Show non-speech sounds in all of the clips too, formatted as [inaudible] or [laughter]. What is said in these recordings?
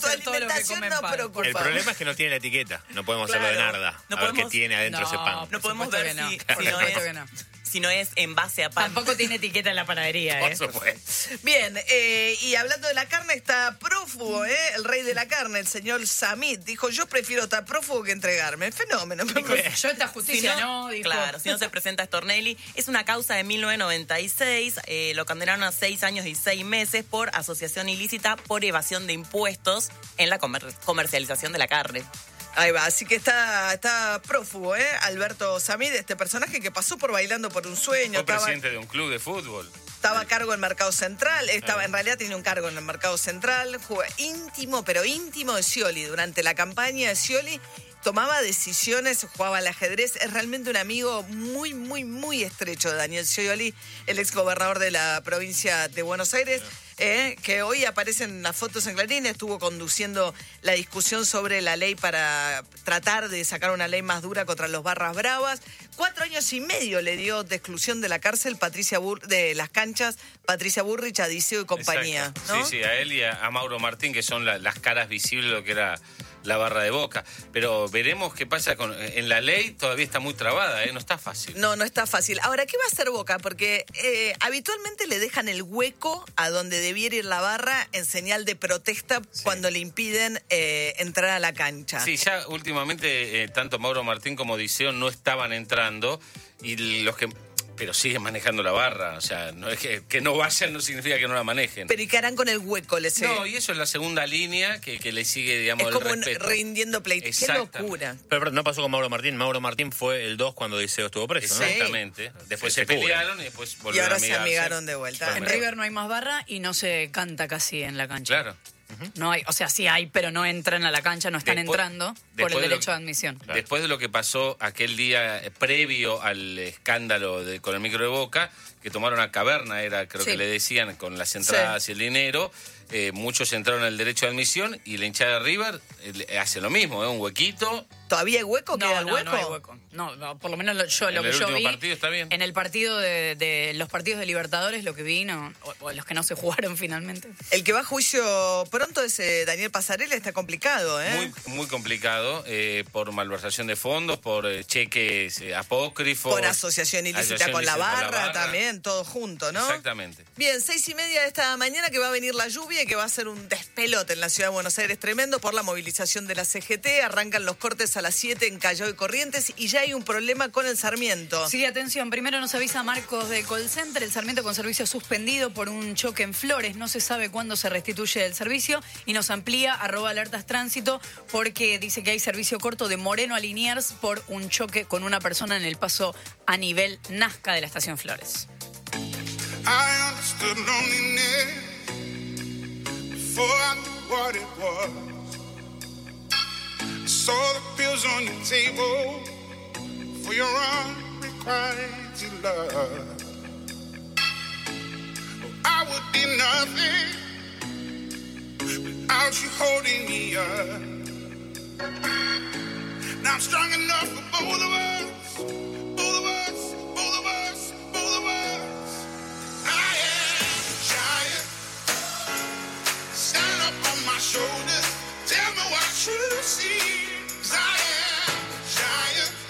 todo lo que comen no pan. El problema es que no tiene la etiqueta. No podemos hacerlo de Claro. narda. No a ver qué podemos- tiene adentro ese pan. No podemos ver que no. si, si no es, no. Si no es en base a pan. Tampoco tiene etiqueta en la panadería, Por ¿eh? supuesto. Bien, eh, y hablando de la carne, está prófugo, ¿eh? El rey de la carne, el señor Samit. Dijo, yo prefiero estar prófugo que entregarme. Fenómeno. Yo esta Si justicia, no, ¿no? Dijo. claro, si no se presenta Stornelli. Es una causa de 1996. eh, lo condenaron a seis años y seis meses por asociación ilícita por evasión de impuestos en la comer- comercialización de la carne. Ahí va, así que está, está prófugo, ¿eh? Alberto Samid, este personaje que pasó por Bailando por un Sueño. Fue Estaba, presidente de un club de fútbol. estaba a cargo del Mercado Central, estaba Ah. en realidad tenía un cargo en el Mercado Central, jugó íntimo, pero íntimo de Scioli. Durante la campaña de Scioli tomaba decisiones, jugaba al ajedrez. Es realmente un amigo muy, muy, muy estrecho de Daniel Scioli, el ex gobernador de la provincia de Buenos Aires. eh, que hoy aparecen las fotos en Clarín, estuvo conduciendo la discusión sobre la ley para tratar de sacar una ley más dura contra los barras bravas. Cuatro años y medio le dio de exclusión de la cárcel Patricia Bur de las canchas Patricia Burrich, Adiceo y compañía. Sí, sí, a él y a, a Mauro Martín, que son la- las caras visibles de lo que era la barra de boca. Pero veremos qué pasa con. En la ley todavía está muy trabada, ¿eh? no está fácil. No, no está fácil. Ahora, ¿qué va a hacer Boca? Porque eh, habitualmente le dejan el hueco a donde debiera ir la barra en señal de protesta cuando le impiden eh, entrar a la cancha. Sí, ya últimamente tanto Mauro Martín como Diceo no estaban entrando y los que. Pero siguen manejando la barra. O sea, no es que, que no vayan no significa que no la manejen. Pero ¿y qué harán con el hueco? Les No, y eso es la segunda línea que, que le sigue, digamos, es el como respeto. rindiendo pleito. Qué locura. Pero, pero no pasó con Mauro Martín. Mauro Martín fue el 2 cuando Diceo estuvo preso, ¿no? Exactamente. Después se, Se pelearon y después Y volvieron ahora a se amigarse. amigaron de vuelta. En River no hay más barra y no se canta casi en la cancha. Claro. No hay, o sea, sí hay, pero no entran a la cancha, no están Después- entrando por el de derecho que- de admisión. Después de lo que pasó aquel día eh, previo al escándalo de, con el micro de Boca, que tomaron a caverna, era creo Sí. que le decían, con las entradas y el dinero, eh, muchos entraron al derecho de admisión y la hinchada de River eh, hace lo mismo, ¿eh? un huequito. ¿Todavía hay hueco? ¿Queda No, hueco? no hay hueco. No, no, por lo menos lo- yo En lo el que yo vi. partido está bien. En el partido de, de los partidos de Libertadores, lo que vi, no, o, o los que no se [laughs] jugaron finalmente. El que va a juicio pronto es eh, Daniel Pasarela, está complicado, ¿eh? Muy, muy complicado eh, por malversación de fondos, por eh, cheques eh, apócrifos. Por asociación ilícita asociación con la ilícita barra, también, todo junto, ¿no? Exactamente. Bien, seis y media de esta mañana que va a venir la lluvia que va a ser un despelote en la ciudad de Buenos Aires tremendo por la movilización de la CGT. Arrancan los cortes a las 7 en Callao y Corrientes y ya hay un problema con el Sarmiento. Sí, atención, primero nos avisa Marcos de Call Center, el Sarmiento con servicio suspendido por un choque en Flores, no se sabe cuándo se restituye el servicio y nos amplía arroba alertas tránsito porque dice que hay servicio corto de Moreno a Liniers por un choque con una persona en el paso a nivel Nazca de la estación Flores. I understood loneliness before I knew what it was. I saw the pills on your table for your unrequited love. Oh, I would be nothing without you holding me up. Now I'm strong enough for both of us, both of us, both of us, both of us. Shoulders. Tell me what you see. I am giant.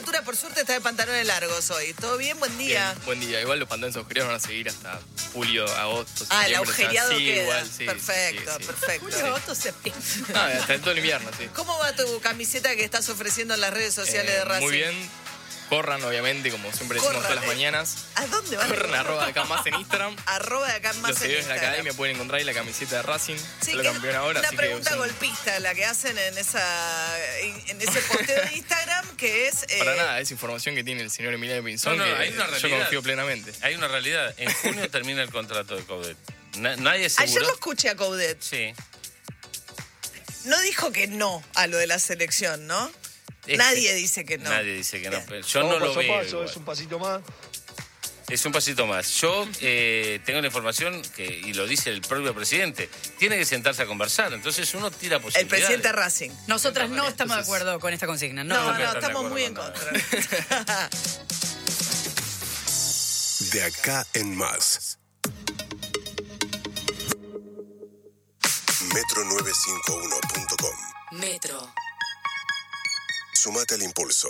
Temperatura. Por suerte está de pantalones largos hoy. ¿Todo bien? Buen día. Bien, buen día. Igual los pantalones agujeros van a seguir hasta julio, agosto. Ah, el septiembre, agujereado o sea, sí, queda. igual, sí, perfecto, sí, sí. perfecto. Julio, agosto, septiembre. No, hasta todo el invierno, sí. ¿Cómo va tu camiseta que estás ofreciendo en las redes sociales Eh, de Racing? Muy bien. Corran, obviamente, como siempre decimos Corran, todas las eh. mañanas. ¿A dónde van? Corran, arroba acá más en Instagram. [laughs] Arroba de acá más Los en seguidores de la Instagram. academia pueden encontrar ahí la camiseta de Racing. Sí, campeón ahora, una así pregunta golpista la que hacen en esa en, en ese posteo de [laughs] Instagram que es eh, Para nada, es información que tiene el señor Emiliano Pinzón No, no, que hay una yo realidad. confío plenamente. Hay una realidad. En junio termina el contrato de Coudet. Na- nadie ayer seguro. lo escuché a Coudet Sí. no dijo que no a lo de la selección no Es nadie dice que no Nadie dice que no. Yo no lo veo. igual. un pasito más. Es un pasito más. Yo eh, tengo la información que, y lo dice el propio presidente, tiene que sentarse a conversar. Entonces uno tira el posibilidades. presidente de Racing Nosotras no estamos de acuerdo con esta consigna. No, no, no no, estamos muy en con contra [laughs] De acá en más. Metro951.com. Metro. Sumate al impulso.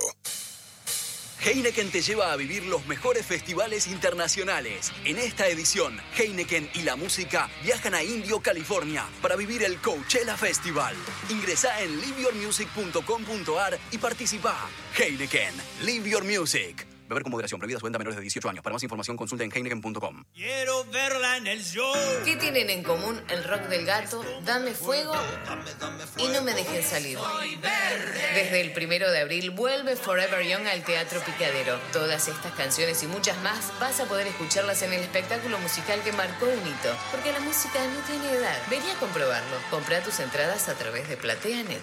Heineken te lleva a vivir los mejores festivales internacionales. En esta edición, Heineken y la música viajan a Indio, California, para vivir el Coachella Festival. Ingresa en liveyourmusic.com.ar y participa. Heineken, Live Your Music. Beber con moderación, prohibida su venta a menores de 18 años. Para más información consulta en heineken.com. Quiero verla en el show. ¿Qué tienen en común el rock del gato, Dame Fuego y No Me Dejen Salir? Desde el primero de abril vuelve Forever Young al Teatro Picadero. Todas estas canciones y muchas más vas a poder escucharlas en el espectáculo musical que marcó un hito. Porque la música no tiene edad. Vení a comprobarlo. Compra tus entradas a través de PlateaNet.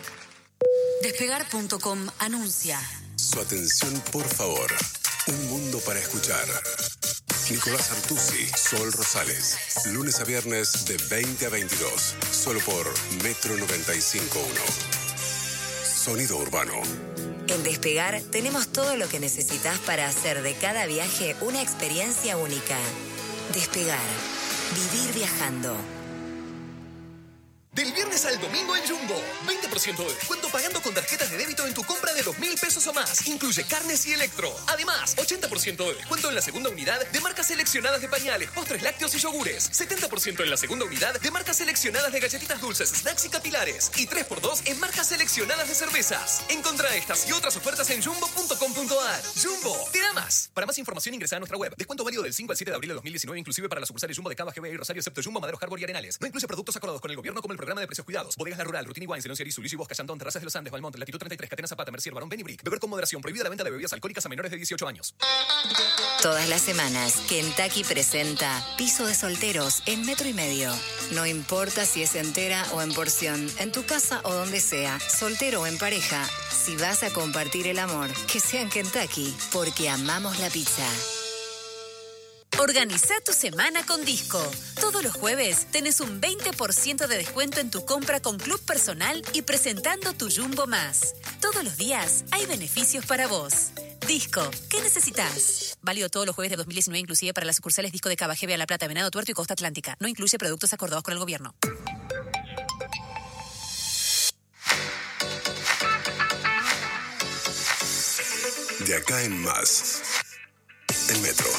Despegar.com anuncia. Su atención, por favor. Un mundo para escuchar. Nicolás Artusi, Sol Rosales. Lunes a viernes de 20 a 22. Solo por Metro 95.1. Sonido urbano. En Despegar tenemos todo lo que necesitas para hacer de cada viaje una experiencia única. Despegar. Vivir viajando. Del viernes al domingo en Jumbo. 20% de descuento pagando con tarjetas de débito en tu compra de 2 mil pesos o más. Incluye carnes y electro. Además, 80% de descuento en la segunda unidad de marcas seleccionadas de pañales, postres lácteos y yogures. 70% en la segunda unidad de marcas seleccionadas de galletitas dulces, snacks y capilares. Y 3x2 en marcas seleccionadas de cervezas. Encontra estas y otras ofertas en jumbo.com.ar. Jumbo, te da más. Para más información ingresa a nuestra web. Descuento válido del 5 al 7 de abril de 2019, inclusive para las sucursales Jumbo de Cava, GB y Rosario, excepto Jumbo, Madero, Harbor y Arenales. No incluye productos acordados con el gobierno como el programa de precios cuidados. Bodegas La Rural, Rutini Wines, León Cerí, Sulís y Bosca, Yandón, Terrazas de los Andes, Valmont, Latitud 33, Catena Zapata, Mercier, Barón Benibrick. Beber con moderación. Prohibida la venta de bebidas alcohólicas a menores de 18 años. Todas las semanas, Kentucky presenta Piso de Solteros en metro y medio. No importa si es entera o en porción, en tu casa o donde sea, soltero o en pareja, si vas a compartir el amor, que sea en Kentucky, porque amamos la pizza. Organiza tu semana con Disco. Todos los jueves tenés un 20% de descuento en tu compra con Club Personal y presentando tu Jumbo Más. Todos los días hay beneficios para vos. Disco, ¿qué necesitas? Válido todos los jueves de 2019 inclusive para las sucursales Disco de Cabajeve a La Plata, Venado Tuerto y Costa Atlántica. No incluye productos acordados con el gobierno. De acá en más. el Metro.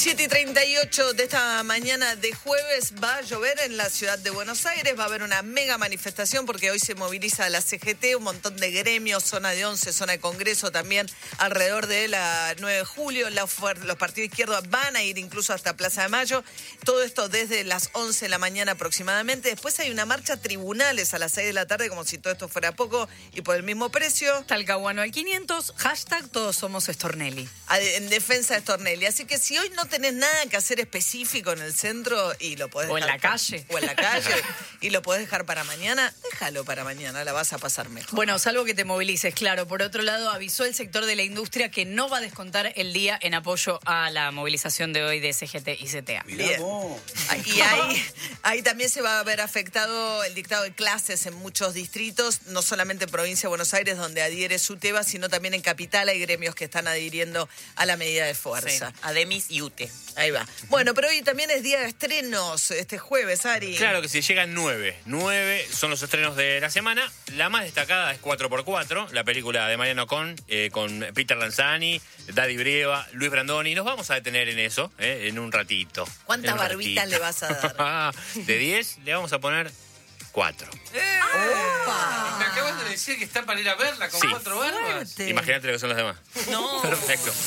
7 y 38 de esta mañana de jueves va a llover en la ciudad de Buenos Aires, va a haber una mega manifestación porque hoy se moviliza la CGT, un montón de gremios, zona de 11, zona de Congreso también alrededor de la 9 de julio, la los partidos izquierdos van a ir incluso hasta Plaza de Mayo, todo esto desde las 11 de la mañana aproximadamente, después hay una marcha a tribunales a las 6 de la tarde como si todo esto fuera poco y por el mismo precio. Talcahuano al 500, hashtag todos somos Stornelli. en defensa de Stornelli. Así que si hoy no tenés nada que hacer específico en el centro y lo podés O en dejar la pa- calle. o en la calle [laughs] y lo podés dejar para mañana, déjalo para mañana, la vas a pasar mejor. Bueno, salvo que te movilices, claro. Por otro lado, avisó el sector de la industria que no va a descontar el día en apoyo a la movilización de hoy de CGT y CTA. Bien. Y ahí, ahí también se va a ver afectado el dictado de clases en muchos distritos, no solamente en provincia de Buenos Aires, donde adhiere SUTEBA, sino también en Capital hay gremios que están adhiriendo a la medida de fuerza. Sí, Ademis y UTE. Ahí va. Bueno, pero hoy también es día de estrenos, este jueves, Ari. Claro que sí, llegan nueve. Nueve son los estrenos de la semana. La más destacada es 4x4, la película de Mariano Con, eh, con Peter Lanzani, Daddy Brieva, Luis Brandoni. Nos vamos a detener en eso, eh, en un ratito. ¿Cuántas En un barbitas ratito. le vas a dar? [laughs] De 10 le vamos a poner 4. Me acabas de decir que está para ir a verla con Sí. cuatro barbas. Imagínate lo que son los demás. No. Perfecto. [laughs]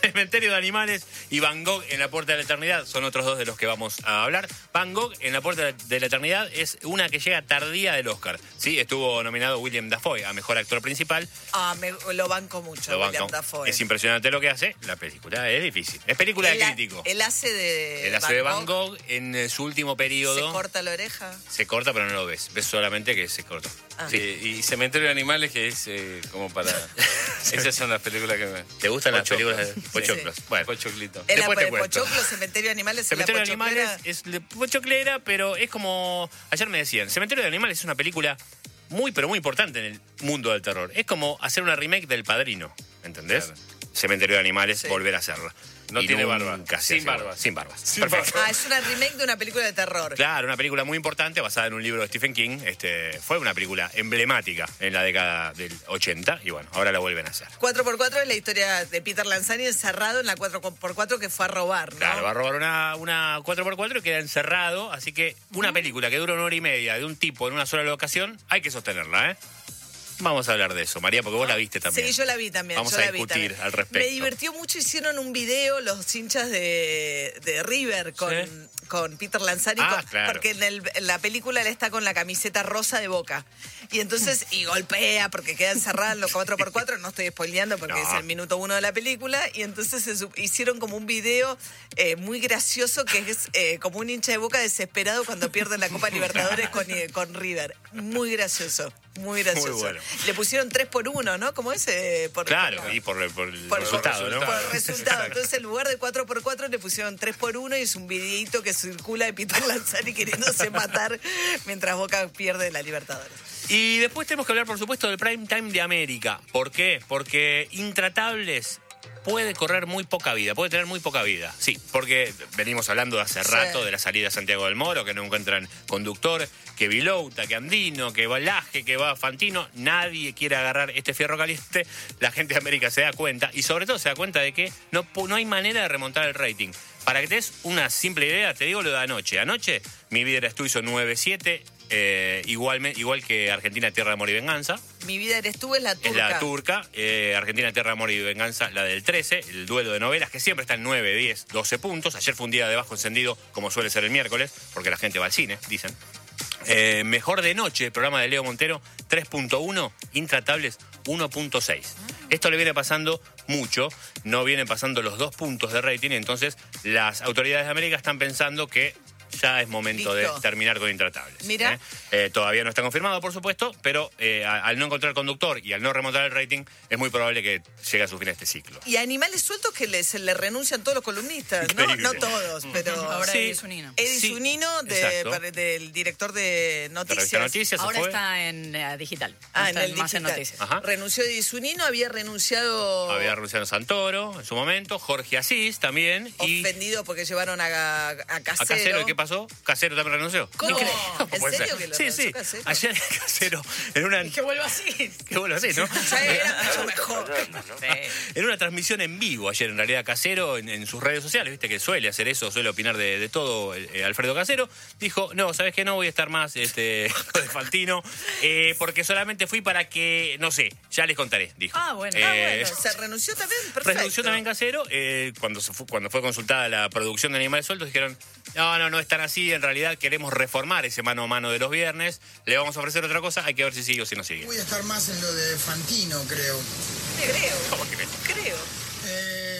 Cementerio de Animales y Van Gogh en la Puerta de la Eternidad son otros dos de los que vamos a hablar. Van Gogh en la Puerta de la Eternidad es una que llega tardía del Oscar. Sí, estuvo nominado William Dafoe a Mejor Actor Principal. Ah, me, lo banco mucho, Lo William banco. Dafoe. Es impresionante lo que hace. La película es difícil. Es película de crítico. Él hace de. El hace de Van Gogh en eh, su último Se periodo. corta la oreja. Se corta, pero no lo ves. Ves solamente que se cortó. Ah. Sí, y Cementerio de Animales, que es eh, como para. [laughs] Esas son las películas que me. ¿Te gustan las Pochoclos. películas de Pochoclos? Bueno, Pochoclito. El, Después te el cuento. Pochoclo, Cementerio de Animales, es Cementerio de. Animales es de pochoclera, pero es como. Ayer me decían, Cementerio de Animales es una película muy, pero muy importante en el mundo del terror. Es como hacer una remake del padrino, ¿entendés? Claro. Cementerio de Animales, Sí. volver a hacerla. No Y tiene nunca barba. se Sin barba. Sin barbas. Sin Perfecto. Ah, es una remake de una película de terror. Claro, una película muy importante basada en un libro de Stephen King. Este, fue una película emblemática en la década del 80 y bueno, ahora la vuelven a hacer. 4x4 es la historia de Peter Lanzani encerrado en la 4x4 que fue a robar, ¿no? Claro, va a robar una, una 4x4 y queda encerrado. Así que una película que dura una hora y media de un tipo en una sola locación, hay que sostenerla, ¿eh? Vamos a hablar de eso, María, porque vos la viste también. Sí, yo la vi también. Vamos yo a la discutir al respecto. Me divirtió mucho, hicieron un video los hinchas de, de River con, Sí. con Peter Lanzani, Ah, con- claro. porque en, el- en la película él está con la camiseta rosa de boca. Y entonces, y golpea porque queda encerrado en los 4x4, no estoy spoileando porque No. es el minuto uno de la película, y entonces se hicieron como un video eh, muy gracioso que es eh, como un hincha de boca desesperado cuando pierden la Copa Libertadores con, eh, con River. Muy gracioso, muy gracioso. bueno. Le pusieron 3 por 1 ¿no? ¿Cómo es? Eh, por, Claro, por- y por, por el por- resultado, ¿no? por el resultado. Entonces, en lugar de 4x4, le pusieron 3x1 y es un videíto que circula de Peter Lanzani queriéndose [laughs] matar mientras Boca pierde la Libertadores. Y después tenemos que hablar, por supuesto, del prime time de América. ¿Por qué? Porque Intratables puede correr muy poca vida, puede tener muy poca vida. Sí, porque venimos hablando de hace Sí. rato de la salida a Santiago del Moro, que no encuentran conductor, que Vilouta, que Andino, que Balaje, que va Fantino. Nadie quiere agarrar este fierro caliente. La gente de América se da cuenta y sobre todo se da cuenta de que no, no hay manera de remontar el rating. Para que te des una simple idea, te digo lo de anoche. Anoche mi vida era hizo 9-7, eh, igualme- igual que Argentina Tierra de Amor y Venganza. Mi vida eres tú, es la turca. Es la turca, eh, Argentina Tierra de Amor y Venganza, la del 13, el duelo de novelas, que siempre está en 9, 10, 12 puntos. Ayer fue un día de bajo encendido, como suele ser el miércoles, porque la gente va al cine, dicen. Eh, mejor de noche, programa de Leo Montero, 3.1, Intratables 1.6. Esto le viene pasando mucho, no vienen pasando los dos puntos de rating, entonces las autoridades de América están pensando que ya es momento Listo. de terminar con Intratables. Mira. ¿eh? Eh, todavía no está confirmado, por supuesto, pero eh, a- al no encontrar conductor y al no remontar el rating, es muy probable que llegue a su fin este ciclo. Y animales sueltos que le, se le renuncian todos los columnistas, ¿no? Increíble. No todos, pero... Ahora Sí. Eddie Zunino. Eddie Sí, Zunino, de- exacto. para- del director de Noticias. Ahora fue. está en digital. Ah, en el más en digital. noticias. Ajá. Renunció Eddie Zunino, había renunciado... Había Luciano Santoro en su momento, Jorge Asís también. Y ofendido porque llevaron a, a Casero. a Casero, ¿y qué pasó? Pasó, Casero también renunció. ¿Cómo? ¿En puede serio ser? que lo Sí, sí. Casero? Ayer Casero, en una... Que vuelva así. Que vuelva así, ¿no? [laughs] Ya era mucho mejor. En una transmisión en vivo ayer, en realidad, Casero, en, en sus redes sociales, viste que suele hacer eso, suele opinar de, de todo eh, Alfredo Casero, dijo, no, ¿sabes qué? No voy a estar más este, [laughs] Fantino, eh, porque solamente fui para que, no sé, ya les contaré, dijo. Ah, bueno. Eh, Ah, bueno. [laughs] Se renunció también, perfecto. Renunció también Casero. eh, cuando, se fu- cuando fue consultada la producción de Animales Sueltos, dijeron: No, no, no es tan así. En realidad queremos reformar ese mano a mano de los viernes. Le vamos a ofrecer otra cosa. Hay que ver si sigue o si no sigue. Voy a estar más en lo de Fantino, creo. Creo. ¿Cómo que ves? Creo. Eh,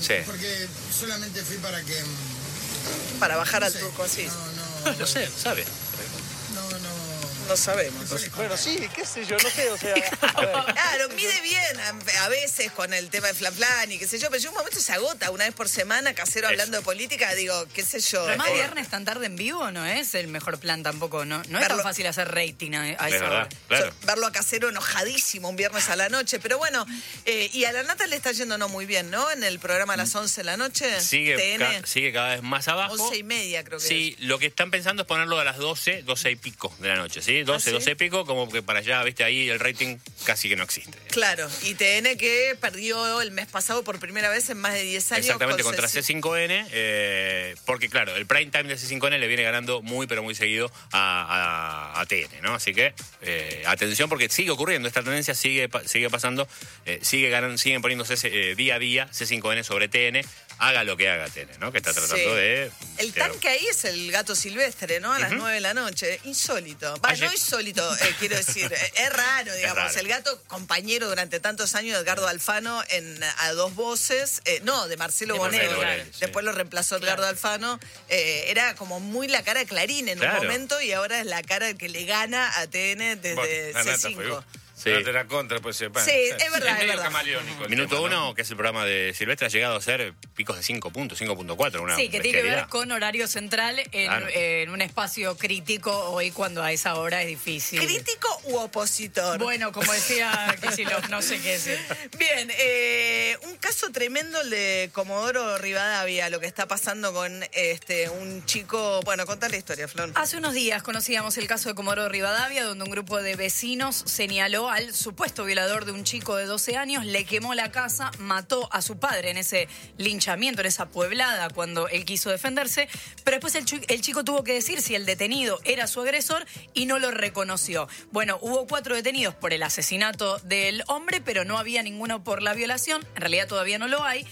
Sí. Porque solamente fui para que... mm, Para bajar no al sé, turco así. No, no, [laughs] No sé, ¿sabe? No, sabemos. Bueno, sí, qué sé yo, no sé, o sea. [laughs] Claro, mide bien a, a veces con el tema de flan flan y qué sé yo, pero llega un momento se agota una vez por semana casero hablando de política, digo, qué sé yo. Pero más eh, viernes tan tarde en vivo no es el mejor plan tampoco. No, no es tan fácil hacer rating a, a Es esa verdad, hora. claro. verlo a casero enojadísimo un viernes a la noche, pero bueno, eh, y a la nata le está yendo no muy bien, ¿no? En el programa a las 11 de la noche. Sigue, TN, ca- sigue cada vez más abajo. 11 y media creo que Sí, lo que están pensando es ponerlo a las 12, 12 y pico de la noche, ¿sí? 12, ¿Ah, sí? 12 y pico, como que para allá, viste, ahí el rating casi que no existe. Claro, y TN que perdió el mes pasado por primera vez en más de 10 años. Exactamente, con contra Ceci- C5N, eh, porque claro, el prime time de C5N le viene ganando muy, pero muy seguido a, a- a TN, ¿no? Así que eh, atención porque sigue ocurriendo, esta tendencia sigue, sigue pasando, eh, sigue ganan, siguen poniéndose día a día C5N sobre TN, haga lo que haga TN, ¿no? Que está tratando Sí. de... El tanque ahí es el gato silvestre, ¿no? A las. 9 de la noche. Insólito. Va, Ayer- no insólito, eh, quiero decir. [laughs] eh, Es raro, digamos. raro. El gato compañero durante tantos años de Edgardo Alfano en A Dos Voces. eh, no, de Marcelo De sí. Después lo reemplazó Edgardo Alfano. eh, era como muy la cara de Clarín en Claro. un momento y ahora es la cara que le gana a TN desde Bueno, la nata fue C5. Sí. La contra, pues sepa. Sí, es verdad, [laughs] es medio verdad. camaleónico el Minuto tema, uno, ¿no? que es el programa de Silvestre, ha llegado a ser picos de 5 puntos, 5.4, una Sí, que tiene que ver con horario central en, Claro. en un espacio crítico hoy cuando a esa hora es difícil. ¿Crítico u opositor? Bueno, como decía [laughs] Kicillof, no sé qué decir. Bien, eh, un caso tremendo el de Comodoro Rivadavia, lo que está pasando con este un chico. Bueno, contá la historia, Flor. Hace unos días conocíamos el caso de Comodoro Rivadavia, donde un grupo de vecinos señaló al supuesto violador de un chico de 12 años, le quemó la casa, mató a su padre en ese linchamiento, en esa pueblada, cuando él quiso defenderse. Pero después el, chi- el chico tuvo que decir si el detenido era su agresor y no lo reconoció. Bueno, hubo cuatro detenidos por el asesinato del hombre, pero no había ninguno por la violación. En realidad todavía no lo hay.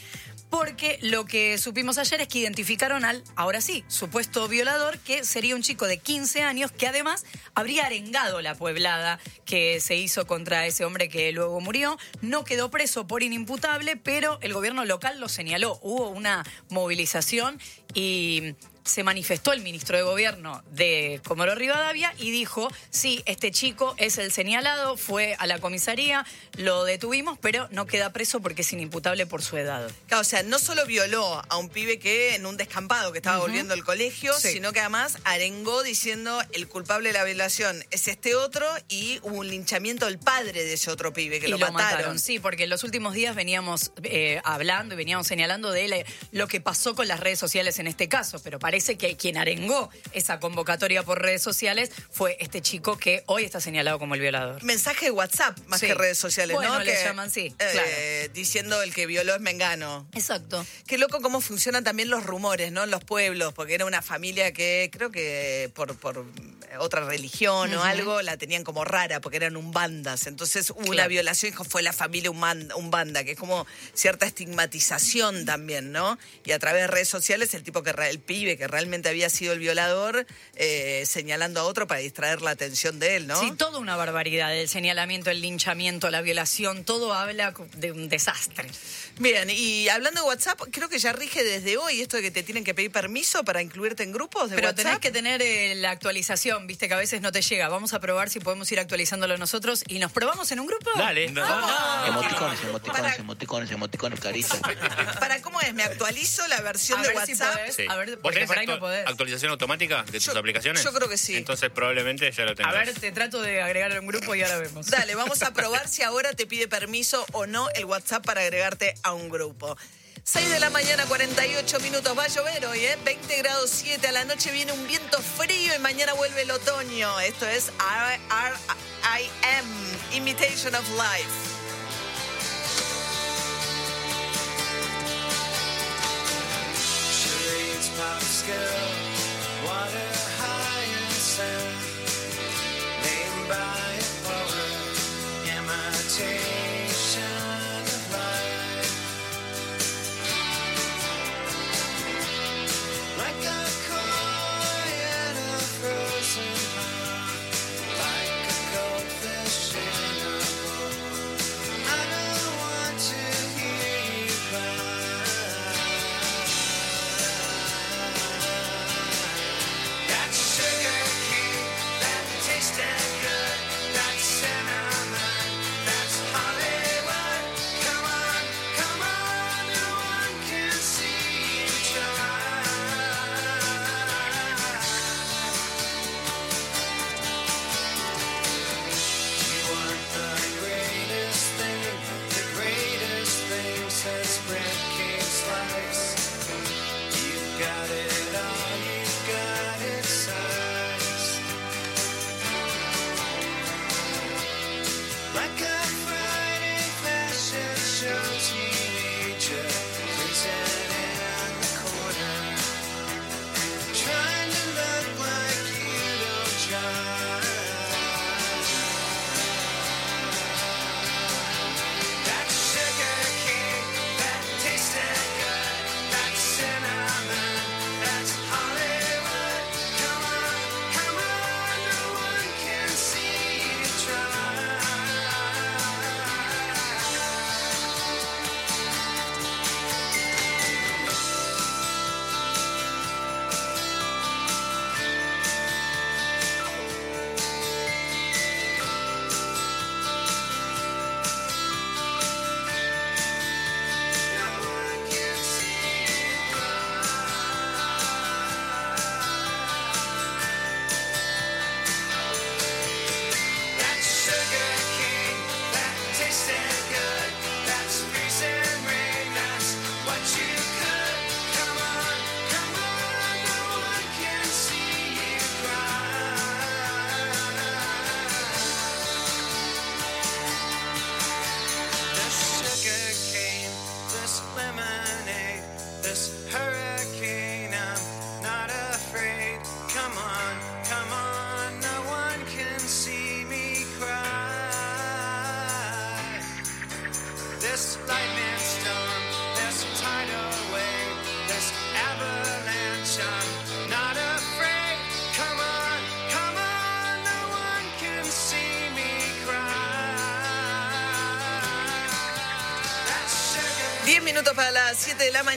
Porque lo que supimos ayer es que identificaron al, ahora sí, supuesto violador, que sería un chico de 15 años que además habría arengado la pueblada que se hizo contra ese hombre que luego murió. No quedó preso por inimputable, pero el gobierno local lo señaló. Hubo una movilización y se manifestó el ministro de Gobierno de Comoro Rivadavia y dijo, sí, este chico es el señalado, fue a la comisaría, lo detuvimos, pero no queda preso porque es inimputable por su edad. Claro, o sea, no solo violó a un pibe que en un descampado que estaba volviendo al colegio, Sí. sino que además arengó diciendo el culpable de la violación es este otro y hubo un linchamiento del padre de ese otro pibe que y lo, mataron. Sí, porque en los últimos días veníamos eh, hablando y veníamos señalando de la- lo que pasó con las redes sociales en este caso, pero parece que quien arengó esa convocatoria por redes sociales fue este chico que hoy está señalado como el violador. Mensaje de WhatsApp más Sí. que redes sociales, Bueno, ¿no? le Que, llaman, sí, eh, claro. Diciendo el que violó es Mengano. Exacto. Qué loco cómo funcionan también los rumores, ¿no? En los pueblos, porque era una familia que creo que por, por otra religión o algo la tenían como rara, porque eran un bandas. Entonces hubo una violación y fue la familia un, man- un banda, que es como cierta estigmatización también, ¿no? Y a través de redes sociales, el tipo que el pibe que realmente había sido el violador, eh, señalando a otro para distraer la atención de él, ¿no? Sí, toda una barbaridad. El señalamiento, el linchamiento, la violación, todo habla de un desastre. Bien, y hablando de WhatsApp, creo que ya rige desde hoy esto de que te tienen que pedir permiso para incluirte en grupos de Pero WhatsApp. tenés que tener eh, la actualización, viste que a veces no te llega. Vamos a probar si podemos ir actualizándolo nosotros y nos probamos en un grupo. Dale. Emoticones, emoticones, emoticones, emoticones, caritas. [laughs] ¿Para cómo es? ¿Me actualizo la versión A de ver si WhatsApp? podés. Sí. A ver, ¿Vos porque por ahí no podés. actualización automática de tus aplicaciones? yo creo que sí. Entonces probablemente ya lo A tengas. ver, te trato de agregar a un grupo y ahora vemos. Dale, vamos a probar si ahora te pide permiso o no el WhatsApp para agregarte a un grupo. 6 de la mañana, 48 minutos. Va a llover hoy, ¿eh? 20 grados 7. A la noche viene un viento frío y mañana vuelve el otoño. Esto es R.I.M. Imitation of Life. Water high and a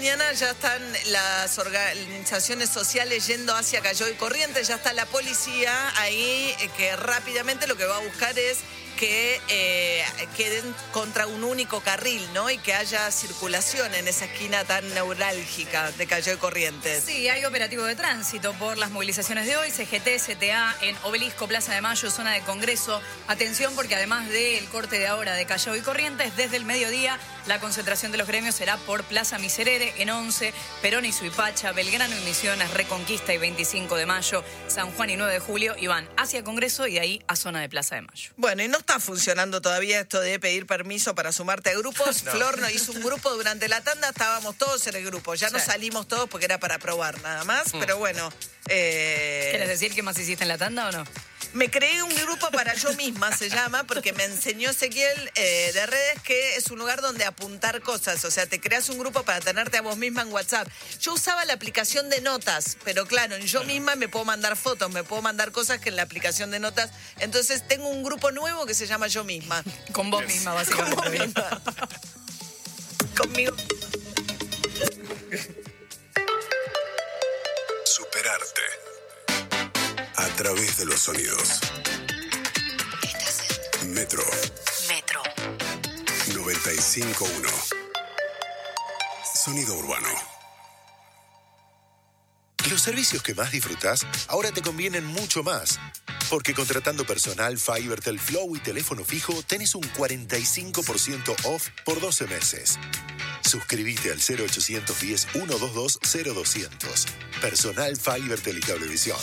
mañana, ya están las organizaciones sociales yendo hacia Cayó y Corrientes, ya está la policía ahí eh, que rápidamente lo que va a buscar es que eh, queden contra un único carril, ¿no? Y que haya circulación en esa esquina tan neurálgica de Cayó y Corrientes. Sí, hay operativo de tránsito por las movilizaciones de hoy, CGT, CTA en Obelisco, Plaza de Mayo, zona de Congreso. Atención porque además del corte de ahora de Callao y Corrientes, desde el mediodía la concentración de los gremios será por Plaza Miserere en 11, Perón y Suipacha, Belgrano y Misiones, Reconquista y 25 de Mayo, San Juan y 9 de Julio y van hacia Congreso y de ahí a zona de Plaza de Mayo. Bueno, y no está funcionando todavía esto de pedir permiso para sumarte a grupos. [laughs] No. Flor nos hizo un grupo durante la tanda, estábamos todos en el grupo. Ya no Sí. salimos todos porque era para probar nada más, pero bueno. Eh, ¿Quieres decir qué más hiciste en la tanda o no? Me creé un grupo para yo misma, se llama, porque me enseñó Ezequiel eh, de redes que es un lugar donde apuntar cosas. O sea, te creas un grupo para tenerte a vos misma en WhatsApp. Yo usaba la aplicación de notas, pero claro, en yo misma me puedo mandar fotos, me puedo mandar cosas que en la aplicación de notas. Entonces tengo un grupo nuevo que se llama Yo misma. [laughs] Con vos misma, básicamente. Con vos misma. [laughs] Conmigo. Través de los sonidos. Metro Metro. 95.1. Sonido urbano. Los servicios que más disfrutas ahora te convienen mucho más. Porque contratando personal, Fivertel Flow y teléfono fijo tenés un 45% off por 12 meses. Suscríbete al 0810-122-0200. Personal Fiber Telecablevisión.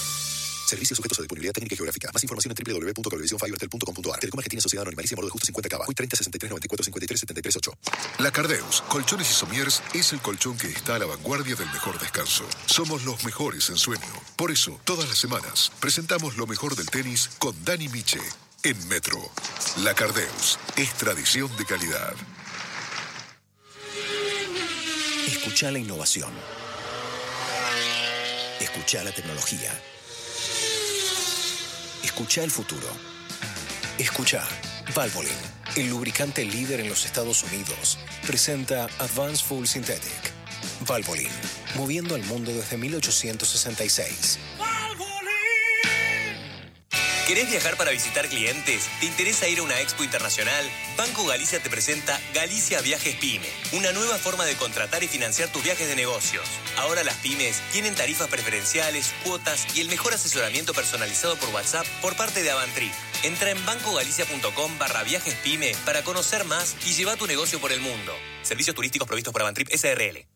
Servicios sujetos a disponibilidad técnica y geográfica. Más información en www.cablevisionfibertel.com.ar. Telecom Argentina Sociedad Anónima Alicia Moro de Justo 50 Cava. Hoy 30 63 94 53 73 8. La Cardeus, Colchones y Somiers es el colchón que está a la vanguardia del mejor descanso. Somos los mejores en sueño. Por eso, todas las semanas, presentamos lo mejor del tenis con Dani Miche en Metro. La Cardeus es tradición de calidad. Escucha la innovación. Escucha la tecnología. Escucha el futuro. Escucha Valvoline, el lubricante líder en los Estados Unidos, presenta Advanced Full Synthetic. Valvoline, moviendo al mundo desde 1866. ¿Querés viajar para visitar clientes? ¿Te interesa ir a una expo internacional? Banco Galicia te presenta Galicia Viajes Pyme, una nueva forma de contratar y financiar tus viajes de negocios. Ahora las pymes tienen tarifas preferenciales, cuotas y el mejor asesoramiento personalizado por WhatsApp por parte de Avantrip. Entra en bancogalicia.com barra viajes pyme para conocer más y lleva tu negocio por el mundo. Servicios turísticos provistos por Avantrip SRL.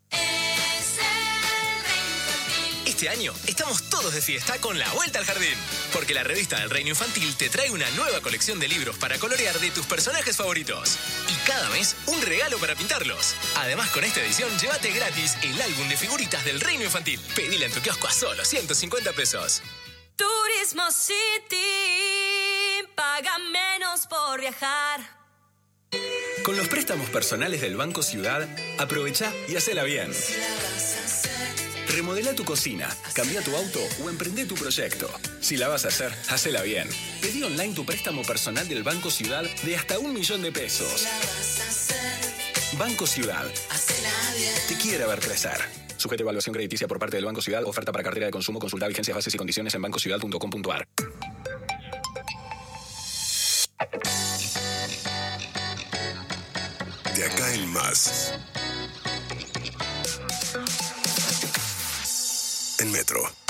Este año estamos todos de fiesta con la vuelta al jardín, porque la revista del Reino Infantil te trae una nueva colección de libros para colorear de tus personajes favoritos. Y cada mes un regalo para pintarlos. Además, con esta edición, llévate gratis el álbum de figuritas del Reino Infantil. Pedila en tu kiosco a solo 150 pesos. Turismo City, paga menos por viajar. Con los préstamos personales del Banco Ciudad, aprovecha y hacela bien. Remodela tu cocina, cambia tu auto o emprende tu proyecto. Si la vas a hacer, hacela bien. Pedí online tu préstamo personal del Banco Ciudad de hasta un millón de pesos. Banco Ciudad. Te quiere ver crecer. Sujeto a evaluación crediticia por parte del Banco Ciudad. Oferta para cartera de consumo. Consulta vigencias, bases y condiciones en bancociudad.com.ar. De acá en más. En Metro.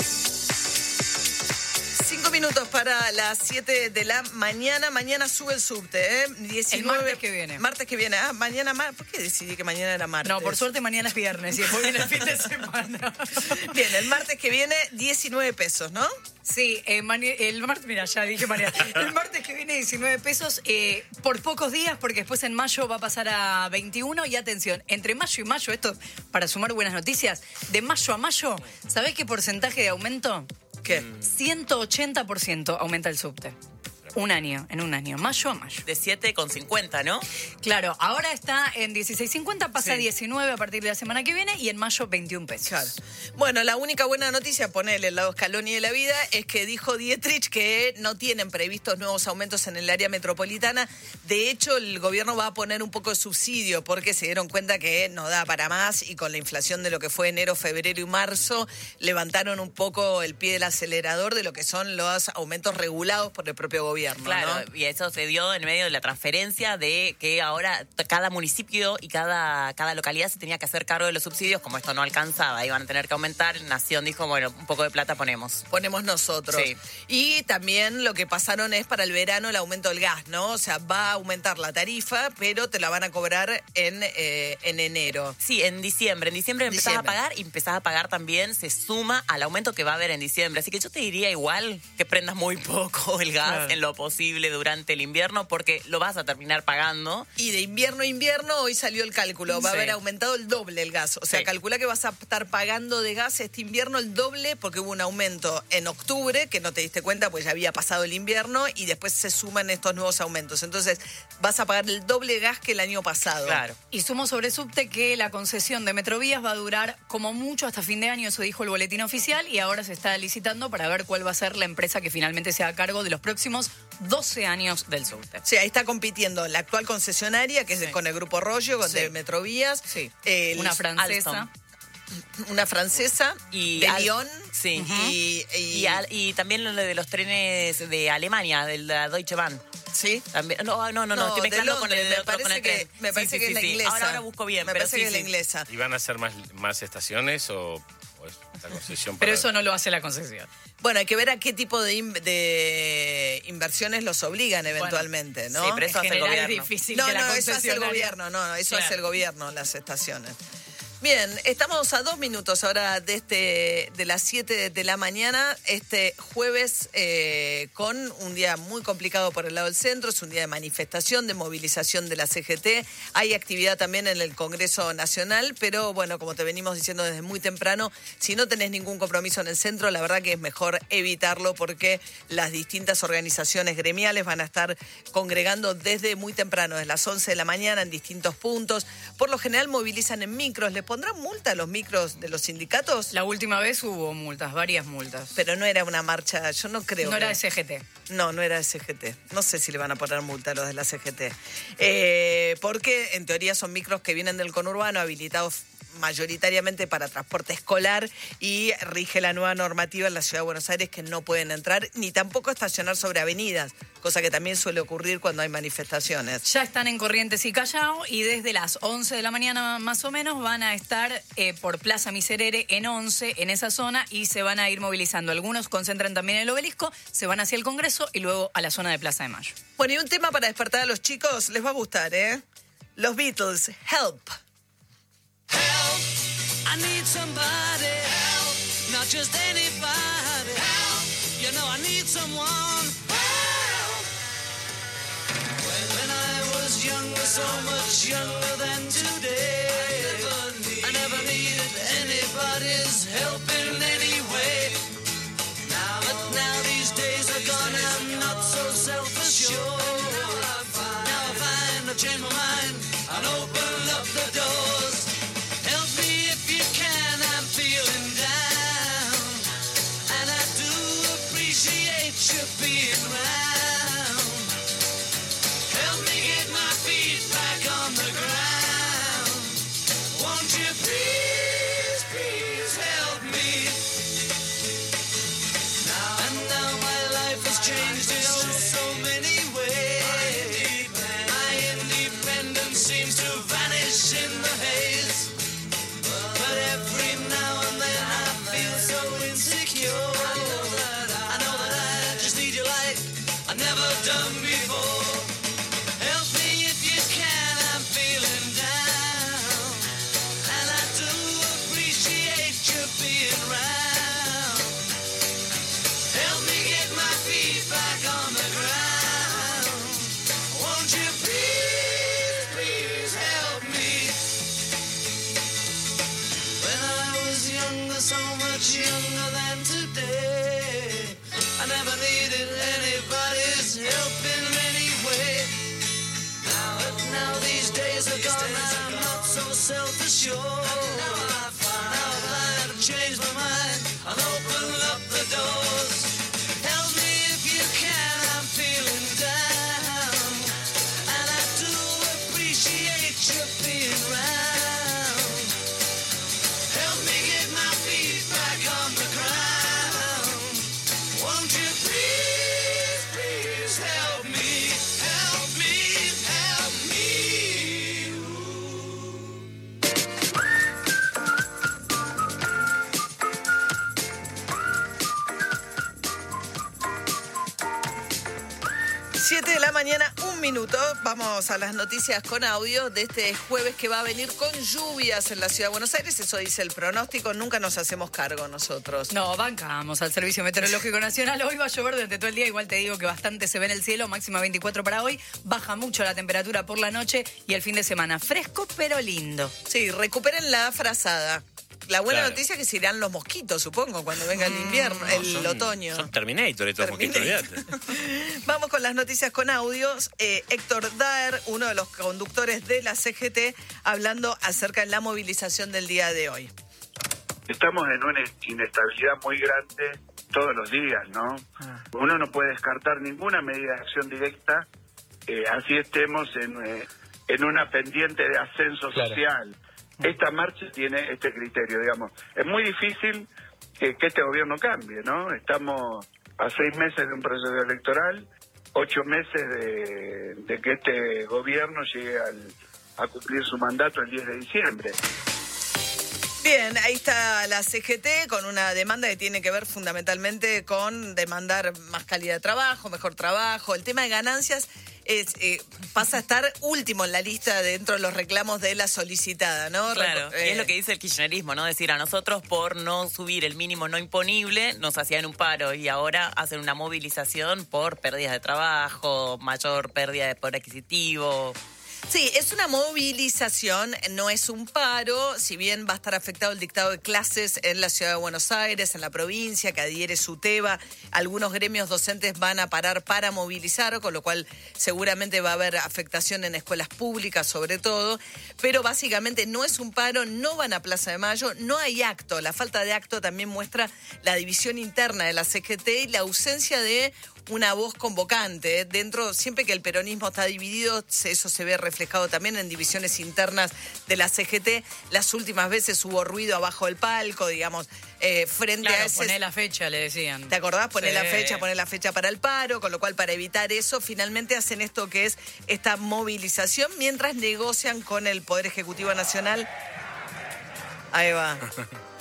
Minutos para las 7 de la mañana. Mañana sube el subte, ¿eh? 19, martes que viene. Martes que viene. Ah, mañana mar- ¿Por qué decidí que mañana era martes? No, por suerte mañana es viernes y después viene el fin de semana. [laughs] Bien, el martes que viene, 19 pesos, ¿no? Sí, eh, el martes, mira, ya dije mañana. El martes que viene 19 pesos eh, por pocos días, porque después en mayo va a pasar a 21. Y atención, entre mayo y mayo, esto para sumar buenas noticias, de mayo a mayo, ¿sabés qué porcentaje de aumento? ¿Qué? 180% aumenta el subte. Un año, en un año, mayo a mayo. De 7,50, ¿no? Claro, ahora está en 16.50, pasa a Sí. 19 a partir de la semana que viene y en mayo 21 pesos. Claro. Bueno, la única buena noticia, ponele el lado Scaloni de la vida, es que dijo Dietrich que no tienen previstos nuevos aumentos en el área metropolitana. De hecho, el gobierno va a poner un poco de subsidio porque se dieron cuenta que no da para más y con la inflación de lo que fue enero, febrero y marzo, levantaron un poco el pie del acelerador de lo que son los aumentos regulados por el propio gobierno. Claro, ¿no? y eso se dio en medio de la transferencia de que ahora cada municipio y cada, cada localidad se tenía que hacer cargo de los subsidios, como esto no alcanzaba, iban a tener que aumentar, Nación dijo, bueno, un poco de plata ponemos. ponemos nosotros. Sí. Y también lo que pasaron es para el verano el aumento del gas, ¿no? O sea, va a aumentar la tarifa, pero te la van a cobrar en, eh, en enero. Sí, en diciembre. En diciembre empezás Diciembre. a pagar y empezás a pagar también, se suma al aumento que va a haber en diciembre. Así que yo te diría igual que prendas muy poco el gas Claro. en lo posible durante el invierno porque lo vas a terminar pagando. Y de invierno a invierno, hoy salió el cálculo, va a haber aumentado el doble el gas. O sea, Sí. calcula que vas a estar pagando de gas este invierno el doble porque hubo un aumento en octubre, que no te diste cuenta, pues ya había pasado el invierno, y después se suman estos nuevos aumentos. Entonces, vas a pagar el doble gas que el año pasado. Y sumo sobre subte que la concesión de Metrovías va a durar como mucho hasta fin de año, eso dijo el boletín oficial, y ahora se está licitando para ver cuál va a ser la empresa que finalmente se haga cargo de los próximos 12 años del subte. Sí, ahí está compitiendo la actual concesionaria, que es con el Grupo Rollo, con Sí. de Metrovías. el- Una francesa. Una francesa. Y de Al- Lyon. Sí. Y, y- Y, al- y también lo de los trenes de Alemania, del de la Deutsche Bahn. ¿Sí? También, no, no, no, no, No, estoy mezclando con el me otro, con parece el que- tren. me Sí, parece sí, que sí, es la sí. inglesa. Ahora, ahora busco bien, Me pero parece sí, que es la sí. inglesa. ¿Y van a ser más, más estaciones o, la concesión? Pero eso no lo hace la concesión. Bueno, hay que ver a qué tipo de, in- de inversiones los obligan eventualmente, ¿no? sí, pero eso En hace el general es gobierno. difícil No, que la no, eso hace el gobierno, no, no, eso Claro. hace el gobierno, las estaciones. Bien, estamos a dos minutos ahora de este de las 7 de la mañana, este jueves eh, con un día muy complicado por el lado del centro, es un día de manifestación, de movilización de la CGT, hay actividad también en el Congreso Nacional, pero bueno, como te venimos diciendo desde muy temprano, si no tenés ningún compromiso en el centro, la verdad que es mejor evitarlo porque las distintas organizaciones gremiales van a estar congregando desde muy temprano, desde las 11 de la mañana en distintos puntos. Por lo general movilizan en micros. ¿Le pondrán multa a los micros de los sindicatos? La última vez hubo multas, varias multas. Pero no era una marcha, yo no creo. No era que- SGT. No, no era SGT. No sé si le van a poner multa a los de la CGT. Eh, porque en teoría son micros que vienen del conurbano, habilitados mayoritariamente para transporte escolar y rige la nueva normativa en la Ciudad de Buenos Aires que no pueden entrar ni tampoco estacionar sobre avenidas, cosa que también suele ocurrir cuando hay manifestaciones. Ya están en Corrientes y Callao y desde las 11 de la mañana más o menos van a estar eh, por Plaza Miserere en 11, en esa zona, y se van a ir movilizando. Algunos concentran también en el obelisco, se van hacia el Congreso y luego a la zona de Plaza de Mayo. Bueno, y un tema para despertar a los chicos, les va a gustar, ¿eh? Los Beatles, Help. I need somebody help, not just anybody help. You know I need someone help. When I was younger, so much younger than today, I never needed anybody's help in any way. Now, but now these days are gone, I'm not so self-assured. Now I find I've changed my mind and open minuto. Vamos a las noticias con audio de este jueves que va a venir con lluvias en la ciudad de Buenos Aires. Eso dice el pronóstico. Nunca nos hacemos cargo nosotros. No, bancamos al Servicio Meteorológico Nacional. Hoy va a llover durante todo el día. Igual te digo que bastante se ve en el cielo. Máxima 24 para hoy. Baja mucho la temperatura por la noche y el fin de semana. Fresco pero lindo. Sí, recuperen la frazada. La buena Claro. noticia es que se irán los mosquitos, supongo, cuando venga el invierno, el Son- otoño. Son Terminator estos mosquitos, olvídate. [laughs] Vamos con las noticias con audios. Eh, Héctor Daer, uno de los conductores de la CGT, hablando acerca de la movilización del día de hoy. Estamos en una inestabilidad muy grande todos los días, ¿no? Uno no puede descartar ninguna medida de acción directa, eh, así estemos en, eh, en una pendiente de ascenso social. Esta marcha tiene este criterio, digamos. Es muy difícil que, este gobierno cambie, ¿no? Estamos a seis meses de un proceso electoral, ocho meses de, de que este gobierno llegue al- a cumplir su mandato el 10 de diciembre. Bien, ahí está la CGT con una demanda que tiene que ver fundamentalmente con demandar más calidad de trabajo, mejor trabajo. El tema de ganancias es, eh, pasa a estar último en la lista dentro de los reclamos de la solicitada, ¿no? Claro, Reco- y es eh, lo que dice el kirchnerismo, ¿no? Decir, a nosotros por no subir el mínimo no imponible nos hacían un paro y ahora hacen una movilización por pérdidas de trabajo, mayor pérdida de poder adquisitivo. Sí, es una movilización, no es un paro, si bien va a estar afectado el dictado de clases en la ciudad de Buenos Aires, en la provincia, que adhiere SUTEBA, algunos gremios docentes van a parar para movilizar, con lo cual seguramente va a haber afectación en escuelas públicas sobre todo, pero básicamente no es un paro, no van a Plaza de Mayo, no hay acto, la falta de acto también muestra la división interna de la CGT y la ausencia de una voz convocante. ¿eh? Dentro, siempre que el peronismo está dividido, eso se ve reflejado también en divisiones internas de la CGT. Las últimas veces hubo ruido abajo del palco, digamos, eh, frente a ese... poné la fecha, le decían. ¿Te acordás? Sí. la fecha, poner la fecha para el paro, con lo cual para evitar eso, finalmente hacen esto que es esta movilización mientras negocian con el Poder Ejecutivo Nacional. Ahí va.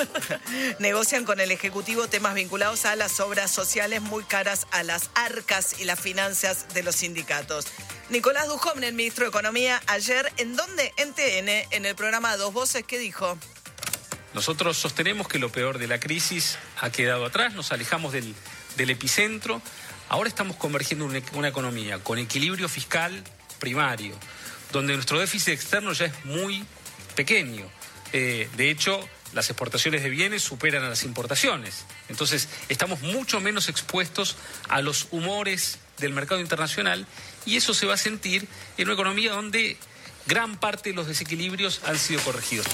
[laughs] negocian con el Ejecutivo temas vinculados a las obras sociales muy caras a las arcas y las finanzas de los sindicatos. Nicolás Dujovne, el ministro de Economía, ayer, ¿en dónde? En TN, en el programa Dos Voces, ¿qué dijo? Nosotros sostenemos que lo peor de la crisis ha quedado atrás, nos alejamos del, del epicentro. Ahora estamos convergiendo una, una economía con equilibrio fiscal primario, donde nuestro déficit externo ya es muy pequeño. Eh, de hecho, las exportaciones de bienes superan a las importaciones. Entonces, estamos mucho menos expuestos a los humores del mercado internacional y eso se va a sentir en una economía donde gran parte de los desequilibrios han sido corregidos.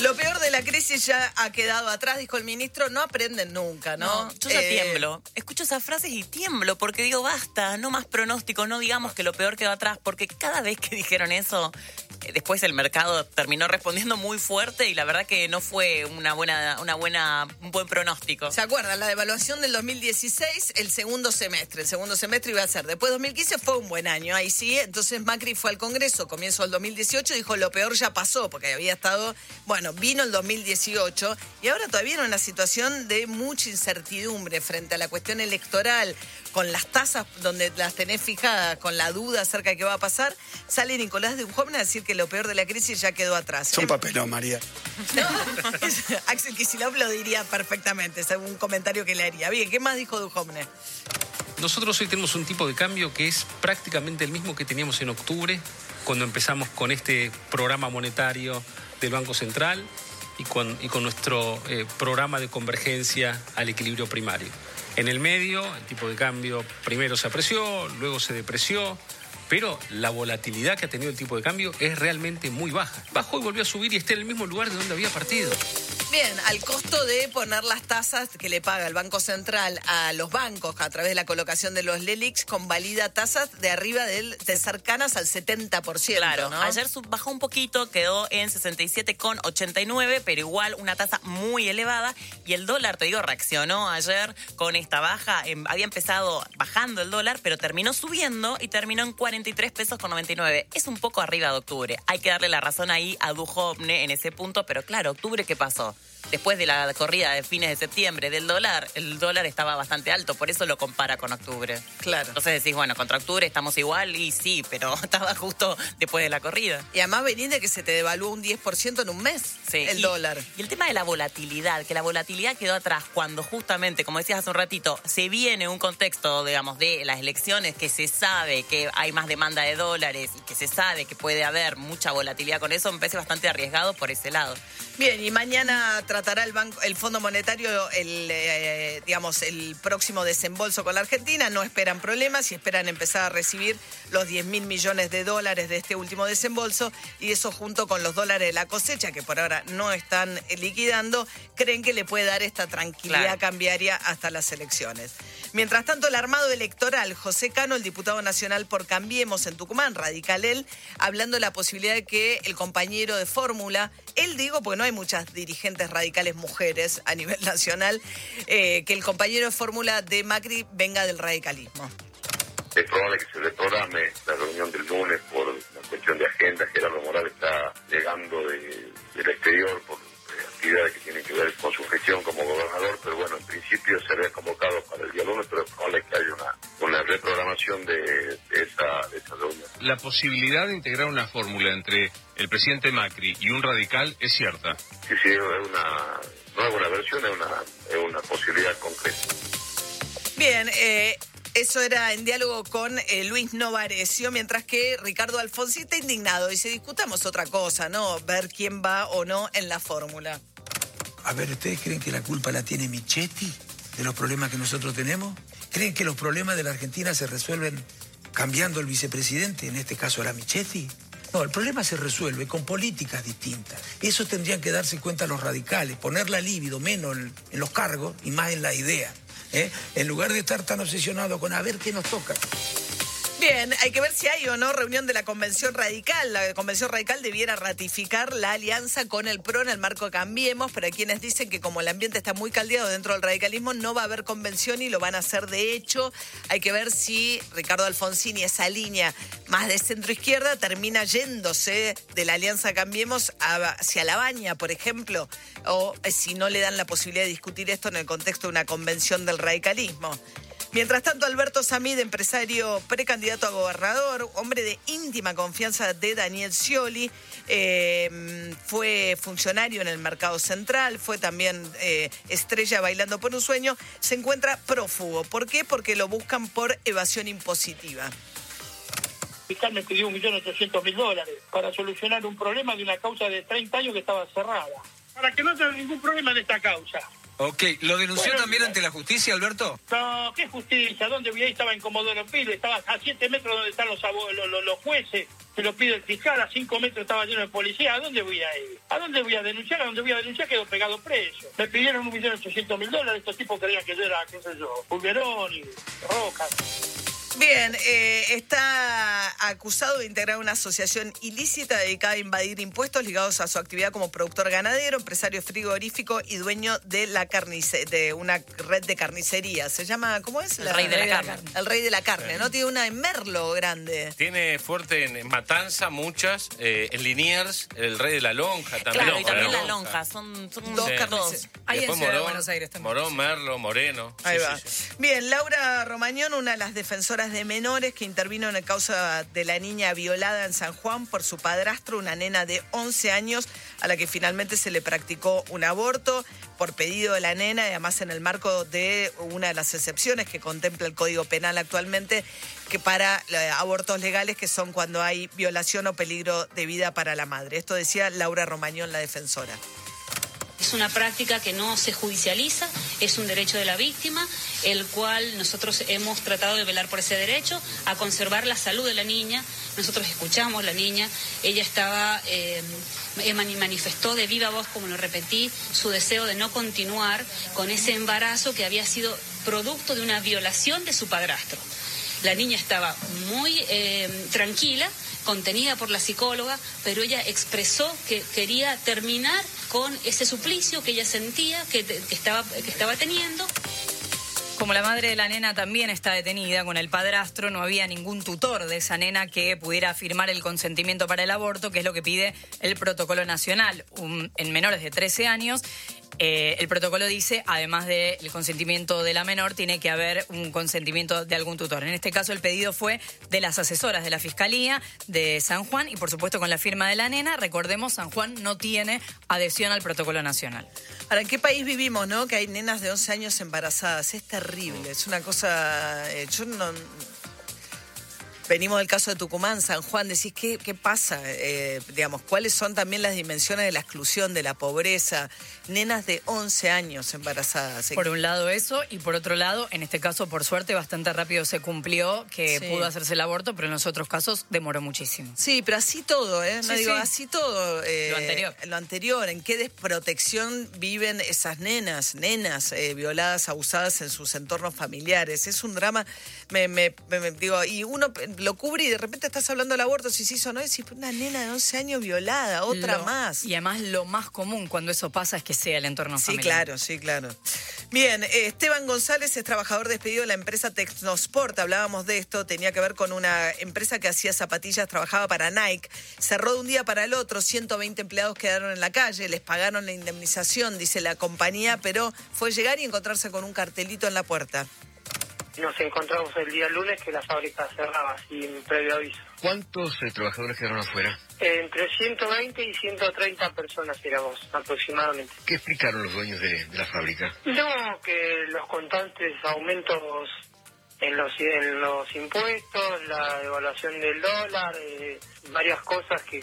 Lo peor de la crisis ya ha quedado atrás, dijo el ministro, no aprenden nunca, ¿no? No, yo ya Eh, tiemblo. Escucho esas frases y tiemblo porque digo, basta, no más pronóstico, no digamos que lo peor quedó atrás, porque cada vez que dijeron eso, después el mercado terminó respondiendo muy fuerte y la verdad que no fue una buena, una buena, un buen pronóstico. ¿Se acuerdan? La devaluación del 2016, el segundo semestre. El segundo semestre iba a ser. Después 2015 fue un buen año. Ahí sí. Entonces Macri fue al Congreso, comienzo del 2018, dijo lo peor ya pasó, porque había estado. Bueno, vino el 2018 y ahora todavía en una situación de mucha incertidumbre frente a la cuestión electoral, con las tasas donde las tenés fijadas, con la duda acerca de qué va a pasar. Sale Nicolás de Ujovna a decir que lo peor de la crisis ya quedó atrás. Es un papelón, María. [laughs] Es- Axel Kicillof lo diría perfectamente, es un comentario que le haría. Bien, ¿qué más dijo Duhovne? Nosotros hoy tenemos un tipo de cambio que es prácticamente el mismo que teníamos en octubre, cuando empezamos con este programa monetario del Banco Central y con, y con nuestro eh, programa de convergencia al equilibrio primario. En el medio, el tipo de cambio primero se apreció, luego se depreció, pero la volatilidad que ha tenido el tipo de cambio es realmente muy baja. Bajó y volvió a subir y está en el mismo lugar de donde había partido. Bien, al costo de poner las tasas que le paga el Banco Central a los bancos a través de la colocación de los LELIX, convalida tasas de arriba del, de cercanas al 70%. Claro, ¿no? ayer bajó un poquito, quedó en 67,89, pero igual una tasa muy elevada. Y el dólar, te digo, reaccionó ayer con esta baja. Em, había empezado bajando el dólar, pero terminó subiendo y terminó en 43 pesos con 99. Es un poco arriba de octubre. Hay que darle la razón ahí a Duhovne en ese punto, pero claro, octubre, ¿qué pasó? Después de la corrida de fines de septiembre del dólar, el dólar estaba bastante alto, por eso lo compara con octubre. Claro. Entonces decís, bueno, contra octubre estamos igual y sí, pero [laughs] estaba justo después de la corrida. Y además venís de que se te devaluó un 10% en un mes Sí, el y- dólar. Y el tema de la volatilidad, que la volatilidad quedó atrás cuando justamente, como decías hace un ratito, se viene un contexto, digamos, de las elecciones que se sabe que hay más demanda de dólares y que se sabe que puede haber mucha volatilidad con eso, me parece bastante arriesgado por ese lado. Bien, y mañana tratará el banco, el Fondo Monetario, el, eh, digamos, el próximo desembolso con la Argentina. No esperan problemas y esperan empezar a recibir los 10 mil millones de dólares de este último desembolso y eso junto con los dólares de la cosecha que por ahora no están liquidando, creen que le puede dar esta tranquilidad Claro. cambiaria hasta las elecciones. Mientras tanto, el armado electoral, José Cano, el diputado nacional por Cambiemos en Tucumán, radical él, hablando de la posibilidad de que el compañero de fórmula, él digo, porque no hay muchas dirigentes radicales mujeres a nivel [laughs] nacional, eh, que el compañero de fórmula de Macri venga del radicalismo. Es probable que se reprograme la reunión del lunes por una cuestión de agenda. Gerardo Morales está llegando de- del exterior por actividades que tienen que ver con su gestión como gobernador, pero bueno, en principio se había convocado para el día lunes, pero probable que haya una, una reprogramación de, de, esa, de esa reunión. La posibilidad de integrar una fórmula entre el presidente Macri y un radical es cierta. Sí, sí, es una, no es una versión, es una, es una posibilidad concreta. Bien, eh... Eso era en diálogo con eh, Luis Novarecio, mientras que Ricardo Alfonsi está indignado. y se discutamos otra cosa, ¿no? Ver quién va o no en la fórmula. A ver, ¿ustedes creen que la culpa la tiene Michetti de los problemas que nosotros tenemos? ¿Creen que los problemas de la Argentina se resuelven cambiando el vicepresidente? En este caso era Michetti. No, el problema se resuelve con políticas distintas. Eso tendrían que darse cuenta los radicales, poner la libido menos en, en los cargos y más en la idea. ¿eh? En lugar de estar tan obsesionado con a ver qué nos toca. Bien, hay que ver si hay o no reunión de la Convención Radical. La Convención Radical debiera ratificar la alianza con el PRO en el marco Cambiemos, pero hay quienes dicen que como el ambiente está muy caldeado dentro del radicalismo, no va a haber convención y lo van a hacer de hecho. Hay que ver si Ricardo Alfonsín y esa línea más de centro-izquierda termina yéndose de la alianza Cambiemos hacia La Baña, por ejemplo, o si no le dan la posibilidad de discutir esto en el contexto de una convención del radicalismo. Mientras tanto, Alberto Samid, empresario precandidato a gobernador, hombre de íntima confianza de Daniel Scioli, eh, fue funcionario en el mercado central, fue también eh, estrella bailando por un sueño, se encuentra prófugo. ¿Por qué? Porque lo buscan por evasión impositiva. fiscal me pidió un millón ochocientos mil dólares para solucionar un problema de una causa de 30 años que estaba cerrada. Para que no haya ningún problema en esta causa. Ok, ¿lo denunció Bueno, también ante la justicia, Alberto? No, ¿qué justicia? ¿Dónde voy? Ahí estaba en Comodoro Pilo, estaba a 7 metros donde están los, jueces, se lo pide el fiscal, a 5 metros estaba lleno de policía. ¿A dónde voy a ir? ¿A dónde voy a denunciar? ¿A dónde voy a denunciar? Quedo pegado preso. Me pidieron un millón ochocientos mil dólares, estos tipos creían que yo era, qué sé yo, Pulverón y Rojas. Bien, eh, está acusado de integrar una asociación ilícita dedicada a invadir impuestos ligados a su actividad como productor ganadero, empresario frigorífico y dueño de la carnice, de una red de carnicería. Se llama, ¿cómo es? El rey de la carne. El rey de la carne, ¿no? Tiene una en Merlo grande. Tiene fuerte en Matanza, muchas, eh, en Liniers, el rey de la lonja también. Claro, y también la la lonja. Son, son Dos Sí. carnicerías. Ahí en Ciudad de Morón, Buenos Aires también. Morón, Merlo, Moreno. Ahí Sí, va. sí, sí. Bien, Laura Romañón, una de las defensoras de menores que intervino en el causa de la niña violada en San Juan por su padrastro, una nena de 11 años, a la que finalmente se le practicó un aborto por pedido de la nena y además en el marco de una de las excepciones que contempla el Código Penal actualmente, que para eh, abortos legales, que son cuando hay violación o peligro de vida para la madre. Esto decía Laura Romañón, la defensora. Es una práctica que no se judicializa, es un derecho de la víctima, el cual nosotros hemos tratado de velar por ese derecho, a conservar la salud de la niña. Nosotros escuchamos la niña, ella estaba, eh, mani- manifestó de viva voz, como lo repetí, su deseo de no continuar con ese embarazo que había sido producto de una violación de su padrastro. La niña estaba muy eh, tranquila, contenida por la psicóloga, pero ella expresó que quería terminar con ese suplicio que ella sentía que, estaba, que estaba teniendo. Como la madre de la nena también está detenida con el padrastro, no había ningún tutor de esa nena que pudiera firmar el consentimiento para el aborto, que es lo que pide el protocolo nacional en menores de 13 años. Eh, el protocolo dice, además del consentimiento de la menor, tiene que haber un consentimiento de algún tutor. En este caso, el pedido fue de las asesoras de la Fiscalía de San Juan y, por supuesto, con la firma de la nena. Recordemos, San Juan no tiene adhesión al protocolo nacional. Ahora, ¿en qué país vivimos, no? Que hay nenas de 11 años embarazadas. Es terrible. Es una cosa. eh, yo no. Venimos del caso de Tucumán, San Juan. Decís, ¿qué, qué pasa? Eh, digamos, ¿cuáles son también las dimensiones de la exclusión, de la pobreza? Nenas de 11 años embarazadas. Por un lado eso, y por otro lado, en este caso, por suerte, bastante rápido se cumplió que Sí. pudo hacerse el aborto, pero en los otros casos demoró muchísimo. Sí, pero así todo, ¿eh? No Sí, digo, sí. así todo. eh, Lo anterior. Lo anterior, en qué desprotección viven esas nenas, nenas eh, violadas, abusadas en sus entornos familiares. Es un drama, me, me- me- me- digo, y uno lo cubre y de repente estás hablando del aborto, si se hizo o no, y una nena de 11 años violada, otra Lo- más. Y además lo más común cuando eso pasa es que sea el entorno Sí, familiar. claro, sí, claro. Bien, Esteban González es trabajador despedido de la empresa Tecnosport. Hablábamos de esto, tenía que ver con una empresa que hacía zapatillas, trabajaba para Nike. Cerró de un día para el otro, 120 empleados quedaron en la calle, les pagaron la indemnización, dice la compañía, pero fue llegar y encontrarse con un cartelito en la puerta. Nos encontramos el día lunes que la fábrica cerraba sin previo aviso. ¿Cuántos eh, trabajadores quedaron afuera? Entre 120 y 130 personas éramos aproximadamente. ¿Qué explicaron los dueños de, de la fábrica? No, que los constantes aumentos en los, en los impuestos, la devaluación del dólar, eh, varias cosas que,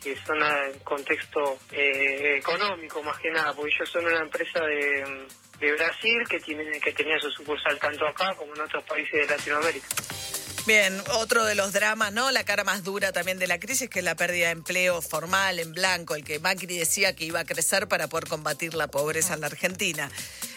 que son en contexto eh, económico más que nada, porque ellos son una empresa de, de Brasil que tiene que tenía su sucursal tanto acá como en otros países de Latinoamérica. Bien, otro de los dramas, ¿no? La cara más dura también de la crisis, que es la pérdida de empleo formal en blanco, el que Macri decía que iba a crecer para poder combatir la pobreza en la Argentina.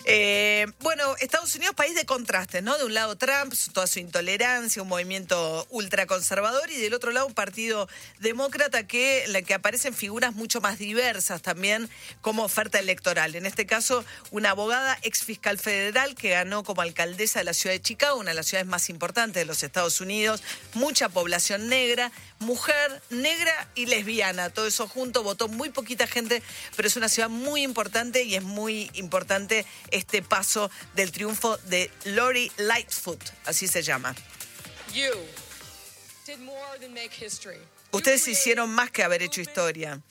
Eh, bueno, Estados Unidos, país de contrastes, ¿no? De un lado Trump, toda su intolerancia, un movimiento ultraconservador, y del otro lado un partido demócrata que, en la que aparecen figuras mucho más diversas también como oferta electoral. En este caso, una abogada ex fiscal federal que ganó como alcaldesa de la ciudad de Chicago, una de las ciudades más importantes de los Estados Unidos, mucha población negra, mujer, negra y lesbiana, todo eso junto, votó muy poquita gente, pero es una ciudad muy importante y es muy importante este paso del triunfo de Lori Lightfoot, así se llama. You did more than make history. Ustedes hicieron más que haber hecho historia,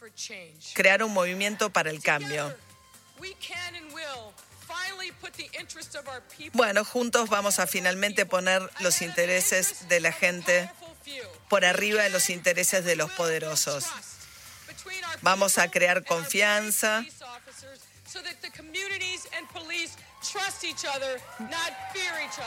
crearon un movimiento para el cambio. Bueno, juntos vamos a finalmente poner los intereses de la gente por arriba de los intereses de los poderosos. Vamos a crear confianza.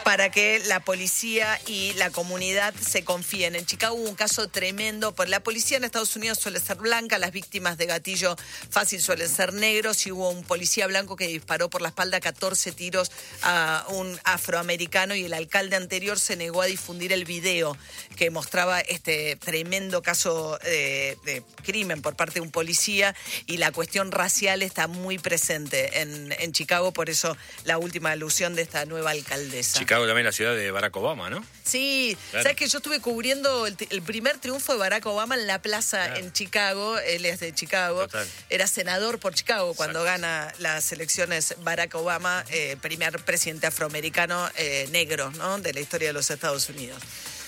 Para que la policía y la comunidad se confíen. En Chicago hubo un caso tremendo, porque la policía en Estados Unidos suele ser blanca, las víctimas de gatillo fácil suelen ser negros, y hubo un policía blanco que disparó por la espalda 14 tiros a un afroamericano y el alcalde anterior se negó a difundir el video que mostraba este tremendo caso de, de crimen por parte de un policía y la cuestión racial está muy presente en, en Chicago, por eso la última alusión de esta nueva alcaldesa. Chicago también la ciudad de Barack Obama, ¿no? Sí, Claro. sabes que yo estuve cubriendo el, el primer triunfo de Barack Obama en la plaza en Chicago, él es de Chicago, Total. era senador por Chicago cuando gana las elecciones Barack Obama, eh, primer presidente afroamericano eh, negro ¿no? de la historia de los Estados Unidos.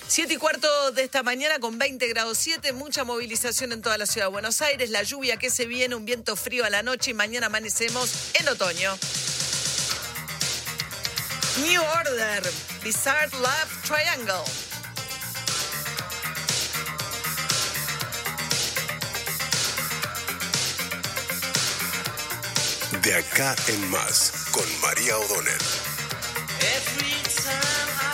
Siete y cuarto de esta mañana con 20 grados 7, mucha movilización en toda la ciudad de Buenos Aires, la lluvia que se viene, un viento frío a la noche y mañana amanecemos en otoño. New Order, Bizarre Love Triangle. De acá en más, con María O'Donnell. Every time I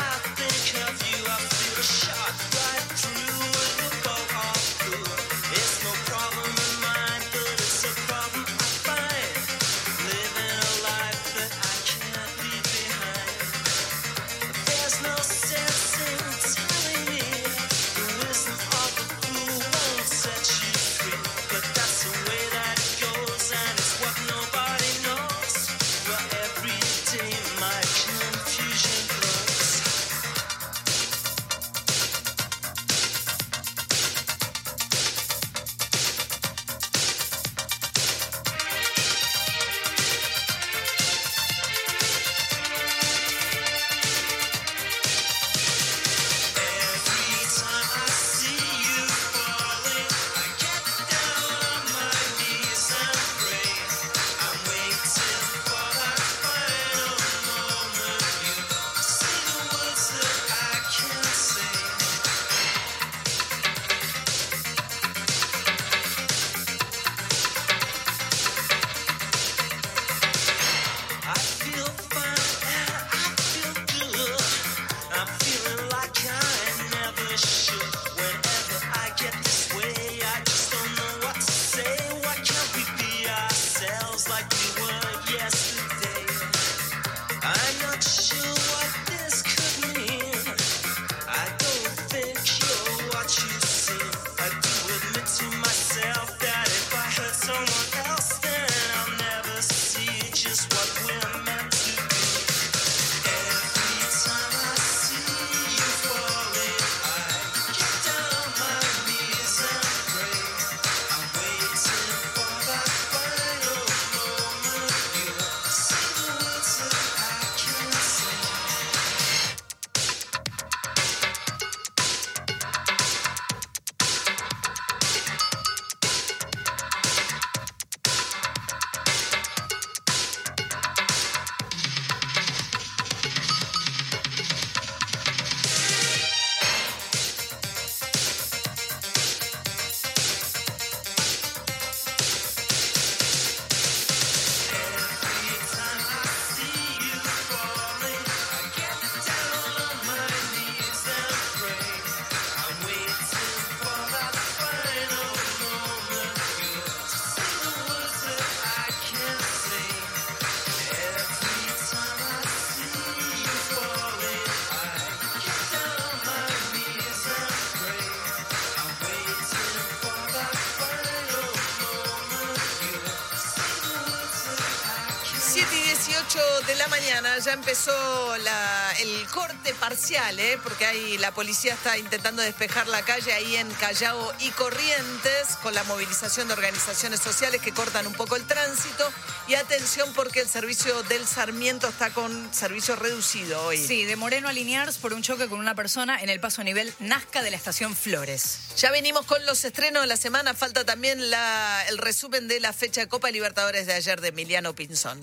ya empezó la- el corte parcial, ¿eh? porque ahí la policía está intentando despejar la calle ahí en Callao y Corrientes con la movilización de organizaciones sociales que cortan un poco el tránsito. Y atención porque el servicio del Sarmiento está con servicio reducido hoy. Sí, de Moreno a Liniers por un choque con una persona en el paso a nivel Nazca de la estación Flores. Ya venimos con los estrenos de la semana. Falta también la- el resumen de la fecha de Copa Libertadores de ayer de Emiliano Pinzón.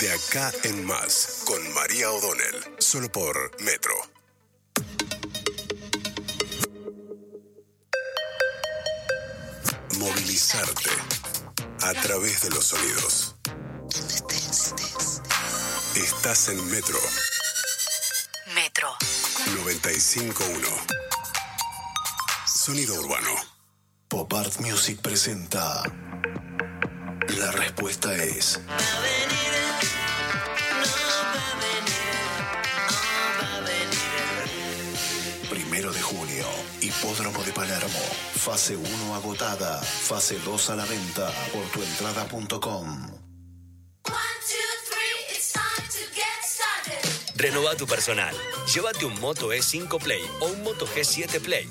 De acá en más, con María O'Donnell, solo por Metro. Movilizarte a través de los sonidos. Estás en Metro Metro. 951. Sonido urbano. Pop Art Music presenta. La respuesta es. Hipódromo de Palermo. Fase 1 agotada. Fase 2 a la venta por tuentrada.com. Renova tu personal. Llévate un Moto E5 Play o un Moto G7 Play.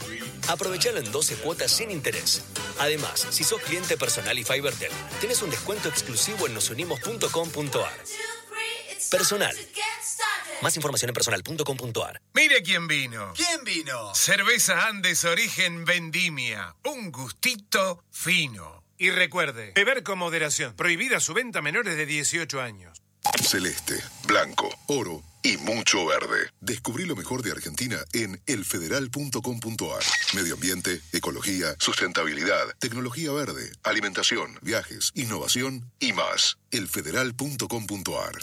Aprovechalo en 12 cuotas sin interés. Además, si sos cliente personal y Fibertel, tenés un descuento exclusivo en nosunimos.com.ar. Personal. Más información en personal.com.ar. Mire quién vino. ¿Quién vino? Cerveza Andes Origen Vendimia. Un gustito fino. Y recuerde, beber con moderación. Prohibida su venta a menores de 18 años. Celeste, blanco, oro y mucho verde. Descubrí lo mejor de Argentina en elfederal.com.ar. Medio ambiente, ecología, sustentabilidad, tecnología verde, alimentación, viajes, innovación y más. Elfederal.com.ar.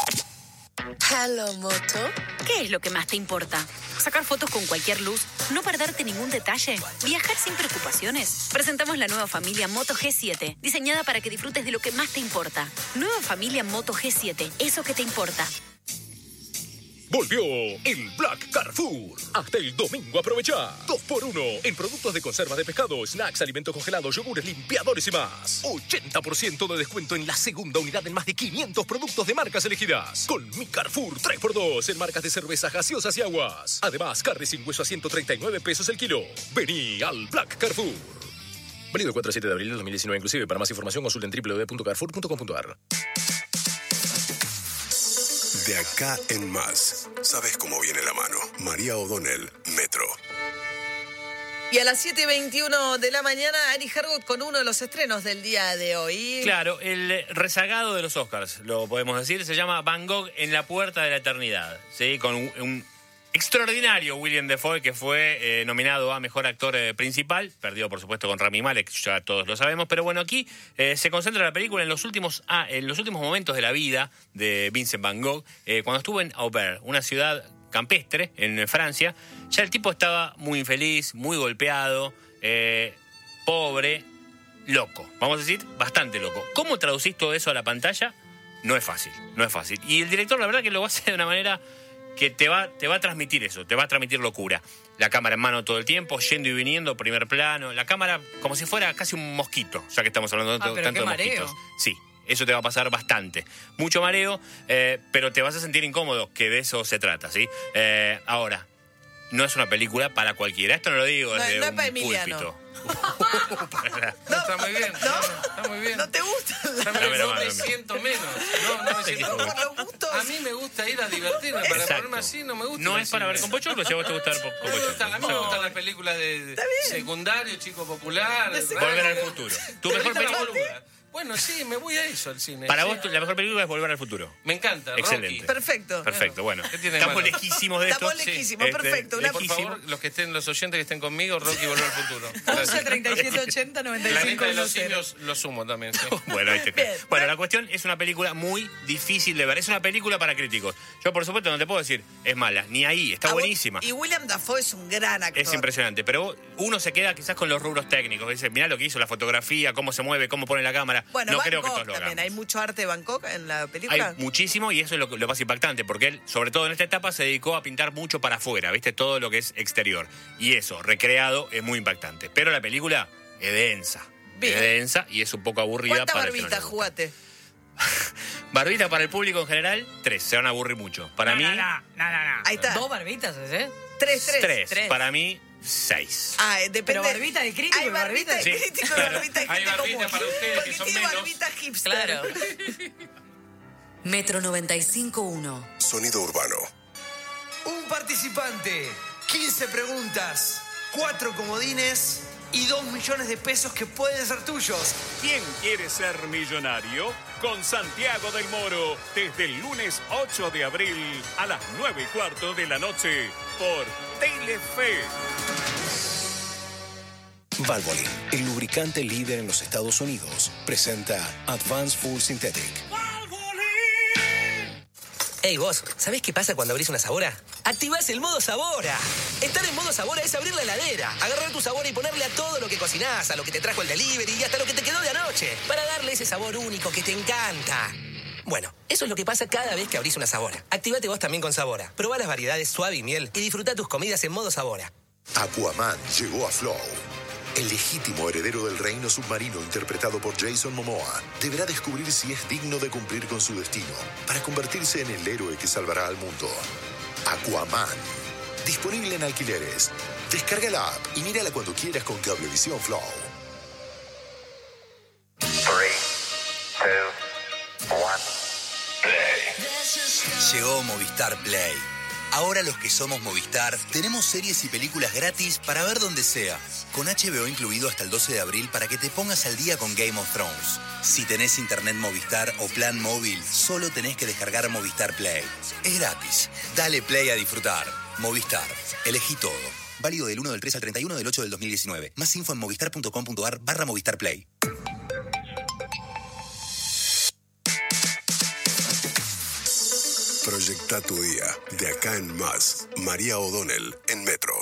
Hello, Moto. ¿Qué es lo que más te importa? ¿Sacar fotos con cualquier luz? ¿No perderte ningún detalle? ¿Viajar sin preocupaciones? Presentamos la nueva familia Moto G7, diseñada para que disfrutes de lo que más te importa. Nueva familia Moto G7, eso que te importa. Volvió el Black Carrefour. Hasta el domingo aprovecha. 2x1 en productos de conserva de pescado, snacks, alimentos congelados, yogures, limpiadores y más. 80% de descuento en la segunda unidad en más de 500 productos de marcas elegidas. Con mi Carrefour 3x2 en marcas de cervezas gaseosas y aguas. Además, carne sin hueso a 139 pesos el kilo. Vení al Black Carrefour. Válido el 4 al 7 de abril de 2019 inclusive. Para más información consulten www.carrefour.com.ar. De acá en más. ¿Sabes cómo viene la mano? María O'Donnell, Metro. Y a las 7.21 de la mañana, Ari Hargot con uno de los estrenos del día de hoy. Claro, el rezagado de los Oscars, lo podemos decir, se llama Van Gogh en la puerta de la eternidad, ¿sí? Con un, un extraordinario William Defoe que fue eh, nominado a mejor actor eh, principal, perdió por supuesto con Rami Malek, ya todos lo sabemos, pero bueno, aquí eh, se concentra la película en los últimos ah, en los últimos momentos de la vida de Vincent Van Gogh, cuando estuvo en Aubert, una ciudad campestre en Francia, ya el tipo estaba muy infeliz, muy golpeado, pobre, loco, vamos a decir, bastante loco. ¿Cómo traducís todo eso a la pantalla? No es fácil, no es fácil. Y el director, la verdad, que lo hacer de una manera que te va, te va a transmitir eso, te va a transmitir locura. La cámara en mano todo el tiempo, yendo y viniendo, primer plano. La cámara como si fuera casi un mosquito, ya que estamos hablando Ah, tanto, de mosquitos. Sí, eso te va a pasar bastante. Mucho mareo, eh, pero te vas a sentir incómodo, que de eso se trata, ¿sí? Eh, ahora, no es una película para cualquiera. Esto no lo digo No, desde no un para Emiliano. [laughs] púlpito. está muy bien. No, está muy bien. ¿No te gusta? Está muy Dame bien, la no mano, me dame. siento menos. No, no me siento menos. A mí me gusta ir a divertirme. Para Exacto. ponerme así no me gusta. No es para ver con pochoclo, si a vos te gusta ver con [laughs] pochoclo. a mí me gustan las películas de secundario, chico popular. Volver al futuro. Bueno, sí, me voy a eso al cine. Para sí. vos, la mejor película es Volver al futuro. Me encanta. Excelente. Rocky. Perfecto. Perfecto, bueno. ¿Qué tiene de Estamos malo? lejísimos de esto. Estamos lejísimos, Este, perfecto. Una- Por favor, los que estén, los oyentes que estén conmigo, Rocky volver al futuro. 11 37 80 95 Planeta de los 10. simios lo sumo también. sí. [laughs] Bueno, ahí te creo. Bueno, la cuestión es una película muy difícil de ver. Es una película para críticos. Yo, por supuesto, no te puedo decir es mala. Ni ahí. Está vos- buenísima. Y William Dafoe es un gran actor. Es impresionante, pero uno se queda quizás con los rubros técnicos. Dice, mirá lo que hizo la fotografía, cómo se mueve, cómo pone la cámara. Bueno, no creo que Bangkok todos lo también. Hay mucho arte de Bangkok en la película. Hay muchísimo y eso es lo, más impactante, porque él, sobre todo en esta etapa, se dedicó a pintar mucho para afuera, ¿viste? Todo lo que es exterior. Y eso, recreado, es muy impactante. Pero la película es densa, Bien. densa y es un poco aburrida ¿Cuántas para el que no jugate? [laughs] Barbita para el público en general, tres. Se van a aburrir mucho. Para mí, Ahí está. Dos barbitas, ¿eh? Tres, tres. tres. Para mí, seis. Ah, eh, depende. Pero barbita de crítico Hay y barbita barbita de Sí. crítico y barbita de Hay gente barbita común. para ustedes, Porque que son tiene menos. barbita hipster. Claro. [laughs] Metro 95.1. Sonido urbano. Un participante, 15 preguntas, 4 comodines y 2 millones de pesos que pueden ser tuyos. ¿Quién quiere ser millonario? Con Santiago del Moro, desde el lunes 8 de abril a las 9 y cuarto de la noche, por Telefe. Valvoline, el lubricante líder en los Estados Unidos, presenta Advanced Full Synthetic. Hey vos, ¿sabés qué pasa cuando abrís una sabora? Activás el modo sabora. Estar en modo sabora es abrir la heladera, agarrar tu sabor y ponerle a todo lo que cocinás, a lo que te trajo el delivery y hasta lo que te quedó de anoche, para darle ese sabor único que te encanta. Bueno, eso es lo que pasa cada vez que abrís una sabora. Activate vos también con sabora. Probá las variedades suave y miel y disfruta tus comidas en modo sabora. Aquaman llegó a Flow. El legítimo heredero del reino submarino interpretado por Jason Momoa deberá descubrir si es digno de cumplir con su destino para convertirse en el héroe que salvará al mundo. Aquaman. Disponible en alquileres. Descarga la app y mírala cuando quieras con Cablevisión Flow. Llegó Movistar Play. Ahora los que somos Movistar tenemos series y películas gratis para ver donde sea, con HBO incluido hasta el 12 de abril para que te pongas al día con Game of Thrones. Si tenés internet Movistar o plan móvil, solo tenés que descargar Movistar Play. Es gratis. Dale play a disfrutar. Movistar. Elegí todo. Válido del 1 del 3 al 31 del 8 del 2019. Más info en movistar.com.ar barra Movistar Play. Proyecta tu día. De acá en más. María O'Donnell en Metro.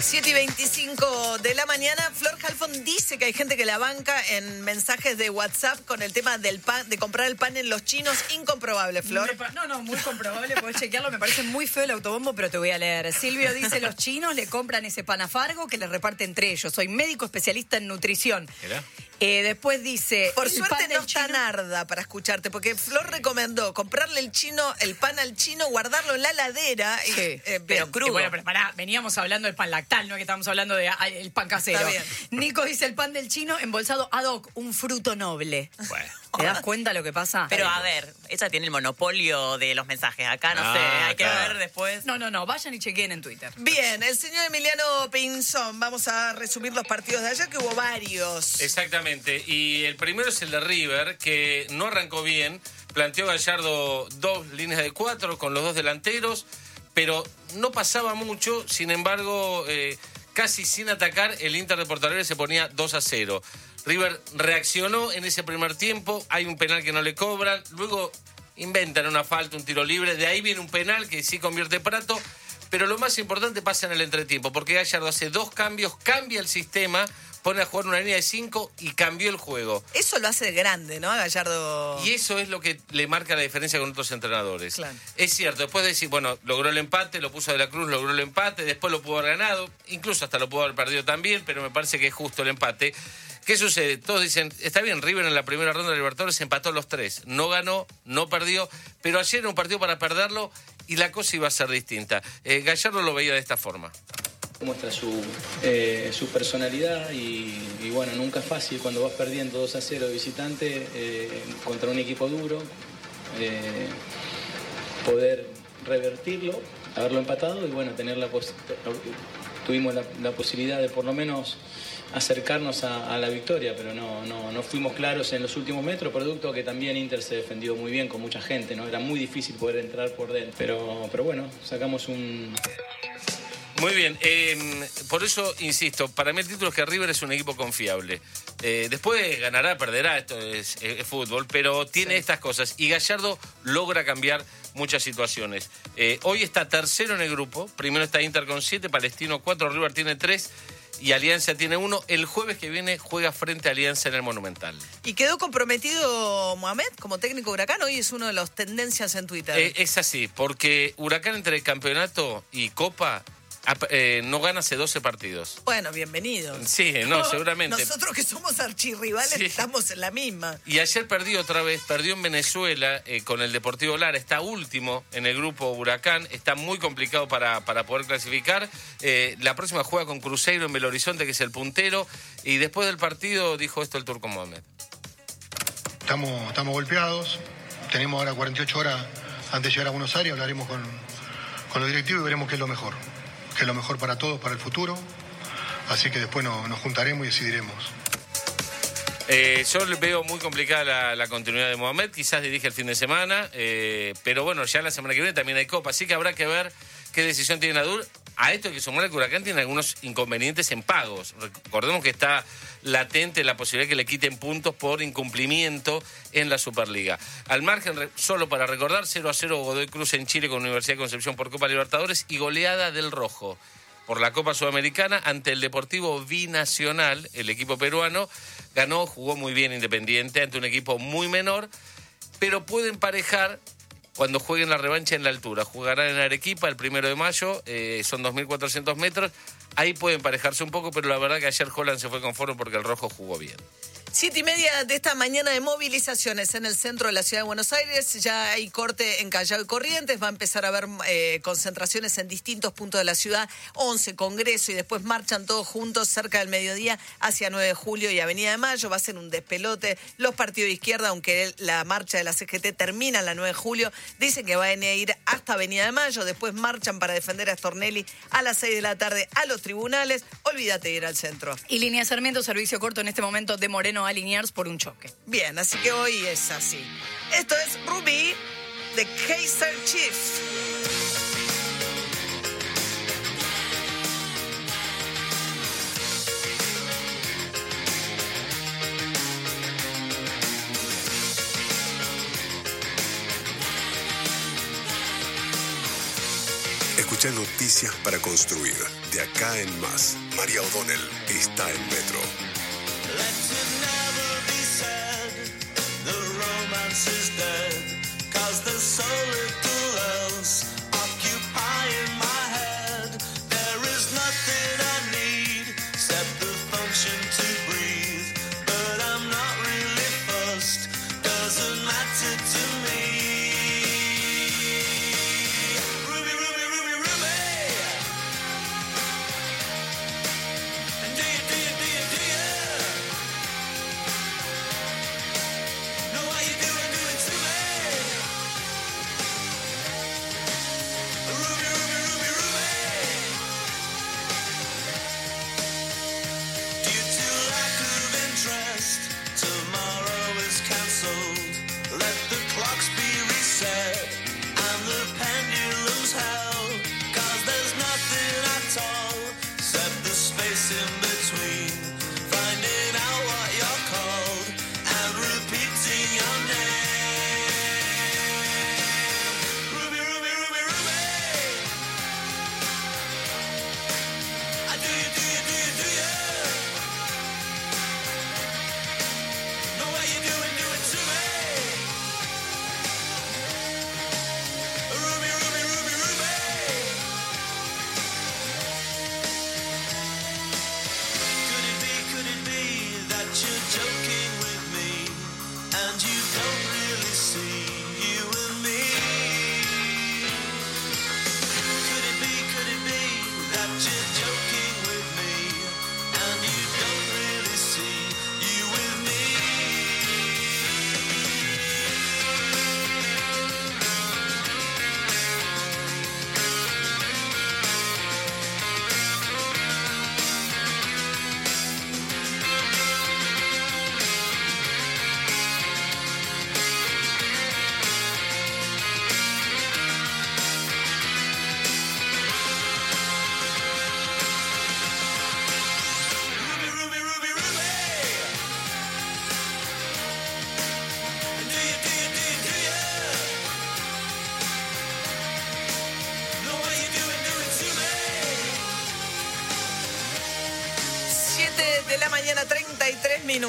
7 y 25 de la mañana, Flor Halfon dice que hay gente que la banca en mensajes de WhatsApp con el tema del pan, de comprar el pan en los chinos. Incomprobable, Flor. No, no, muy comprobable, podés chequearlo. Me parece muy feo el autobombo, pero te voy a leer. Silvio dice: Los chinos le compran ese pan a Fargo que le reparte entre ellos. Soy médico especialista en nutrición. Eh, después dice. Por suerte no está Narda para escucharte, porque Flor recomendó comprarle el chino, el pan al chino, guardarlo en la heladera. Y, Sí, eh, pero crudo. bueno, pero pará, veníamos hablando del pan lactal, no es que estábamos hablando del pan casero. Está bien. Nico dice el pan del chino embolsado ad hoc, un fruto noble. ¿Te das cuenta lo que pasa? Pero a ver, ella tiene el monopolio de los mensajes. Acá no sé, Ah, hay que ver después. No, no, no, vayan y chequen en Twitter. Bien, el señor Emiliano Pinzón, vamos a resumir los partidos de ayer, que hubo varios. Exactamente. Y el primero es el de River, que no arrancó bien. Planteó Gallardo dos líneas de cuatro con los dos delanteros, pero no pasaba mucho. Sin embargo, eh, casi sin atacar, el Inter de Porto se ponía 2 a 0. River reaccionó en ese primer tiempo. Hay un penal que no le cobran. Luego inventan una falta, un tiro libre. De ahí viene un penal que sí convierte Prato. Pero lo más importante pasa en el entretiempo, porque Gallardo hace dos cambios, cambia el sistema, pone a jugar una línea de cinco y cambió el juego. Eso lo hace grande, ¿no? A Gallardo. Y eso es lo que le marca la diferencia con otros entrenadores. Claro. Es cierto, después de decir, bueno, logró el empate, lo puso de la Cruz, logró el empate, después lo pudo haber ganado, incluso hasta lo pudo haber perdido también, pero me parece que es justo el empate. ¿Qué sucede? Todos dicen, está bien, River en la primera ronda de Libertadores empató los tres, no ganó, no perdió, pero ayer era un partido para perderlo y la cosa iba a ser distinta. Eh, Gallardo lo veía de esta forma. Muestra su, eh, su personalidad y, bueno, nunca es fácil cuando vas perdiendo 2 a 0 de visitante eh, contra un equipo duro, eh, poder revertirlo, haberlo empatado y bueno, tener la tuvimos la, la posibilidad de por lo menos acercarnos a, a la victoria, pero no, no, no fuimos claros en los últimos metros, producto que también Inter se defendió muy bien con mucha gente, ¿no? Era muy difícil poder entrar por dentro, pero, pero bueno, sacamos un, Muy bien, eh, por eso insisto, para mí el título es que River es un equipo confiable. Eh, después ganará, perderá, esto es, es fútbol, pero tiene estas cosas y Gallardo logra cambiar muchas situaciones. Eh, hoy está tercero en el grupo, primero está Inter con siete, Palestino cuatro, River tiene tres y Alianza tiene uno. El jueves que viene juega frente a Alianza en el Monumental. Y quedó comprometido Mohamed como técnico de Huracán. Hoy es uno de los tendencias en Twitter. Eh, es así, porque Huracán entre campeonato y Copa eh, no gana hace 12 partidos. Bueno, bienvenidos. Sí, no, seguramente. Nosotros que somos archirrivales Sí. estamos en la misma. Y ayer perdió otra vez, perdió en Venezuela eh, con el Deportivo Lara, está último en el grupo Huracán, está muy complicado para, para poder clasificar. Eh, la próxima juega con Cruzeiro en Belo Horizonte, que es el puntero, y después del partido dijo esto el Turco Mohamed. Estamos, estamos golpeados, tenemos ahora 48 horas antes de llegar a Buenos Aires, hablaremos con, con los directivos y veremos qué es lo mejor, qué es lo mejor para todos, para el futuro. Así que después no- nos juntaremos y decidiremos. Eh, yo veo muy complicada la, continuidad de Mohamed, quizás dirige el fin de semana, eh, pero bueno, ya la semana que viene también hay Copa, así que habrá que ver qué decisión tiene Nadur. A esto hay que sumar que Huracán tiene algunos inconvenientes en pagos. Recordemos que está latente la posibilidad que le quiten puntos por incumplimiento en la Superliga. Al margen, solo para recordar, 0 a 0 Godoy Cruz en Chile con Universidad de Concepción por Copa Libertadores y goleada del Rojo por la Copa Sudamericana ante el Deportivo Binacional, el equipo peruano, ganó, jugó muy bien Independiente ante un equipo muy menor, pero puede emparejar cuando jueguen la revancha en la altura. Jugarán en Arequipa el primero de mayo, eh, son 2.400 metros, ahí puede emparejarse un poco, pero la verdad que ayer Holland se fue conforme porque el rojo jugó bien. Siete y media de esta mañana de movilizaciones en el centro de la ciudad de Buenos Aires. Ya hay corte en Callao y Corrientes. Va a empezar a haber eh, concentraciones en distintos puntos de la ciudad. 11, Congreso y después marchan todos juntos cerca del mediodía hacia 9 de julio y Avenida de Mayo. Va a ser un despelote. Los partidos de izquierda, aunque la marcha de la CGT termina la 9 de julio, dicen que van a ir hasta Avenida de Mayo. Después marchan para defender a Stornelli a las 6 de la tarde a los tribunales. Olvídate de ir al centro. Y línea Sarmiento, servicio corto en este momento de Moreno a Liniers por un choque. Bien, así que hoy es así. Esto es Ruby de Kaiser Chiefs. Escucha noticias para construir. De acá en más. María O'Donnell está en Metro. The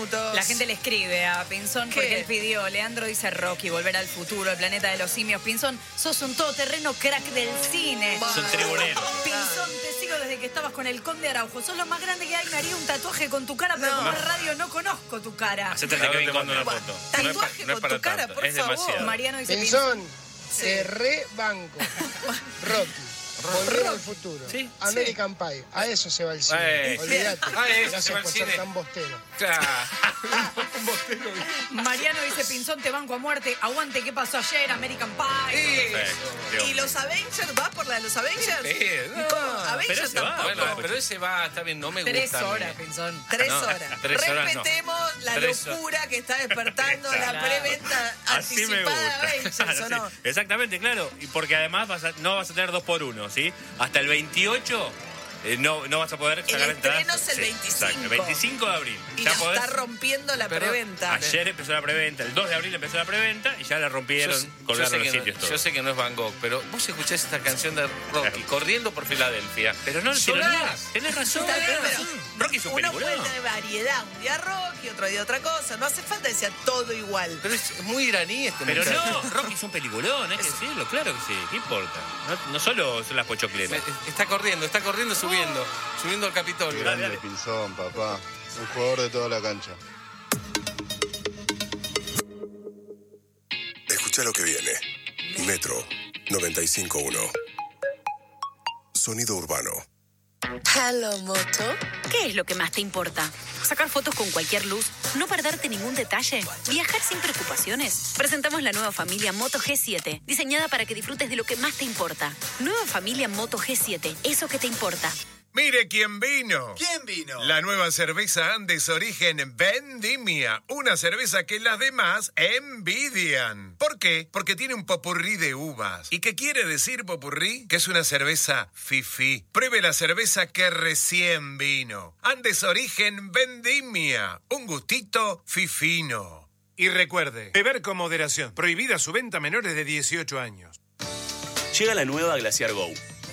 minutos. La gente le escribe a Pinzón porque él pidió, Leandro dice Rocky, volver al futuro, el planeta de los simios. Pinzón, sos un todoterreno crack del cine. Son tribuneros. Pinzón, te seguido desde que estabas con el Conde Araujo. Sos lo más grande que hay. Me haría un tatuaje con tu cara, pero como es radio no conozco tu cara. Hacete el una foto. No es, pa- no es para tanto, es demasiado. Mariano dice Pinzón, Sí. te re banco. Rocky. Futuro. American Pie. A eso se va el cine. Olvídate. a eso se Gracias va el por ser cine. tan bostero. [laughs] Mariano dice Pinzón, te banco a muerte. Aguante, ¿qué pasó ayer? American Pie. ¿Y los Avengers? ¿Va por la de los Avengers? Sí, ¿Y cómo? Avengers tampoco. Bueno, pero ese va, está bien, no me gusta. Tres a mí. horas, Pinzón. Tres No, horas. tres horas no. Respetemos la Tres locura que está despertando la preventa Así me anticipada. Avengers, ¿o [laughs] Claro, no? Exactamente, claro. Y porque además vas a- no vas a tener dos por uno, ¿sí? Hasta el 28 eh, no, no vas a poder sacar El entradas. estreno es el Sí, 25. exacto, el 25 de abril. Y Ya la podés- está rompiendo la preventa. Ayer empezó la preventa, el 2 de abril empezó la preventa y ya la rompieron, Yo sé- yo colgaron sé los sitios no, todos. yo sé que no es Van Gogh, pero vos escuchás esta canción de Rocky corriendo por Filadelfia. Pero no, tironeás. Tenés razón. Bien, tenés razón. Rocky es un Uno puede tener variedad. Un día Rocky, otro día otra cosa. No hace falta que sea todo igual. Pero es muy iraní este Pero no, Rocky es un peliculón, hay que decirlo, claro que sí, ¿qué importa? No, no solo son las pochocleras. Está corriendo, está corriendo, subiendo. Subiendo al Capitolio. Grande Pinzón, papá. Un jugador de toda la cancha. Escucha lo que viene. Metro 95.1. Sonido urbano. Hello, Moto. ¿Qué es lo que más te importa? ¿Sacar fotos con cualquier luz? ¿No perderte ningún detalle? ¿Viajar sin preocupaciones? Presentamos la nueva familia Moto G7, diseñada para que disfrutes de lo que más te importa. Nueva familia Moto G7, eso que te importa. Mire quién vino. ¿Quién vino? La nueva cerveza Andes Origen Vendimia. Una cerveza que las demás envidian. ¿Por qué? Porque tiene un popurrí de uvas. ¿Y qué quiere decir popurrí? Que es una cerveza fifi. Pruebe la cerveza que recién vino. Andes Origen Vendimia. Un gustito fifino. Y recuerde, beber con moderación. Prohibida su venta a menores de 18 años. Llega la nueva Glaciar Go.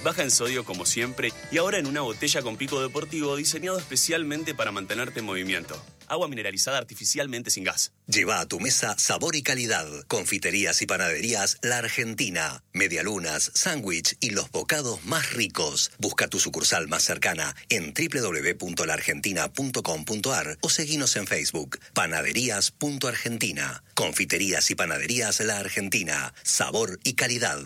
Baja en sodio como siempre y ahora en una botella con pico deportivo diseñado especialmente para mantenerte en movimiento. Agua mineralizada artificialmente sin gas. Lleva a tu mesa sabor y calidad. Confiterías y panaderías La Argentina. Medialunas, sándwich y los bocados más ricos. Busca tu sucursal más cercana en www.laargentina.com.ar o seguinos en Facebook. Panaderías.argentina. Confiterías y panaderías La Argentina. Sabor y calidad.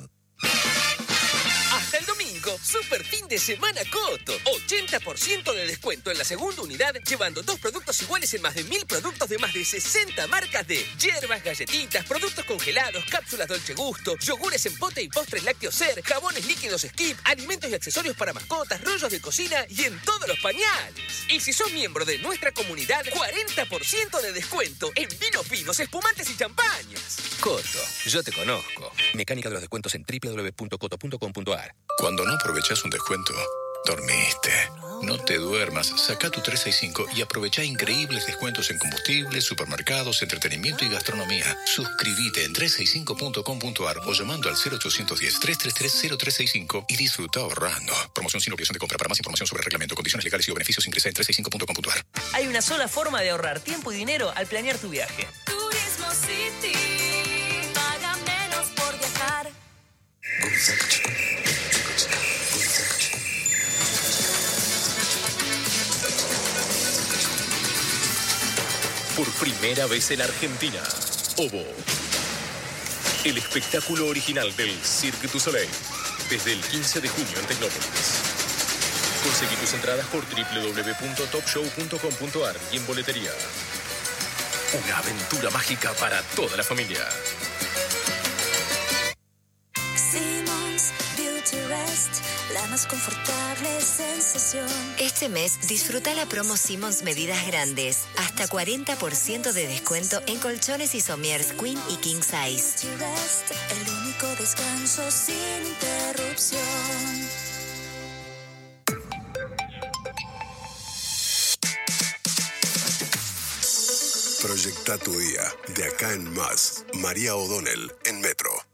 Super fin de semana Coto. 80% de descuento en la segunda unidad, llevando dos productos iguales en más de mil productos de más de 60 marcas de hierbas, galletitas, productos congelados, cápsulas Dolce Gusto, yogures en pote y postres lácteos ser, jabones líquidos Skip, alimentos y accesorios para mascotas, rollos de cocina y en todos los pañales. Y si sos miembro de nuestra comunidad, 40% de descuento en vinos finos, espumantes y champañas. Coto, yo te conozco. Mecánica de los descuentos en www.coto.com.ar. Cuando no aprovechas un descuento, dormiste. No te duermas, saca tu 365 y aprovecha increíbles descuentos en combustibles, supermercados, entretenimiento y gastronomía. Suscríbete en 365.com.ar o llamando al 0810-333-0365 y disfruta ahorrando. Promoción sin obligación de compra. Para más información sobre reglamento, condiciones legales y beneficios ingresa en 365.com.ar. Hay una sola forma de ahorrar tiempo y dinero al planear tu viaje. Turismo City. Paga menos por viajar. Por primera vez en Argentina, Ovo. El espectáculo original del Cirque du Soleil. Desde el 15 de junio en Tecnópolis. Conseguí tus entradas por www.topshow.com.ar y en boletería. Una aventura mágica para toda la familia. Rest. La más confortable sensación. Este mes disfruta la promo Simmons Medidas Grandes. Hasta 40% de descuento en colchones y sommiers Queen y King Size. El único descanso sin interrupción. Proyecta tu día. De acá en más. María O'Donnell en Metro.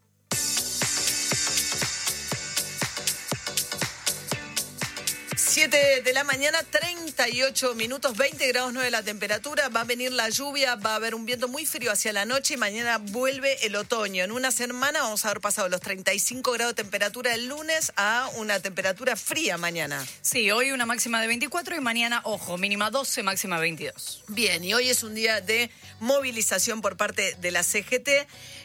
7 de la mañana, 38 minutos, 20 grados 9 la temperatura. Va a venir la lluvia, va a haber un viento muy frío hacia la noche y mañana vuelve el otoño. En una semana vamos a haber pasado los 35 grados de temperatura el lunes a una temperatura fría mañana. Sí, hoy una máxima de 24 y mañana, ojo, mínima 12, máxima 22. Bien, y hoy es un día de movilización por parte de la CGT.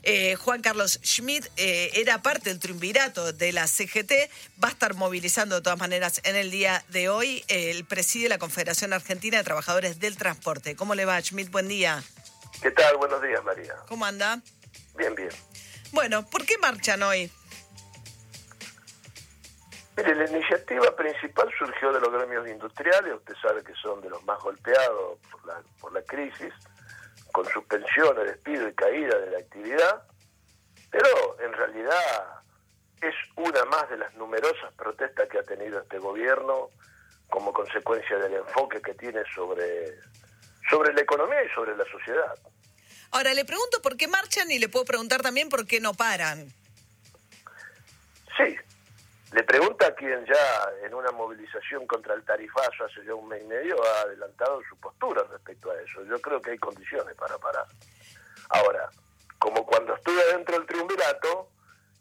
Eh, Juan Carlos Schmidt eh, era parte del triunvirato de la CGT, va a estar movilizando de todas maneras en el día de hoy. Él preside la Confederación Argentina de Trabajadores del Transporte. ¿Cómo le va, Schmidt? Buen día. ¿Qué tal? Buenos días, María. ¿Cómo anda? Bien, bien. Bueno, ¿por qué marchan hoy? Mire, la iniciativa principal surgió de los gremios industriales, usted sabe que son de los más golpeados por la, por la crisis, con suspensiones, despido y caída de la actividad, pero en realidad es una más de las numerosas protestas que ha tenido este gobierno como consecuencia del enfoque que tiene sobre, sobre la economía y sobre la sociedad. Ahora, le pregunto por qué marchan y le puedo preguntar también por qué no paran. Sí, le pregunta a quien ya en una movilización contra el tarifazo hace ya un mes y medio ha adelantado su postura respecto a eso. Yo creo que hay condiciones para parar. Ahora, como cuando estuve dentro del triunvirato,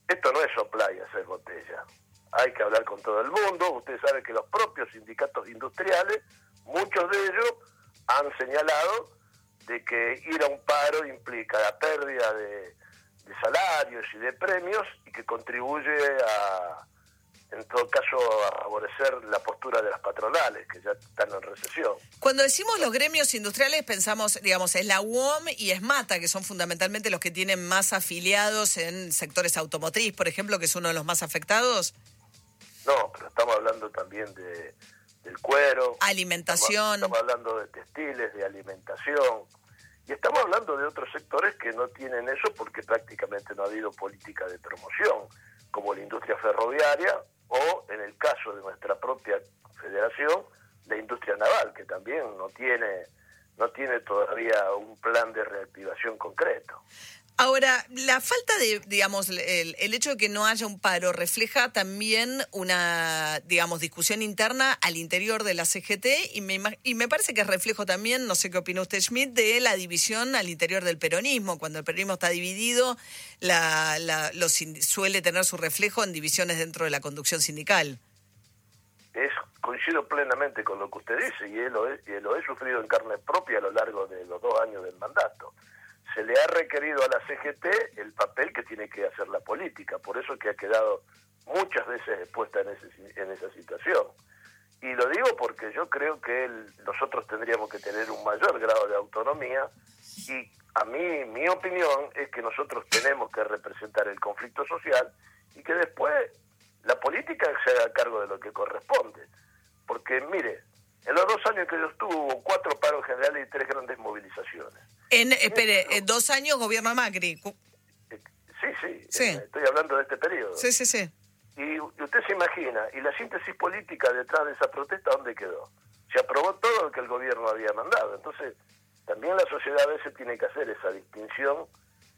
esto no es soplar y hacer botella. Hay que hablar con todo el mundo. Usted sabe que los propios sindicatos industriales, muchos de ellos, han señalado de que ir a un paro implica la pérdida de, de salarios y de premios y que contribuye a, en todo caso, a favorecer la postura de las patronales, que ya están en recesión. Cuando decimos los gremios industriales, pensamos, digamos, es la UOM y ESMATA, que son fundamentalmente los que tienen más afiliados en sectores automotriz, por ejemplo, que es uno de los más afectados. No, pero estamos hablando también de, del cuero. Alimentación. Estamos, estamos hablando de textiles, de alimentación. Y estamos hablando de otros sectores que no tienen eso porque prácticamente no ha habido política de promoción, como la industria ferroviaria o, en el caso de nuestra propia federación, la industria naval, que también no tiene, no tiene todavía un plan de reactivación concreto. Ahora, la falta de, digamos, el, el, hecho de que no haya un paro refleja también una, digamos, discusión interna al interior de la CGT y me, y me parece que es reflejo también, no sé qué opina usted, Schmidt, de la división al interior del peronismo. Cuando el peronismo está dividido, la, la, lo, suele tener su reflejo en divisiones dentro de la conducción sindical. Es, coincido plenamente con lo que usted dice y lo, he, y lo he sufrido en carne propia a lo largo de los dos años del mandato se le ha requerido a la CGT el papel que tiene que hacer la política, por eso que ha quedado muchas veces expuesta en, ese, en esa situación. Y lo digo porque yo creo que el, nosotros tendríamos que tener un mayor grado de autonomía y a mí, mi opinión es que nosotros tenemos que representar el conflicto social y que después la política se haga cargo de lo que corresponde. Porque mire, en los dos años que yo estuve hubo cuatro paros generales y tres grandes movilizaciones. En, espere, en dos años gobierno Macri. Sí, sí, sí. Eh, estoy hablando de este periodo. Sí, sí, sí. Y usted se imagina, ¿y la síntesis política detrás de esa protesta dónde quedó? Se aprobó todo lo que el gobierno había mandado. Entonces, también la sociedad a veces tiene que hacer esa distinción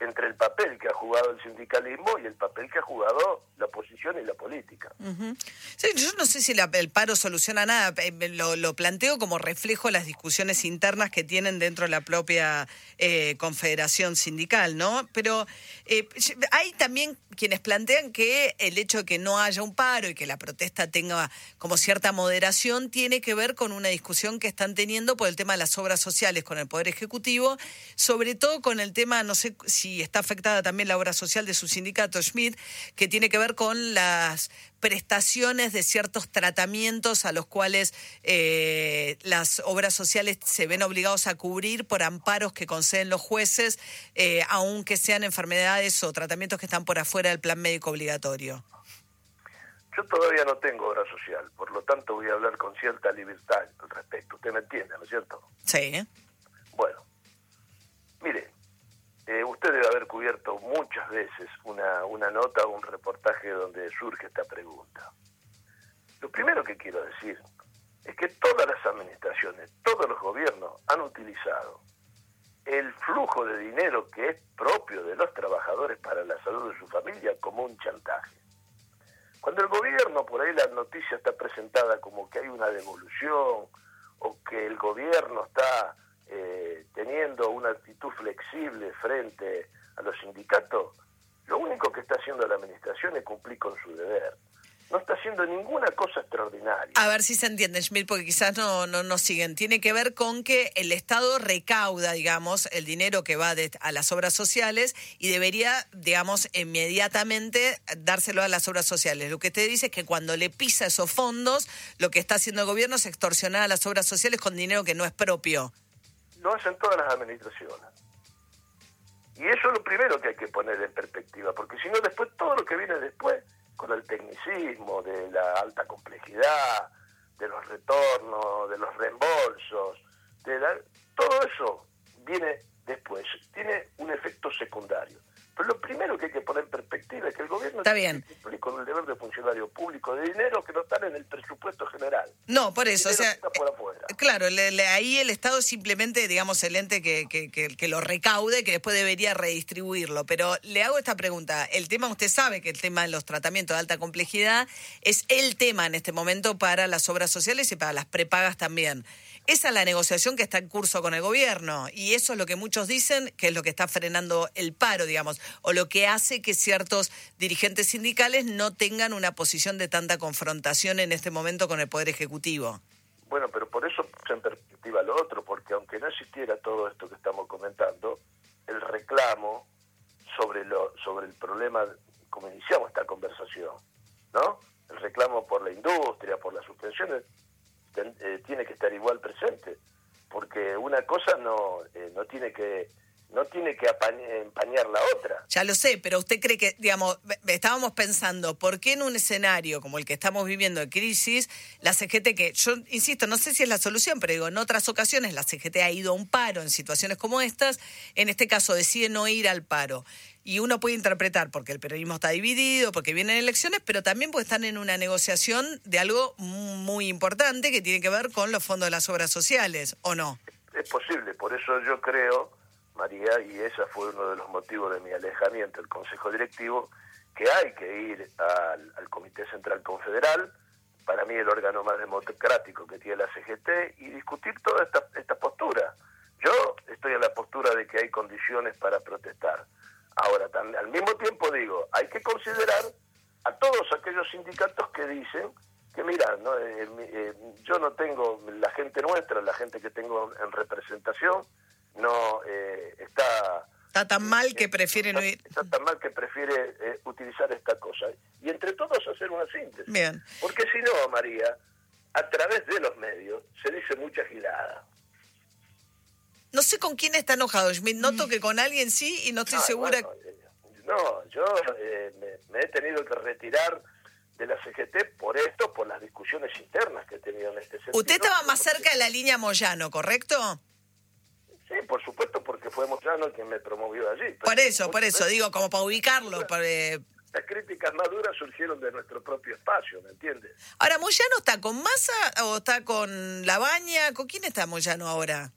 entre el papel que ha jugado el sindicalismo y el papel que ha jugado la oposición y la política. Yo no sé si el paro soluciona nada, lo, lo, planteo como reflejo de las discusiones internas que tienen dentro de la propia eh, confederación sindical, ¿no? Pero eh, hay también quienes plantean que el hecho de que no haya un paro y que la protesta tenga como cierta moderación tiene que ver con una discusión que están teniendo por el tema de las obras sociales con el Poder Ejecutivo, sobre todo con el tema, no sé si está afectada también la obra social de su sindicato Schmidt, que tiene que ver con las prestaciones de ciertos tratamientos a los cuales eh, las obras sociales se ven obligados a cubrir por amparos que conceden los jueces, eh, aunque sean enfermedades o tratamientos que están por afuera del plan médico obligatorio. Yo todavía no tengo obra social, por lo tanto voy a hablar con cierta libertad al respecto. Usted me entiende, ¿no es cierto? Sí. Bueno, mire, eh, usted debe haber cubierto muchas veces una, una nota o un reportaje donde surge esta pregunta. Lo primero que quiero decir es que todas las administraciones, todos los gobiernos han utilizado el flujo de dinero que es propio de los trabajadores para la salud de su familia como un chantaje. Cuando el gobierno, por ahí la noticia está presentada como que hay una devolución o que el gobierno está eh, teniendo una actitud flexible frente a los sindicatos, lo único que está haciendo la administración es cumplir con su deber no está haciendo ninguna cosa extraordinaria. A ver si se entiende, Schmidt, porque quizás no, no nos siguen. Tiene que ver con que el Estado recauda, digamos, el dinero que va a las obras sociales y debería, digamos, inmediatamente dárselo a las obras sociales. Lo que usted dice es que cuando le pisa esos fondos, lo que está haciendo el gobierno es extorsionar a las obras sociales con dinero que no es propio. Lo hacen todas las administraciones. Y eso es lo primero que hay que poner en perspectiva, porque si no, después todo lo que viene después con el tecnicismo de la alta complejidad, de los retornos, de los reembolsos, de todo eso viene después, tiene un efecto secundario. Pero lo primero que hay que poner en perspectiva es que el gobierno Está bien. cumple con el deber de funcionario público de dinero que no están en el presupuesto general. No, por eso, o sea, afuera. claro, ahí el Estado es simplemente, digamos, el ente que, que, que, lo recaude, que después debería redistribuirlo. Pero le hago esta pregunta. El tema, usted sabe que el tema de los tratamientos de alta complejidad es el tema en este momento para las obras sociales y para las prepagas también. Esa es la negociación que está en curso con el gobierno y eso es lo que muchos dicen que es lo que está frenando el paro, digamos, o lo que hace que ciertos dirigentes sindicales no tengan una posición de tanta confrontación en este momento con el Poder Ejecutivo. Bueno, pero por eso se en perspectiva lo otro, porque aunque no existiera todo esto que estamos comentando, el reclamo sobre, lo, sobre el problema, como iniciamos esta conversación, ¿no? El reclamo por la industria, por las suspensiones, eh, tiene que estar igual presente, porque una cosa no, eh, no tiene que no tiene que empañar la otra. Ya lo sé, pero usted cree que, digamos, estábamos pensando, ¿por qué en un escenario como el que estamos viviendo de crisis, la CGT, que yo insisto, no sé si es la solución, pero digo, en otras ocasiones la CGT ha ido a un paro en situaciones como estas, en este caso decide no ir al paro y uno puede interpretar porque el periodismo está dividido, porque vienen elecciones, pero también porque están en una negociación de algo muy importante que tiene que ver con los fondos de las obras sociales, ¿o no? Es posible, por eso yo creo, María, y ese fue uno de los motivos de mi alejamiento del Consejo Directivo, que hay que ir al, Comité Central Confederal, para mí el órgano más democrático que tiene la CGT, y discutir toda esta, esta postura. Yo estoy en la postura de que hay condiciones para protestar Ahora, al mismo tiempo digo, hay que considerar a todos aquellos sindicatos que dicen que mira, ¿no? Eh, eh, yo no tengo, la gente nuestra, la gente que tengo en representación, no eh, está... Está tan mal que prefiere no ir. Está tan mal que prefiere utilizar esta cosa. Y entre todos hacer una síntesis. Bien. Porque si no, María, a través de los medios se dice mucha gilada. No sé con quién está enojado, Schmidt. Noto que con alguien sí y no estoy segura. Eh, no, yo eh, me, he tenido que retirar de la CGT por esto, por las discusiones internas que he tenido en este sentido. Usted estaba más cerca de la línea Moyano, ¿correcto? Sí, por supuesto, porque fue Moyano quien me promovió allí. Por eso, por eso, digo, como para ubicarlo. Para, eh, Las críticas más duras surgieron de nuestro propio espacio, ¿me entiendes? Ahora, ¿Moyano está con Massa o está con Labaña? ¿Con quién está Moyano ahora?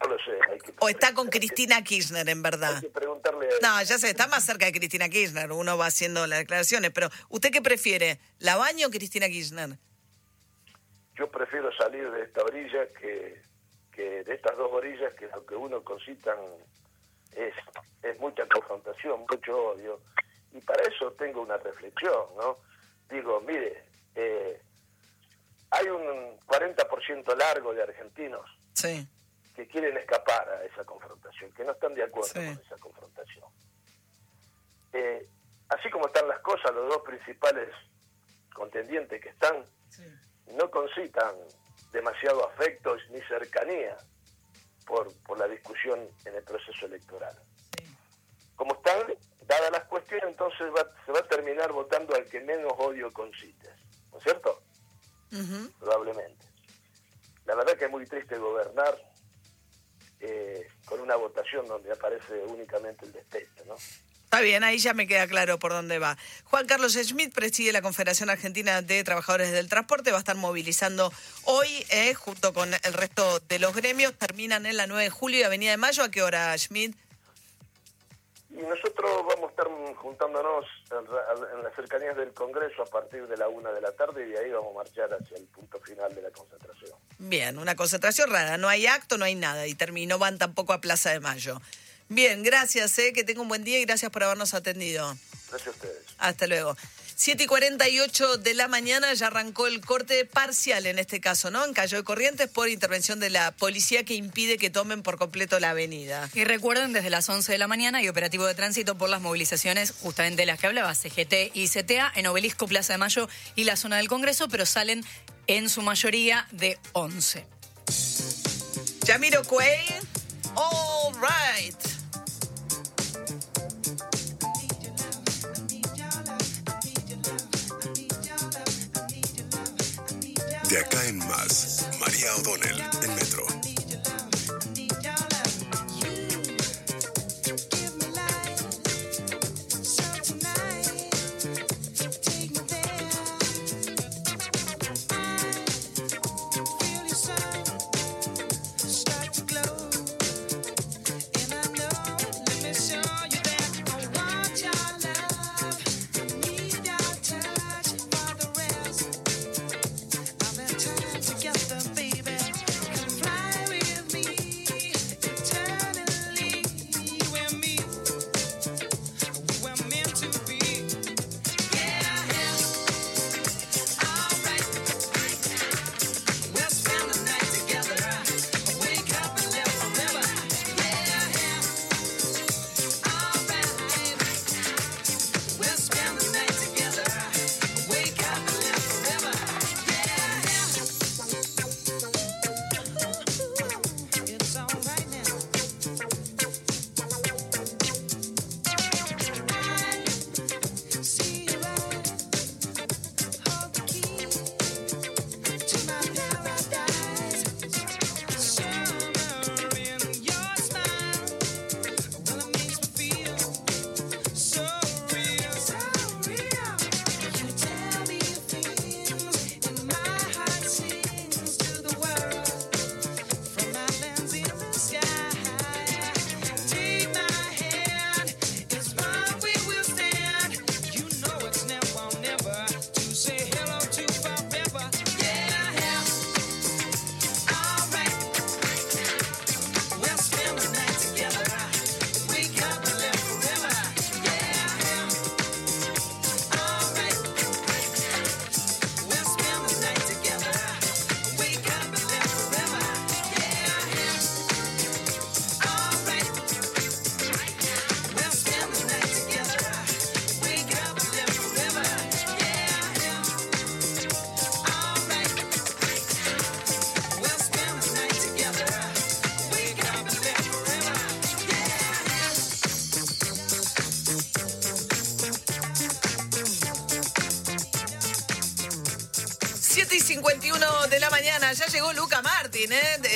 No lo sé. o está con Cristina Kirchner, en verdad. Hay que preguntarle No, ya sé, está más cerca de Cristina Kirchner. Uno va haciendo las declaraciones. Pero, ¿usted qué prefiere? ¿Labaño o Cristina Kirchner? Yo prefiero salir de esta orilla que, que de estas dos orillas que lo que uno concitan es, es mucha confrontación, mucho odio. Y para eso tengo una reflexión, ¿no? Digo, mire, eh, hay un 40% largo de argentinos sí que quieren escapar a esa confrontación, que no están de acuerdo con esa confrontación. Eh, así como están las cosas, los dos principales contendientes que están no concitan demasiado afectos ni cercanía por, por la discusión en el proceso electoral. Como están dadas las cuestiones, entonces se va a terminar votando al que menos odio concites, ¿no es cierto? Probablemente. La verdad que es muy triste gobernar eh, con una votación donde aparece únicamente el despecho, ¿no? Está bien, ahí ya me queda claro por dónde va. Juan Carlos Schmidt preside la Confederación Argentina de Trabajadores del Transporte, va a estar movilizando hoy, eh, junto con el resto de los gremios. Terminan en la 9 de julio y Avenida de Mayo. ¿A qué hora, Schmidt? Y nosotros vamos a estar juntándonos en, las cercanías del Congreso a partir de la una de la tarde y ahí vamos a marchar hacia el punto final de la concentración. Bien, una concentración rara. No hay acto, no hay nada. Y terminó, van tampoco a Plaza de Mayo. Bien, gracias, eh, que tenga un buen día y gracias por habernos atendido. Gracias a ustedes. Hasta luego. 7 y 48 de la mañana ya arrancó el corte parcial en este caso, ¿no? En Cayo de Corrientes por intervención de la policía que impide que tomen por completo la avenida. Y recuerden, desde las 11 de la mañana hay operativo de tránsito por las movilizaciones justamente de las que hablaba, CGT y CTA, en Obelisco, Plaza de Mayo y la zona del Congreso, pero salen en su mayoría de 11. Yamiro Cuey, all right. De acá en más, María O'Donnell,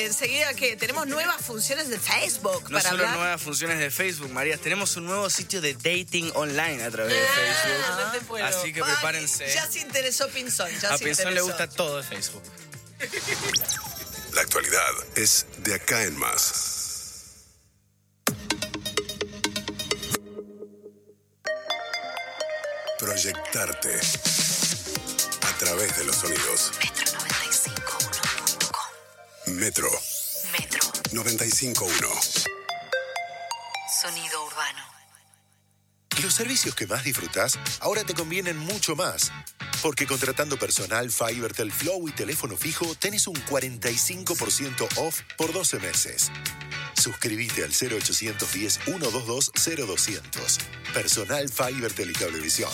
Enseguida que tenemos nuevas funciones de Facebook. No solo nuevas funciones de Facebook, María, tenemos un nuevo sitio de dating online a través de ah, Facebook. Así que prepárense. ya se interesó Pinzón. a Pinzón le gusta todo de Facebook. La actualidad es de acá en más. 95.1. Sonido urbano. Los servicios que más disfrutas ahora te convienen mucho más. Porque contratando personal, Fivertel Flow y teléfono fijo, tenés un 45% off por 12 meses. Suscríbete al 0810-122-0200. Personal Fivertel y Cablevisión.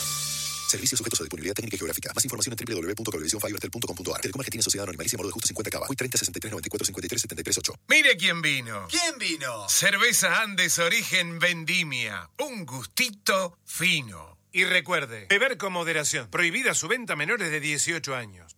Servicios sujetos a disponibilidad técnica y geográfica. Más información en www.cablevisiónfibertel.com.ar. Telecom Argentina Sociedad Anónima Alicia Moro de Justo 50 Cava. Hoy 30 63 94 53 73 8. Mire quién vino. ¿Quién vino? Cerveza Andes Origen Vendimia. Un gustito fino. Y recuerde, beber con moderación. Prohibida su venta a menores de 18 años.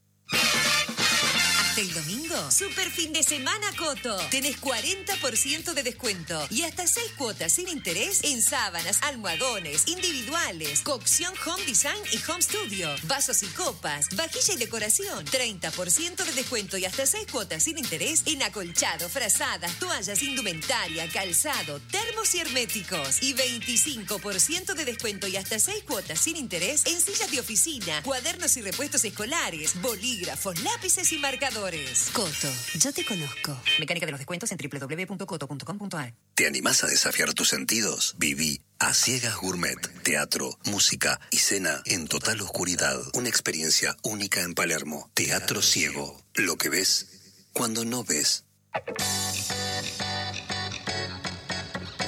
¿Hasta el domingo? Super fin de semana Coto. Tenés 40% de descuento y hasta 6 cuotas sin interés en sábanas, almohadones, individuales, cocción Home Design y Home Studio, vasos y copas, vajilla y decoración. 30% de descuento y hasta 6 cuotas sin interés en acolchado, frazadas, toallas, indumentaria, calzado, termos y herméticos. Y 25% de descuento y hasta 6 cuotas sin interés en sillas de oficina, cuadernos y repuestos escolares, bolígrafos, lápices y marcadores. Coto, yo te conozco. Mecánica de los descuentos en www.coto.com.ar. ¿Te animás a desafiar tus sentidos? Viví a Ciegas Gourmet, teatro, música y cena en total oscuridad. Una experiencia única en Palermo. Teatro ciego. Lo que ves cuando no ves.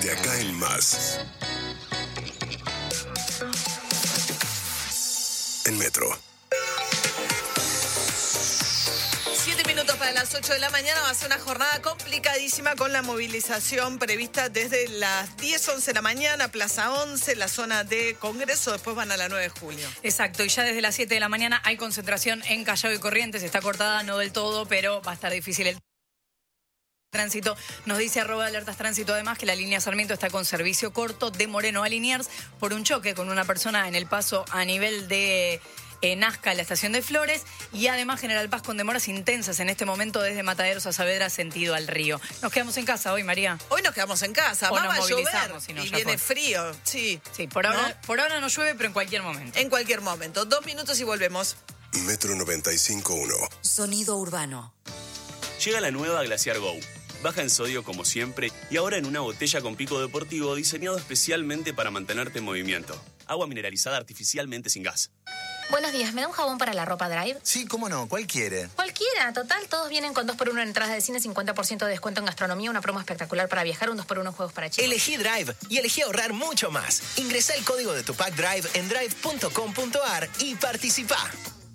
De acá en más. En Metro. Para las 8 de la mañana va a ser una jornada complicadísima con la movilización prevista desde las 10, 11 de la mañana, Plaza 11, la zona de Congreso, después van a la 9 de julio. Exacto, y ya desde las 7 de la mañana hay concentración en Callao y Corrientes. Está cortada, no del todo, pero va a estar difícil el tránsito. Nos dice arroba alertas tránsito además que la línea Sarmiento está con servicio corto de Moreno a Liniers por un choque con una persona en el paso a nivel de eh, Nazca, la estación de Flores, y además General Paz con demoras intensas en este momento desde Mataderos a Saavedra sentido al río. Nos quedamos en casa hoy, María. Hoy nos quedamos en casa, O va nos a llover si no, y viene frío, sí. Sí, por ahora, por ahora no llueve, pero en cualquier momento. En cualquier momento. Dos minutos y volvemos. Metro 95.1. Sonido urbano. Llega la nueva Glaciar Go. Baja en sodio como siempre y ahora en una botella con pico deportivo diseñado especialmente para mantenerte en movimiento. Agua mineralizada artificialmente sin gas. Buenos días, ¿me da un jabón para la ropa Drive? Sí, cómo no, ¿cuál quiere? Cualquiera, total, todos vienen con 2x1 en entradas de cine, 50% de descuento en gastronomía, una promo espectacular para viajar, un 2x1 en juegos para chicos. Elegí Drive y elegí ahorrar mucho más. Ingresa el código de tu pack Drive en drive.com.ar y participa.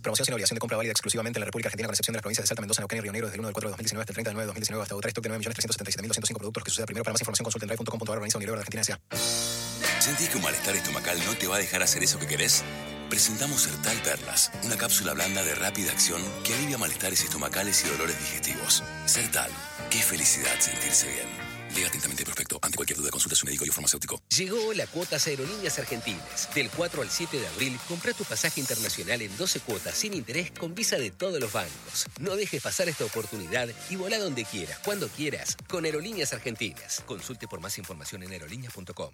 Promoción sin obligación de compra válida exclusivamente en la República Argentina con excepción de las provincias de Salta, Mendoza, Neuquén y Río Negro desde el 1 del 4 de 2019 hasta el 30 del 9 de 2019 hasta otra stock de 9.377.205 productos que suceda primero. Para más información consulta en drive.com.ar organiza Unilever de Argentina S.A. ¿Sentís que un malestar estomacal no te va a dejar hacer eso que querés? Presentamos Sertal Perlas, una cápsula blanda de rápida acción que alivia malestares estomacales y dolores digestivos. Sertal, qué felicidad sentirse bien. Lea atentamente prospecto. Ante cualquier duda, consulta a su médico y farmacéutico. Llegó la cuotas Aerolíneas Argentinas. Del 4 al 7 de abril, compra tu pasaje internacional en 12 cuotas sin interés con visa de todos los bancos. No dejes pasar esta oportunidad y volá donde quieras, cuando quieras, con Aerolíneas Argentinas. Consulte por más información en aerolíneas.com.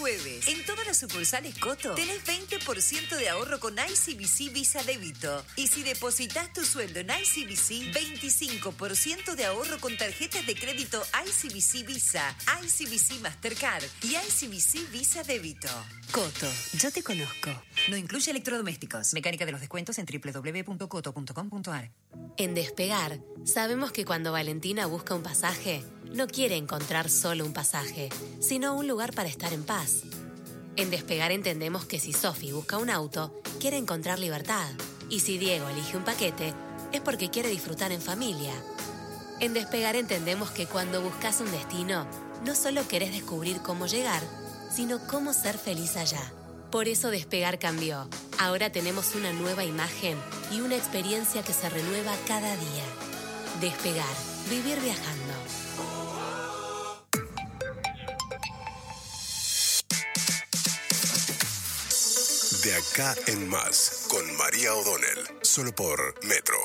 Jueves, en todas las sucursales Coto, tenés 20% de ahorro con ICBC Visa Débito. Y si depositas tu sueldo en ICBC, 25% de ahorro con tarjetas de crédito ICBC Visa, ICBC Mastercard y ICBC Visa Débito. Coto, yo te conozco. No incluye electrodomésticos. Mecánica de los descuentos en www.coto.com.ar. En Despegar, sabemos que cuando Valentina busca un pasaje, no quiere encontrar solo un pasaje, sino un lugar para estar en paz. En Despegar entendemos que si Sofi busca un auto, quiere encontrar libertad. Y si Diego elige un paquete, es porque quiere disfrutar en familia. En Despegar entendemos que cuando buscas un destino, no solo querés descubrir cómo llegar, sino cómo ser feliz allá. Por eso Despegar cambió. Ahora tenemos una nueva imagen y una experiencia que se renueva cada día. Despegar, vivir viajando. De acá en más. Con María O'Donnell. Solo por Metro.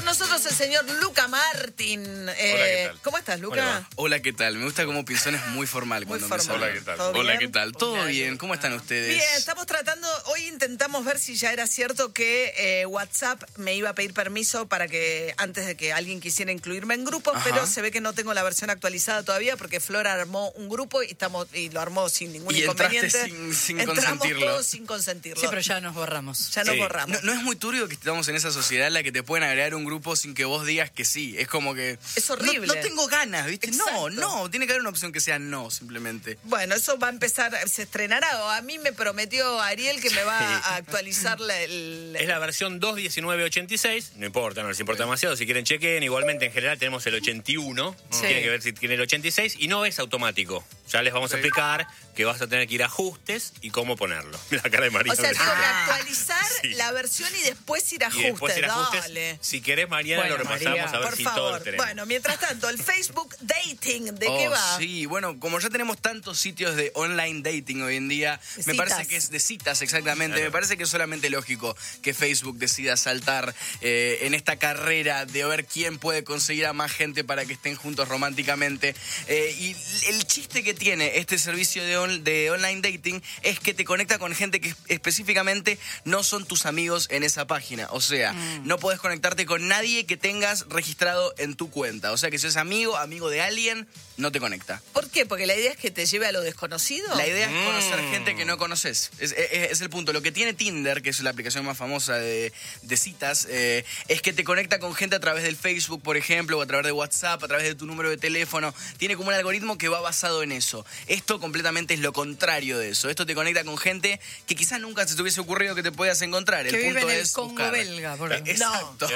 Con nosotros el señor Luca Martín. Eh, ¿qué tal? ¿Cómo estás, Luca? Hola, ¿qué tal? Me gusta como Pinzón es muy formal cuando me formal. saluda. Hola, ¿qué tal? ¿Todo Hola, bien? ¿qué tal? ¿Todo bien? ¿Cómo están ustedes? Bien, estamos tratando, hoy intentamos ver si ya era cierto que eh, WhatsApp me iba a pedir permiso para que antes de que alguien quisiera incluirme en grupos, Ajá. pero se ve que no tengo la versión actualizada todavía porque Flora armó un grupo y estamos y lo armó sin ningún Y entraste inconveniente. sin- sin Entramos consentirlo. todos sin consentirlo. Sí, pero ya nos borramos. Ya nos borramos. ¿No, no es muy turbio que estamos en esa sociedad en la que te pueden agregar un grupo tipo sin que vos digas que sí. Es como que. Es horrible. No, tengo ganas, ¿viste? Exacto. No, no. Tiene que haber una opción que sea no, simplemente. Bueno, eso va a empezar, se estrenará. A mí me prometió Ariel que me va a actualizar la- el. Es la versión 2.19.86, no importa, no les importa demasiado, si quieren chequen, igualmente en general tenemos el 81, Sí. tienen que ver si tiene el 86 y no es automático. Ya les vamos a explicar que vas a tener que ir a ajustes y cómo ponerlo. [laughs] La cara de María. O sea, que actualizar Sí. la versión y después ir a y ajustes. después ir a ajustes. Dale. Si querés, Mariana, Bueno, lo repasamos María, a ver por si favor. todo lo tenemos. Bueno, mientras tanto, el Facebook Dating, ¿de qué Oh, va? Sí, bueno, como ya tenemos tantos sitios de online dating hoy en día, me parece que es de citas exactamente, Claro. me parece que es solamente lógico que Facebook decida saltar eh, en esta carrera de ver quién puede conseguir a más gente para que estén juntos románticamente. Eh, y el chiste que tiene este servicio de, on- de online dating es que te conecta con gente que específicamente no son tus amigos en esa página. O sea, Mm. no puedes conectarte con nadie que tengas registrado en tu cuenta. O sea, que si es amigo, amigo de alguien, no te conecta. ¿Por qué? Porque la idea es que te lleve a lo desconocido. La idea es conocer Mm. gente que no conoces. Es, es- es el punto. Lo que tiene Tinder, que es la aplicación más famosa de, de citas, eh, es que te conecta con gente a través del Facebook, por ejemplo, o a través de WhatsApp, a través de tu número de teléfono. Tiene como un algoritmo que va basado en eso. Esto completamente es lo contrario de eso. Esto te conecta con gente que quizás nunca se te hubiese ocurrido que te puedas encontrar. El Que vive punto en el es Congo buscar. belga, por Eh, ejemplo. Exacto.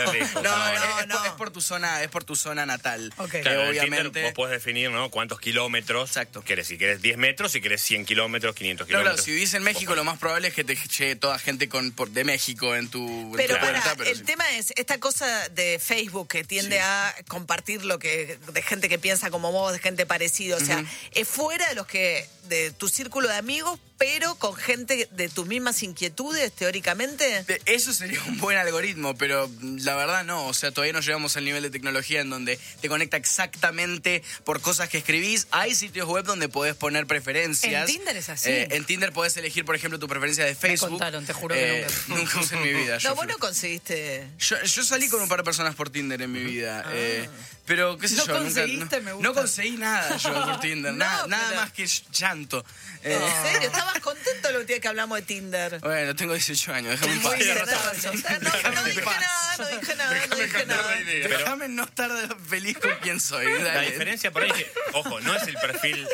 No, no, es- no, es, por- es por tu zona, es por tu zona natal. Ok. Claro, en Tinder obviamente. vos podés definir, ¿no? Cuántos kilómetros Exacto. querés. Si querés 10 metros, si querés 100 kilómetros, 500 Claro, kilómetros. claro, si vivís en México, lo más probable es que te llegue toda gente con, por- de México en tu, en tu Pero cuenta. para, pero el sí. tema es esta cosa de Facebook que tiende a compartir lo que de gente que piensa como vos, de gente parecida, o sea, es fuera de los que de tu círculo de amigos, pero con gente de tus mismas inquietudes teóricamente. Eso sería un buen algoritmo, pero la verdad no. O sea, todavía no llegamos al nivel de tecnología en donde te conecta exactamente por cosas que escribís. Hay sitios web donde podés poner preferencias. En Tinder es así. Eh, en Tinder podés elegir, por ejemplo, tu preferencia de Facebook. contaron, te juro que Eh, nunca [laughs] usé en mi vida. yo No, fui- vos no conseguiste. Yo, yo salí con un par de personas por Tinder en mi vida. eh, pero, qué sé No yo, nunca. conseguiste, no, me gusta. no conseguí nada yo [laughs] por Tinder. No, nada, nada pero- más que llanto. Eh, ¿En serio? ¿Estabas contento el día que hablamos de Tinder? Bueno, tengo 18 años, déjame en paz. No, no, no dije nada, no dije nada, no dije nada. Déjame no estar feliz con quién soy. La dale. diferencia por ahí es que, ojo, no es el perfil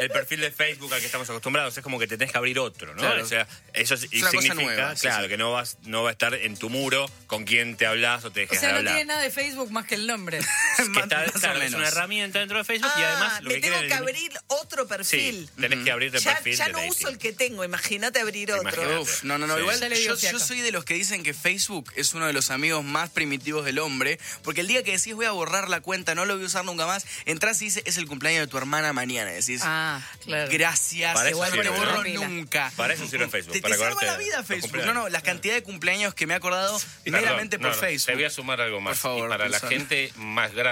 el perfil de Facebook al que estamos acostumbrados, es como que te tenés que abrir otro, ¿no? Claro. O sea, eso es- cosa significa, nueva, sí, claro, sí. que no vas no va a estar en tu muro con quien te hablas o te O dejes sea, de no hablar. tiene nada de Facebook más que el nombre. [laughs] [laughs] que está, Más o claro, es menos. una herramienta dentro de Facebook y Ah, además lo me que tengo que abrir otro perfil. Sí, tenés que abrirte el Ya, perfil ya de no uso el que tengo, imagínate abrir otro. Imagínate. Uf, no, no, no. Sí. Igual yo, soy de los que dicen que Facebook es uno de los amigos más primitivos del hombre, porque el día que decís voy a borrar la cuenta, no lo voy a usar nunca más, entras y dice es el cumpleaños de tu hermana mañana. Decís, Ah, claro. gracias, Para igual no te borro nunca. Para eso sirve Facebook, Te, te para salva acordarte la vida Facebook. No, no, la cantidad de cumpleaños que me he acordado meramente por Facebook. Te voy a sumar algo más. Por favor, para la gente más grande,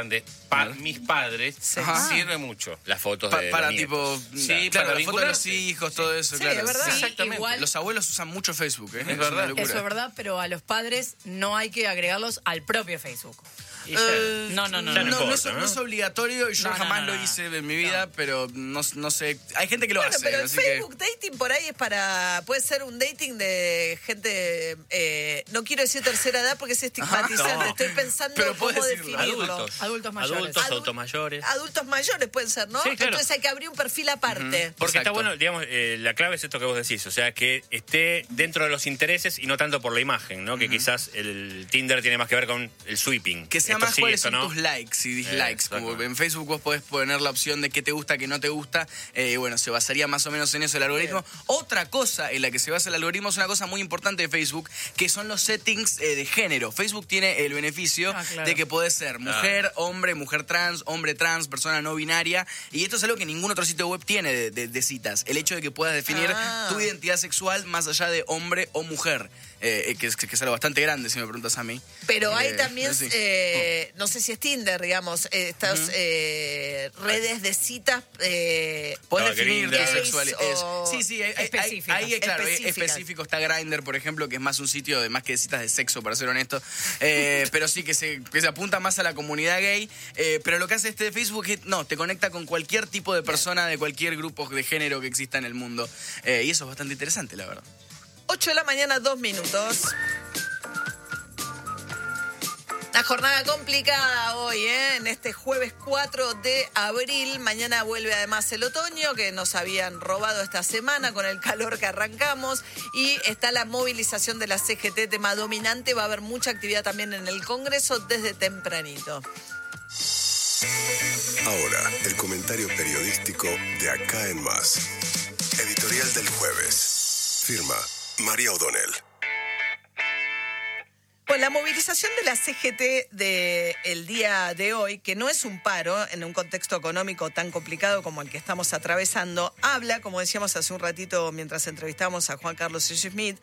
pa- mis padres, Ajá. sirve mucho las fotos Pa- de para los tipo. Sí, claro, para la foto de los hijos, todo eso, Sí, claro. es verdad. Sí, igual- Los abuelos usan mucho Facebook, ¿eh? Es, verdad. una locura. Eso es verdad, pero a los padres no hay que agregarlos al propio Facebook. Eh, no, no, no. no. No, no es, no es obligatorio y yo jamás no, lo hice en mi vida, pero no, no sé. Hay gente que lo Bueno, hace. pero el así Facebook dating por ahí es para. Puede ser un dating de gente. eh, no quiero decir tercera edad porque es estigmatizante. No. Estoy pensando Pero cómo definirlo. Adultos. Adultos mayores. Adultos, Adul- adultos mayores. Adultos mayores pueden ser, ¿no? Sí, claro. Entonces hay que abrir un perfil aparte. Porque está bueno, digamos, eh, la clave es esto que vos decís, o sea, que esté dentro de los intereses y no tanto por la imagen, ¿no? Que quizás el Tinder tiene más que ver con el sweeping. Que sea Esto más cuáles esto son no. tus likes y dislikes. exacto. Como en Facebook vos podés poner la opción de qué te gusta, qué no te gusta. Eh, y bueno, se basaría más o menos en eso el algoritmo. Otra cosa en la que se basa el algoritmo es una cosa muy importante de Facebook, que son los settings eh, de género. Facebook tiene el beneficio Ah, claro. de que podés ser mujer, hombre, mujer trans, hombre trans, persona no binaria. Y esto es algo que ningún otro sitio web tiene de, de- de citas. El hecho de que puedas definir Ah. tu identidad sexual más allá de hombre o mujer. Eh, que, es, que es algo bastante grande, si me preguntas a mí. Pero hay Eh, también, sí. eh, no sé si es Tinder, digamos, eh, estas eh, redes de citas. Eh, Puedes Ah, definir Grindr. tu sexualidad. o Es- Sí, sí, hay- ahí, claro, específico. Está Grindr, por ejemplo, que es más un sitio de más que de citas de sexo, para ser honesto. Eh, [laughs] pero sí, que se, que se apunta más a la comunidad gay. Eh, pero lo que hace este de Facebook es, no, te conecta con cualquier tipo de persona de cualquier grupo de género que exista en el mundo. Eh, y eso es bastante interesante, la verdad. 8 de la mañana, dos minutos. Una jornada complicada hoy, ¿eh? en este jueves 4 de abril. Mañana vuelve además el otoño que nos habían robado esta semana con el calor que arrancamos. Y está la movilización de la CGT, tema dominante. Va a haber mucha actividad también en el Congreso desde tempranito. Ahora, el comentario periodístico de Acá en Más. Editorial del jueves. Firma María O'Donnell. Pues la movilización de la CGT del día de hoy, que no es un paro en un contexto económico tan complicado como el que estamos atravesando, habla, como decíamos hace un ratito mientras entrevistamos a Juan Carlos Smith,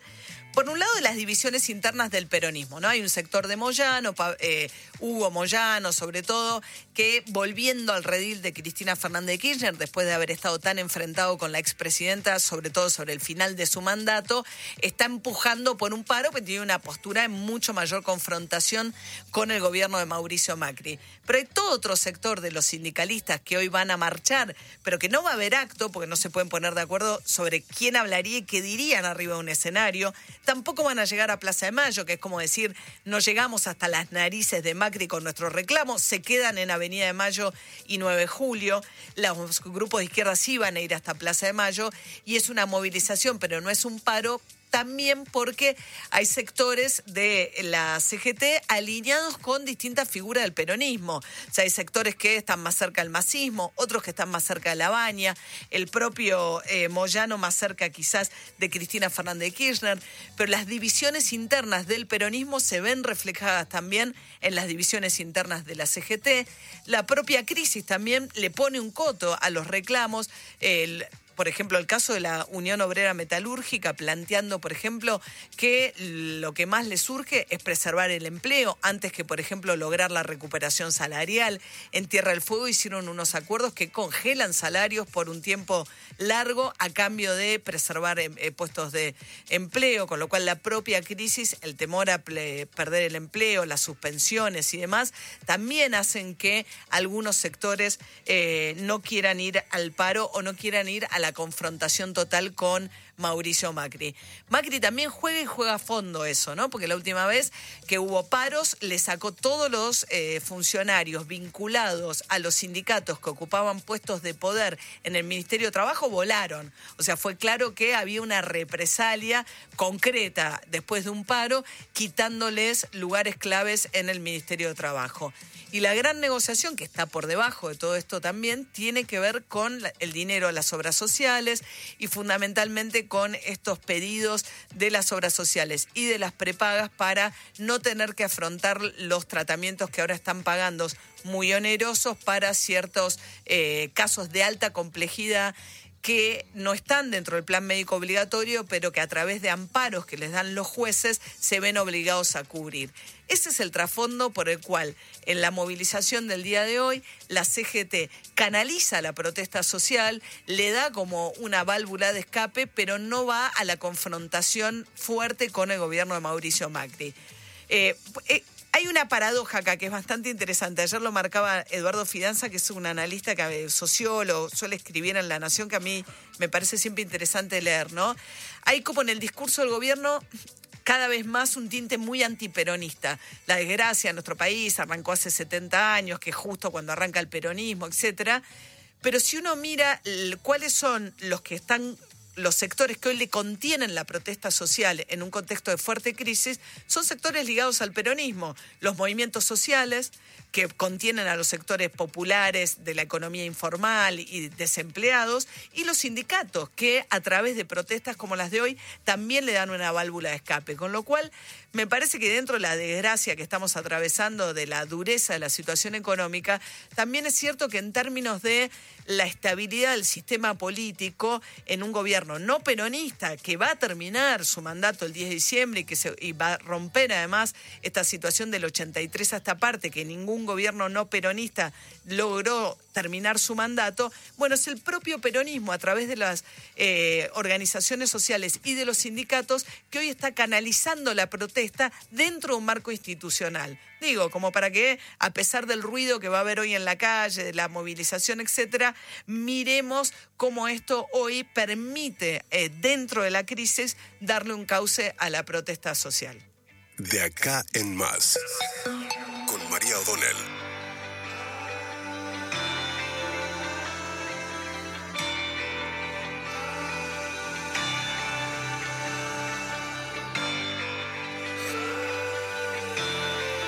por un lado las divisiones internas del peronismo, ¿no? Hay un sector de Moyano, eh, Hugo Moyano sobre todo, que volviendo al redil de Cristina Fernández de Kirchner, después de haber estado tan enfrentado con la expresidenta, sobre todo sobre el final de su mandato, está empujando por un paro que tiene una postura en mucho mayor confrontación con el gobierno de Mauricio Macri. Pero hay todo otro sector de los sindicalistas que hoy van a marchar, pero que no va a haber acto porque no se pueden poner de acuerdo sobre quién hablaría y qué dirían arriba de un escenario. Tampoco van a llegar a Plaza de Mayo, que es como decir, no llegamos hasta las narices de Macri con nuestros reclamos, se quedan en Avenida de Mayo y 9 de Julio. Los grupos de izquierda sí van a ir hasta Plaza de Mayo y es una movilización, pero no es un paro también porque hay sectores de la CGT alineados con distintas figuras del peronismo. O sea, hay sectores que están más cerca del masismo, otros que están más cerca de la baña, el propio eh, Moyano más cerca quizás de Cristina Fernández de Kirchner, pero las divisiones internas del peronismo se ven reflejadas también en las divisiones internas de la CGT. La propia crisis también le pone un coto a los reclamos. El, por ejemplo, el caso de la Unión Obrera Metalúrgica, planteando, por ejemplo, que lo que más le surge es preservar el empleo antes que, por ejemplo, lograr la recuperación salarial. En Tierra del Fuego hicieron unos acuerdos que congelan salarios por un tiempo largo a cambio de preservar eh, eh, puestos de empleo, con lo cual la propia crisis, el temor a perder el empleo, las suspensiones y demás, también hacen que algunos sectores eh, no quieran ir al paro o no quieran ir a confrontación total con Mauricio Macri. Macri también juega y juega a fondo eso, ¿no? Porque la última vez que hubo paros, le sacó todos los eh, funcionarios vinculados a los sindicatos que ocupaban puestos de poder en el Ministerio de Trabajo, volaron. O sea, fue claro que había una represalia concreta después de un paro, quitándoles lugares claves en el Ministerio de Trabajo. Y la gran negociación que está por debajo de todo esto también tiene que ver con el dinero a las obras sociales y fundamentalmente con estos pedidos de las obras sociales y de las prepagas para no tener que afrontar los tratamientos que ahora están pagando muy onerosos para ciertos eh, casos de alta complejidad que no están dentro del plan médico obligatorio, pero que a través de amparos que les dan los jueces se ven obligados a cubrir. Ese es el trasfondo por el cual en la movilización del día de hoy la CGT canaliza la protesta social, le da como una válvula de escape, pero no va a la confrontación fuerte con el gobierno de Mauricio Macri. Eh, eh, hay una paradoja acá que es bastante interesante. Ayer lo marcaba Eduardo Fidanza, que es un analista, que, sociólogo, suele escribir en La Nación, que a mí me parece siempre interesante leer, ¿no? Hay como en el discurso del gobierno cada vez más un tinte muy antiperonista. La desgracia en nuestro país arrancó hace 70 años, que justo cuando arranca el peronismo, etcétera. Pero si uno mira cuáles son los que están los sectores que hoy le contienen la protesta social en un contexto de fuerte crisis son sectores ligados al peronismo, los movimientos sociales que contienen a los sectores populares de la economía informal y desempleados y los sindicatos que a través de protestas como las de hoy también le dan una válvula de escape, con lo cual me parece que dentro de la desgracia que estamos atravesando, de la dureza de la situación económica, también es cierto que en términos de la estabilidad del sistema político en un gobierno no peronista que va a terminar su mandato el 10 de diciembre y que se, va a romper además esta situación del 83 a esta parte, que ningún gobierno no peronista logró terminar su mandato, bueno, es el propio peronismo a través de las eh, organizaciones sociales y de los sindicatos que hoy está canalizando la protesta dentro de un marco institucional. Digo, como para que, a pesar del ruido que va a haber hoy en la calle, de la movilización, etcétera, miremos cómo esto hoy permite, eh, dentro de la crisis, darle un cauce a la protesta social. De acá en más. Con María O'Donnell.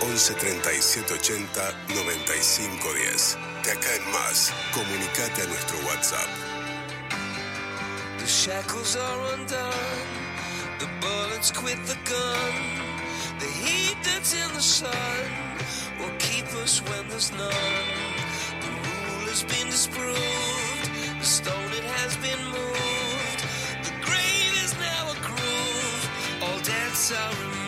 Once treinta y siete ochenta noventa y cinco diez. De acá en más, comunicate a nuestro WhatsApp. The shackles are undone. The bullets quit the gun. The heat that's in the sun will keep us when there's none. The rule has been disproved. The stone it has been moved. The grave is now a groove. All debts are removed.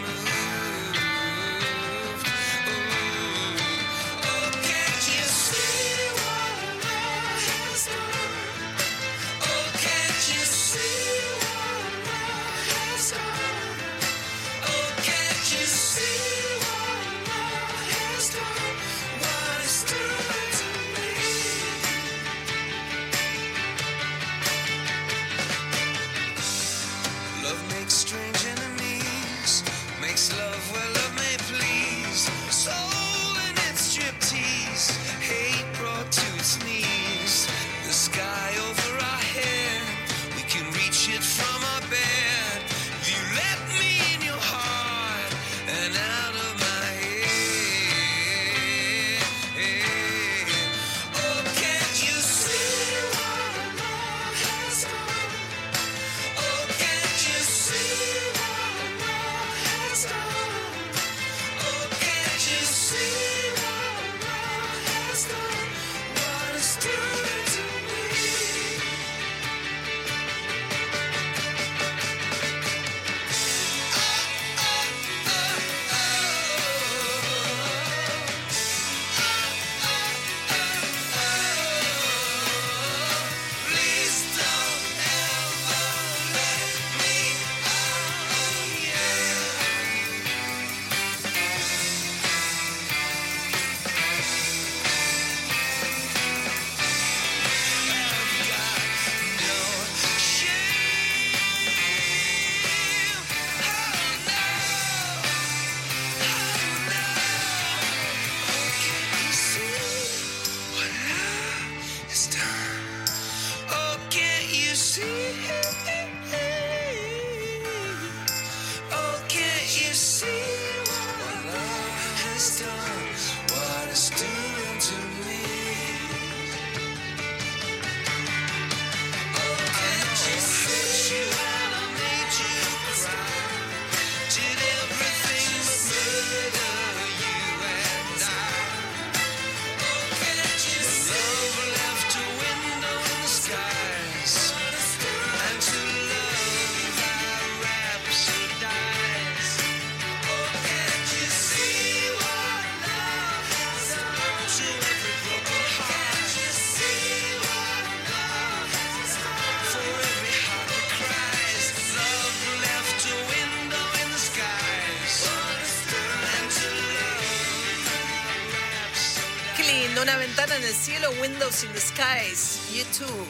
Windows in the Skies, YouTube.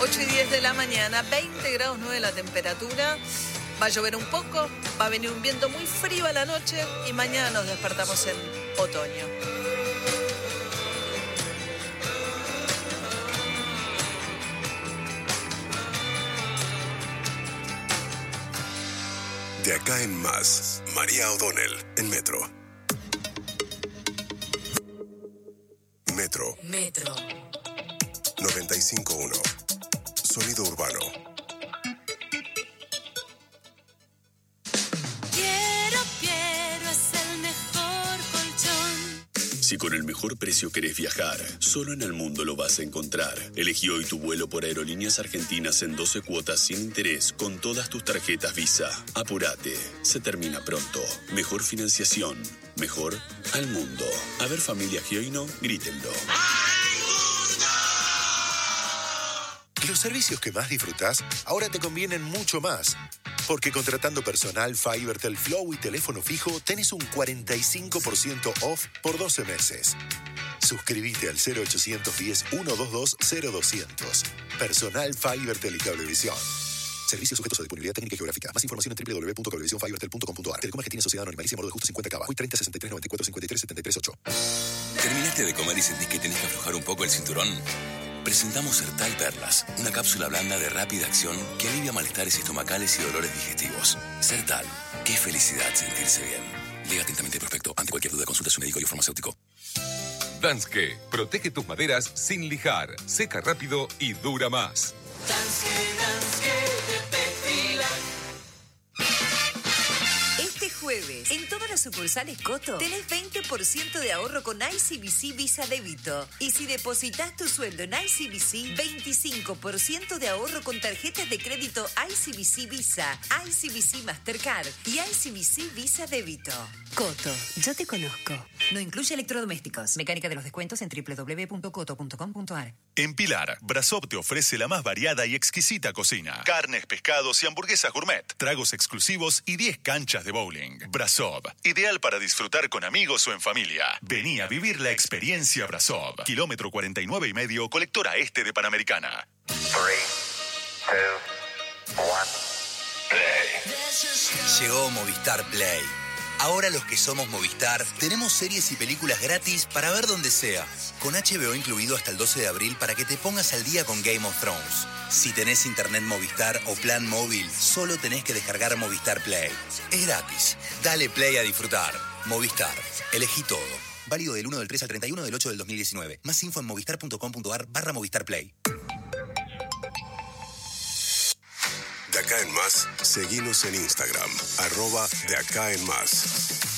8 y 10 de la mañana, 20 grados 9 la temperatura. Va a llover un poco, va a venir un viento muy frío a la noche y mañana nos despertamos en otoño. De acá en más, María O'Donnell mejor precio querés viajar, solo en el mundo lo vas a encontrar. Elegí hoy tu vuelo por Aerolíneas Argentinas en 12 cuotas sin interés con todas tus tarjetas Visa. Apurate, se termina pronto. Mejor financiación, mejor al mundo. A ver familia Gioino, grítenlo. Los servicios que más disfrutás ahora te convienen mucho más. Porque contratando personal, Fivertel Flow y teléfono fijo, tenés un 45% off por 12 meses. Suscríbete al 0810 122 0200. Personal Fivertel y Cablevisión. Servicios sujetos a disponibilidad técnica y geográfica. Más información en www.cablevisiónfibertel.com.ar. Telecom Argentina Sociedad Anónima Alicia Moro de Justo 50 Cava. Hoy 30 63 94 53 73 8. ¿Terminaste de comer y sentís que tenés que aflojar un poco el cinturón? Presentamos Sertal Perlas, una cápsula blanda de rápida acción que alivia malestares estomacales y dolores digestivos. Sertal, qué felicidad sentirse bien. Lea atentamente el prospecto. Ante cualquier duda, consulta a su médico y o farmacéutico. Danske, protege tus maderas sin lijar, seca rápido y dura más. Este en todas las sucursales Coto, tenés 20% de ahorro con ICBC Visa Débito. Y si depositas tu sueldo en ICBC, 25% de ahorro con tarjetas de crédito ICBC Visa, ICBC Mastercard y ICBC Visa Débito. Coto, yo te conozco. No incluye electrodomésticos. Mecánica de los descuentos en www.coto.com.ar. En Pilar, Brasov te ofrece la más variada y exquisita cocina. Carnes, pescados y hamburguesas gourmet. Tragos exclusivos y 10 canchas de bowling. Brasov, ideal para disfrutar con amigos o en familia. Vení a vivir la experiencia Brasov. Kilómetro 49 y medio, colectora este de Panamericana. Llegó Movistar Play. Ahora los que somos Movistar tenemos series y películas gratis para ver donde sea, con HBO incluido hasta el 12 de abril para que te pongas al día con Game of Thrones. Si tenés internet Movistar o plan móvil, solo tenés que descargar Movistar Play. Es gratis. Dale play a disfrutar. Movistar. Elegí todo. Válido del 1 del 3 al 31 del 8 del 2019. Más info en movistar.com.ar barra Movistar Play. De acá en más, seguimos en Instagram, arroba de acá en más.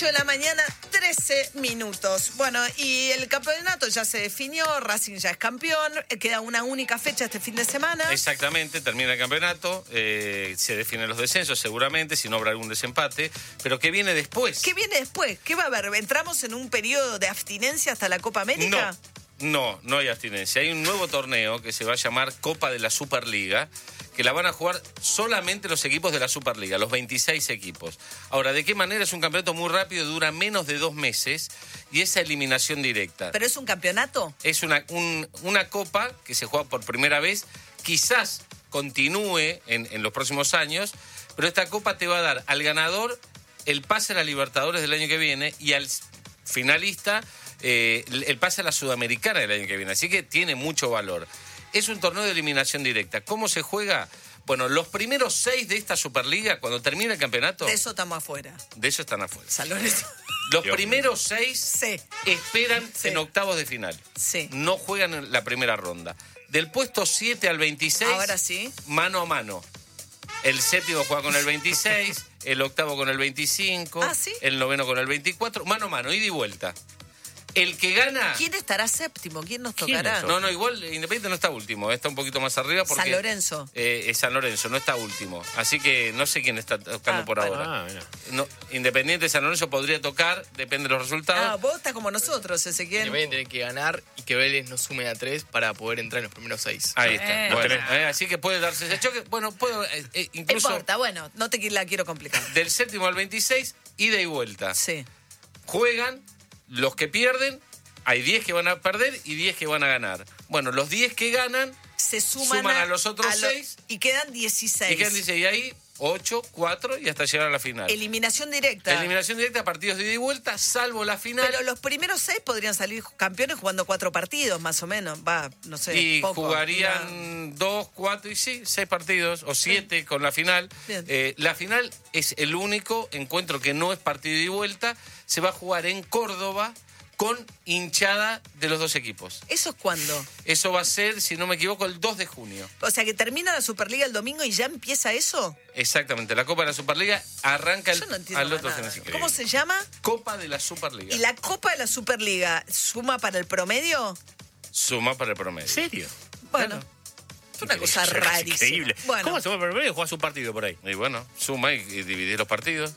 8 de la mañana, 13 minutos. Bueno, y el campeonato ya se definió, Racing ya es campeón, queda una única fecha este fin de semana. Exactamente, termina el campeonato, eh, se definen los descensos seguramente, si no habrá algún desempate, pero ¿qué viene después? ¿Qué viene después? ¿Qué va a haber? ¿Entramos en un periodo de abstinencia hasta la Copa América? No, no hay abstinencia. Hay un nuevo torneo que se va a llamar Copa de la Superliga, que la van a jugar solamente los equipos de la Superliga, los 26 equipos. Ahora, ¿de qué manera? Es un campeonato muy rápido, dura menos de dos meses y es eliminación directa. ¿Pero es un campeonato? Es una, un- una copa que se juega por primera vez, quizás continúe en, en los próximos años, pero esta copa te va a dar al ganador el pase a la Libertadores del año que viene y al finalista eh, el pase a la Sudamericana del año que viene. Así que tiene mucho valor. Es un torneo de eliminación directa. ¿Cómo se juega? Bueno, los primeros seis de esta Superliga, cuando termine el campeonato, De eso estamos afuera. de eso están afuera. San Lorenzo. [laughs] Los Dios mío. primeros seis esperan en octavos de final. No juegan en la primera ronda. Del puesto 7 al 26, Ahora sí. mano a mano. El séptimo juega con el 26, el octavo con el 25, Ah, ¿sí? el noveno con el 24, mano a mano, ida y vuelta. El que gana... ¿Quién estará séptimo? ¿Quién nos ¿Quién tocará? es? No, no, igual Independiente no está último, está un poquito más arriba porque... San Lorenzo. Eh, es San Lorenzo, no está último. Así que no sé quién está tocando Ah, por bueno. ahora. Ah, mira. No, Independiente San Lorenzo podría tocar, depende de los resultados. Ah, vos estás como nosotros, Ezequiel. Independiente tiene que ganar y que Vélez no sume a tres para poder entrar en los primeros seis. Ahí está. Eh. Bueno, eh, así que puede darse ese choque. Bueno, puedo, eh, eh, No incluso importa, bueno, no te la quiero complicar. del séptimo al 26, ida y vuelta. Sí. Juegan los que pierden, hay 10 que van a perder y 10 que van a ganar. Bueno, los 10 que ganan Se suman, suman a los otros a lo- 6 y quedan 16. y quedan 16. Y ahí 8, 4 y hasta llegar a la final. Eliminación directa. Eliminación directa, partidos de ida y vuelta, salvo la final. Pero los primeros seis podrían salir campeones jugando cuatro partidos, más o menos. Va, no sé. y poco. jugarían dos, cuatro y sí, seis partidos o siete con la final. Eh, la final es el único encuentro que no es partido y vuelta. Se va a jugar en Córdoba con hinchada de los dos equipos. ¿Eso es cuándo? Eso va a ser, si no me equivoco, el 2 de junio. O sea, que termina la Superliga el domingo y ya empieza eso. Exactamente, la Copa de la Superliga arranca el, Yo no entiendo al otro nada. fin de semana. ¿Cómo se llama? Copa de la Superliga. ¿Y la Copa de la Superliga suma para el promedio? Suma para el promedio. ¿En serio? Bueno, es una cosa rarísima. Increíble. Bueno. ¿Cómo se va a perder? Juega su partido por ahí. Y bueno, suma y, y divide los partidos.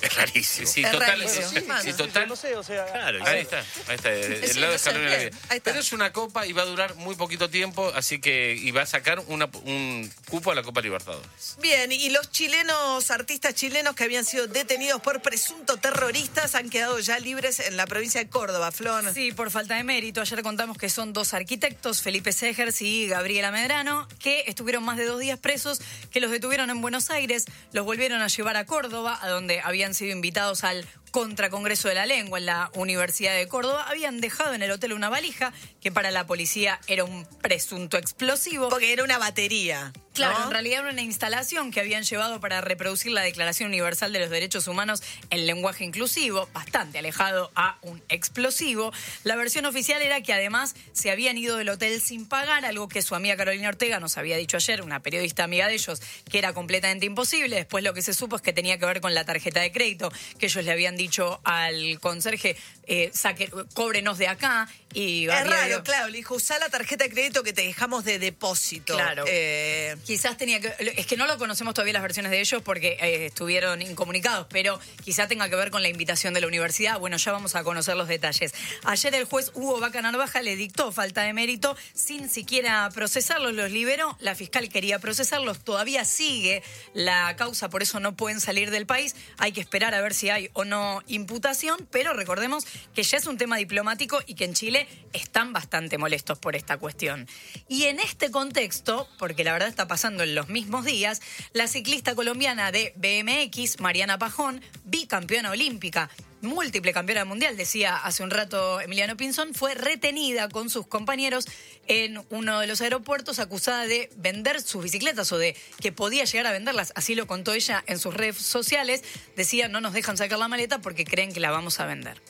Es rarísimo. Sí, Es total. rarísimo. sí, total. No sé, o sea. Claro, Ahí está, ahí está, el, lado no de la vida. Pero es una copa y va a durar muy poquito tiempo, así que y va a sacar una- un cupo a la Copa Libertadores. Bien, y los chilenos, artistas chilenos que habían sido detenidos por presunto terroristas han quedado ya libres en la provincia de Córdoba, Flor. Sí, por falta de mérito. Ayer contamos que son dos arquitectos, Felipe Segers y Gabriela Medrano, que estuvieron más de dos días presos, que los detuvieron en Buenos Aires, los volvieron a llevar a Córdoba, a donde habían sido invitados al Contracongreso de la Lengua en la Universidad de Córdoba. Habían dejado en el hotel una valija que para la policía era un presunto explosivo. Porque era una batería. Claro, ¿no? en realidad era una instalación que habían llevado para reproducir la Declaración Universal de los Derechos Humanos en lenguaje inclusivo, bastante alejado a un explosivo. La versión oficial era que además se habían ido del hotel sin pagar, algo que su amiga Carolina Ortega nos había dicho ayer, una periodista amiga de ellos, que era completamente imposible. Después lo que se supo es que tenía que ver con la tarjeta de crédito, que ellos le habían dicho al conserje, eh, saque, cóbrenos de acá. Y Es raro, claro. Le dijo, usá la tarjeta de crédito que te dejamos de depósito. Claro. Eh, Quizás tenía que. Es que no lo conocemos todavía las versiones de ellos porque eh, estuvieron incomunicados, pero quizá tenga que ver con la invitación de la universidad. Bueno, ya vamos a conocer los detalles. Ayer el juez Hugo Vaca Narvaja le dictó falta de mérito sin siquiera procesarlos, los liberó. La fiscal quería procesarlos, todavía sigue la causa, por eso no pueden salir del país. Hay que esperar a ver si hay o no imputación, pero recordemos que ya es un tema diplomático y que en Chile están bastante molestos por esta cuestión. Y en este contexto, porque la verdad está pasando en los mismos días, la ciclista colombiana de BMX, Mariana Pajón, bicampeona olímpica, múltiple campeona mundial, decía hace un rato Emiliano Pinzón, fue retenida con sus compañeros en uno de los aeropuertos acusada de vender sus bicicletas o de que podía llegar a venderlas. Así lo contó ella en sus redes sociales. Decía, no nos dejan sacar la maleta porque creen que la vamos a vender.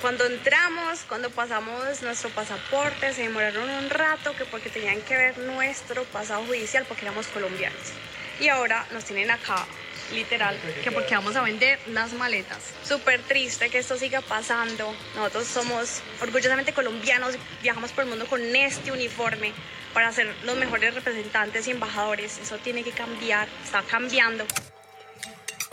Cuando entramos, cuando pasamos nuestro pasaporte, se demoraron un rato que porque tenían que ver nuestro pasado judicial porque éramos colombianos. Y ahora nos tienen acá, literal, que porque vamos a vender las maletas. Súper triste que esto siga pasando. Nosotros somos orgullosamente colombianos, viajamos por el mundo con este uniforme para ser los mejores representantes y embajadores. Eso tiene que cambiar, está cambiando.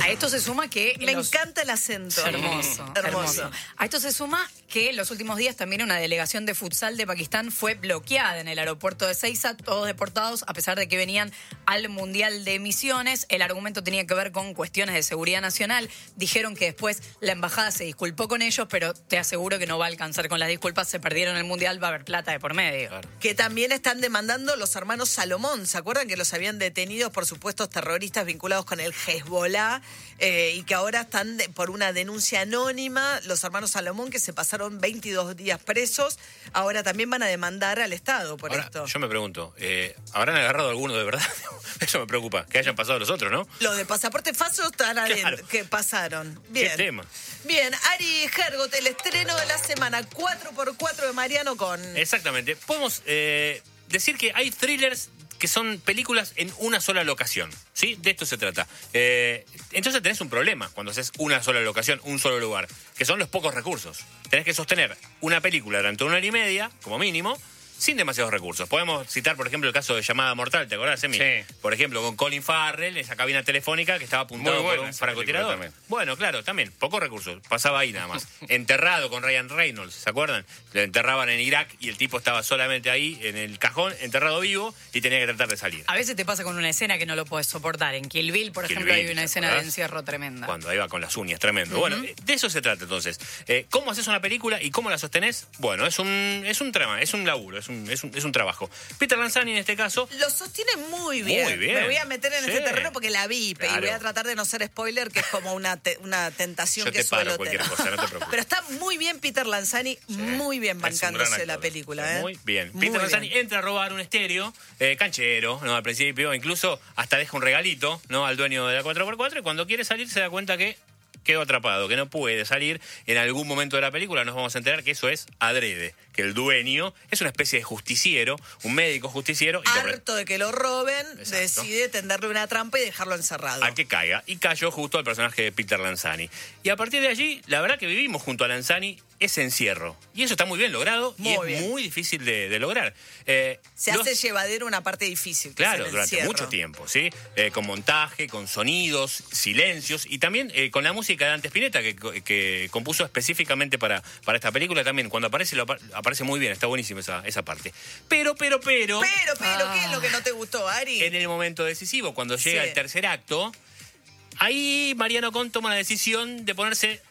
A esto se suma que... me los- encanta el acento. Hermoso, Hermoso. hermoso. A esto se suma que en los últimos días también una delegación de futsal de Pakistán fue bloqueada en el aeropuerto de Seiza, todos deportados a pesar de que venían al Mundial de Misiones. El argumento tenía que ver con cuestiones de seguridad nacional. Dijeron que después la embajada se disculpó con ellos, pero te aseguro que no va a alcanzar con las disculpas. Se perdieron el Mundial, va a haber plata de por medio. Que también están demandando los hermanos Salomón. ¿Se acuerdan que los habían detenido por supuestos terroristas vinculados con el Hezbollah? Eh, y que ahora están de- por una denuncia anónima. Los hermanos Salomón, que se pasaron 22 días presos, ahora también van a demandar al Estado por Ahora, esto. yo me pregunto, eh, ¿habrán agarrado alguno de verdad? [laughs] Eso me preocupa, que hayan pasado los otros, ¿no? Los de pasaporte falso están adentro, Claro. que pasaron. Bien. ¿Qué tema? Bien, Ari Hergot, el estreno de la semana, 4x4 de Mariano con... Exactamente. Podemos eh, decir que hay thrillers que son películas en una sola locación. ¿Sí? De esto se trata. Eh, entonces tenés un problema cuando haces una sola locación, un solo lugar, que son los pocos recursos. Tenés que sostener una película durante una hora y media, como mínimo, sin demasiados recursos. Podemos citar, por ejemplo, el caso de Llamada Mortal, ¿te acordás, Emi? Sí. Por ejemplo, con Colin Farrell, esa cabina telefónica que estaba apuntado por un francotirador. también. Bueno, claro, también, pocos recursos. Pasaba ahí nada más. [laughs] Enterrado con Ryan Reynolds, ¿se acuerdan? Lo enterraban en Irak y el tipo estaba solamente ahí en el cajón, enterrado vivo, y tenía que tratar de salir. A veces te pasa con una escena que no lo puedes soportar. En Kill Bill, por Kill ejemplo, Bill, hay una ¿te escena de encierro tremenda. Cuando iba con las uñas, tremendo. Bueno, de eso se trata entonces. Eh, ¿Cómo haces una película y cómo la sostenés? Bueno, es un, es un trama, es un laburo, es un, es un, es un trabajo. Peter Lanzani en este caso. Lo sostiene muy bien. Muy bien. Me voy a meter en Sí. ese terreno porque la vi pe- y Claro. voy a tratar de no ser spoiler, que es como una, te- una tentación Yo que te suelo tener. cosa, no te preocupes. Pero está muy bien Peter Lanzani, muy bien bancándose la película. ¿eh? Muy bien. Muy Peter Lanzani entra a robar un estéreo, eh, canchero, ¿no? Al principio, incluso hasta deja un regalito, ¿no? Al dueño de la 4x4 y cuando quiere salir se da cuenta que quedó atrapado, que no puede salir. En algún momento de la película nos vamos a enterar que eso es adrede, que el dueño es una especie de justiciero, un médico justiciero. y Harto de que lo roben, decide tenderle una trampa y dejarlo encerrado. a que caiga. Y cayó justo al personaje de Peter Lanzani. Y a partir de allí, la verdad que vivimos junto a Lanzani ese encierro. Y eso está muy bien logrado y Muy es bien. muy difícil de, de lograr. Eh, Se los- hace llevadero una parte difícil. es Claro, durante encierro. mucho tiempo, ¿sí? Eh, con montaje, con sonidos, silencios y también eh, con la música de Dante Spinetta que, que compuso específicamente para, para esta película también. Cuando aparece, lo apa- aparece muy bien, está buenísima esa, esa parte. Pero, pero, pero... Pero, pero, ¿qué es lo que no te gustó, Ari? En el momento decisivo, cuando llega Sí. el tercer acto, ahí Mariano Con toma la decisión de ponerse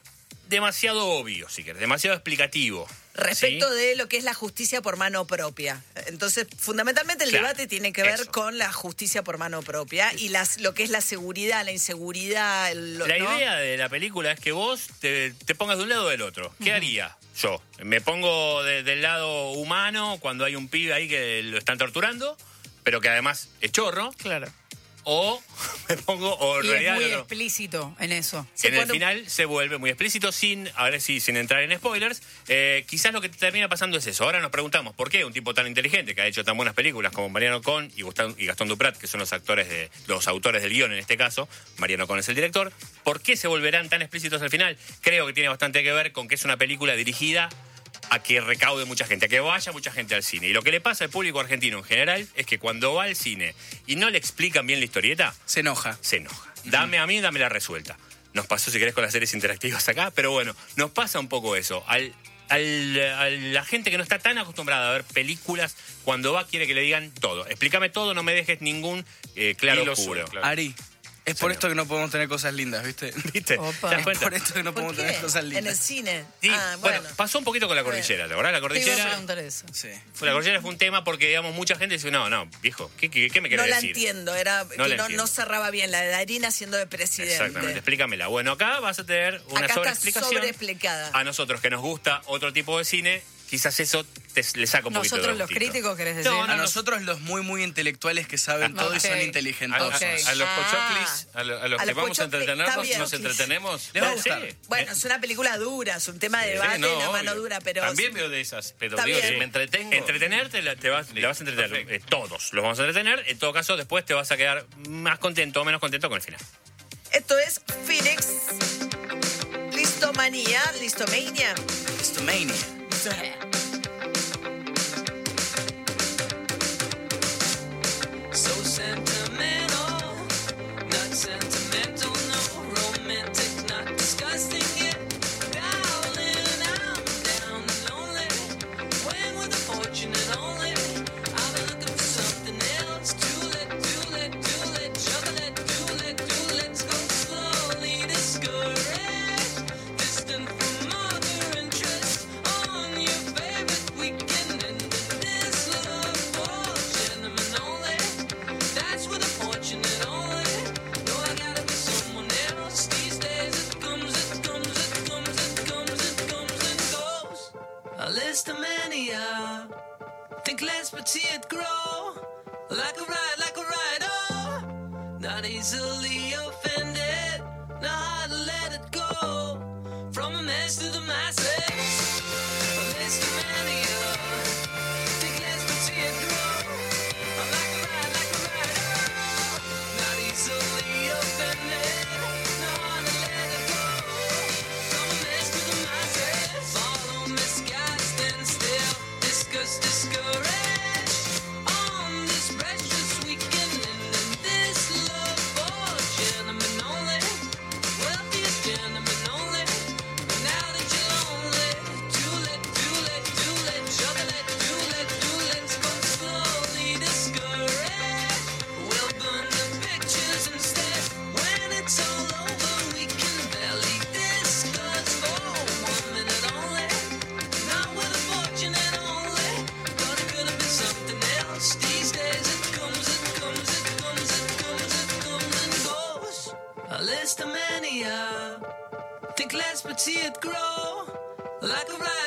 demasiado obvio, si querés, demasiado explicativo. Respecto ¿sí? de lo que es la justicia por mano propia. Entonces, fundamentalmente el Claro, debate tiene que ver eso. con la justicia por mano propia y las, lo que es la seguridad, la inseguridad. La ¿no? idea de la película es que vos te, te pongas de un lado o del otro. ¿Qué haría yo? ¿Me pongo de- del lado humano cuando hay un pibe ahí que lo están torturando, pero que además es chorro? Claro. O me pongo, o en Y es realidad muy explícito en eso. en el final se vuelve muy explícito sin, ahora sí, sin entrar en spoilers. Eh, quizás lo que termina pasando es eso. Ahora nos preguntamos por qué un tipo tan inteligente que ha hecho tan buenas películas como Mariano Con y Gustavo- y Gastón Duprat, que son los actores de los autores del guion en este caso, Mariano Con es el director, ¿por qué se volverán tan explícitos al final? Creo que tiene bastante que ver con que es una película dirigida a que recaude mucha gente, a que vaya mucha gente al cine. Y lo que le pasa al público argentino en general es que cuando va al cine y no le explican bien la historieta, se enoja. Se enoja. Dame a mí, dame la resuelta. Nos pasó, si querés, con las series interactivas acá, pero bueno, nos pasa un poco eso. Al, al- a la gente que no está tan acostumbrada a ver películas, cuando va quiere que le digan todo. Explícame todo, no me dejes ningún eh, claro oscuro. claro. Ari, es por esto que no podemos tener cosas lindas, ¿viste? [laughs] ¿Viste? Opa. ¿Te das cuenta? por esto que no ¿Por podemos qué? tener cosas En lindas. el cine. Sí, ah, bueno, bueno. pasó un poquito con la cordillera, ¿te acordás? La Te iba a cordillera, preguntar eso. Sí. la cordillera fue un tema porque, digamos, mucha gente dice, no, no, viejo, ¿qué, qué, qué me querés No la decir? entiendo, era No que la no, entiendo. no cerraba bien la de Darina siendo de presidente. Exactamente, explícamela. Bueno, acá vas a tener una Acá está sobreexplicación. sobreexplicada. A nosotros que nos gusta otro tipo de cine, quizás eso te, le saca un poquito de Nosotros los críticos, ¿querés decir? No, a nosotros los muy, muy intelectuales que saben todo y son inteligentes. A, los pochoclis, a, lo- a los A que los vamos a entretenernos, bien. nos entretenemos. Les va a Bueno, gustar. sí. Bueno, es una película dura, es un tema de debate, Sí, no, la mano obvio. dura, pero. También veo de esas, pero digo, si me entretengo. Entretenerte, la, te vas, la vas a entretener. eh, todos los vamos a entretener. En todo caso, después te vas a quedar más contento o menos contento con el final. Esto es Phoenix. Listomanía, Listomania. Listomania. So sentimental, not sentimental, See it grow. Like a ride, like a ride, oh. Not easily see it grow. Like a ride,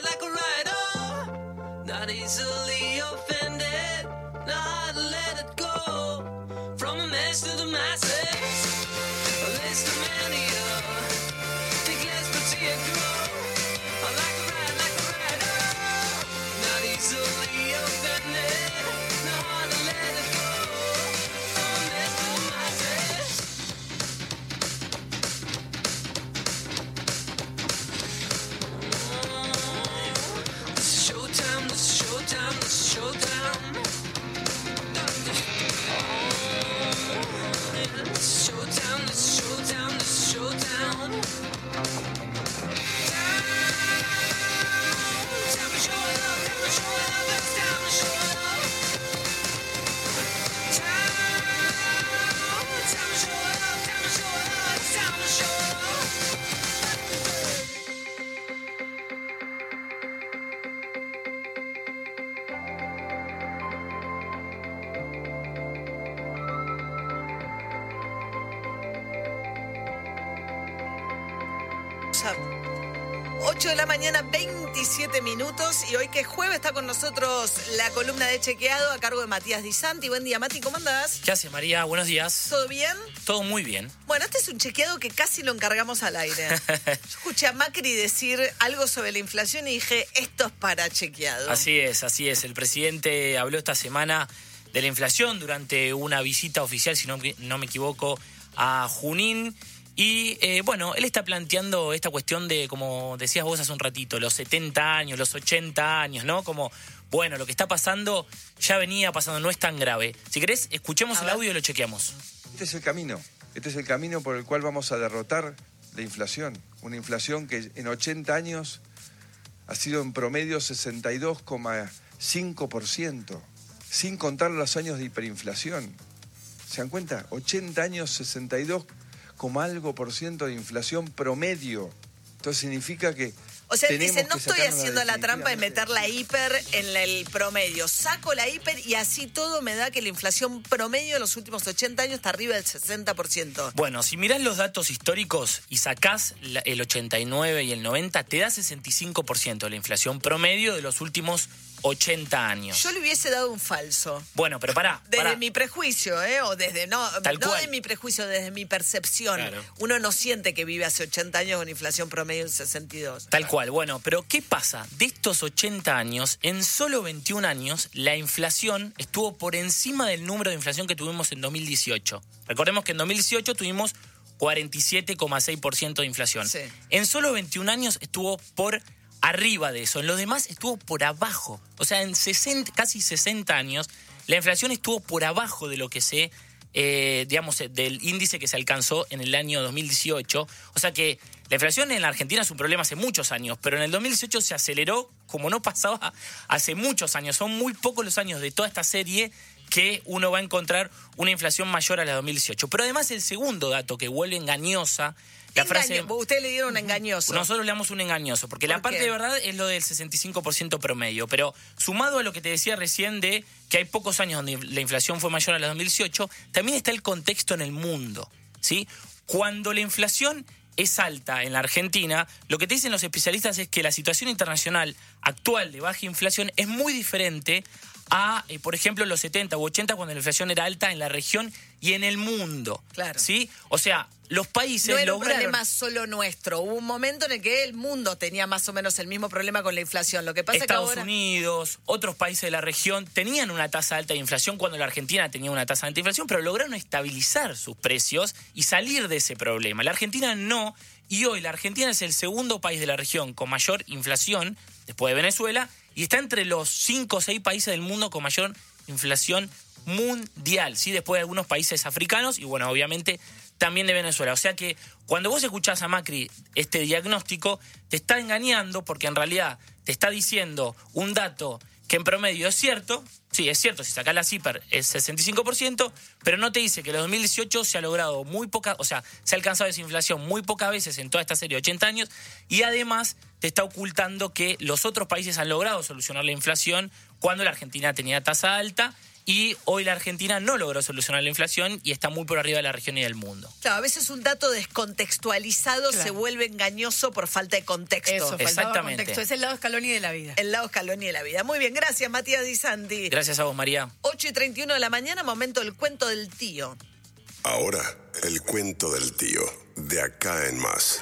Y hoy que es jueves está con nosotros la columna de Chequeado a cargo de Matías Di Santi. Buen día, Mati, ¿cómo andás? ¿Qué hace María? Buenos días. ¿Todo bien? Todo muy bien. Bueno, este es un chequeado que casi lo encargamos al aire. [laughs] Yo escuché a Macri decir algo sobre la inflación y dije, esto es para chequeado. Así es, así es. El presidente habló esta semana de la inflación durante una visita oficial, si no, no me equivoco, a Junín. Y eh, bueno, él está planteando esta cuestión de, como decías vos hace un ratito, los 70 años, los 80 años, ¿no? Como, bueno, lo que está pasando ya venía pasando, no es tan grave. Si querés, escuchemos el audio y lo chequeamos. Este es el camino. Este es el camino por el cual vamos a derrotar la inflación. Una inflación que en 80 años ha sido en promedio 62,5%, sin contar los años de hiperinflación. ¿Se dan cuenta? 80 años, 62 como algo por ciento de inflación promedio. Entonces significa que. O sea, él dice, no estoy haciendo la trampa de meter la hiper en el promedio. Saco la hiper y así todo me da que la inflación promedio en los últimos 80 años está arriba del 60%. Bueno, si mirás los datos históricos y sacás el 89 y el 90, te da 65% de la inflación promedio de los últimos 80 años. Yo le hubiese dado un falso. Bueno, pero pará. Desde pará. mi prejuicio, ¿eh? O desde, no, Tal no cual. de mi prejuicio, desde mi percepción. Claro. Uno no siente que vive hace 80 años con inflación promedio en 62. Tal cual, bueno, pero ¿qué pasa? De estos 80 años, en solo 21 años, la inflación estuvo por encima del número de inflación que tuvimos en 2018. Recordemos que en 2018 tuvimos 47,6% de inflación. Sí. En solo 21 años estuvo por arriba de eso. En los demás estuvo por abajo. O sea, en 60, casi 60 años, la inflación estuvo por abajo de lo que se, eh, digamos, eh, del índice que se alcanzó en el año 2018. O sea que la inflación en la Argentina es un problema hace muchos años, pero en el 2018 se aceleró como no pasaba hace muchos años. Son muy pocos los años de toda esta serie que uno va a encontrar una inflación mayor a la de 2018. Pero además el segundo dato que vuelve engañosa, la frase... Engaño- Usted le dieron engañoso. Nosotros le damos un engañoso, porque la ¿Por parte qué? de verdad es lo del 65% promedio, pero sumado a lo que te decía recién de que hay pocos años donde la inflación fue mayor a la de 2018, también está el contexto en el mundo, ¿sí? Cuando la inflación es alta en la Argentina, lo que te dicen los especialistas es que la situación internacional actual de baja inflación es muy diferente a, eh, por ejemplo, los 70 u 80 cuando la inflación era alta en la región y en el mundo. Claro. ¿Sí? O sea, los países No era un problema solo nuestro. Hubo un momento en el que el mundo tenía más o menos el mismo problema con la inflación. Lo que pasa es que Estados ahora. Unidos, otros países de la región tenían una tasa alta de inflación cuando la Argentina tenía una tasa alta de inflación, pero lograron estabilizar sus precios y salir de ese problema. La Argentina no, y hoy la Argentina es el segundo país de la región con mayor inflación, después de Venezuela, y está entre los cinco o seis países del mundo con mayor inflación mundial, ¿sí? después de algunos países africanos y bueno, obviamente también de Venezuela. O sea que cuando vos escuchás a Macri este diagnóstico, te está engañando porque en realidad te está diciendo un dato que en promedio es cierto, sí, es cierto, si sacás la CIPER es 65%, pero no te dice que en el 2018 se ha logrado muy poca, o sea, se ha alcanzado esa inflación muy pocas veces en toda esta serie de 80 años y además te está ocultando que los otros países han logrado solucionar la inflación cuando la Argentina tenía tasa alta y hoy la Argentina no logró solucionar la inflación y está muy por arriba de la región y del mundo. Claro, a veces un dato descontextualizado Claro. se vuelve engañoso por falta de contexto. Eso, Exactamente. contexto. Es el lado Scaloni de la vida. El lado Scaloni de la vida. Muy bien, gracias Matías Di Santi. Gracias a vos, María. 8 y 31 de la mañana, momento del cuento del tío. Ahora, el cuento del tío, de acá en más.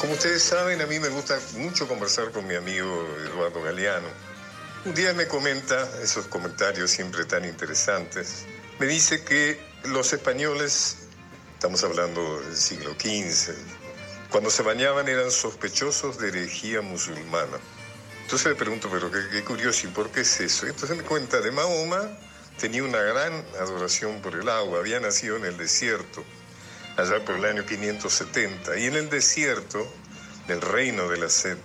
Como ustedes saben, a mí me gusta mucho conversar con mi amigo Eduardo Galeano. Un día me comenta, esos comentarios siempre tan interesantes, me dice que los españoles, estamos hablando del siglo XV, cuando se bañaban eran sospechosos de herejía musulmana. Entonces le pregunto, pero qué, qué curioso, ¿y por qué es eso? Entonces me cuenta, de Mahoma tenía una gran adoración por el agua, había nacido en el desierto, allá por el año 570, y en el desierto, del reino de la sed,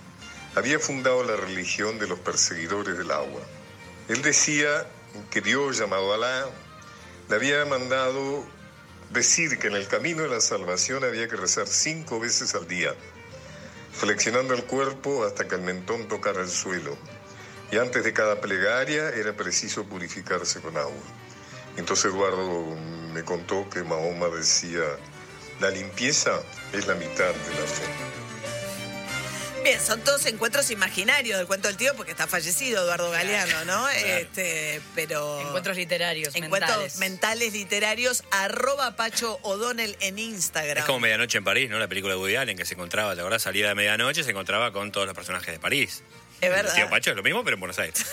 había fundado la religión de los perseguidores del agua. Él decía que Dios, llamado Alá, le había mandado decir que en el camino de la salvación había que rezar cinco veces al día, flexionando el cuerpo hasta que el mentón tocara el suelo. Y antes de cada plegaria era preciso purificarse con agua. Entonces Eduardo me contó que Mahoma decía, La limpieza es la mitad de la fe. Bien, son todos encuentros imaginarios del cuento del tío porque está fallecido Eduardo Galeano, ¿no? Este, pero Encuentros literarios, encuentros mentales. mentales literarios arroba Pacho O'Donnell en Instagram. Es como Medianoche en París, ¿no? La película de Woody Allen que se encontraba, ¿te acordás? Salía de medianoche, se encontraba con todos los personajes de París. Es verdad. Tío Pacho es lo mismo, pero en Buenos Aires.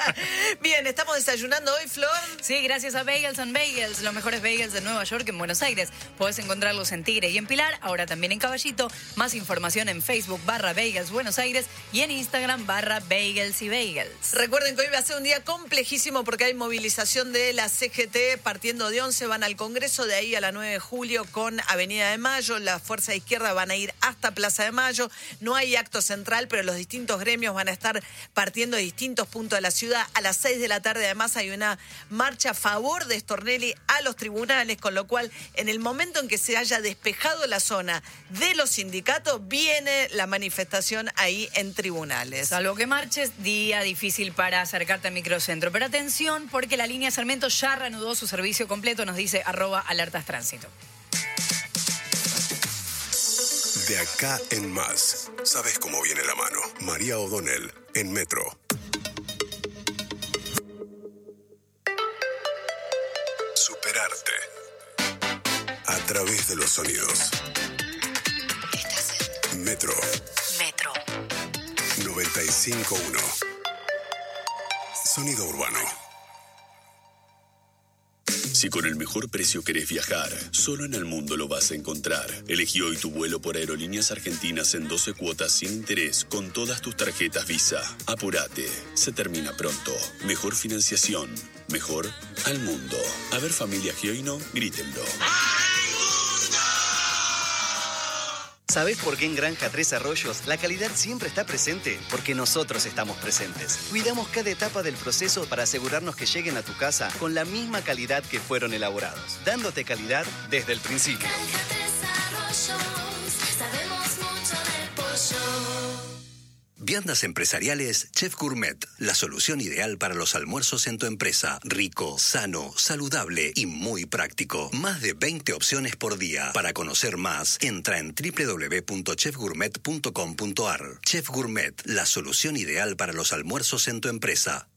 [laughs] Bien, estamos desayunando hoy, Flor. Sí, gracias a Bagels and Bagels, los mejores bagels de Nueva York en Buenos Aires. Podés encontrarlos en Tigre y en Pilar, ahora también en Caballito. Más información en Facebook barra Bagels Buenos Aires y en Instagram barra Bagels y Bagels. Recuerden que hoy va a ser un día complejísimo porque hay movilización de la CGT partiendo de 11, van al Congreso, de ahí a la 9 de julio con Avenida de Mayo, la Fuerza de Izquierda van a ir hasta Plaza de Mayo, no hay acto central, pero los distintos gremios van a estar partiendo de distintos puntos de la ciudad. A las 6 de la tarde además hay una marcha a favor de Stornelli a los tribunales, con lo cual en el momento en que se haya despejado la zona de los sindicatos, viene la manifestación ahí en tribunales. Salvo que marches, día difícil para acercarte al microcentro. Pero atención, porque la línea Sarmiento ya reanudó su servicio completo, nos dice arroba alertas. De acá en más. ¿Sabes cómo viene la mano? María O'Donnell en Metro. Superarte. A través de los sonidos. Metro Metro. 951. Sonido urbano. Si con el mejor precio querés viajar, solo en el mundo lo vas a encontrar. Elegí hoy tu vuelo por Aerolíneas Argentinas en 12 cuotas sin interés con todas tus tarjetas Visa. Apurate, se termina pronto. Mejor financiación, mejor al mundo. A ver familia Gioino, grítenlo. ¿Sabés por qué en Granja Tres Arroyos la calidad siempre está presente? Porque nosotros estamos presentes. Cuidamos cada etapa del proceso para asegurarnos que lleguen a tu casa con la misma calidad que fueron elaborados, dándote calidad desde el principio. Viandas empresariales Chef Gourmet, la solución ideal para los almuerzos en tu empresa. Rico, sano, saludable y muy práctico. Más de 20 opciones por día. Para conocer más, entra en www.chefgourmet.com.ar. Chef Gourmet, la solución ideal para los almuerzos en tu empresa.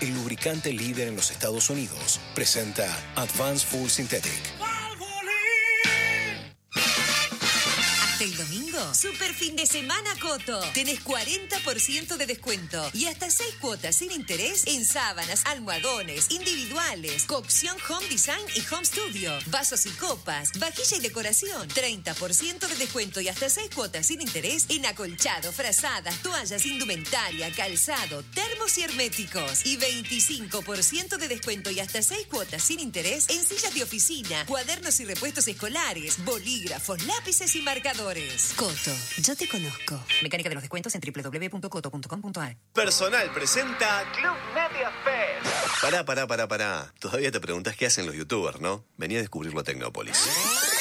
El lubricante líder en los Estados Unidos, presenta Advanced Full Synthetic. Fin de semana Coto. Tenés 40% de descuento y hasta 6 cuotas sin interés en sábanas, almohadones, individuales, cocción Home Design y Home Studio, vasos y copas, vajilla y decoración. 30% de descuento y hasta 6 cuotas sin interés en acolchado, frazadas, toallas, indumentaria, calzado, termos y herméticos. Y 25% de descuento y hasta 6 cuotas sin interés en sillas de oficina, cuadernos y repuestos escolares, bolígrafos, lápices y marcadores. Coto, yo te conozco. Mecánica de los descuentos en www.coto.com.ar. Personal presenta Club Media Fest. Pará, pará, pará, pará. Todavía te preguntas qué hacen los youtubers, ¿no? Vení a descubrirlo a Tecnópolis.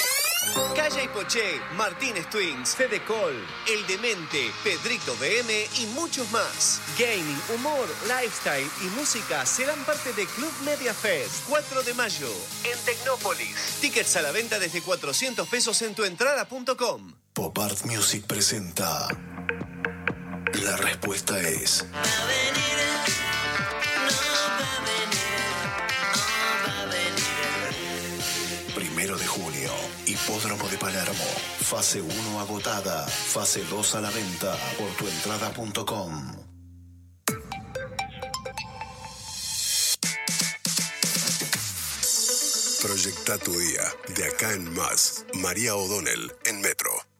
Calla y Poché, Martínez Twins, Fede Col, El Demente, Pedrito BM y muchos más. Gaming, humor, lifestyle y música serán parte de Club Media Fest, 4 de mayo, en Tecnópolis. Tickets a la venta desde 400 pesos en tuentrada.com. Pop Art Music presenta. La respuesta es. Primero de junio, Hipódromo de Palermo. Fase 1 agotada. Fase 2 a la venta por tuentrada.com. Proyecta tu día. De acá en más. María O'Donnell en Metro.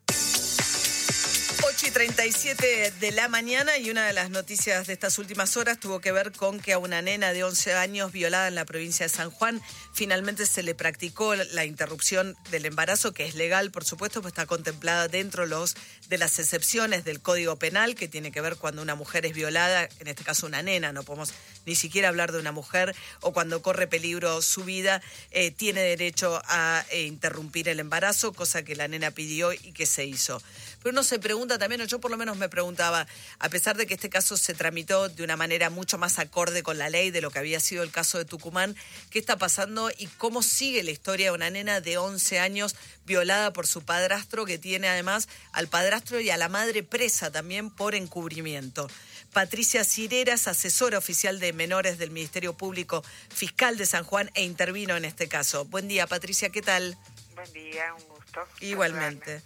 8 y 37 de la mañana y una de las noticias de estas últimas horas tuvo que ver con que a una nena de 11 años violada en la provincia de San Juan finalmente se le practicó la interrupción del embarazo, que es legal, por supuesto, pues está contemplada dentro los, de las excepciones del Código Penal, que tiene que ver cuando una mujer es violada, en este caso una nena, no podemos ni siquiera hablar de una mujer, o cuando corre peligro su vida, eh, tiene derecho a eh, interrumpir el embarazo, cosa que la nena pidió y que se hizo. Pero uno se pregunta también, o yo por lo menos me preguntaba, a pesar de que este caso se tramitó de una manera mucho más acorde con la ley de lo que había sido el caso de Tucumán, ¿qué está pasando y cómo sigue la historia de una nena de 11 años violada por su padrastro, que tiene además al padrastro y a la madre presa también por encubrimiento? Patricia Cireras, asesora oficial de menores del Ministerio Público Fiscal de San Juan, e intervino en este caso. Buen día, Patricia, ¿qué tal? Buen día, un gusto. Igualmente.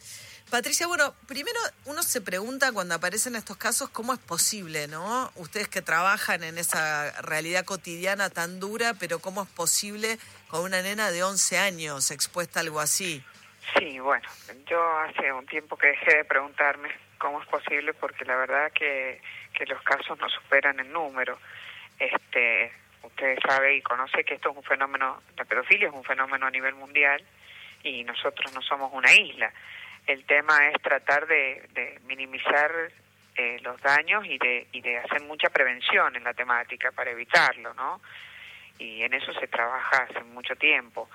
Patricia, bueno, primero uno se pregunta cuando aparecen estos casos cómo es posible, ¿no? Ustedes que trabajan en esa realidad cotidiana tan dura, pero cómo es posible con una nena de 11 años expuesta a algo así. Sí, bueno, yo hace un tiempo que dejé de preguntarme cómo es posible porque la verdad que, que los casos no superan el número. Este, usted sabe y conoce que esto es un fenómeno, la pedofilia es un fenómeno a nivel mundial y nosotros no somos una isla. El tema es tratar de, de minimizar eh, los daños y de, y de hacer mucha prevención en la temática para evitarlo, ¿no? Y en eso se trabaja hace mucho tiempo.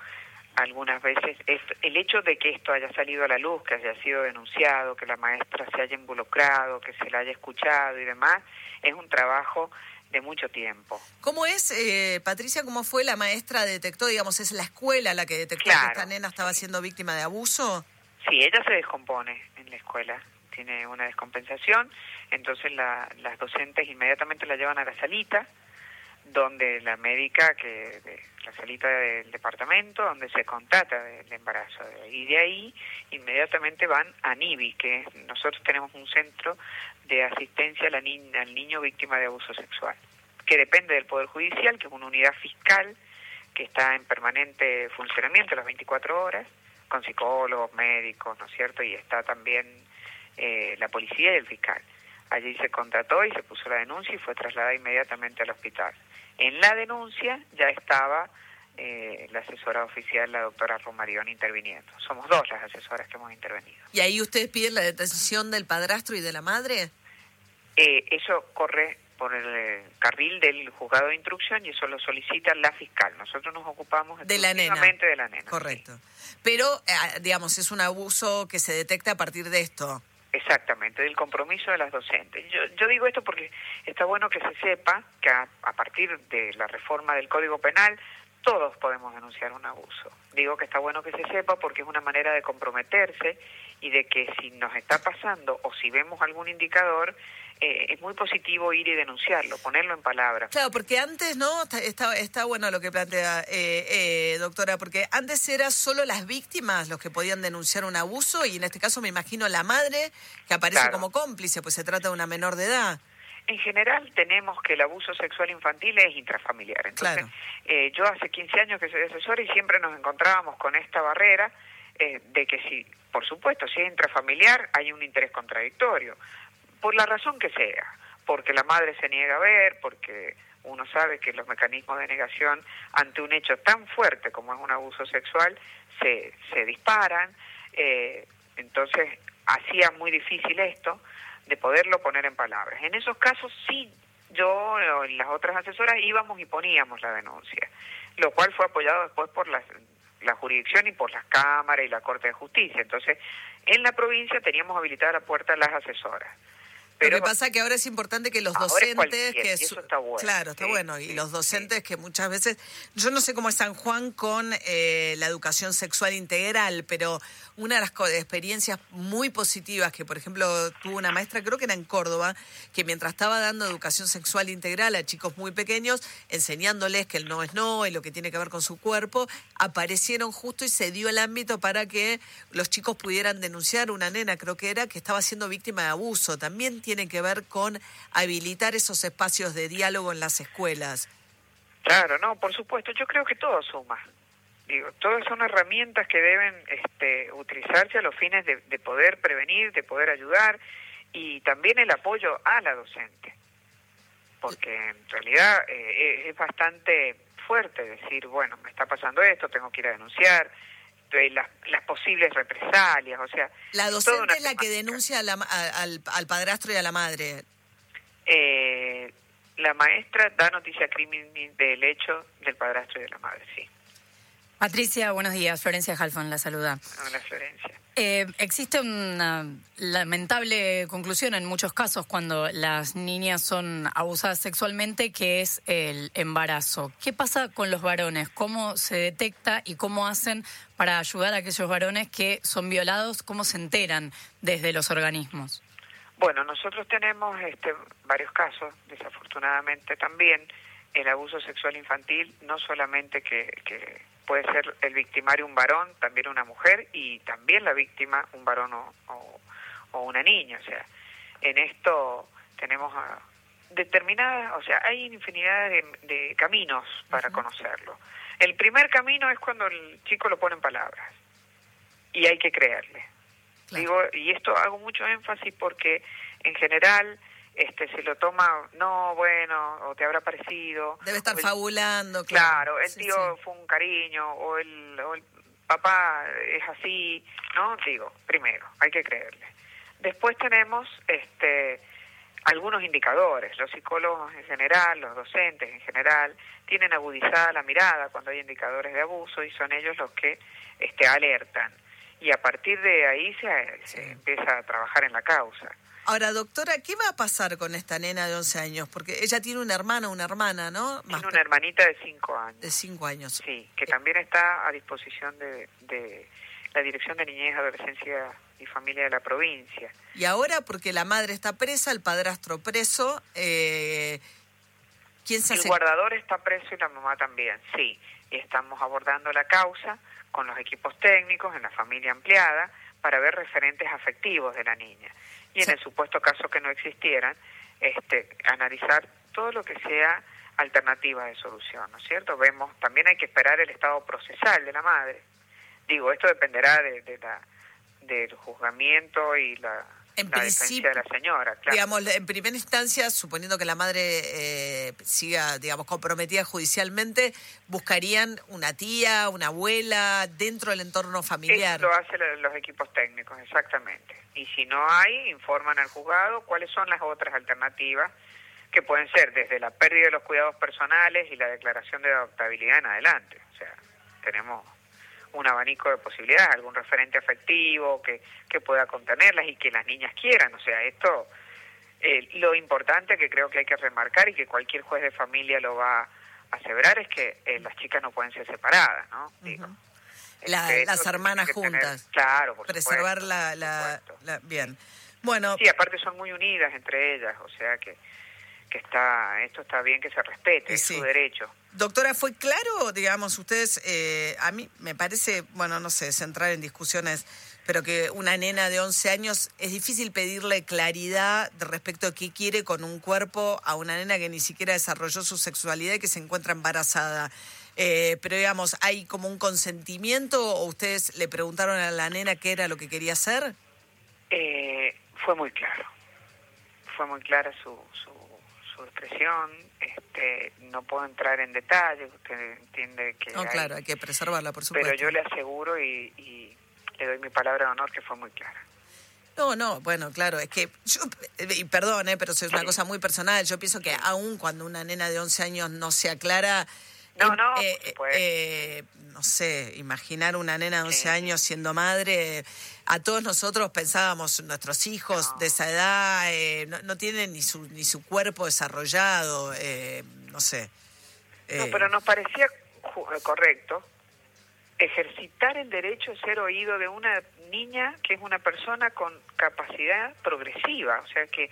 Algunas veces es, el hecho de que esto haya salido a la luz, que haya sido denunciado, que la maestra se haya involucrado, que se la haya escuchado y demás, es un trabajo de mucho tiempo. ¿Cómo es, eh, Patricia, cómo fue la maestra detectó, digamos, es la escuela la que detectó que esta nena estaba siendo víctima de abuso? Sí, ella se descompone en la escuela, tiene una descompensación, entonces la- las docentes inmediatamente la llevan a la salita, donde la médica, que de la salita del departamento, donde se contrata del embarazo. Y de ahí inmediatamente van a NIBI, que nosotros tenemos un centro de asistencia a la ni- al niño víctima de abuso sexual, que depende del Poder Judicial, que es una unidad fiscal que está en permanente funcionamiento las 24 horas, con psicólogos, médicos, ¿no es cierto? Y está también eh, la policía y el fiscal. Allí se contrató y se puso la denuncia y fue trasladada inmediatamente al hospital. En la denuncia ya estaba eh, la asesora oficial, la doctora Romarión, interviniendo. Somos dos las asesoras que hemos intervenido. ¿Y ahí ustedes piden la detención del padrastro y de la madre? Eh, eso corre por el eh, carril del juzgado de instrucción y eso lo solicita la fiscal. Nosotros nos ocupamos De la nena. de la nena. Correcto. Pero, eh, digamos, es un abuso que se detecta a partir de esto. Exactamente, del compromiso de las docentes. Yo, yo digo esto porque está bueno que se sepa que a, a partir de la reforma del Código Penal todos podemos denunciar un abuso. Digo que está bueno que se sepa porque es una manera de comprometerse y de que si nos está pasando o si vemos algún indicador, eh, es muy positivo ir y denunciarlo, ponerlo en palabras. Claro, porque antes, ¿no? Está, está, está bueno lo que plantea, eh, eh, doctora, porque antes era solo las víctimas los que podían denunciar un abuso y en este caso me imagino la madre que aparece Claro. como cómplice, pues se trata de una menor de edad. En general tenemos que el abuso sexual infantil es intrafamiliar. Entonces, Claro. eh, yo hace 15 años que soy asesora y siempre nos encontrábamos con esta barrera eh, de que si, por supuesto, si es intrafamiliar hay un interés contradictorio, por la razón que sea, porque la madre se niega a ver, porque uno sabe que los mecanismos de negación ante un hecho tan fuerte como es un abuso sexual se, se disparan, eh, entonces hacía muy difícil esto de poderlo poner en palabras. En esos casos sí, yo o las otras asesoras íbamos y poníamos la denuncia, lo cual fue apoyado después por las- la jurisdicción y por las cámaras y la Corte de Justicia. Entonces, en la provincia teníamos habilitada la puerta a las asesoras. Lo que pasa que ahora es importante que los es docentes que eso está bueno, claro está sí, bueno y los docentes que muchas veces yo no sé cómo es San Juan con eh, la educación sexual integral pero una de las experiencias muy positivas que por ejemplo tuvo una maestra creo que era en Córdoba que mientras estaba dando educación sexual integral a chicos muy pequeños enseñándoles que el no es no y lo que tiene que ver con su cuerpo aparecieron justo y se dio el ámbito para que los chicos pudieran denunciar una nena creo que era que estaba siendo víctima de abuso. También tiene que ver con habilitar esos espacios de diálogo en las escuelas Claro, no, por supuesto, yo creo que todo suma. Digo, todas son herramientas que deben este, utilizarse a los fines de, de poder prevenir, de poder ayudar y también el apoyo a la docente, porque en realidad eh, es bastante fuerte decir, bueno, me está pasando esto, tengo que ir a denunciar, eh, las, las posibles represalias, o sea... La docente es la que denuncia a la ma- a- al, al padrastro y a la madre. Eh, la maestra da noticia crimen del hecho del padrastro y de la madre, sí. Patricia, buenos días. Florencia Halfon la saluda. Hola, Florencia. Eh, existe una lamentable conclusión en muchos casos cuando las niñas son abusadas sexualmente, que es el embarazo. ¿Qué pasa con los varones? ¿Cómo se detecta y cómo hacen para ayudar a aquellos varones que son violados? ¿Cómo se enteran desde los organismos? Bueno, nosotros tenemos este, varios casos, desafortunadamente también, el abuso sexual infantil, no solamente que, que puede ser el victimario un varón, también una mujer, y también la víctima un varón o, o- o una niña. O sea, en esto tenemos ah, determinadas, o sea, hay infinidad de, de caminos para conocerlo. El primer camino es cuando el chico lo pone en palabras, y hay que creerle. Digo, y esto hago mucho énfasis porque en general este se lo toma, no, bueno, o te habrá parecido. Debe estar el- fabulando, Claro, claro. el Sí, tío sí. fue un cariño, o el, o el papá es así, ¿no? Digo, primero, hay que creerle. Después tenemos este algunos indicadores. Los psicólogos en general, los docentes en general, tienen agudizada la mirada cuando hay indicadores de abuso y son ellos los que este, alertan. Y a partir de ahí se, se empieza a trabajar en la causa. Ahora, doctora, ¿qué va a pasar con esta nena de 11 años? Porque ella tiene un hermano, una hermana, ¿no? Más Tiene una hermanita de 5 años. de 5 años. Sí, que también está a disposición de, de la Dirección de Niñez, Adolescencia y Familia de la provincia. Y ahora, porque la madre está presa, el padrastro preso, eh, ¿quién se El hace? guardador está preso y la mamá también, sí. Y estamos abordando la causa con los equipos técnicos en la familia ampliada para ver referentes afectivos de la niña. Y en el supuesto caso que no existieran, este, analizar todo lo que sea alternativa de solución, ¿no es cierto? Vemos, también hay que esperar el estado procesal de la madre. Digo, esto dependerá de, de la, del juzgamiento y la, En la principio, defensa de la señora, claro. Digamos, en primera instancia, suponiendo que la madre eh, siga, digamos, comprometida judicialmente, buscarían una tía, una abuela dentro del entorno familiar. Eso lo hacen lo- los equipos técnicos, exactamente. Y si no hay, informan al juzgado cuáles son las otras alternativas que pueden ser desde la pérdida de los cuidados personales y la declaración de adoptabilidad en adelante. O sea, tenemos un abanico de posibilidades, algún referente afectivo que, que pueda contenerlas y que las niñas quieran. O sea, esto, eh, lo importante que creo que hay que remarcar y que cualquier juez de familia lo va a aseverar es que eh, las chicas no pueden ser separadas, ¿no? Digo, La- este, las hermanas tener- juntas. claro, por Preservar supuesto, la, la, la- Bien. Bueno, Sí, aparte son muy unidas entre ellas, o sea que, que está, esto está bien que se respete, es sí. su derecho. Doctora, ¿fue claro, digamos, ustedes, eh, a mí me parece, bueno, no sé, centrar en discusiones, pero que una nena de 11 años es difícil pedirle claridad de respecto a qué quiere con un cuerpo a una nena que ni siquiera desarrolló su sexualidad y que se encuentra embarazada. Eh, pero digamos, ¿hay como un consentimiento o ustedes le preguntaron a la nena qué era lo que quería hacer? Eh, fue muy claro, fue muy clara su expresión, este, no puedo entrar en detalles, usted entiende que No, hay- claro, hay que preservarla, por supuesto. pero yo le aseguro y, y le doy mi palabra de honor que fue muy clara. No, no, bueno, claro, es que yo, y perdón, eh, pero es una cosa muy personal, yo pienso que aun cuando una nena de 11 años no se aclara, No, eh, no, eh, supuesto. eh, no sé, imaginar una nena de 11 años siendo madre, a todos nosotros pensábamos, nuestros hijos de esa edad eh, no, no tienen ni su, ni su cuerpo desarrollado, eh, no sé. No, Eh, pero nos parecía correcto ejercitar el derecho a ser oído de una niña que es una persona con capacidad progresiva, o sea que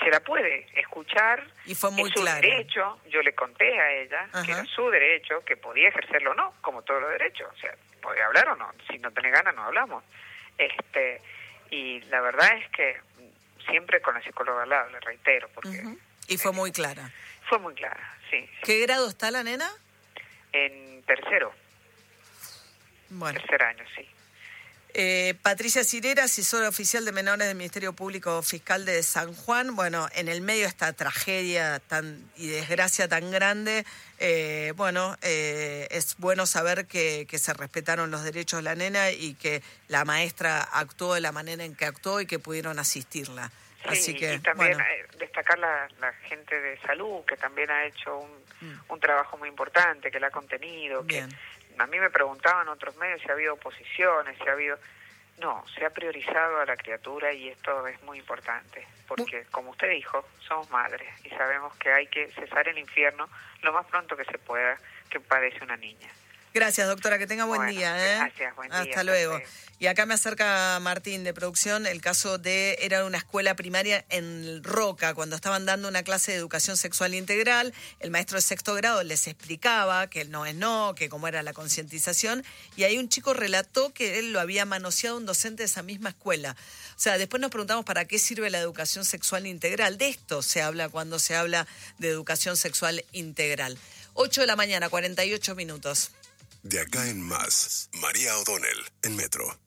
se la puede escuchar. Y fue muy es su derecho, yo le conté a ella que era su derecho, que podía ejercerlo o no, como todos los derechos, o sea, podía hablar o no, si no tenés ganas no hablamos. Este y la verdad es que siempre con la psicóloga al lado, le reitero, porque y fue muy clara. fue muy clara, sí. ¿Qué grado está la nena? En tercero. Bueno. Tercer año, sí. Eh, Patricia Cirera, asesora oficial de menores del Ministerio Público Fiscal de San Juan. Bueno, en el medio de esta tragedia tan, y desgracia tan grande, eh, bueno, eh, es bueno saber que, que se respetaron los derechos de la nena y que la maestra actuó de la manera en que actuó y que pudieron asistirla. Así Sí, que, y también bueno. eh, destacar la, la gente de salud que también ha hecho un, Mm. un trabajo muy importante, que la ha contenido, que. A mí me preguntaban otros medios si ha habido oposiciones, si ha habido... No, se ha priorizado a la criatura y esto es muy importante, porque como usted dijo, somos madres y sabemos que hay que cesar el infierno lo más pronto que se pueda que padece una niña. Gracias, doctora, que tenga buen Bueno, día. ¿eh? gracias, buen día, Hasta hasta luego. luego. Y acá me acerca Martín de producción el caso de, era una escuela primaria en Roca, cuando estaban dando una clase de educación sexual integral, el maestro de sexto grado les explicaba que el no es no, que cómo era la concientización, y ahí un chico relató que él lo había manoseado un docente de esa misma escuela. O sea, después nos preguntamos para qué sirve la educación sexual integral. De esto se habla cuando se habla de educación sexual integral. 8 de la mañana, 48 minutos. De acá en más, María O'Donnell, en Metro.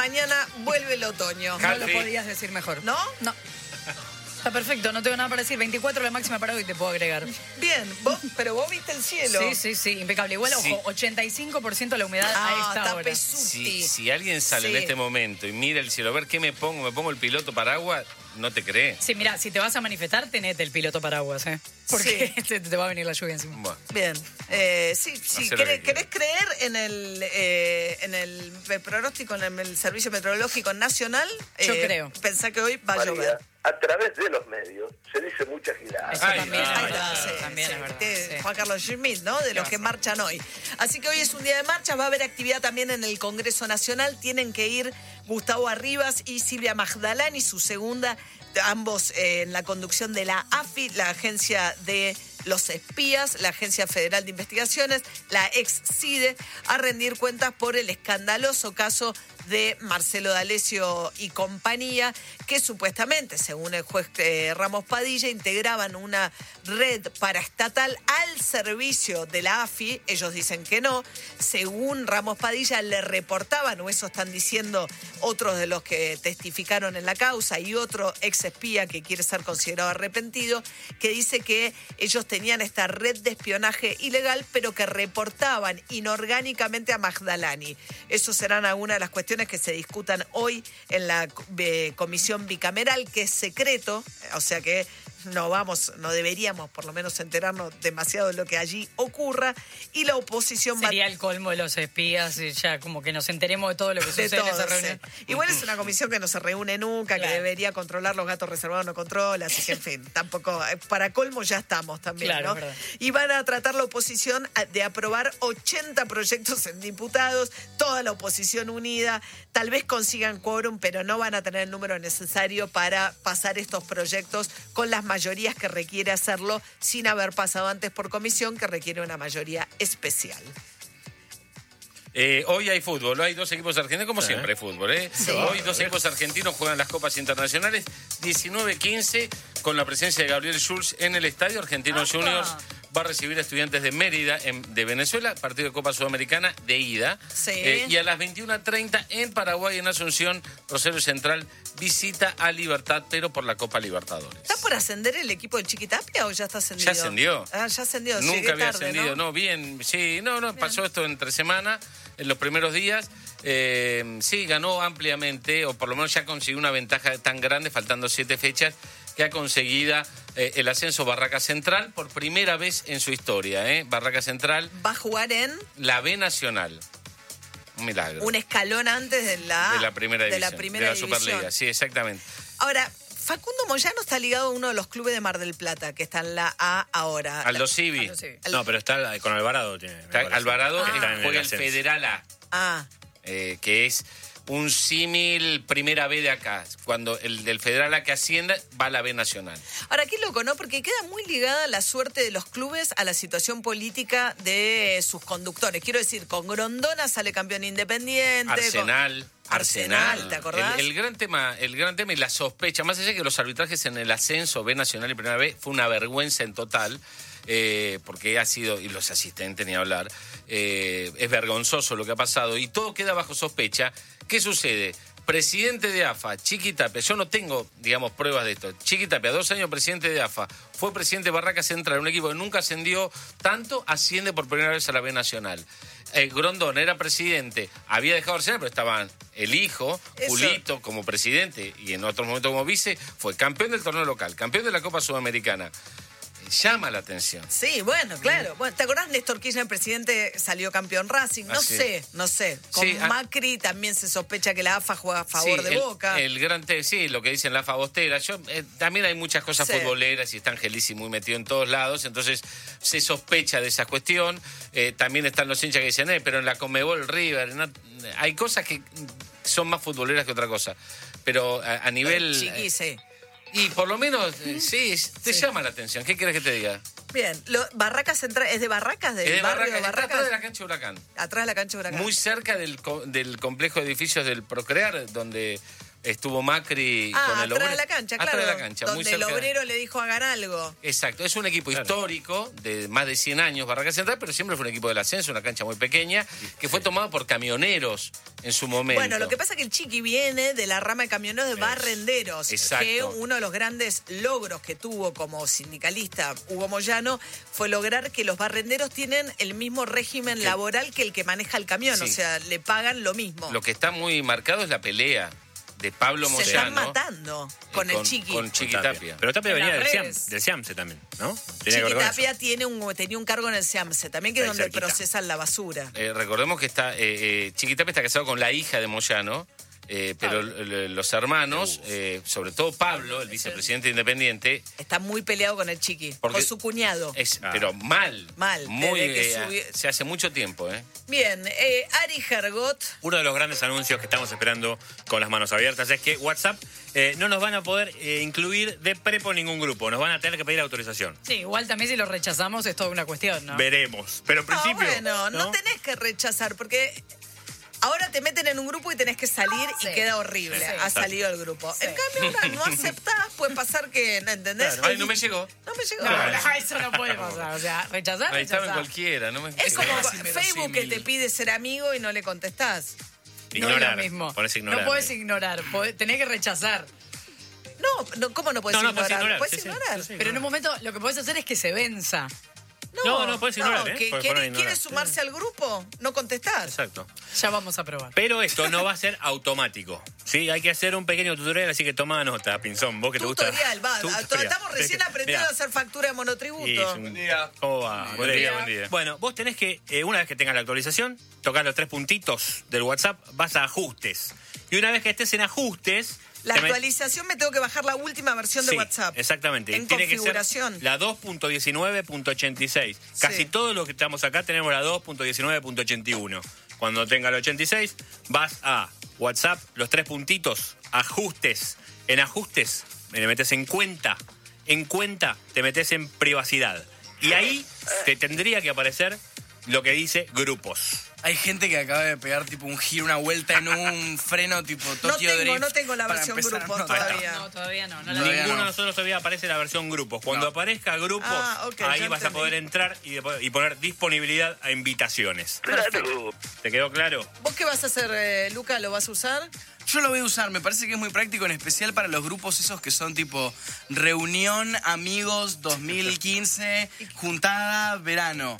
Mañana vuelve el otoño. No lo podías decir mejor. ¿No? No. Está perfecto, no tengo nada para decir. 24 la máxima para hoy te puedo agregar. Bien, vos, pero vos viste el cielo. Sí, sí, sí, impecable. Igual, Sí. ojo, 85% la humedad Ah, a esta está hora. Si, si alguien sale Sí. en este momento y mira el cielo, a ver qué me pongo, me pongo el piloto paraguas, no te cree. Sí, mira, si te vas a manifestar, tenete el piloto paraguas, ¿eh? Porque te, [laughs] te va a venir la lluvia encima. Bien. Eh, sí, sí. Hacer lo ¿Querés, que querés creer en el, eh, en el pronóstico, en el Servicio Meteorológico Nacional? Yo Eh, creo. Pensá que hoy va a llover. A través de los medios se dice mucha gilada. Eso también, Ahí es está, verdad, sí, también sí. es verdad. Este, sí. Juan Carlos Schmidt, ¿no? De los que marchan hoy. Así que hoy es un día de marcha, va a haber actividad también en el Congreso Nacional. Tienen que ir Gustavo Arribas y Silvia Magdalani, su segunda, ambos eh, en la conducción de la AFI, la agencia de los espías, la Agencia Federal de Investigaciones, la ex CIDE, a rendir cuentas por el escandaloso caso de Marcelo D'Alessio y compañía, que supuestamente, según el juez eh, Ramos Padilla, integraban una red paraestatal al servicio de la AFI. Ellos dicen que no. Según Ramos Padilla, le reportaban, o eso están diciendo otros de los que testificaron en la causa y otro ex espía que quiere ser considerado arrepentido, que dice que ellos tenían esta red de espionaje ilegal, pero que reportaban inorgánicamente a Magdalani. Eso serán algunas de las cuestiones que se discutan hoy en la eh, comisión bicameral, que es secreto, o sea que no vamos, no deberíamos por lo menos enterarnos demasiado de lo que allí ocurra, y la oposición va Sería el colmo de los espías, y ya como que nos enteremos de todo lo que de sucede en esa reunión. sí. Igual es una comisión que no se reúne nunca, que debería controlar los gatos reservados, no controla, así que en fin, tampoco, eh, para colmo ya estamos también, Claro, ¿no? verdad. Y van a tratar la oposición de aprobar 80 proyectos en diputados, toda la oposición unida, tal vez consigan quórum, pero no van a tener el número necesario para pasar estos proyectos con las mayorías que requiere hacerlo sin haber pasado antes por comisión, que requiere una mayoría especial. Eh, hoy hay fútbol, hay dos equipos argentinos, como siempre hay fútbol. ¿eh? Sí. Hoy dos equipos argentinos juegan las Copas Internacionales 19-15 con la presencia de Gabriel Schulz en el estadio. Argentinos Juniors va a recibir a estudiantes de Mérida en- de Venezuela, partido de Copa Sudamericana de ida. Sí. Eh, y a las 21.30 en Paraguay, en Asunción, Rosario Central visita a Libertad, pero por la Copa Libertadores. ¿Está por ascender el equipo de Chiquitapia o ya está ascendido? Ya ascendió. Ah, ya ascendió. Nunca Llegué había tarde, ascendido, ¿no? ¿no? bien, sí, no, no, pasó esto entre semana, en los primeros días. Eh, sí, ganó ampliamente, o por lo menos ya consiguió una ventaja tan grande, faltando siete fechas, que ha conseguido eh, el ascenso Barraca Central por primera vez en su historia. ¿eh? Barraca Central, Va a jugar en la B Nacional. Un milagro. un escalón antes de la, de la primera de la primera Superliga, división. sí, exactamente. Ahora, Facundo Moyano está ligado a uno de los clubes de Mar del Plata, que está en la A ahora. Aldo Civi. No, pero está con Alvarado. Tiene, Está-. Alvarado Está en el juega el. Federal A. Ah, eh, que es un símil primera B de acá. Cuando el del Federal A que ascienda va a la B Nacional. Ahora, qué loco, ¿no? Porque queda muy ligada la suerte de los clubes a la situación política de sus conductores. Quiero decir, con Grondona sale campeón independiente. con- Arsenal. Arsenal, ¿te acordás? El, el gran tema, el gran tema y la sospecha, más allá de que los arbitrajes en el ascenso B Nacional y Primera B fue una vergüenza en total, eh, porque ha sido, y los asistentes ni hablar, eh, es vergonzoso lo que ha pasado y todo queda bajo sospecha. ¿Qué sucede? Presidente de AFA, Chiquitapia, yo no tengo, digamos, pruebas de esto. Chiquitapia, dos años presidente de AFA, fue presidente de Barraca Central, un equipo que nunca ascendió tanto, asciende por primera vez a la B Nacional. Eh, Grondón era presidente, había dejado Arsenal, pero estaban el hijo, Eso. Julito, como presidente y en otros momentos como vice, fue campeón del torneo local, campeón de la Copa Sudamericana. Llama la atención. Sí, bueno, claro. Bueno, ¿te acordás Néstor Kirchner, presidente, salió campeón Racing? No Así sé, no sé. Con Sí, ah. Macri también se sospecha que la AFA juega a favor Sí, de el, Boca. El gran te- sí, lo que dicen la Fabostera. Yo, eh, también hay muchas cosas Sí. futboleras y está Angelisi muy metido en todos lados, entonces se sospecha de esa cuestión. Eh, también están los hinchas que dicen, eh, pero en la Comebol River, no- hay cosas que son más futboleras que otra cosa. Pero a, a nivel... Chiqui, sí. Y por lo menos, eh, sí, te llama la atención. ¿Qué quieres que te diga? Bien, lo- Barracas Central, ¿es de Barracas? ¿Del Es de barrio Barracas, de está Barracas? atrás de la cancha de Huracán. Atrás de la cancha de Huracán. Muy cerca del, co- del complejo de edificios del Procrear, donde estuvo Macri ah, con el atrás obrero. de la cancha, Atrás claro. de la cancha, muy donde el obrero le dijo hagan algo. Exacto, es un equipo histórico de más de 100 años, Barraca Central, pero siempre fue un equipo del ascenso, una cancha muy pequeña, que fue tomado por camioneros en su momento. Bueno, lo que pasa es que el Chiqui viene de la rama de camioneros de Barrenderos, Exacto. que uno de los grandes logros que tuvo como sindicalista Hugo Moyano fue lograr que los barrenderos tienen el mismo régimen laboral que el que maneja el camión, Sí. o sea, le pagan lo mismo. Lo que está muy marcado es la pelea de Pablo Se están Moyano. matando con, eh, el Chiqui. Con Chiqui Tapia. Pero Tapia En venía del, Siam, del Siamse también, ¿no? Tenía Chiqui con. Tapia tiene un, tenía un cargo en el SEAMSE, también que es donde cerquita. procesan la basura. Eh, recordemos que está eh, eh, Chiqui Tapia está casado con la hija de Moyano, eh, pero los hermanos, eh, sobre todo Pablo, el vicepresidente independiente, Está muy peleado con el Chiqui, Porque- con su cuñado. es, pero mal. Mal, Muy, que eh, subió- se hace mucho tiempo, ¿eh? Bien, eh, Ari Hergot, Uno de los grandes anuncios que estamos esperando con las manos abiertas es que WhatsApp eh, no nos van a poder eh, incluir de prepo en ningún grupo. Nos van a tener que pedir autorización. Sí, igual también si lo rechazamos es toda una cuestión, ¿no? Veremos. Pero en No, principio. bueno, no, ¿no? tenés que rechazar, porque Ahora te meten en un grupo y tenés que salir Sí. y queda horrible. Sí. Ha salido el grupo. En cambio, ahora no aceptás, puede pasar que, ¿no entendés? Claro, ay, no me llegó. No me llegó. No, no, eso no puede pasar. O sea, rechazar, Ahí estaba cualquiera, no me Es como Facebook que te pide ser amigo y no le contestás. Ignorar. No es lo mismo. Pones ignorar. No puedes ignorar, podés- tenés que rechazar. No, no ¿cómo no puedes No, no, ignorar? podés ignorar, Puedes sí, sí, ignorar. sí, sí. Pero en un momento lo que podés hacer es que se venza. No, no, puedes ignorar, ¿eh? que quiere, poner ignorar. quiere sumarse al grupo, no contestás. Exacto. Ya vamos a probar. Pero esto no va a ser automático. Sí, hay que hacer un pequeño tutorial, así que toma nota, Pinzón. Vos que te gusta. Tutorial, va. Tutorial. Estamos recién Mirá. aprendiendo a hacer factura de Y monotributo. es un- ¿Cómo va? Buen día, buen día. Bueno, vos tenés que, eh, una vez que tengas la actualización, tocar los tres puntitos del WhatsApp, vas a ajustes. Y una vez que estés en ajustes. La actualización me tengo que bajar la última versión de WhatsApp. Exactamente. En Tiene que ser configuración. la 2.19.86. Casi Sí. todo lo que estamos acá tenemos la 2.19.81. Cuando tenga el 86, vas a WhatsApp, los tres puntitos, ajustes. En ajustes, me metes en cuenta. En cuenta, te metes en privacidad. Y ahí te tendría que aparecer lo que dice grupos. Hay gente que acaba de pegar tipo un giro, una vuelta en un [laughs] freno tipo No Tokyo tengo, Drift. no tengo la versión grupos notar. todavía. No, todavía no. no la Ninguno no. de nosotros todavía aparece la versión grupos. Cuando aparezca grupos, Ah, ahí vas a poder entrar y, de- y poner disponibilidad a invitaciones. ¿Te quedó claro? ¿Vos qué vas a hacer, eh, Luca? ¿Lo vas a usar? Yo lo voy a usar, me parece que es muy práctico, en especial para los grupos esos que son tipo reunión, amigos, 2015, [laughs] juntada, verano.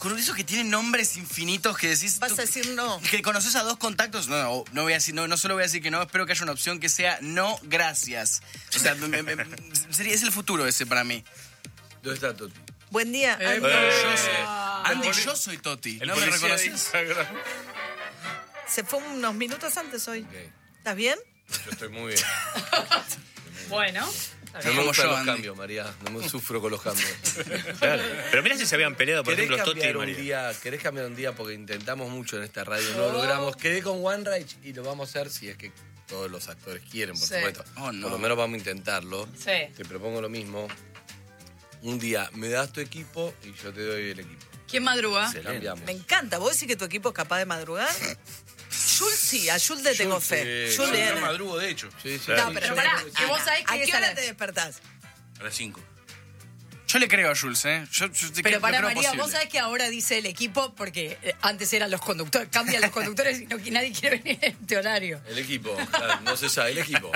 Con esos que tienen nombres infinitos que decís... Vas tú- a decir no. Que conoces a dos contactos. No, no, no voy a decir, no, no solo voy a decir que no, espero que haya una opción que sea no, gracias. O sea, me- me- me- sería, es el futuro ese para mí. ¿Dónde está Toti? Buen día. Eh, Andy. Yo soy. Andy, yo soy Toti. El ¿No me reconoces? Se fue unos minutos antes hoy. ¿Estás bien? Yo estoy muy bien. [laughs] Bueno. No me Como gustan los cambios, María. No me sufro con los cambios. [laughs] Claro. Pero mira si se habían peleado, por ¿Querés ejemplo, Toti y cambiar un día? ¿Querés cambiar un día? Porque intentamos mucho en esta radio, no lo logramos. Quedé con One Rage y lo vamos a hacer si es que todos los actores quieren, por Sí. supuesto. Oh, no. Por lo menos vamos a intentarlo. Sí. Te propongo lo mismo. Un día me das tu equipo y yo te doy el equipo. ¿Quién madruga? Cambiamos. Me encanta. ¿Vos decís que tu equipo es capaz de madrugar? [laughs] Jules sí, a Jules le tengo fe. Sí, Jules yo madrugo, de hecho. Sí, sí. No, pero pará, que vos sabés que ¿A qué hora te despertás? A las 5. Yo le creo a Jules, ¿eh? Yo, yo te- Pero para creo María, posible. vos sabés que ahora dice el equipo porque eh, antes eran los conductores, cambian los conductores y no, nadie quiere venir en este horario. El equipo, claro, no se sabe, el equipo.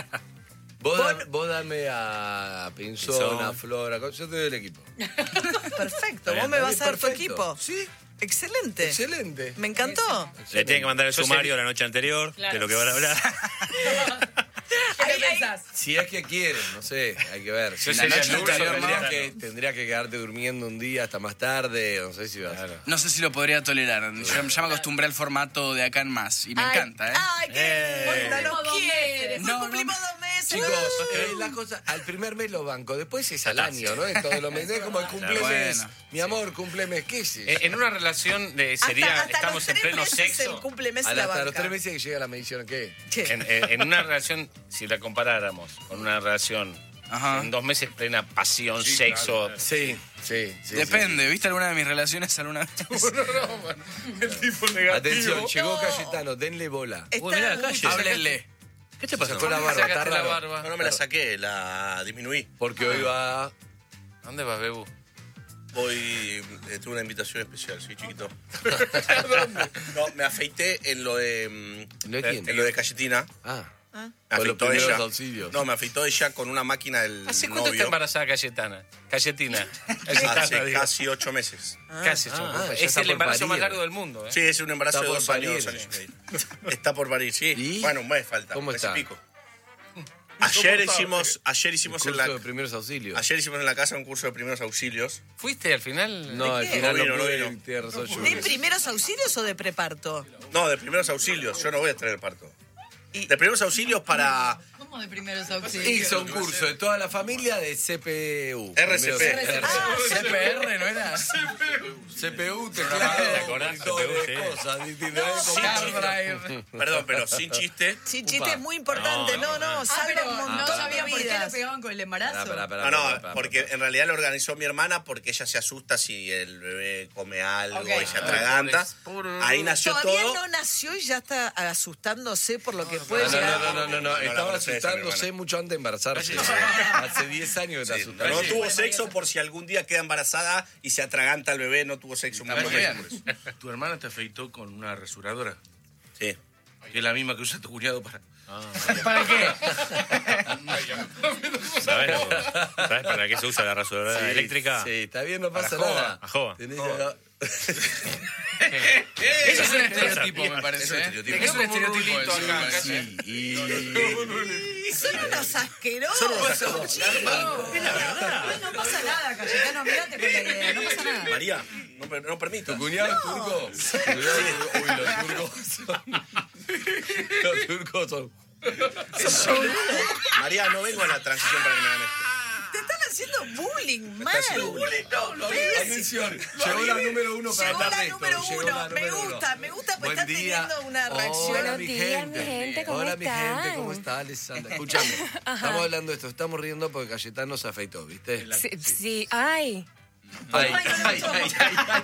Vos, da- vos dame a Pinzón, Pinzón. a Flora, yo te doy el equipo. [laughs] Perfecto. Vos me vas a dar tu equipo. Sí, Excelente. excelente. Me encantó. Le tienen que mandar el sumario la noche anterior Claro. de lo que van a hablar. [laughs] [laughs] [laughs] ¿Qué pensás? Si es que quieren, no sé, hay que ver. Si la la noche anterior, tendrías ¿no? que, tendría que quedarte durmiendo un día hasta más tarde, no sé si vas a... No sé si lo podría tolerar. Yo ya me acostumbré al formato de acá en más. Y me Ay, encanta, ¿eh? Ay, qué bueno, Cumplimos lo dos quiere. meses. No, cumplimos dos meses. Chicos, eh, la cosa, al primer mes lo banco, después es al año, ¿no? Es todos los meses, es como el cumplemes. Bueno, Mi amor, cumplemes, ¿qué es eso? Eh, Eh, En una relación de Hasta- sería, hasta estamos los en tres pleno meses sexo. el cumplemes A la la- hasta los tres meses que llega la medición, ¿qué? En, en- en una relación, si la comparáramos con una relación Ajá. en dos meses plena pasión, sexo. Sí, sí, sí. Depende, ¿viste alguna de mis relaciones alguna vez? [laughs] El tipo sí. Atención, llegó Cayetano, denle bola. Uy, mirá calle. Háblenle. ¿Qué te pasó? Sacó la barba, está la barba. No, no me la saqué, la disminuí. Porque hoy va... ¿A ¿Dónde vas, Bebu? Hoy eh, tuve una invitación especial, soy chiquito. [laughs] no, me afeité en lo de. mm, ¿Lo de quién? En lo de Cayetina. Ah, Me los afeitó primeros ella. auxilios. No, me afeitó ella con una máquina del ¿Hace cuánto está novio. embarazada Cayetana? Cayetina. [laughs] Cayetana, Hace digo. casi ocho meses. Casi. Ah, ocho. ya es está el embarazo más largo del mundo. ¿eh? Sí, es un embarazo Está de dos años. Está por parir, sí. ¿Y? Bueno, un mes falta. ¿Cómo está? pico. Ayer ¿Cómo está? hicimos, ayer hicimos en curso la, de primeros auxilios. ayer hicimos en la casa un curso de primeros auxilios. ¿Fuiste al final? No, al final No no, vino, no vino. ¿De primeros auxilios o de preparto? No, de primeros auxilios. Yo no voy a traer el parto. Y- De primeros auxilios para somos de primeros auxilios. Hizo un curso de toda la familia de CPU. RCP. Ah, CPR, ¿no era? CPU, ¿Te teclado, CPU, sí. cosas. Perdón, pero sin [laughs] chiste. Sin chiste es muy importante. No, no, Ah, salva pero un no montón sabía de por qué vidas. lo pegaban con el embarazo. No, no, porque en realidad lo organizó mi hermana porque ella se asusta si el bebé come algo, ella atraganta. Ahí nació Todavía todo. no nació y ya está asustándose por lo que puede No, no, no, no, no, no, No la estaba asustándose mucho antes de embarazarse. Hace 10 años que asustando. pero no tuvo sexo por si algún día queda embarazada y se atraganta el bebé, no tuvo sexo. ¿Tu hermana te afeitó con una rasuradora? Sí. Que es la misma que usa tu cuñado para... ¿Para qué? ¿Sabes, ¿Sabes para qué se usa la rasuradora Sí, eléctrica? Sí, está bien, no pasa nada. a joda. Tenés Joda. [laughs] Ese es un estereotipo, me Es un parece. ¿eh? estereotipo. Es un estereotipo rulito eso, acá, me parece. Sí, y... [laughs] Son unos asquerosos. chicos. No pasa nada, Cayetano, mirate con la idea, no pasa nada. María, no, no permito. ¿Tu cuñado es turco? Tu cuñado es turco. Uy, los turcos son... [laughs] Los turcos son... María, no vengo a la transición para que me hagan esto. Te están haciendo bullying mal. haciendo bullying. No, lo Atención, llegó la número uno para Llegó la número llegó uno. la Me número uno. gusta, me gusta porque Buen está día. teniendo una Hola, reacción. mi días, gente. mi gente, ¿cómo Hola, mi gente, ¿cómo está, Alessandra? Escúchame, estamos hablando de esto, estamos riendo porque Cayetano se afeitó, ¿viste? Sí, sí, ay. Ay, ay, ay, ay,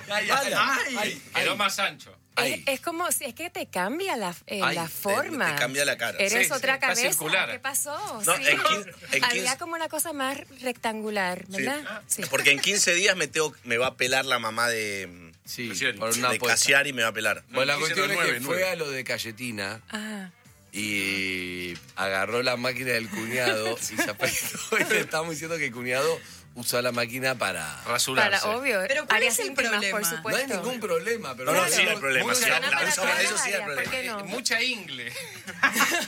ay, ay, ay, ay. Ancho. Es, es como si es que te cambia la, eh, Ay, la te- forma. te cambia la cara. Eres Sí, otra sí, cabeza. circular. ¿Qué pasó? No, Sí. en quin- en [laughs] Había quince- como una cosa más rectangular, Sí. ¿verdad? Sí. Porque en 15 días me, tengo- me va a pelar la mamá de, Sí, por una de apuesta. Casiari, me va a pelar. Bueno, la cuestión es nueve, que fue a lo de Cayetina Ah. y agarró la máquina del cuñado y se afeitó. [laughs] Y le estamos diciendo que el cuñado usó la máquina para... Rasurarse. Para, obvio. Pero ¿cuál es el problema? por No hay supuesto. ningún problema, pero... No, no, sí hay problema. sí, eso todas sí las hay áreas, ¿por problema. Mucha ingle.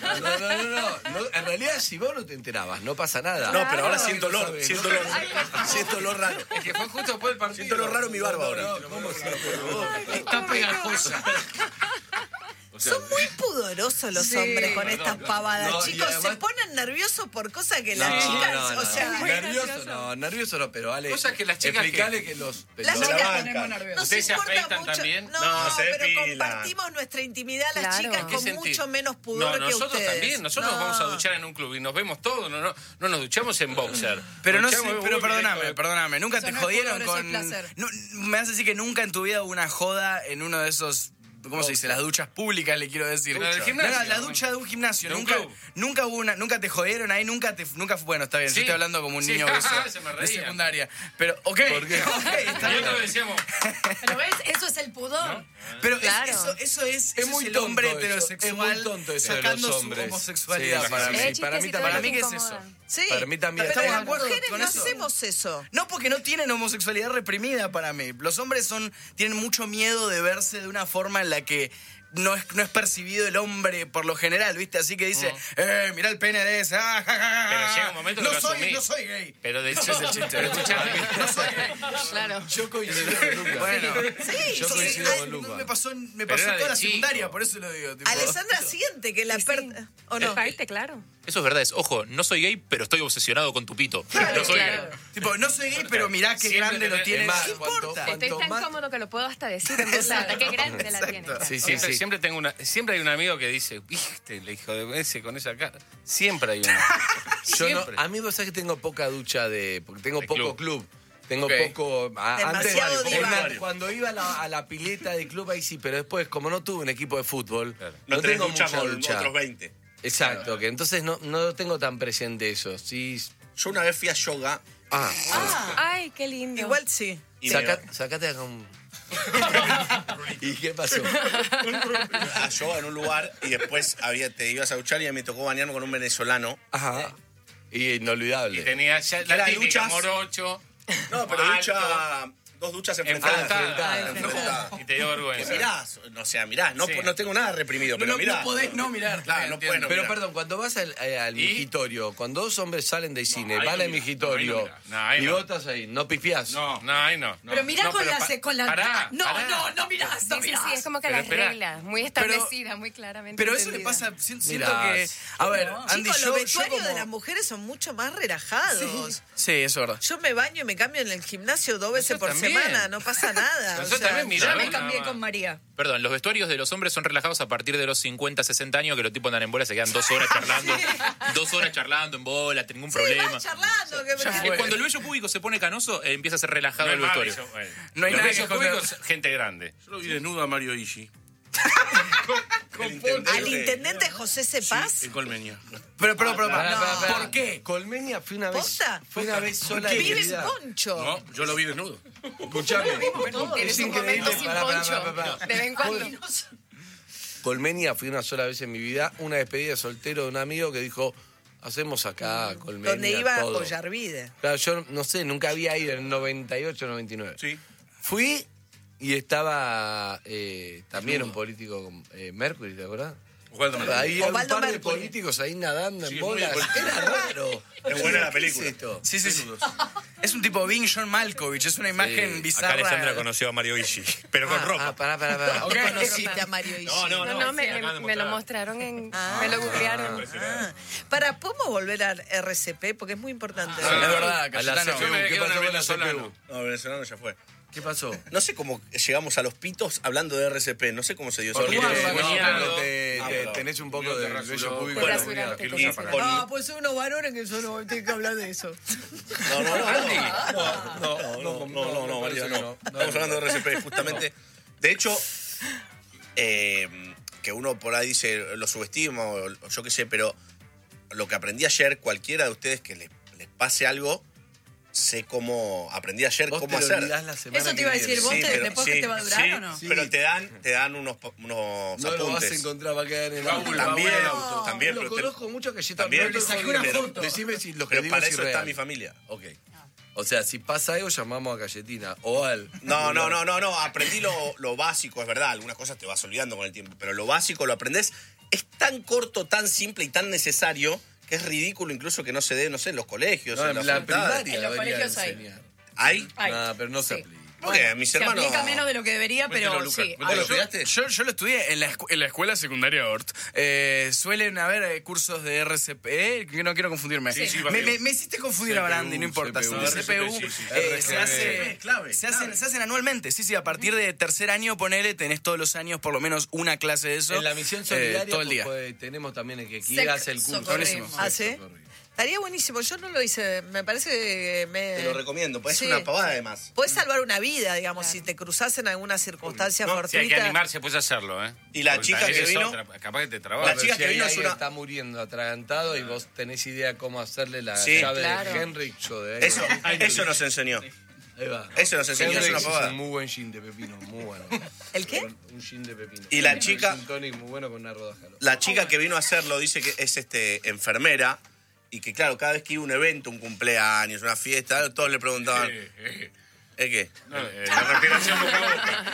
No, no, no, no, no. En realidad, si vos no te enterabas, no pasa nada. No, pero ahora siento olor, siento olor, siento olor raro. Es que fue justo después del partido. Siento olor raro mi barba ahora. No, ¿cómo Son muy pudorosos los Sí. hombres con estas pavadas, no, chicos. además- Se ponen nerviosos por cosas que No, las chicas, no, no, o sea, no. nervioso no, nervioso no, pero Ale, Cosas que las chicas explicale que- que, los las los- chicas banca. ponemos nerviosos. no ¿Ustedes se importa afeitan mucho. también? No, No, se pero compartimos nuestra intimidad las Claro. chicas ¿En qué con sentido? mucho menos No, pudor que nosotros ustedes. también. Nosotros No. nos vamos a duchar en un club y nos vemos todos. No, no, no nos duchamos en boxer. Pero no sé, pero perdóname, perdóname. Nunca te jodieron con. me vas a decir que nunca en tu vida hubo una joda en uno de esos. ¿Cómo se dice? Las duchas públicas, le quiero decir. La del No, gimnasio. no, la ducha de un gimnasio. De un nunca, club. nunca hubo una, nunca te jodieron ahí, nunca te, nunca fue. Bueno, está bien, Sí. yo estoy hablando como un Sí. niño [laughs] Se me de secundaria. Pero, ok, ¿Por qué? ok, está Y [laughs] bien. nosotros decíamos, Pero ves, eso es el pudor. Pero es- eso, eso es, Es eso muy es el tonto hombre eso, heterosexual es muy tonto eso de sacando los su hombres. homosexualidad Sí, para sí, mí. sí. Es para mí chistecito también. Para mí, ¿qué es eso? Sí, Para mí también. Pero Estamos de las acuerdo mujeres con no eso. hacemos eso. No, porque no tienen homosexualidad reprimida para mí. Los hombres son tienen mucho miedo de verse de una forma en la que no es, no es percibido el hombre por lo general, ¿viste? Así que dice, eh, mirá el pene de ese. ah, ja, ja, ja, Pero llega un momento que no lo soy, asumís. no soy gay. pero de hecho es el chiste. Pero escuchame, no soy gay. Claro. Yo coincido con Lucas. Bueno, Sí, Yo sí, coincido con Lucas. me pasó, me Pero pasó era toda de la chico. secundaria, por eso lo digo. tipo. Alessandra siente que la per... ¿O no? Parte, claro. Eso es verdad, es, ojo, no soy gay, pero estoy obsesionado con tu pito. no soy claro. Tipo, no soy gay, pero mirá qué Siempre grande lo tenés- tiene. es más, ¿Qué cuanto- importa? Estoy tan más- cómodo que lo puedo hasta decir en voz alta. Qué grande la tiene. Sí, sí, Siempre, sí. siempre tengo una, siempre hay un amigo que dice, viste, el hijo de ese con esa cara. Siempre hay uno. [laughs] Yo no, Siempre. a mí vos sabés que tengo poca ducha de. Porque tengo De poco club. club. Tengo Ok. poco. antes, Demasiado es diva. más, cuando iba a la, a la pileta de club ahí sí, pero después, como no tuve un equipo de fútbol, No, no, tengo ducha mucha con ducha. otros 20. Exacto, que entonces no, no tengo tan presente eso. Sí. Yo una vez fui a yoga Ah, Ay, qué lindo. Igual sí. y saca- sacate acá un. [laughs] ¿Y qué pasó? a yoga en un lugar y después había, te ibas a duchar y me tocó bañarme con un venezolano. Ajá. Y inolvidable. Y tenía ya la era típica duchas- morocho. No, pero alto. Dos duchas Enfrentadas. enfrentadas. Enfrentadas. Y te dio vergüenza. Que mirás, no sea, mirás, no, Sí. no tengo nada reprimido, pero no, mirá. no podés no mirar. Claro, no puedes no Pero mirar. perdón, cuando vas al, eh, al migitorio, cuando dos hombres salen del cine, ahí van no al migitorio no, ahí no. No, ahí y no. vos estás ahí, ¿no pifiás? No, no, ahí no. Pero mirá No, con, pero la, pa- con la... pará, no, pará. no, no mirás, Sí, no sí, mirás. sí, es como que Pero las espera. reglas, muy establecidas, muy claramente. Pero eso le entendidas. pasa, si- siento que... A ver, Andy, Chicos, yo, los yo vestuarios como... de las mujeres son mucho más relajados. Sí, eso es verdad. Yo me baño y me cambio en el gimnasio dos veces por también. Semana, no pasa nada. [laughs] Nosotros o sea, también miramos Yo me cambié con María. Perdón, los vestuarios de los hombres son relajados a partir de los 50, 60 años, que los tipos andan en bola, se quedan dos horas charlando, [laughs] dos horas charlando en bola, ningún Sí, problema. vas charlando. Que me- Es cuando el vello público se pone canoso, eh, empieza a ser relajado No el vestuario. bueno. No hay Los nada que públicos, gente grande. Yo lo vi desnudo a Mario Al intendente José Cepaz. En Colmeña. Pero, pero, pero, pará, pará. ¿por qué? Colmenia fue una vez, ¿Posta? fue una vez sola en mi Vives vida. poncho. No, yo lo vi desnudo. Escuchame, es increíble. Pará, pará, pará. De vez en cuando. Colmenia fui una sola vez en mi vida, una despedida de soltero de un amigo que dijo, hacemos acá Colmenia Donde iba todo". Ollarvide. Claro, yo no sé, nunca había ido en el 98, 99. Sí. Fui y estaba eh, también un político, eh, Mercury, ¿te acordás? Osvaldo Mercury. Ahí había un Osvaldo par de Mercury. políticos ahí nadando Sí, en es muy bolas. político. Era raro. Es buena la ¿Qué película. es esto? Sí, sí, sí. Es un tipo Bing John Malkovich, es una imagen bizarra. Acá Alessandra conoció a Mario Ishi, pero con Ah, ropa. ah, pará, pará, pará. Ok. Conociste a Mario Ishi. No, no, No, no. no, me, me- me lo mostrar. mostraron en. Ah. me lo googlearon. Ah. Para, ¿podemos volver al RCP? Porque es muy importante. Es verdad, A la Cayetano. CPU, Yo me ¿qué quedo en pasó el con la venezolano. CPU? No, venezolano ya fue. ¿Qué pasó? No sé cómo llegamos a los pitos hablando de RCP. No sé cómo se dio eso. Porque Ah, tenés un poco de público. No, pues son unos varones que solo tienen que hablar de eso. No, no, no. No, no, no, no, no. Estamos hablando de RCP, justamente. De hecho, eh, que uno por ahí dice, lo subestima o yo qué sé, pero lo que aprendí ayer, cualquiera de ustedes que les, les pase algo, sé cómo, aprendí ayer Vos cómo te lo hacer. olvidás la semana Eso te iba a decir, ¿vos Sí, te, pero- después que sí, te va a durar sí, o no? Pero te dan, te dan unos, unos No lo vas a apuntes. encontrar, va a quedar en el auto. También, auto. también, Lo pero te- conozco mucho que yo también. también saqué una pero foto. Decime si lo que Pero digo para es eso está irreal. mi familia. Ok. O sea, si pasa algo, llamamos a Cayetina o al. No, no, no, no, no. Aprendí lo, lo básico, es verdad. Algunas cosas te vas olvidando con el tiempo. Pero lo básico lo aprendés. Es tan corto, tan simple y tan necesario que es ridículo incluso que no se dé, no sé, en los colegios. No, en la facultades. primaria En los colegios hay. ¿Hay? Ay, No, pero no se sí. aplica. Porque mis Se hermanos. aplica menos de lo que debería, pero sí. Hay- ¿lo estudiaste? Yo, yo lo estudié en la, en la escuela secundaria Ort. Eh, suelen haber eh, cursos de RCP, eh, que no quiero confundirme. Sí, sí, me, papi. me- me hiciste confundir a CPU, Brandi, no importa. CPU, Sí, CPU, sí. eh, se, hace, Clave, se, hacen, clave. se hacen anualmente. Sí, sí, a partir de tercer año, ponele, tenés todos los años por lo menos una clase de eso. En la misión eh, solidaria todo el día. pues, tenemos también el que Sec- quiera hacer el curso. ¿Ah, sí? Estaría buenísimo. Yo no lo hice. Me parece que me. Te lo recomiendo, pues Sí, es una pavada además. Puedes salvar una vida, digamos, si te cruzas en alguna circunstancia No, si hay que fortuita. animarse, puedes hacerlo, ¿eh? Y la Porque chica que vino- otra, capaz que te trabaja. La chica si que vino es una- está muriendo atragantado y vos tenés idea cómo hacerle la Sí. llave Claro. de ahí. Eso, eso nos enseñó. Ahí va. Eso nos enseñó, es una es pavada. un muy buen gin de pepino, muy bueno. [laughs] ¿El qué? Un gin de pepino. Y la Un chica- gin tonic muy bueno con una rodaja. La chica que vino a hacerlo dice que es este enfermera y que claro, cada vez que iba a un evento, un cumpleaños, una fiesta, todos le preguntaban, ¿es qué? No, eh, la respiración boca [laughs] a boca.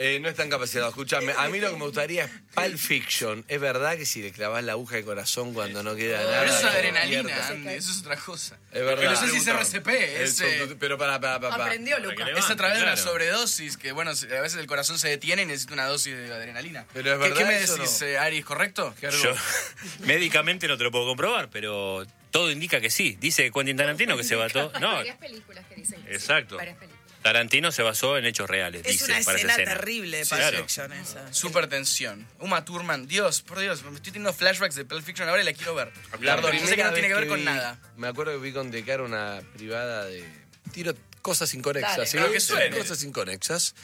Eh, no están capacitados. Escuchame, a mí lo que me gustaría es Pulp Fiction. Es verdad que si le clavas la aguja de corazón cuando no queda nada. Pero eso es adrenalina. Andy, eso es otra cosa. Es verdad. No sé si es RCP, es, Eso, eh, pero para, para, para. Aprendió, Luca. es a través de una claro. sobredosis, que bueno, a veces el corazón se detiene y necesita una dosis de adrenalina. Pero es ¿Qué- ¿Qué, verdad me eso decís, no? eh, correcto? Yo, [laughs] médicamente no te lo puedo comprobar, pero todo indica que sí. Dice Quentin Tarantino que se basó. No, Varias películas que dicen que sí. Exacto. Varias películas. Tarantino se basó en hechos reales. Es dice, una para esa escena terrible de Sí, Pulp claro. Fiction esa. Super tensión. Uma Thurman, Dios, por Dios, me estoy teniendo flashbacks de Pulp Fiction ahora y la quiero ver. La Perdón, yo sé que no tiene que ver con vi- nada. Me acuerdo que vi con Decar una privada de. Tiro cosas inconexas. Dale, ¿sí? pero que suene. Cosas inconexas.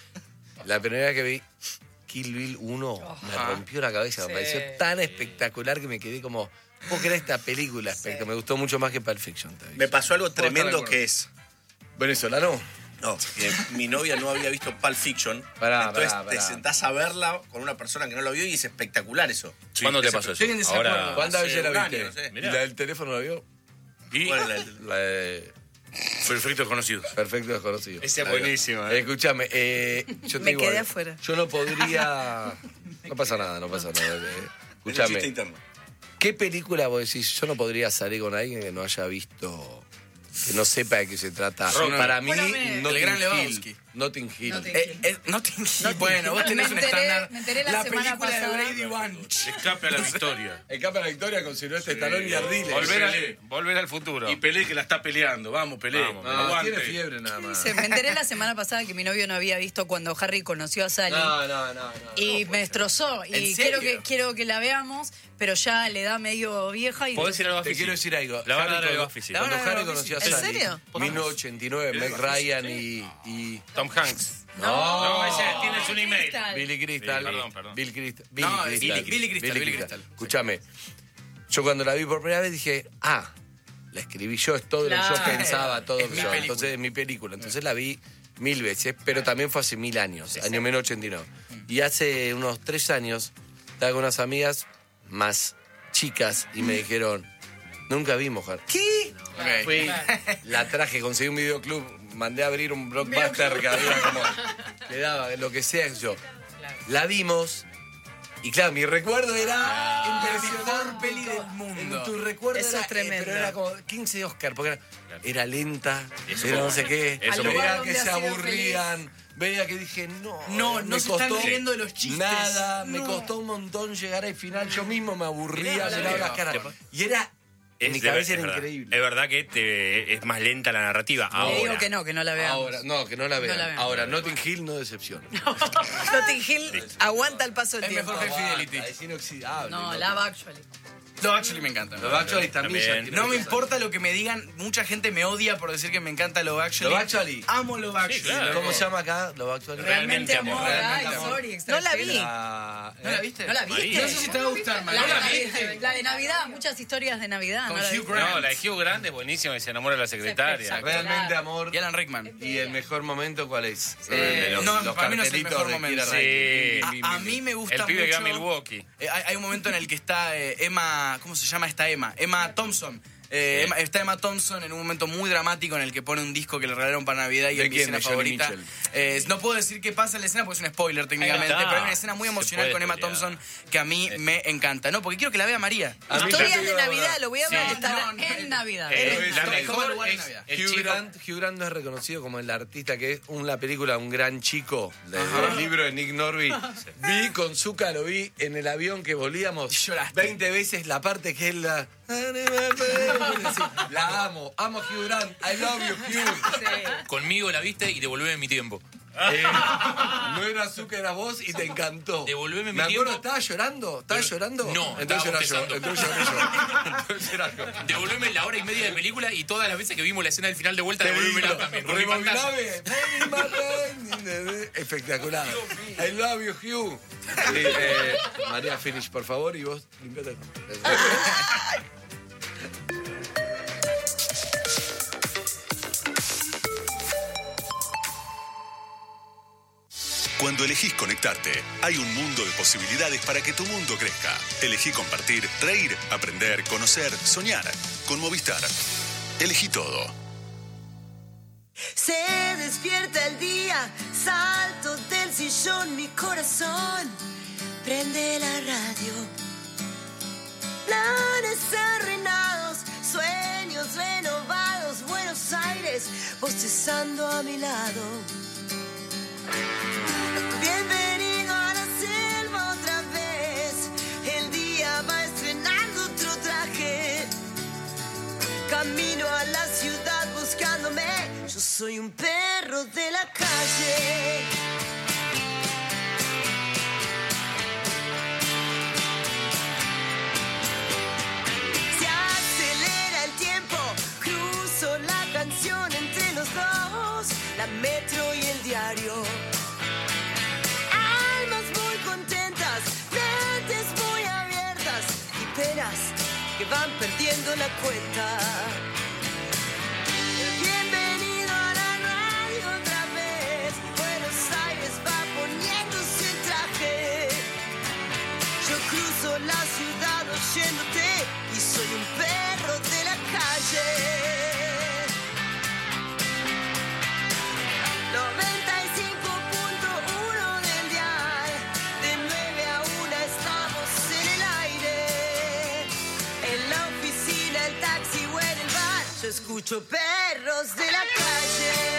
La primera vez que vi Kill Bill 1 me rompió la cabeza. Me pareció tan espectacular que me quedé como. ¿Puedo creer esta película? Me gustó mucho más que Pulp Fiction. Me pasó algo tremendo que es. ¿Venezolano? No, que mi novia no había visto Pulp Fiction. Pará, entonces pará, te sentás a verla con una persona que no la vio y es espectacular eso. ¿Cuándo te pasó eso? Ahora. ¿Cuántas hace veces la un viste? año, no sé. ¿Y la del teléfono la vio? ¿Y? ¿Cuál es la- La de Perfecto desconocido. Perfecto desconocido. Ese es buenísimo, eh. Escúchame, eh, yo te Me digo quedé algo. afuera. Yo no podría. [laughs] No pasa nada, no pasa nada. eh. Es un chiste Escúchame. interno. ¿Qué película vos decís? Yo no podría salir con alguien que no haya visto. Que no sepa de qué se trata. Rock. Para mí, Bueno, me- Notting El gran Hill. Notting Hill. Notting Eh, eh, Notting Hill. Bueno, vos tenés [laughs] Me un enteré- estándar. me enteré la semana película pasada. de Brady Bunch. Escape a la victoria. Escapa la victoria con Silvestre Stallone y Ardiles. Volver, a- al futuro. Y Pelé que la está peleando. Vamos, Pelé. Vamos, No, tiene fiebre nada más. Se me enteré la semana pasada que mi novio no había visto cuando Harry conoció a Sally. No, no, no, no. y me destrozó. ¿En Y serio? quiero que, quiero que la veamos, pero ya le da medio vieja. Y ¿Podés ir al Te quiero decir algo. La van a Harry dar al cuando- La a Harry conoció a Bafisi. ¿En Sally, serio? 1989, Meg Ryan y, y Tom Hanks. No, No, ese tienes un email. Billy Crystal. Perdón, perdón. Bill Crystal. Billy No, Crystal. Billy- Billy Crystal, Billy Crystal. Escúchame. Yo cuando la vi por primera vez dije, ah, la escribí yo, es todo lo que Claro. yo pensaba, todo Es lo mi yo. película. Entonces es mi película. Entonces la vi mil veces, pero también fue hace mil años, año 1989. Y hace unos tres años estaba con unas amigas más chicas y me dijeron, nunca vimos Harry. ¿Qué? Ok. Fui, la traje, conseguí un videoclub, mandé a abrir un blockbuster que había como, [laughs] que daba, lo que sea, yo. La vimos y claro, mi recuerdo era La impresionante. mejor peli del mundo. En tu recuerdo Eso era, es tremendo. pero era como 15 de Oscar, porque era, era lenta, Eso era no sé qué, eso veía que se aburrían, veía que dije, no, No, me no se están costó riendo de los chistes. Nada, me costó un montón llegar al final, yo mismo me aburría, miraba las caras. Y era, en mi cabeza es era verdad. increíble. Es verdad que te- es más lenta la narrativa. Le Ahora. digo que no, que no la veamos. Ahora, no, que no la vean. la vean. Ahora, Notting Hill no decepciona. [laughs] Notting Hill aguanta el paso del Es tiempo. mejor que Fidelity. Es inoxidable. no, Notting Love Actually. No, actually me encanta. Love Actually también. También. No me importa lo que me digan. Mucha gente me odia por decir que me encanta Love Actually. Love Actually. Amo Love Actually. claro. ¿Cómo se llama acá? Love Actually. Realmente amor. Realmente Ay, amor. sorry, No la vi. La- ¿No la viste? ¿No la viste? No sé si te va a gustar, La, María. de- la de Navidad, muchas historias de Navidad. Con ¿no la Hugh viste? Grant. No, la de Hugh Grant es buenísima y se enamora de la secretaria. Exacto. Realmente amor. Y Alan Rickman. ¿Y el mejor momento cuál es? Eh, los, no, los para mí no es el mejor momento. Sí. A, a mí me gusta El pibe que mucho. va a Milwaukee. Eh, hay, hay un momento en el que está eh, ¿cómo se llama esta Emma? Emma Thompson. Eh, está Emma Thompson en un momento muy dramático en el que pone un disco que le regalaron para Navidad y ¿De es mi escena ¿De Johnny favorita. Eh, no puedo decir qué pasa en la escena porque es un spoiler técnicamente, pero hay una escena muy emocional con Emma spoilear. Thompson que a mí me encanta. No, porque quiero que la vea María. Historias de Navidad, lo voy a Sí, ver. no, en Navidad. Eh, la mejor es Hugh. Grant, Hugh Grant no es reconocido como el artista que es una película Un gran chico de- del libro de Nick Norby. Vi con Zucca, lo vi en el avión que volvíamos Y lloraste. 20 veces la parte que es la... La amo, amo a Hugh Grant, I love you Hugh. Conmigo la viste y devolveme mi tiempo. Eh, no era Zucca, era vos y te encantó. Devolveme mi Me acuerdo, tiempo. ¿estabas llorando? ¿Estabas Pero- llorando? No, entonces era yo. Entonces lloré yo. Entonces era yo. Devolveme la hora y media de película y todas las veces que vimos la escena del final de vuelta, también. mi pantalla. Rebobiname. Espectacular. I love you, Hugh. Sí, eh, [laughs] María, finish, por favor, y vos limpiate. [laughs] Cuando elegís conectarte, hay un mundo de posibilidades para que tu mundo crezca. Elegí compartir, reír, aprender, conocer, soñar. Con Movistar. Elegí todo. Se despierta el día, salto del sillón, mi corazón prende la radio. Planes arruinados, sueños renovados, Buenos Aires bostezando a mi lado. Camino a la ciudad buscándome. Yo soy un perro de la calle. Se acelera el tiempo. Cruzo la canción entre los dos. La metro van perdiendo la cuenta. Bienvenido a la radio otra vez. Buenos Aires va poniéndose el traje. Yo cruzo la ciudad oyéndote y soy un perro de la calle. Escucho de la calle.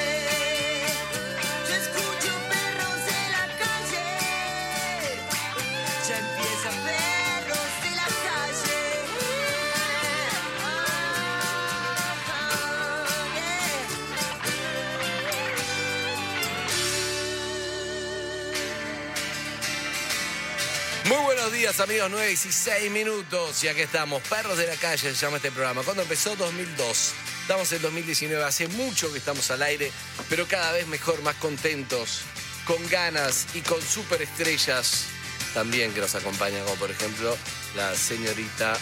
Muy buenos días, amigos. 9 y 6 minutos. Y aquí estamos. Perros de la calle se llama este programa. Cuando empezó 2002. Estamos en 2019. Hace mucho que estamos al aire, pero cada vez mejor, más contentos, con ganas y con superestrellas también que nos acompañan, como por ejemplo la señorita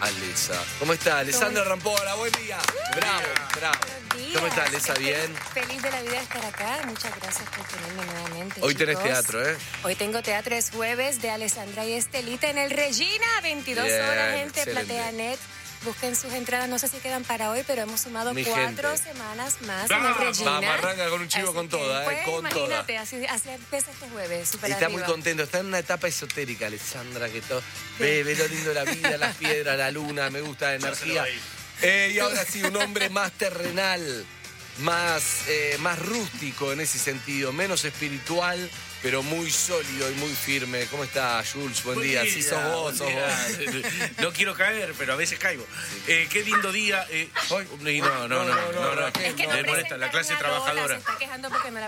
Alesa. ¿Cómo está? Alessandra Rampola, buen día. Bravo, bravo. ¿Cómo está, Alesa? ¿Bien? Feliz de la vida de estar acá. Muchas gracias por tenerme nuevamente. Hoy tenés chicos. teatro, ¿eh? Hoy tengo teatro, es jueves de Alessandra y Estelita en el Regina. 22 Bien, horas, gente. excelente. Platea Net. Busquen sus entradas, no sé si quedan para hoy, pero hemos sumado Mi cuatro gente. semanas más en el Vamos, Regina. vamos, arranca con un chivo Así con que, toda, ¿eh? pues, Con toda. imagínate, así, así empieza este jueves, súper Está muy contento, está en una etapa esotérica, Alessandra, que todo. Ve, ve lo lindo de la vida, las piedras, la luna, me gusta la [laughs] energía. va. Eh, y ahora sí, un hombre más terrenal, más, eh, más rústico en ese sentido, menos espiritual, pero muy sólido y muy firme. ¿Cómo está, Jules? Buen, día. Sí, sos vos, sos vos. [laughs] No quiero caer, pero a veces caigo. Eh, qué lindo día. eh, y no, no, no, no, no, no. Es que no Me molesta, la clase trabajadora.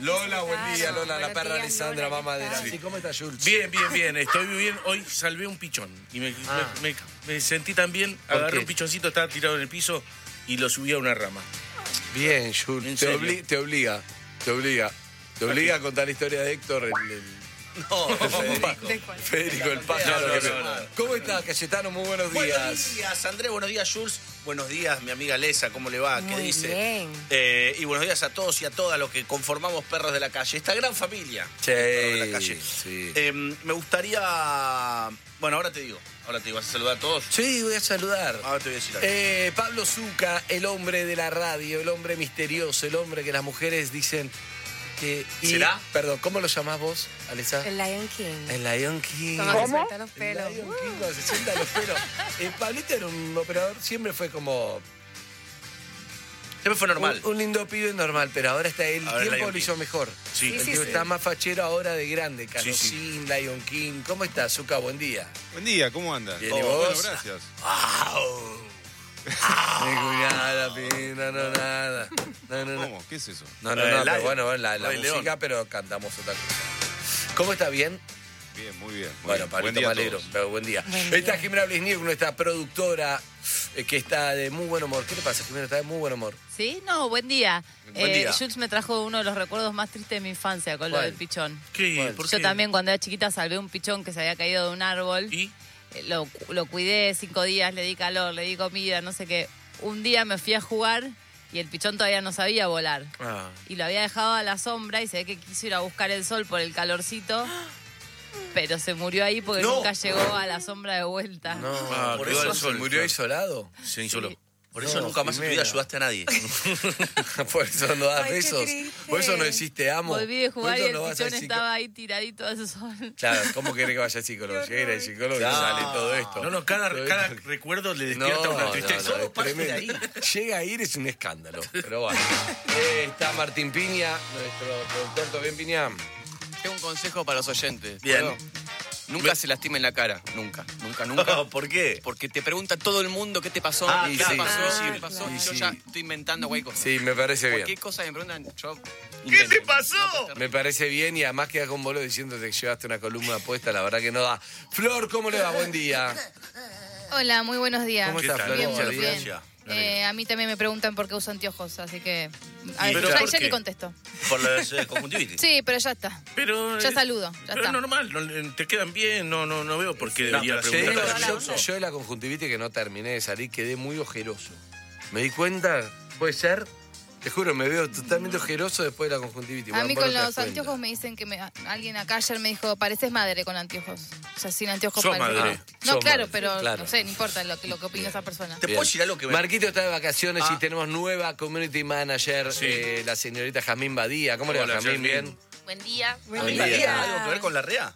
Lola, buen día. Lola, la perra Alessandra, Lola, mamá ¿qué de la. tal? Sí, ¿Cómo está, Jules? Bien, bien, bien. Estoy muy bien. Hoy salvé un pichón. Y me, Ah. me- me- me sentí tan bien. ¿Por Agarré qué? un pichoncito, estaba tirado en el piso y lo subí a una rama. Bien, Jules. Te obliga, te obliga. Te obliga a contar la historia de Héctor, el, el- No, [laughs] Federico. Federico, el pájaro. No, no, que- no, no. ¿Cómo está, Cayetano? Muy buenos días. Buenos días, Andrés. Buenos días, Jules. Buenos días, mi amiga Lesa. ¿Cómo le va? ¿Qué Muy dice? bien. Eh, y buenos días a todos y a todas los que conformamos Perros de la Calle. Esta gran familia. Sí, Perros de la Calle. sí. Eh, me gustaría... Bueno, ahora te digo. Ahora te digo. ¿Vas a saludar a todos? Sí, voy a saludar. Ahora te voy a decir algo. Eh, Pablo Zuca, el hombre de la radio, el hombre misterioso, el hombre que las mujeres dicen y- ¿Será? Perdón, ¿cómo lo llamás vos, Alessa? El Lion King. El Lion King. Se suelta los El pelos. Lion King cuando se sienta los pelos. [laughs] Eh, Pablito era un operador, siempre fue como Siempre fue normal. un, un lindo pibe normal, pero ahora está el Ahora el tiempo Lion lo King. hizo mejor. Sí. el Sí, tipo sí, está sí. más fachero ahora de grande. Sí, Carlosín, Lion King. ¿Cómo estás, Zuka? Buen día. Buen día, ¿cómo andan? Bien, ¿y vos? Bueno, gracias. Mi cuñada, pina, no, nada. No, no, no. ¿Cómo? ¿Qué es eso? No, no, no, pero bueno, la, la Rey música, León. pero cantamos otra cosa. ¿Cómo está? ¿Bien? Bien, muy bien. muy Bueno, bien. Pablito, Buen día me alegro. pero buen día. Buen Está día. Jimena Blisniuk, nuestra productora, eh, que está de muy buen humor. ¿Qué le pasa, Jimena? Está de muy buen humor. ¿Sí? No, buen día. Buen Eh, día. Jules me trajo uno de los recuerdos más tristes de mi infancia con lo ¿Cuál? del pichón. ¿Qué? ¿Por Yo qué? también cuando era chiquita salvé un pichón que se había caído de un árbol. ¿Y? Lo, lo cuidé cinco días, le di calor, le di comida, no sé qué. Un día me fui a jugar y el pichón todavía no sabía volar. Ah. Y lo había dejado a la sombra y se ve que quiso ir a buscar el sol por el calorcito. Pero se murió ahí porque No. nunca llegó a la sombra de vuelta. No, Ah, por quedó eso al sol, se murió isolado. Se insoló. Por eso No, nunca más en tu Jimena. vida ayudaste a nadie. [laughs] por eso no das Ay, qué besos. triste. Por eso no decís te amo. Volví de Por jugar y eso el no vas al pichón psico- estaba ahí tiradito al sol. Claro, [laughs] ¿cómo querés que vaya al psicólogo? Llega el psicólogo y No. sale todo esto. No, no, cada, Todo cada esto. recuerdo le No, despierta una no, tristeza. no, Solo es parte de tremendo. ahí. Llega a ir es un escándalo, pero bueno. [laughs] Eh, está Martín Piña, nuestro productor, ¿todo bien, Piña? Tengo un consejo para los oyentes. Bien. ¿puedo? Nunca se lastimen la cara. Nunca, nunca, nunca. [laughs] ¿Por qué? Porque te pregunta todo el mundo qué te pasó. Ah, ¿Qué claro. te pasó? Ah, ¿Qué te pasó? claro. Y yo Sí, ya estoy inventando güey cosas. Sí, me parece bien. Cualquier cosa que me preguntan, yo. ¿Qué te pasó? Me parece bien y además queda con bolo diciéndote que llevaste una columna puesta, la verdad que no da. Flor, ¿cómo le va? Buen día. Hola, muy buenos días. ¿Cómo ¿Qué estás? Flor? Bien, bien. Eh, a mí también me preguntan por qué uso anteojos, así que. A ver, ¿Pero ya, ya ni contesto. Por la eh, [laughs] conjuntivitis. Sí, pero ya está. Pero, Ya eh, saludo, ya pero está. es normal, no- te quedan bien, no, no, no veo por qué No, debería preguntar. yo, yo de la conjuntivitis que no terminé de salir quedé muy ojeroso. Me di cuenta, puede ser, te juro, me veo totalmente ojeroso después de la conjuntivitis. A Bueno, mí con no los cuenta. anteojos me dicen que me- alguien acá ayer me dijo, pareces madre con anteojos. O sea, sin anteojos Sos pareces- madre. No, Sos claro, madre, pero claro. no sé, no importa lo, que- lo que opine esa persona. ¿Te puedo decir algo que me... Marquito está de vacaciones Ah. y tenemos nueva community manager, Sí. eh, la señorita Jamín Badía. ¿Cómo le va, Jamín? Bien. Buen día. Buen ¿Algo día. ¿Algo que ver con la REA?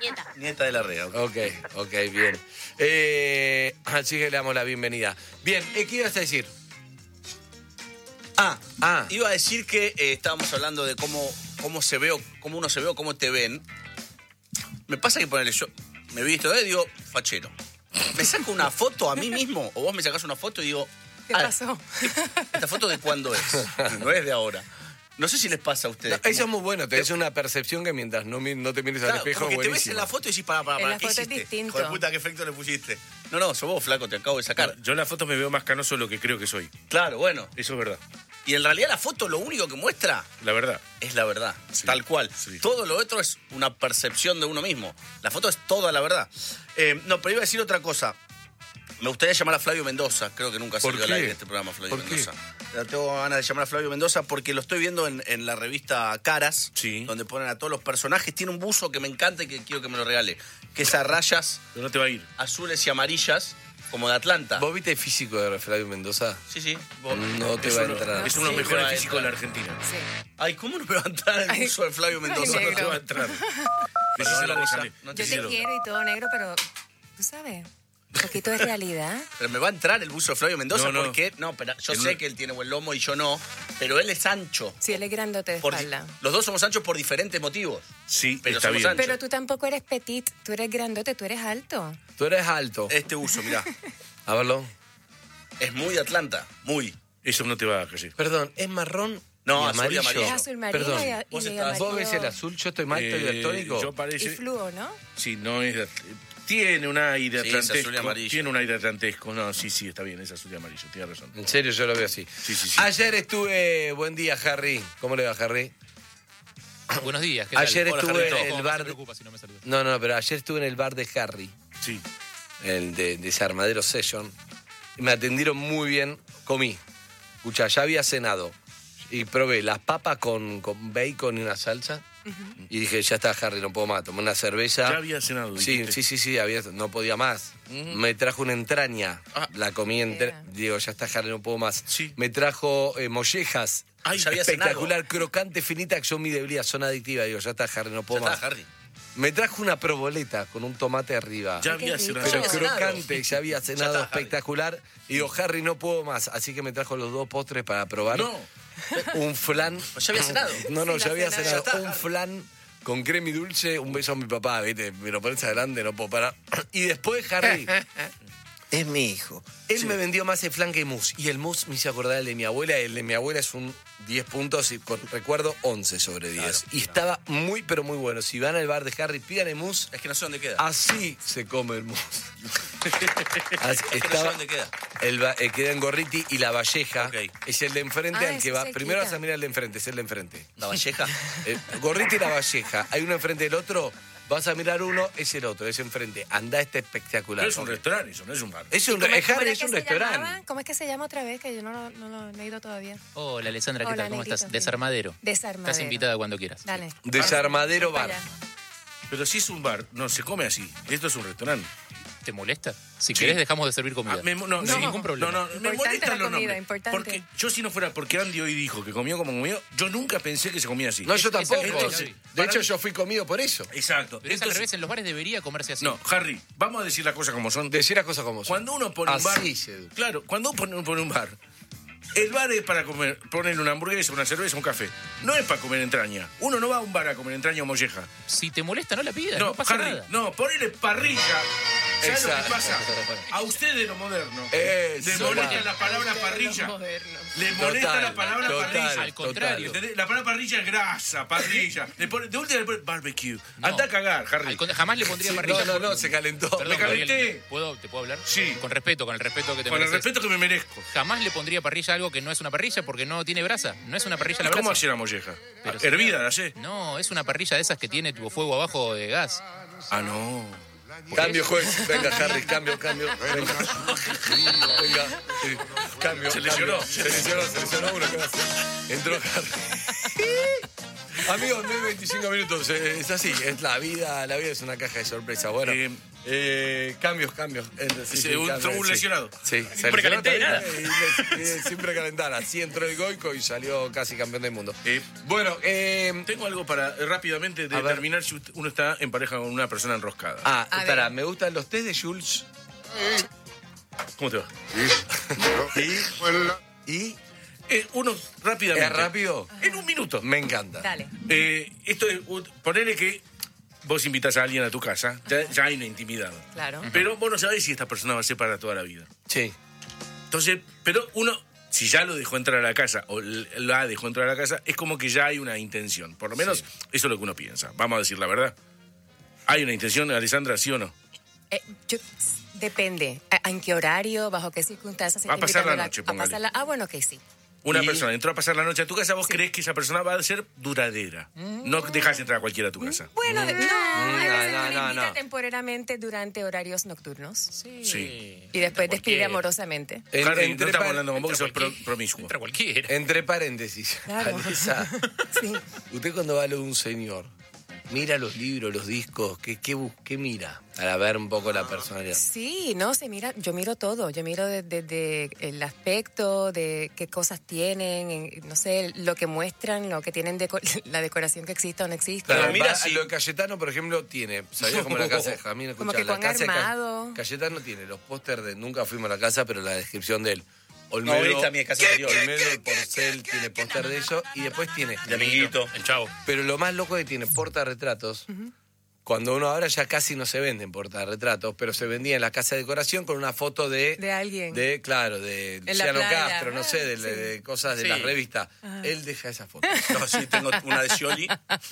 nieta. Nieta de la rea. Ok, ok, bien. Eh, así que le damos la bienvenida. Bien, eh, ¿qué ibas a decir? Ah, Ah. iba a decir que eh, estábamos hablando de cómo, cómo se ve, o- cómo uno se ve o cómo te ven. Me pasa que ponerle yo, me he visto, eh, digo, fachero. Me saco una foto a mí mismo, o vos me sacás una foto y digo, ¿Qué ah, pasó? ¿esta foto de cuándo es? [laughs] No es de ahora. No sé si les pasa a ustedes. No, eso es muy bueno, te es una percepción que mientras no, te mires al espejo, como que te ves en la foto y decís, para, para, para, la ¿qué foto es hiciste? distinto. Hijo de puta, ¿qué efecto le pusiste? No, no, sos vos, flaco, te acabo de sacar. Yo en la foto me veo más canoso de lo que creo que soy. Claro, bueno. Eso es verdad. Y en realidad la foto lo único que muestra La verdad. es la verdad, tal cual. Todo lo otro es una percepción de uno mismo. La foto es toda la verdad. Eh, no, pero iba a decir otra cosa. Me gustaría llamar a Flavio Mendoza. Creo que nunca ¿Por salió al qué? aire este programa, Flavio ¿Por qué? Mendoza. Pero tengo ganas de llamar a Flavio Mendoza porque lo estoy viendo en, en la revista Caras, donde ponen a todos los personajes. Tiene un buzo que me encanta y que quiero que me lo regale. Que es a rayas Pero no te va a ir. azules y amarillas, como de Atlanta. ¿Vos viste el físico de Flavio Mendoza? Sí, sí. No te Es va a uno- entrar. Es uno de los Sí, va mejores a físicos de la. Argentina. Ay, ¿cómo no me va a entrar el buzo de Flavio Mendoza? No te va a entrar. Decíselo Yo te quiero y todo negro, pero tú sabes, un poquito de realidad. Pero me va a entrar el buzo de Flavio Mendoza No, no. porque no, pero yo En sé una- que él tiene buen lomo y yo no, pero él es ancho. Si él es grandote de Por- espalda. los dos somos anchos por diferentes motivos. Sí, Pero está somos bien. anchos. Pero tú tampoco eres petit, tú eres grandote, tú eres alto. Tú eres alto. Este buzo, mirá, [laughs] A verlo. es muy de Atlanta, muy. Eso no te va a caer. Perdón, ¿es marrón No, y azul y amarillo? Es azul marino Perdón, y, a- y ¿vos, de estás- vos ves el azul? ¿Yo estoy mal? ¿Estoy Eh, daltónico? yo Y parece... fluo, ¿no? Sí, no es... de- Tiene un aire Sí, es azul y atlantesco. amarillo. Tiene un aire atlantesco. No, sí, sí, está bien, es azul y amarillo. Tienes razón. En serio, yo lo veo así. Sí, sí, sí. Ayer estuve... Buen día, Harry. ¿Cómo le va, Harry? [coughs] Buenos días. ¿qué tal? Ayer Hola, estuve en el No, no bar... de- si no me. No, no, pero ayer estuve en el bar de Harry. Sí. el de Desarmadero Session. Y me atendieron muy bien. Comí. Escucha, ya había cenado. Y probé las papas con, con bacon y una salsa. Y dije, ya está, Harry, no puedo más. Tomé una cerveza. Ya había cenado. Sí, dijiste. sí, sí, sí, había, no podía más. Me trajo una entraña, la comí entera. Digo, ya está, Harry, no puedo más. Sí. Me trajo eh, mollejas. Ay, ya había espectacular, crocante, finita, que son mi debilidad, son adictivas. Digo, ya está, Harry, no Ya puedo más. está, Harry. Me trajo una proboleta con un tomate arriba. Ya había cenado. Pero crocante, ya había cenado está, Harry. espectacular. Y digo, Harry, no puedo más. Así que me trajo los dos postres para probar. No. Un flan. [laughs] Ya había cenado. No, no, Sí, ya había cena. cenado. Ya está, un Harry. flan con crema y dulce. Un beso a mi papá, ¿viste? Me lo pones adelante, no puedo parar. [clears throat] Y después, Harry. [laughs] Es mi hijo. Él me vendió más el flan que el mousse. Y el mousse me hizo acordar el de mi abuela. El de mi abuela es un 10 puntos y con recuerdo 11 sobre 10. y estaba muy, pero muy bueno. Si van al bar de Harry, pidan el mousse. Es que no sé dónde queda. Así se come el mousse. [laughs] Así- Es que no sé dónde queda. el, va- eh, queda en Gorriti y La Valleja. Es el de enfrente Ah, al que va. Primero vas a mirar el de enfrente, es el de enfrente. La Valleja. [laughs] Eh, Gorriti y La Valleja. Hay uno enfrente del otro. Vas a mirar uno, es el otro, es enfrente. Anda, este espectacular. Pero es un restaurante, eso no es un bar. Es un, ¿Cómo es- Harry un restaurante. llamaba? ¿Cómo es que se llama otra vez? Que yo no lo, no lo- no he ido todavía. Hola, Alessandra, ¿qué Hola, tal? ¿Cómo Negrito, estás? sí. Desarmadero. Desarmadero. Estás invitada cuando quieras. Dale. Desarmadero bar. Pero si es un bar, no se come así. Esto es un restaurante. ¿Te molesta? Si Sí. querés, dejamos de servir comida. Ah, me- no, Sin ningún problema. No, no, me molestan la los comida, importante. Porque yo si no fuera porque Andy hoy dijo que comió como comió, yo nunca pensé que se comía así. No, yo tampoco. Entonces, de hecho, mí- yo fui comido por eso. Exacto. Pero es al Entonces- revés, en los bares debería comerse así. No, Harry, vamos a decir las cosas como son. Decir las cosas como son. Cuando uno pone un bar. Así se. Claro, cuando uno pone un bar. El bar es para comer, ponerle una hamburguesa, una cerveza, un café. No es para comer entraña. Uno no va a un bar a comer entraña o molleja. Si te molesta, no la pidas. No, No, pasa Harry, nada. no, ponele parrilla. ¿Sabes lo que pasa? A usted de lo moderno. Eso, Le molesta la palabra parrilla. Le molesta Total, la palabra total, parrilla. Al contrario. La palabra parrilla es grasa, parrilla. Le pone, de última le pone barbecue. Anda a cagar, Harry. Al jamás le pondría parrilla. no, no, no, se calentó. Perdón, Me calenté. ¿puedo, ¿Te puedo hablar? Sí. Con respeto, con el respeto que te Con el respeto que me merezco. Jamás le pondría parrilla a algo que no es una parrilla porque no tiene brasa. No es una parrilla la brasa. ¿Cómo hace la molleja? Pero Hervida, ¿la sé? No, es una parrilla de esas que tiene tipo fuego abajo de gas. Ah, no. Cambio, juez. Venga, Harry, [laughs] cambio, cambio. Venga. Venga. Sí. Cambio. Se lesionó. Se lesionó, se lesionó uno. Entró Harry. Amigos, no hay 25 minutos. eh, Es así, es la vida, la vida es una caja de sorpresa. Bueno, eh, cambios, cambios. Eh, sí, un- cambios, un sí. lesionado. Sí, Siempre se lesionó calenté, también, nada. eh, y eh. Así entró el Goico y salió casi campeón del mundo. Bueno, eh, Tengo algo para eh, rápidamente determinar si uno está en pareja con una persona enroscada. ah, espera, me gustan los test de Jules. ¿Cómo te va? [laughs] ¿Y? ¿Y? Eh, uno, rápidamente. ¿Es rápido? En un minuto. Me encanta. Dale. Eh, esto es, ponele que vos invitas a alguien a tu casa, ya, ya hay una intimidad. Claro. Pero vos no sabés si esta persona va a ser para toda la vida. Sí. Entonces, pero uno, si ya lo dejó entrar a la casa o la dejó entrar a la casa, es como que ya hay una intención. Por lo menos eso es lo que uno piensa. Vamos a decir la verdad. ¿Hay una intención, Alessandra, sí o no? Eh, yo- depende. ¿A- ¿En qué horario? ¿Bajo qué circunstancias? se Va a pasar la noche, a póngale. pasarla- Ah, bueno, que sí. Una Y- persona entró a pasar la noche a tu casa, vos crees que esa persona va a ser duradera. No dejas entrar a cualquiera a tu casa. Bueno, de- no, veces no, no, invita no. temporalmente durante horarios nocturnos. Sí. Y después despide cualquiera. amorosamente. En- Harry, entre no estamos hablando con vos, que sos pro- promiscuo. Entra cualquiera. Entre paréntesis, Claro. Vanessa, [laughs] usted cuando va a lo de un señor, mira los libros, los discos, ¿qué, qué, bus- qué mira? Para ver un poco la personalidad. Sí, no, se mira, yo miro todo, yo miro desde el aspecto, de qué cosas tienen, en- no sé, lo que muestran, lo que tienen, deco- [laughs] la decoración que existe o no existe. Claro, mira, lo de Cayetano, por ejemplo, tiene, ¿sabías como la casa de Jamín? Como Escuchá, que la casa de Ca- armado. Cayetano tiene los pósters de, nunca fuimos a la casa, pero la descripción de él. No, esta es anterior. Olmedo, el Porcel, tiene póster de eso, y después tiene... De amiguito. El chavo. Pero lo más loco es que tiene portarretratos. Cuando uno ahora ya casi no se venden portarretratos, pero se vendía en la casa de decoración con una foto de. De alguien. De, claro, de Luciano. Castro, no sé, de, Ah, de cosas de Sí. las revistas. Ajá. Él deja esa foto. No, sí, tengo una de Scioli,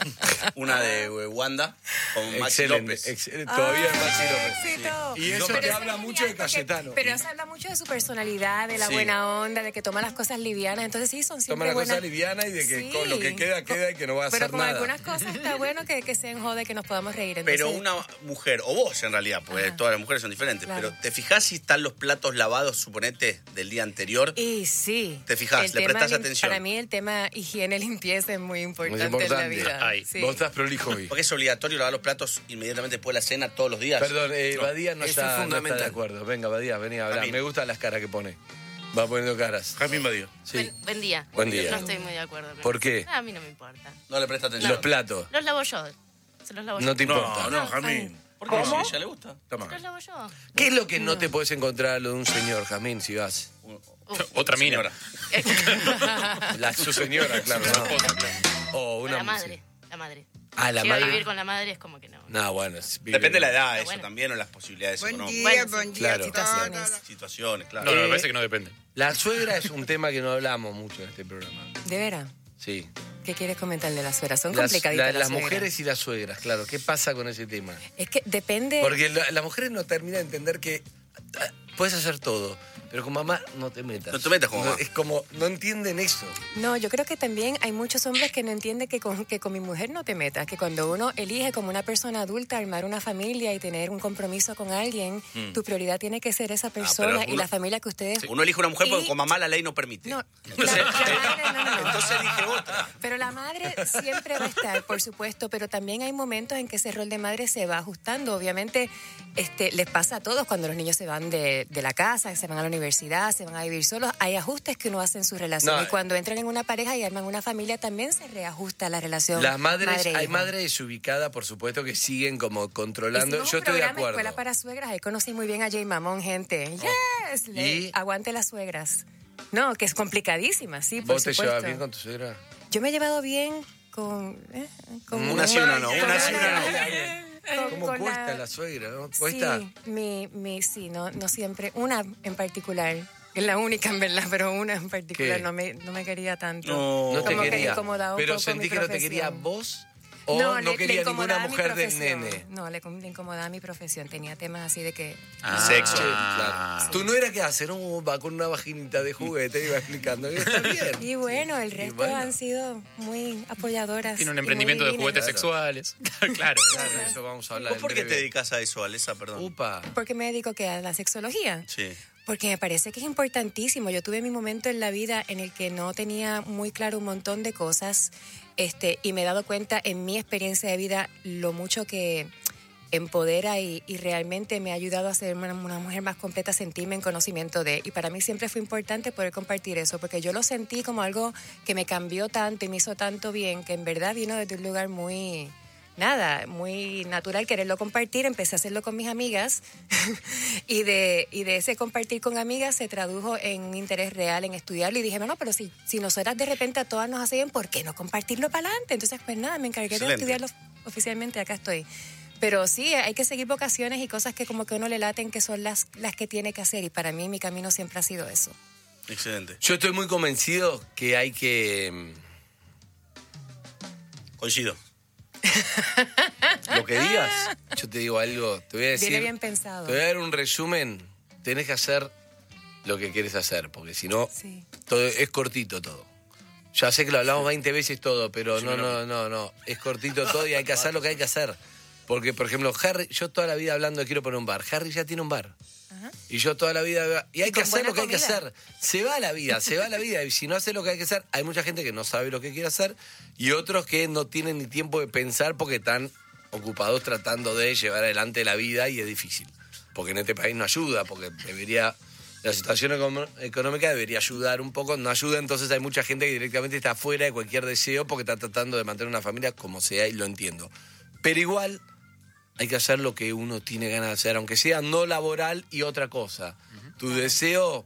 [laughs] una de eh, Wanda, con Maxi Excelente, López. excelente. Todavía Ay, Maxi López. Ah, éxito. Y eso Pero te habla es mucho de porque- Cayetano. Pero eso habla mucho de su personalidad, de la Sí. buena onda, de que toma las cosas livianas. Entonces sí, son Toma siempre la cosa buenas. liviana y de que Sí. con lo que queda, queda y que no va a Pero hacer con nada. algunas cosas está bueno que, que se enjode, que nos podamos reír. Pero Entonces, una mujer, o vos en realidad, porque todas las mujeres son diferentes, Claro. pero ¿te fijás si están los platos lavados, suponete, del día anterior? Y sí. ¿Te fijás? El ¿Le prestás atención? Para mí el tema higiene, limpieza es muy importante, Muy importante. en la vida. Ay, Sí. Vos estás prolijo hoy. Porque es obligatorio lavar los platos inmediatamente después de la cena todos los días. Perdón, eh, No. Badía no, Eso está, es no está fundamental. de acuerdo. Venga, Badía, vení a hablar. Me gustan las caras que pone. Va poniendo caras. Jamín Badía. Sí. Buen día. Buen día. No estoy muy de acuerdo. ¿Por qué? Ah, a mí no me importa. No le presta atención. Los platos. Los lavo yo. Se los lavo yo. No te importa. No, no, Jamín. ¿Por qué? Si a ella le gusta. Toma. Los lavo yo. ¿Qué es lo que no te puedes encontrar a lo de un señor, Jamín, si vas? Otra mina. [laughs] La, su señora, claro. ¿no? O una la mujer. madre. La madre. Ah, la a madre. vivir con la madre es como que no. No, bueno. es- vive- Depende de la edad, eso Bueno. también, o las posibilidades Buen económicas. día, Bueno, buen día. Claro. Situaciones. Situaciones, claro. No, no, me Eh, parece que no depende. La suegra es un tema que no hablamos mucho en este programa. ¿De veras? Sí. ¿Qué quieres comentar de la suegra? Son Las, complicaditas la- las las mujeres y las suegras, claro. ¿Qué pasa con ese tema? Es que depende... Porque la- las mujeres no terminan de entender que ah, puedes hacer todo, pero con mamá no te metas. No te metas con No, mamá. Es como, no entienden eso. No, yo creo que también hay muchos hombres que no entienden que con, que con mi mujer no te metas, que cuando uno elige como una persona adulta armar una familia y tener un compromiso con alguien, Mm. tu prioridad tiene que ser esa persona y uno- la familia que ustedes... Uno elige una mujer porque Y- con mamá la ley no permite. No, Entonces, la- la madre no, no, no. entonces elige otra. Pero la madre siempre va a estar, por supuesto, pero también hay momentos en que ese rol de madre se va ajustando. Obviamente, este, les pasa a todos cuando los niños se van de, de la casa, se van a la universidad, se van a vivir solos. Hay ajustes que uno hace en su relación. No, y cuando entran en una pareja y arman una familia, también se reajusta la relación. Las madres, hay madres desubicadas, por supuesto, que siguen como controlando. Hicimos Yo un estoy de acuerdo. Escuela para suegras. Ahí conocí muy bien a Jay Mamón, gente. Yes, ¿Y? aguante las suegras. No, que es complicadísima, sí, por ¿Vos te supuesto. llevas bien con tu suegra? Yo me he llevado bien con... eh, con Una sí, una no, una sí, una no. Con- ¿Cómo con cuesta la- la, suegra? ¿no? ¿Cuesta? Sí, mi, mi, sí, no, no siempre. Una en particular. Es la única, en verdad, pero una en particular ¿Qué? no me, no me quería tanto. No, no te Como que quería. un Pero sentí que no te quería vos o no, le- le quería ninguna incomodaba mi mujer del profesión. nene. No, le, le incomodaba mi profesión. Tenía temas así de que... Sexo. claro. Tú no era que hacer un va con una vaginita de juguete, iba explicando. Y está bien. Y bueno, el resto bueno. han sido muy apoyadoras. Tiene un y emprendimiento de juguetes sexuales. [laughs] claro. Claro, eso vamos a hablar. ¿Vos por qué te dedicas a eso, Alesa? Perdón. Upa. ¿Por qué me dedico que a la sexología? Sí. Porque me parece que es importantísimo. Yo tuve mi momento en la vida en el que no tenía muy claro un montón de cosas Este, y me he dado cuenta en mi experiencia de vida lo mucho que empodera y, realmente me ha ayudado a ser una, una mujer más completa, sentirme en conocimiento de. Y para mí siempre fue importante poder compartir eso, porque yo lo sentí como algo que me cambió tanto y me hizo tanto bien, que en verdad vino desde un lugar muy, nada, muy natural quererlo compartir. Empecé a hacerlo con mis amigas [laughs] y, de, y de ese compartir con amigas se tradujo en un interés real en estudiarlo. Y dije, bueno, pero si, si nosotras de repente a todas nos hace bien, ¿por qué no compartirlo para adelante? Entonces, pues nada, me encargué Excelente. de estudiarlo oficialmente, acá estoy. Pero sí, hay que seguir vocaciones y cosas que como que a uno le laten, que son las, las que tiene que hacer. Y para mí mi camino siempre ha sido eso. Excelente. Yo estoy muy convencido que hay que. mm, Coincido. Lo que digas, yo te digo algo, te voy a decir. Viene bien pensado. Te voy a dar un resumen. Tenés que hacer lo que quieres hacer, porque si no, Sí. todo es cortito todo. Ya sé que lo hablamos 20 veces todo, pero Sí, no, no, no, no. Es cortito todo y hay que hacer lo que hay que hacer. Porque, por ejemplo, Harry, yo toda la vida hablando de quiero poner un bar. Harry ya tiene un bar. Y yo toda la vida. Y hay Y que hacer lo que hay que hacer. Se va la vida, se va la vida. Y si no hace lo que hay que hacer, hay mucha gente que no sabe lo que quiere hacer y otros que no tienen ni tiempo de pensar porque están ocupados tratando de llevar adelante la vida y es difícil. Porque en este país no ayuda, porque debería. La situación económica debería ayudar un poco, no ayuda, entonces hay mucha gente que directamente está fuera de cualquier deseo porque está tratando de mantener una familia como sea y lo entiendo. Pero igual hay que hacer lo que uno tiene ganas de hacer, aunque sea no laboral y otra cosa. Tu deseo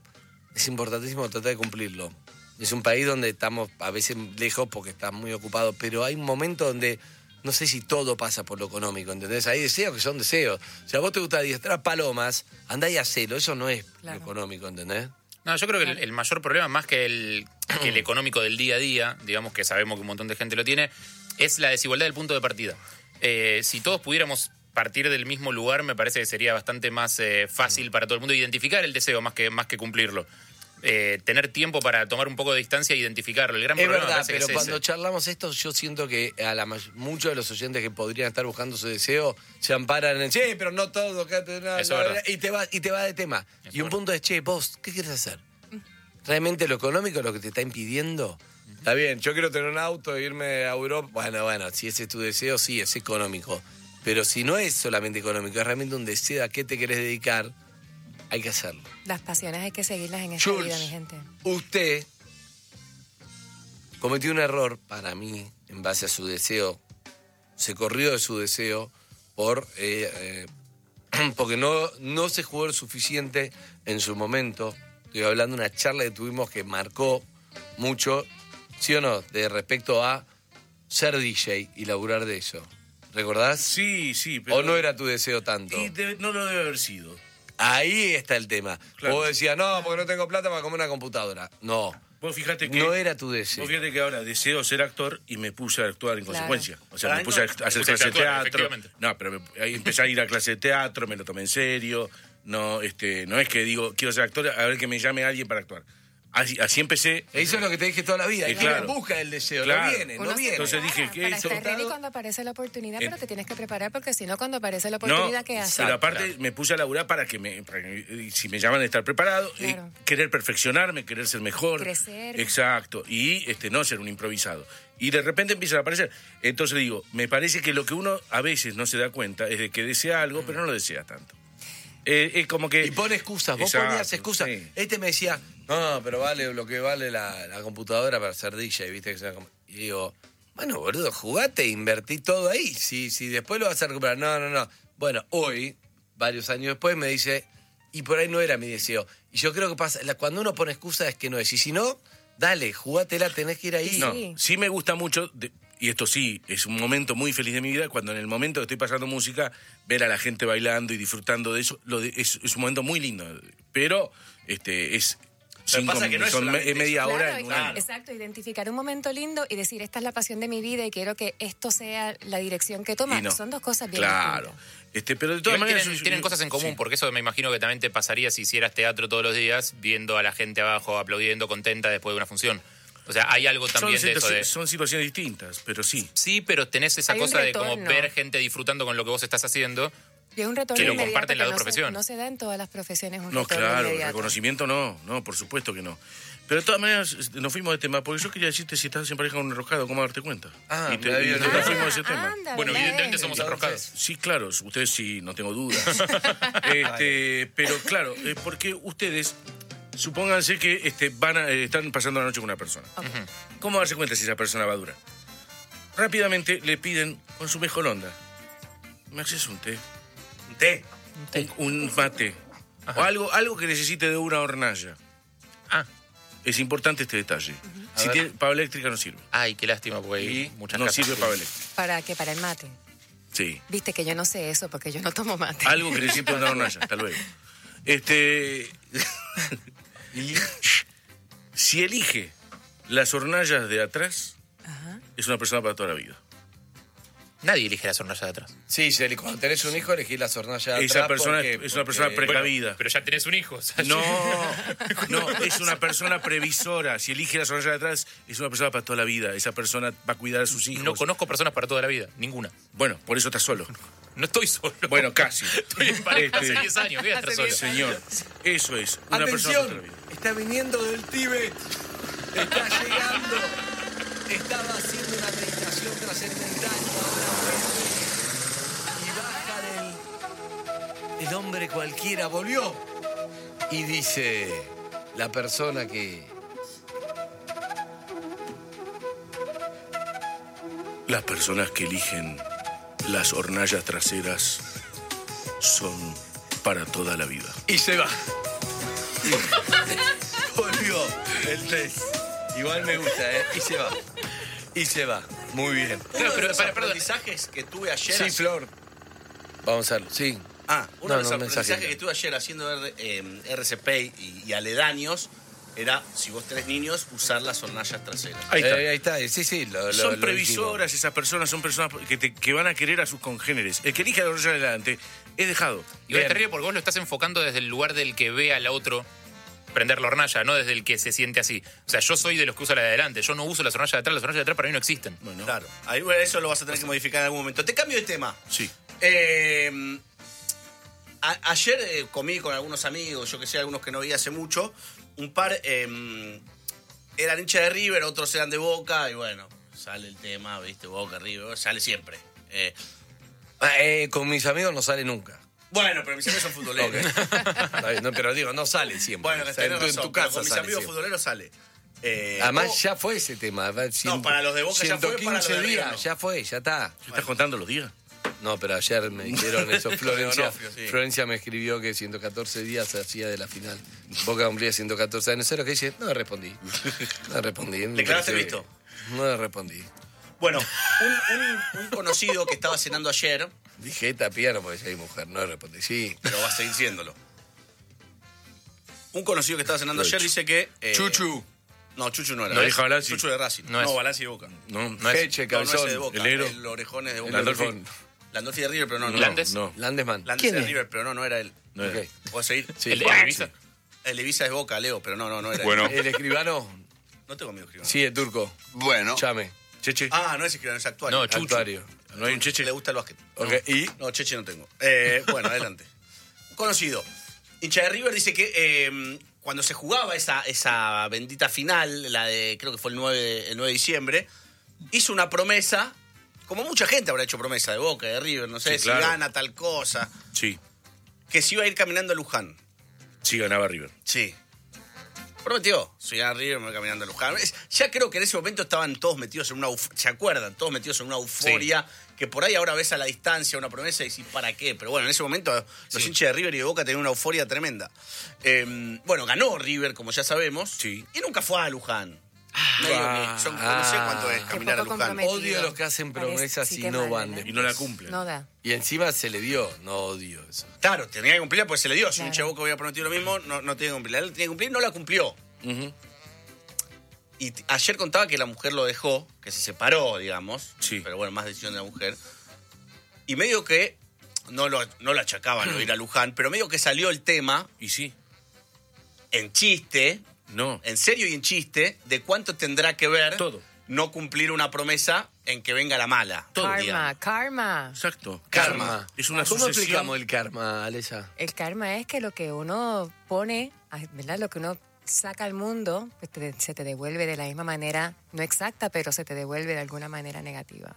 es importantísimo tratar de cumplirlo. Es un país donde estamos a veces lejos porque estás muy ocupado, pero hay un momento donde no sé si todo pasa por lo económico, ¿entendés? Hay deseos que son deseos. Si a vos te gusta adiestrar palomas, andá y hacelo, eso no es lo económico, ¿entendés? No, yo creo que el, el mayor problema, más que el, [clears throat] que el económico del día a día, digamos que sabemos que un montón de gente lo tiene, es la desigualdad del punto de partida. Eh, si todos pudiéramos partir del mismo lugar, me parece que sería bastante más eh, fácil para todo el mundo identificar el deseo más que, más que cumplirlo. Eh, tener tiempo para tomar un poco de distancia e identificarlo. El gran Es problema me verdad, pero es cuando ese. charlamos esto, yo siento que a la muchos de los oyentes que podrían estar buscando su deseo se amparan en, che, pero no todo, que- no, Eso no", es verdad. y te va y te va de tema. y un punto es, che, vos, ¿qué quieres hacer? ¿Realmente lo económico es lo que te está impidiendo? Está bien, yo quiero tener un auto e irme a Europa. Bueno, bueno, si ese es tu deseo, sí, es económico. Pero si no es solamente económico, es realmente un deseo a qué te querés dedicar, hay que hacerlo. Las pasiones hay que seguirlas en esta Jules. vida, mi gente. Usted cometió un error para mí en base a su deseo. Se corrió de su deseo por eh, eh, [clears throat] porque no, no se jugó lo suficiente en su momento. Estoy hablando de una charla que tuvimos que marcó mucho, ¿sí o no? De respecto a ser DJ y laburar de eso. ¿Recordás? Sí, sí. Pero... ¿O no era tu deseo tanto? Y no lo debe haber sido. Ahí está el tema. Claro. Vos decías, no, porque no tengo plata para comer una computadora. No. Vos fíjate que. No era tu deseo. Vos fíjate que ahora deseo ser actor y me puse a actuar en Claro. consecuencia. O sea, me puse a hacer clase de teatro. No, pero me- ahí empecé a ir a clase de teatro, me lo tomé en serio. No, este, no es que digo, quiero ser actor, a ver que me llame alguien para actuar. Así, así empecé. Eso es lo que te dije toda la vida. Eh, claro. busca del deseo. Claro. No viene, no Uno viene. Entonces dije, ¿qué Para estar ready cuando aparece la oportunidad, Eh, pero te tienes que preparar porque si no, cuando aparece la No, oportunidad, ¿qué haces? pero aparte me puse a laburar para que me, para que, si me llaman a estar preparado, eh, querer perfeccionarme, querer ser mejor. Crecer. Exacto, y este no ser un improvisado. Y de repente empiezan a aparecer. Entonces digo, me parece que lo que uno a veces no se da cuenta es de que desea algo, pero no lo desea tanto. Eh, es como que... Y pone excusas. Vos Exacto, ponías excusas. sí. Este me decía, no, pero vale lo que vale la, la computadora para ser DJ, ¿viste? Y digo, bueno, boludo, jugate, invertí todo ahí. Si, si después lo vas a recuperar. No, no, no. Bueno, hoy, varios años después, me dice, y por ahí no era mi deseo. Y yo creo que pasa, la- cuando uno pone excusas es que no es. Y si no, dale, jugátela, tenés que ir ahí. No, sí me gusta mucho, de- y esto sí, es un momento muy feliz de mi vida, cuando en el momento que estoy pasando música, ver a la gente bailando y disfrutando de eso, lo de- es, es un momento muy lindo. Pero este es... Pasa que no es son solamente media Claro, hora en un ex- año. Exacto, identificar un momento lindo y decir, esta es la pasión de mi vida y quiero que esto sea la dirección que toma. No. Son dos cosas bien Claro. distintas. Este, pero de todas Igual maneras... tienen, yo- tienen yo- cosas en común, sí. porque eso me imagino que también te pasaría si hicieras teatro todos los días, viendo a la gente abajo aplaudiendo, contenta después de una función. O sea, hay algo Son, también de eso de... son situaciones distintas, pero sí. Sí, pero tenés esa cosa de como ver gente disfrutando con lo que vos estás haciendo. Y es un retorno Que lo comparten las dos no se- profesiones. no se da en todas las profesiones un No, claro, inmediato. reconocimiento no, no, por supuesto que no. Pero de todas maneras, nos fuimos de tema, porque yo quería decirte si estás en pareja con un enroscado, ¿cómo darte cuenta? Ah, y te, y nos fuimos de ese tema. Anda, Bueno, evidentemente somos Entonces, enroscados. Sí, claro, ustedes sí, no tengo dudas. [laughs] Este, pero claro, eh, porque ustedes, supónganse que este, van a, eh, están pasando la noche con una persona. ¿Cómo darse cuenta si esa persona va a durar? Rápidamente le piden con su mejor onda. ¿Me haces un té? ¿Un té? Un, un mate. O algo, algo que necesite de una hornalla. Ah. Es importante este detalle. Si ver. tiene pava eléctrica no sirve. Ay, qué lástima, porque hay Y muchas no casas sirve pava eléctrica. ¿Para qué? Para el mate. Sí. Viste que yo no sé eso porque yo no tomo mate. Algo que necesite una hornalla. Hasta luego. Este. [laughs] si elige las hornallas de atrás, es una persona para toda la vida. Nadie elige las hornallas de atrás. Sí, cuando tenés un hijo, elegís las hornallas de Esa atrás persona porque- es una persona porque- precavida. Pero ya tenés un hijo. o sea, No, no, es una persona previsora. Si elige las hornallas de atrás, es una persona para toda la vida. Esa persona va a cuidar a sus hijos. No conozco personas para toda la vida, ninguna. Bueno, por eso estás solo. No estoy solo. Bueno, casi. Estoy en pareja hace Este, 10 años, ¿qué voy a estar solo? Señor, eso es. Una persona para toda la vida. Atención, está viniendo del Tíbet. Está llegando. Estaba haciendo una meditación trascendental. Y baja del. El hombre cualquiera volvió. Y dice la persona que. Las personas que eligen las hornallas traseras son para toda la vida. Y se va. [laughs] Volvió el test. Igual me gusta, ¿eh? Y se va. Y se va. Muy bien. Uno de los para- aprendizajes que tuve ayer... Sí, Flor. Vamos a hacerlo. Sí. Ah, uno No, de los no, aprendizajes mensaje. que tuve ayer haciendo R- eh, RCP y, y aledaños era, si vos tenés niños, usar las hornallas traseras. Ahí está. Eh, ahí está. Sí, sí. lo- lo- son lo previsoras esas personas, son personas que, te- que van a querer a sus congéneres. El que elige la hornalla de adelante es dejado. Y es terrible porque vos lo estás enfocando desde el lugar del que ve al otro prender la hornalla, no desde el que se siente así. O sea, yo soy de los que usa la de adelante. Yo no uso las hornallas de atrás. Las hornallas de atrás para mí no existen. Claro, ahí, bueno, eso lo vas a tener que modificar en algún momento. Te cambio de tema. Sí. Eh, a- ayer eh, comí con algunos amigos, yo que sé, algunos que no vi hace mucho. Un par eh, eran hinchas de River, otros eran de Boca, y bueno, sale el tema, ¿viste? Boca, River, sale siempre. Eh, Eh, con mis amigos no sale nunca. Bueno, pero mis amigos son futboleros. No, pero digo, no sale siempre. Bueno, O sea, en, tu, en casa con mis sale amigos siempre. futboleros sale. Eh, Además, ya fue ese tema. cien- para los de Boca ya fue, para los de 115 River días, no. ya fue, ya está. ¿Estás contando los días? No, pero ayer me dijeron eso. [laughs] Florencia, Onofrio, sí. Florencia me escribió que 114 días se hacía de la final. Boca cumplía 114 años. ¿Sabes lo que dice? No respondí. No respondí. ¿Le Me visto? No le respondí. Bueno, un, un- un conocido que estaba cenando ayer, Dije, esta piano porque soy mujer. No le respondí. Sí. pero va a seguir siéndolo. Un conocido que estaba cenando ayer dice que. eh, Chuchu. No, Chuchu no era. ¿No deja Balanci? Chuchu de Racing. No No, es. Balanci de Boca. No, No es. Eche, No, no cabezón. ese de Boca. el Ero. El Orejones de Boca. Landolfi. Landolfi de River, pero no, no. ¿Landes? No, Landesman. Landes ¿Quién de es? River, pero no, no era él. no era. Ok. ¿Puedo seguir? Sí. ¿El de el Ibiza? El de Ibiza es Boca, Leo, pero no, no, no era Bueno. él. El escribano. No tengo miedo escribano. Sí, el turco. Bueno, Chame. Cheche. Ah, no es escribano, es actuario. No, Chuchu. Actuario. ¿No hay un cheche? Le gusta el básquet. Ok, ¿y? No, Cheche no tengo. Eh, [laughs] bueno, adelante. Conocido. Hincha de River dice que eh, cuando se jugaba esa, esa bendita final, la de creo que fue el 9, de- el 9 de diciembre, hizo una promesa, como mucha gente habrá hecho promesa de Boca, de River, no sé, Sí, si claro. gana tal cosa, Sí, que se iba a ir caminando a Luján. sí ganaba River. Sí. Prometió, gana River me voy caminando a Luján. Es- ya creo que en ese momento estaban todos metidos en una euf- ¿se acuerdan? Todos metidos en una euforia que por ahí ahora ves a la distancia una promesa y decís, ¿para qué? Pero bueno, en ese momento los hinchas de River y de Boca tenían una euforia tremenda. Eh, bueno, ganó River, como ya sabemos, Sí. y nunca fue a Luján. Medio Ah. que son- no sé cuánto es caminar a Luján. Odio a los que hacen promesas sí y que no mal, van ¿no? después. Y no la cumplen. No da. Y encima se le dio. No odio eso. Claro, tenía que cumplirla pues se le dio. Si un Claro. de Boca hubiera prometido lo mismo, no, no tenía que cumplirla. Él tenía que cumplir, no la cumplió. Y ayer contaba que la mujer lo dejó, que se separó, digamos. Sí. Pero bueno, más decisión de la mujer. Y medio que, no lo, no lo achacaban no ir a Luján, pero medio que salió el tema, Y sí, en chiste, no. en serio y en chiste, de cuánto tendrá que ver Todo. no cumplir una promesa en que venga la mala. Karma, digamos. karma. Exacto. Karma. Es una ¿Cómo sucesión. explicamos el karma, Alesa? El karma es que lo que uno pone, ¿verdad? Lo que uno saca al mundo, pues te- se te devuelve de la misma manera, no exacta, pero se te devuelve de alguna manera negativa.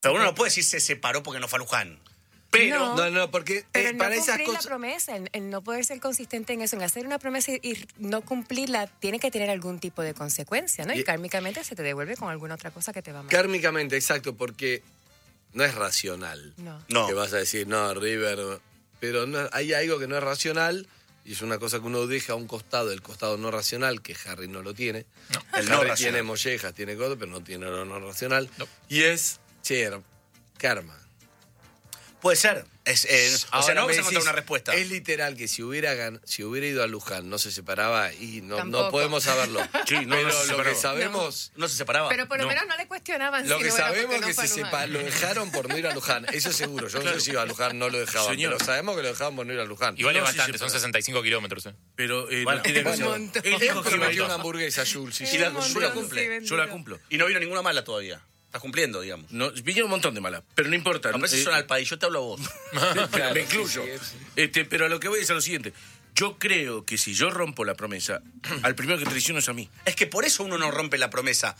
Pero uno no puede decir se separó porque no fue a Luján. Pero. No, no, porque Pero eh, el para no esas cumplir cosas. la promesa, el, el no poder ser consistente en eso, en hacer una promesa y, y no cumplirla, tiene que tener algún tipo de consecuencia, ¿no? Y, Y- kármicamente se te devuelve con alguna otra cosa que te va mal. Kármicamente, exacto, porque no es racional. No. No. Que vas a decir, no, River. Pero no- hay algo que no es racional y es una cosa que uno deja a un costado, el costado no racional, que Harry no lo tiene. El Harry no racional. tiene mollejas, tiene cosas, pero no tiene lo no racional. Y es, che, karma. Puede ser. Es, eh, o sea, Ahora no vamos me a encontrar una respuesta. Es literal que si hubiera, gan- si hubiera ido a Luján, no se separaba y no, no Tampoco. podemos saberlo. [laughs] Sí, no, pero no se lo separaba. que sabemos. No se separaba. Pero por lo menos no le cuestionaban Lo si que no era sabemos porque es no que fue se sepa- lo dejaron por no ir a Luján. Eso es seguro. Yo no sé si iba a Luján no lo dejaban. Señor. Pero sabemos que lo dejaban por no ir a Luján. Igual es No, sí bastante, se son 65 kilómetros. ¿eh? Pero eh, Bueno, no tiene bueno, razón. Él Él dijo que iba a prometió ir. una hamburguesa, Jules. sí, Y sí. la, Un yo la montón, cumple. sí, yo bendito. la cumplo. Y no vino ninguna mala todavía. Estás cumpliendo, digamos. No, vinieron un montón de malas, pero no importa. A veces Eh, son al país, yo te hablo a vos. [laughs] pero me incluyo. Este, pero a lo que voy es a lo siguiente. Yo creo que si yo rompo la promesa, [clears throat] al primero que traiciono es a mí. Es que por eso uno no rompe la promesa.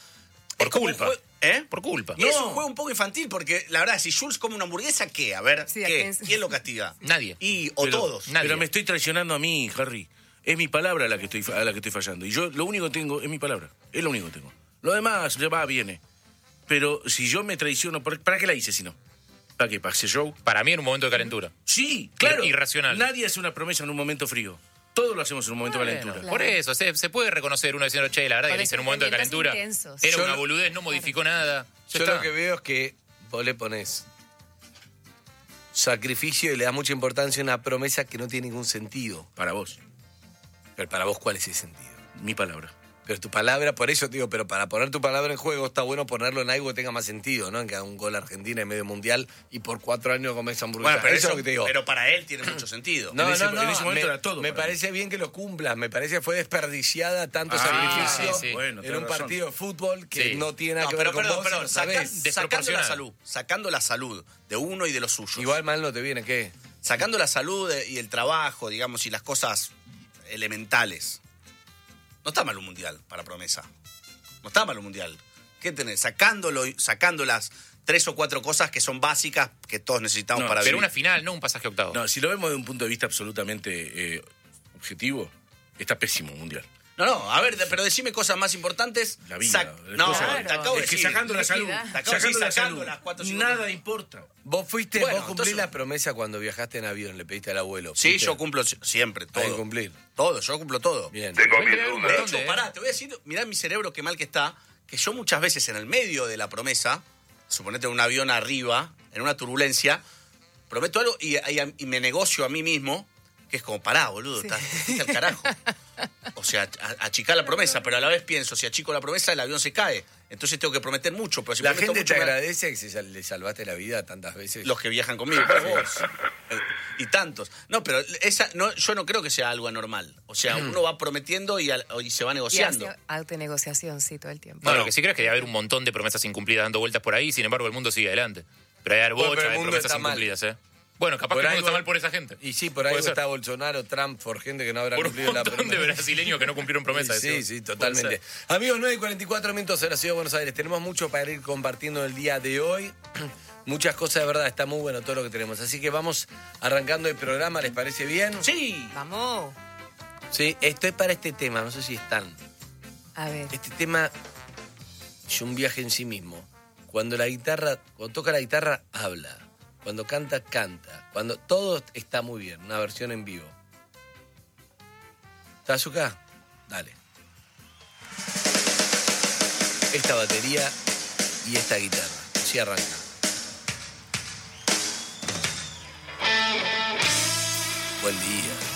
Por Es culpa. ¿Eh? Por culpa. Y es un juego un poco infantil porque la verdad, si Jules come una hamburguesa, ¿qué? A ver, Sí, ¿a ¿qué? quién se- ¿Quién lo castiga? [laughs] Nadie. Y, o Pero- todos. Pero me estoy traicionando a mí, Harry. Es mi palabra la que estoy, a la que estoy fallando. Y yo lo único que tengo es mi palabra. Es lo único que tengo. Lo demás ya va, viene. Pero si yo me traiciono, ¿por- ¿para qué la hice si no? ¿Para qué? ¿Para ese show? Para mí en un momento de calentura. Sí, claro. Irracional. Nadie hace una promesa en un momento frío. Todos lo hacemos en un momento de calentura. Por eso, se, se puede reconocer uno diciendo, che, la verdad que le hice en un momento de calentura. intensos. Era Yo una lo- boludez, no modificó nada. Ya Yo está. lo que veo es que vos le pones sacrificio y le das mucha importancia a una promesa que no tiene ningún sentido. Para vos. Pero para vos, ¿cuál es el sentido? Mi palabra. Pero tu palabra, por eso te digo, pero para poner tu palabra en juego está bueno ponerlo en algo que tenga más sentido, ¿no? En que haga un gol a Argentina en medio mundial y por cuatro años comes hamburguesa. Bueno, pero, eso, eso- es lo que te digo. pero para él tiene mucho sentido. No, En ese- no, no. en ese momento me, era todo me parece bien que lo cumplas. Me parece que fue desperdiciada tanto Ah, sacrificio sí, sí. Bueno, en un razón. partido de fútbol que Sí. no tiene nada No, que pero ver con perdón, vos, perdón, saca- sacando la salud, sacando la salud de uno y de los suyos. Igual mal no te viene, ¿qué? Sacando la salud y el trabajo, digamos, y las cosas elementales. No está mal un mundial para promesa. No está mal un mundial. ¿Qué tenés? Sacándolo, sacando las tres o cuatro cosas que son básicas que todos necesitamos No, para Pero vivir. una final, no un pasaje octavo. No, si lo vemos de un punto de vista absolutamente eh, objetivo, está pésimo un mundial. No, no, a ver, de- pero decime cosas más importantes. La vida. No, te acabo de es que decir. sacando la salud, Te acabo de sacando decir, la salud, las cuatro, cinco nada importa. Vos fuiste, Bueno, vos cumplís entonces- la promesa cuando viajaste en avión, le pediste al abuelo. Sí, ¿Fuiste? yo cumplo si- siempre, Hay que todo. cumplir. Todo, yo cumplo todo. Bien. Tengo mis De hecho, pará, te voy a decir, mirá mi cerebro qué mal que está, que yo muchas veces en el medio de la promesa, suponete un avión arriba, en una turbulencia, prometo algo y, y- y me negocio a mí mismo, que es como, pará, boludo, estás fuiste al carajo. O sea, achicar la promesa, pero a la vez pienso, si achico la promesa, el avión se cae. Entonces tengo que prometer mucho, pero si La prometo gente mucho, te me- agradece que le salvaste la vida tantas veces. los que viajan conmigo, vos. Eh, Y tantos. No, pero esa, no, yo no creo que sea algo anormal. O sea, Mm. uno va prometiendo y, al- y se va negociando. hace autonegociación, sí, todo el tiempo. No, lo que sí creo es que debe haber un montón de promesas incumplidas dando vueltas por ahí, sin embargo el mundo sigue adelante. Pero hay Bueno, bocha pero el de mundo promesas mal. incumplidas, ¿eh? Bueno, capaz Por que mundo está mal por esa gente. Y sí, por ahí está Bolsonaro, Trump, por gente que no habrá Por cumplido la montón de promesa. brasileños que no cumplieron promesas. Sí, sí, totalmente. Amigos, 9 y 44 minutos en la ciudad de Buenos Aires. Tenemos mucho para ir compartiendo el día de hoy. [clears throat] Muchas cosas de verdad, está muy bueno todo lo que tenemos. Así que vamos arrancando el programa, ¿les parece bien? Sí. Vamos. Sí, estoy para este tema, no sé si están. A ver. Este tema es un viaje en sí mismo. Cuando la guitarra, cuando toca la guitarra, habla. Cuando canta, canta. Cuando todo está muy bien, una versión en vivo. ¿Estás acá? Dale. Esta batería y esta guitarra. Así arranca. Buen día.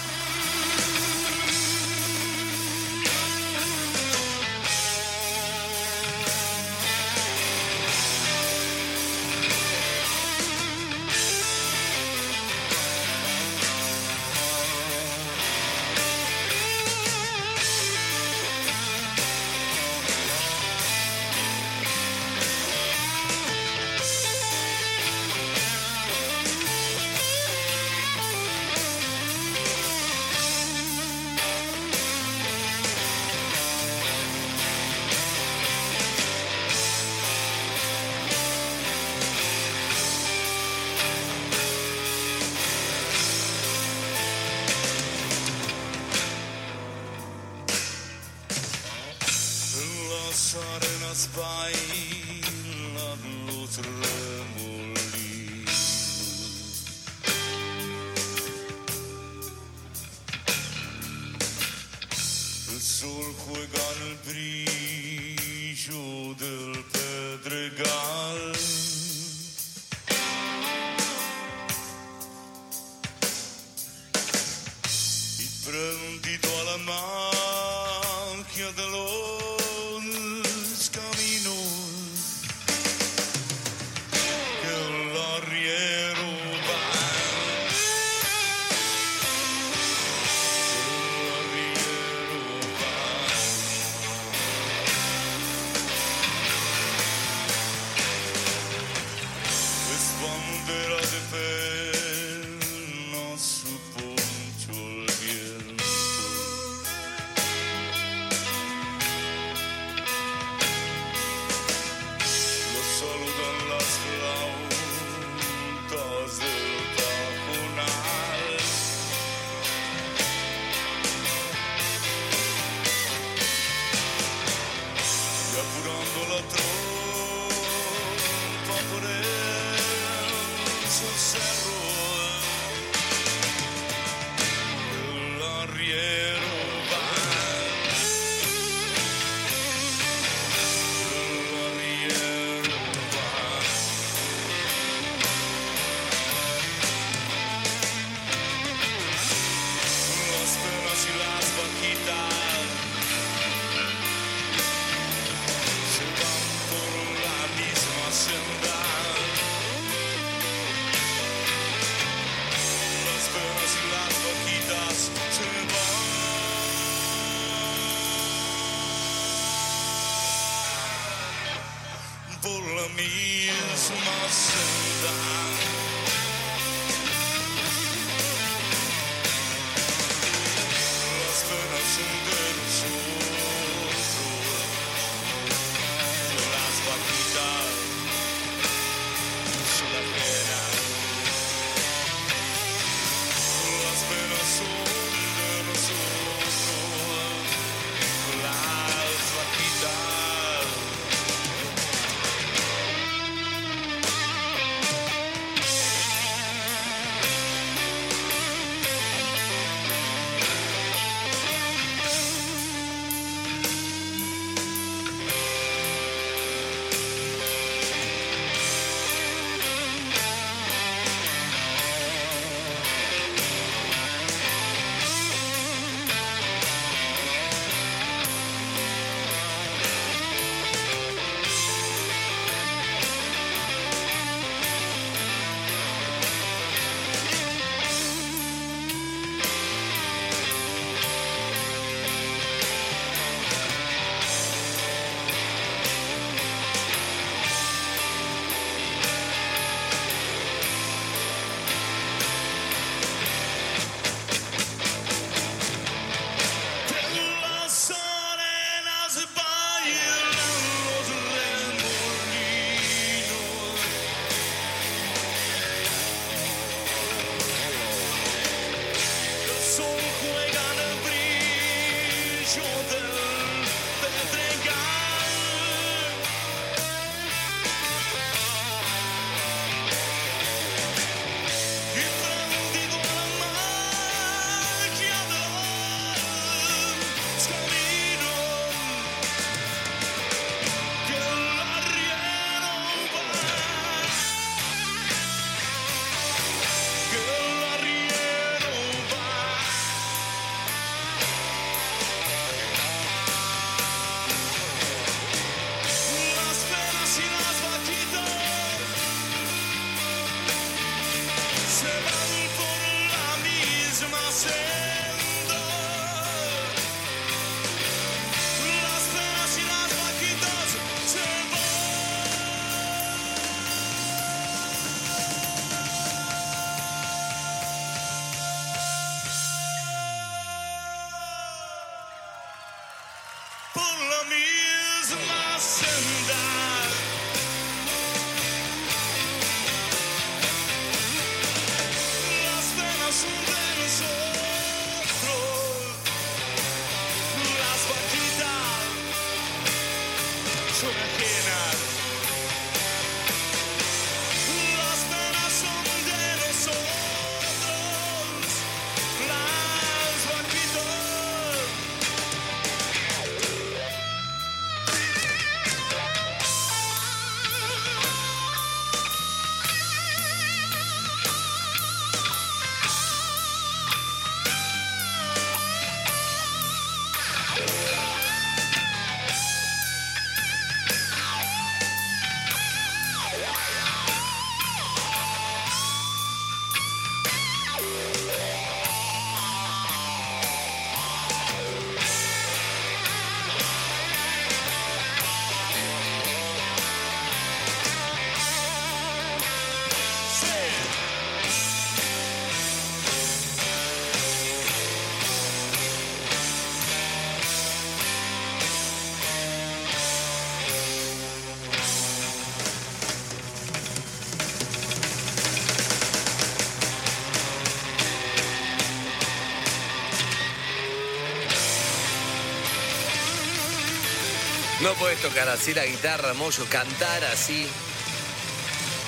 No puedes tocar así la guitarra, Moyo, cantar así.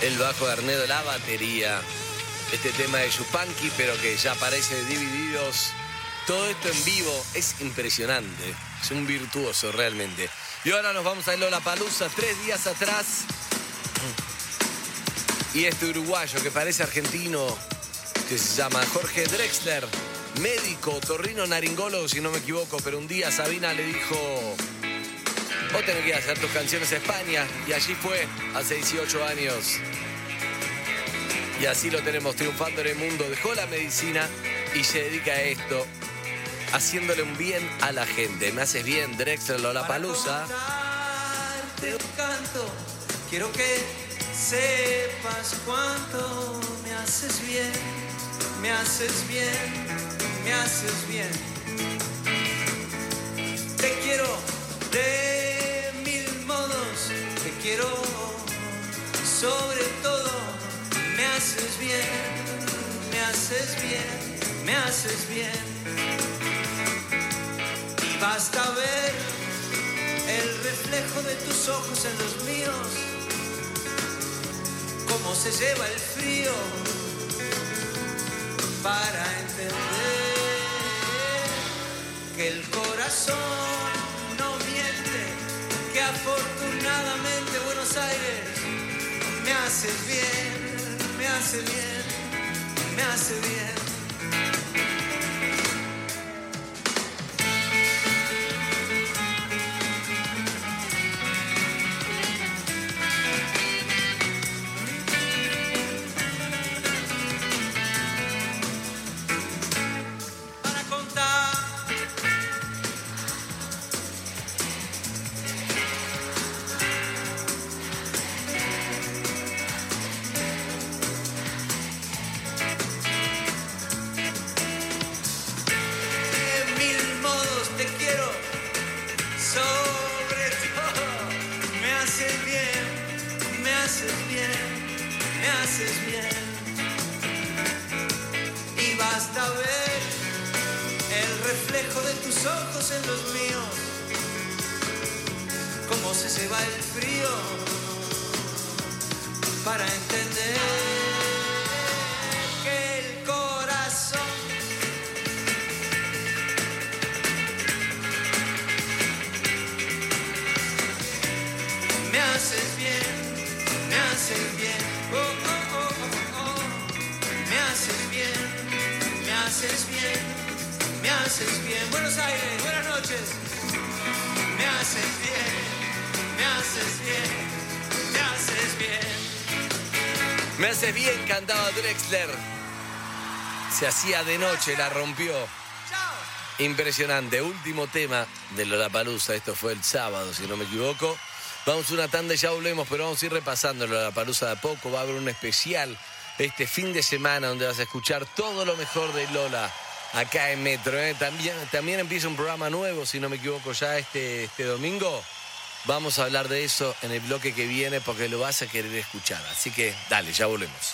El bajo de Arnedo, la batería. Este tema de Yupanqui, pero que ya parece de divididos. Todo esto en vivo es impresionante. Es un virtuoso realmente. Y ahora nos vamos a ir a la Palusa tres días atrás. Y este uruguayo que parece argentino, que se llama Jorge Drexler, médico, torrino naringólogo, si no me equivoco, pero un día Sabina le dijo, vos tenés que hacer tus canciones a España, y allí fue, hace 18 años. Y así lo tenemos triunfando en el mundo. Dejó la medicina y se dedica a esto, haciéndole un bien a la gente. Me haces bien, Drexler Lollapalooza. Te canto, quiero que sepas cuánto me haces bien, me haces bien, me haces bien. Te quiero de quiero sobre todo, me haces bien, me haces bien, me haces bien. Y basta ver el reflejo de tus ojos en los míos, cómo se lleva el frío para entender que el corazón hace bien, me hace bien, me hace bien. Hacía de noche, la rompió. Impresionante. Último tema de Lollapalooza. Esto fue el sábado, si no me equivoco. Vamos una tanda y ya volvemos, pero vamos a ir repasando Lollapalooza de a poco. Va a haber un especial este fin de semana donde vas a escuchar todo lo mejor de Lola acá en Metro. ¿eh? También, también empieza un programa nuevo, si no me equivoco, ya este, este domingo. Vamos a hablar de eso en el bloque que viene porque lo vas a querer escuchar. Así que dale, ya volvemos.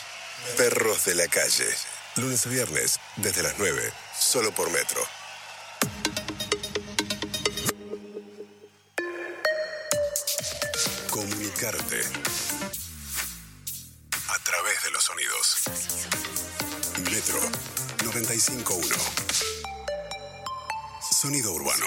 Perros de la calle. Lunes a viernes, desde las 9, solo por Metro. Comunicarte. A través de los sonidos. Metro 95.1. Sonido urbano.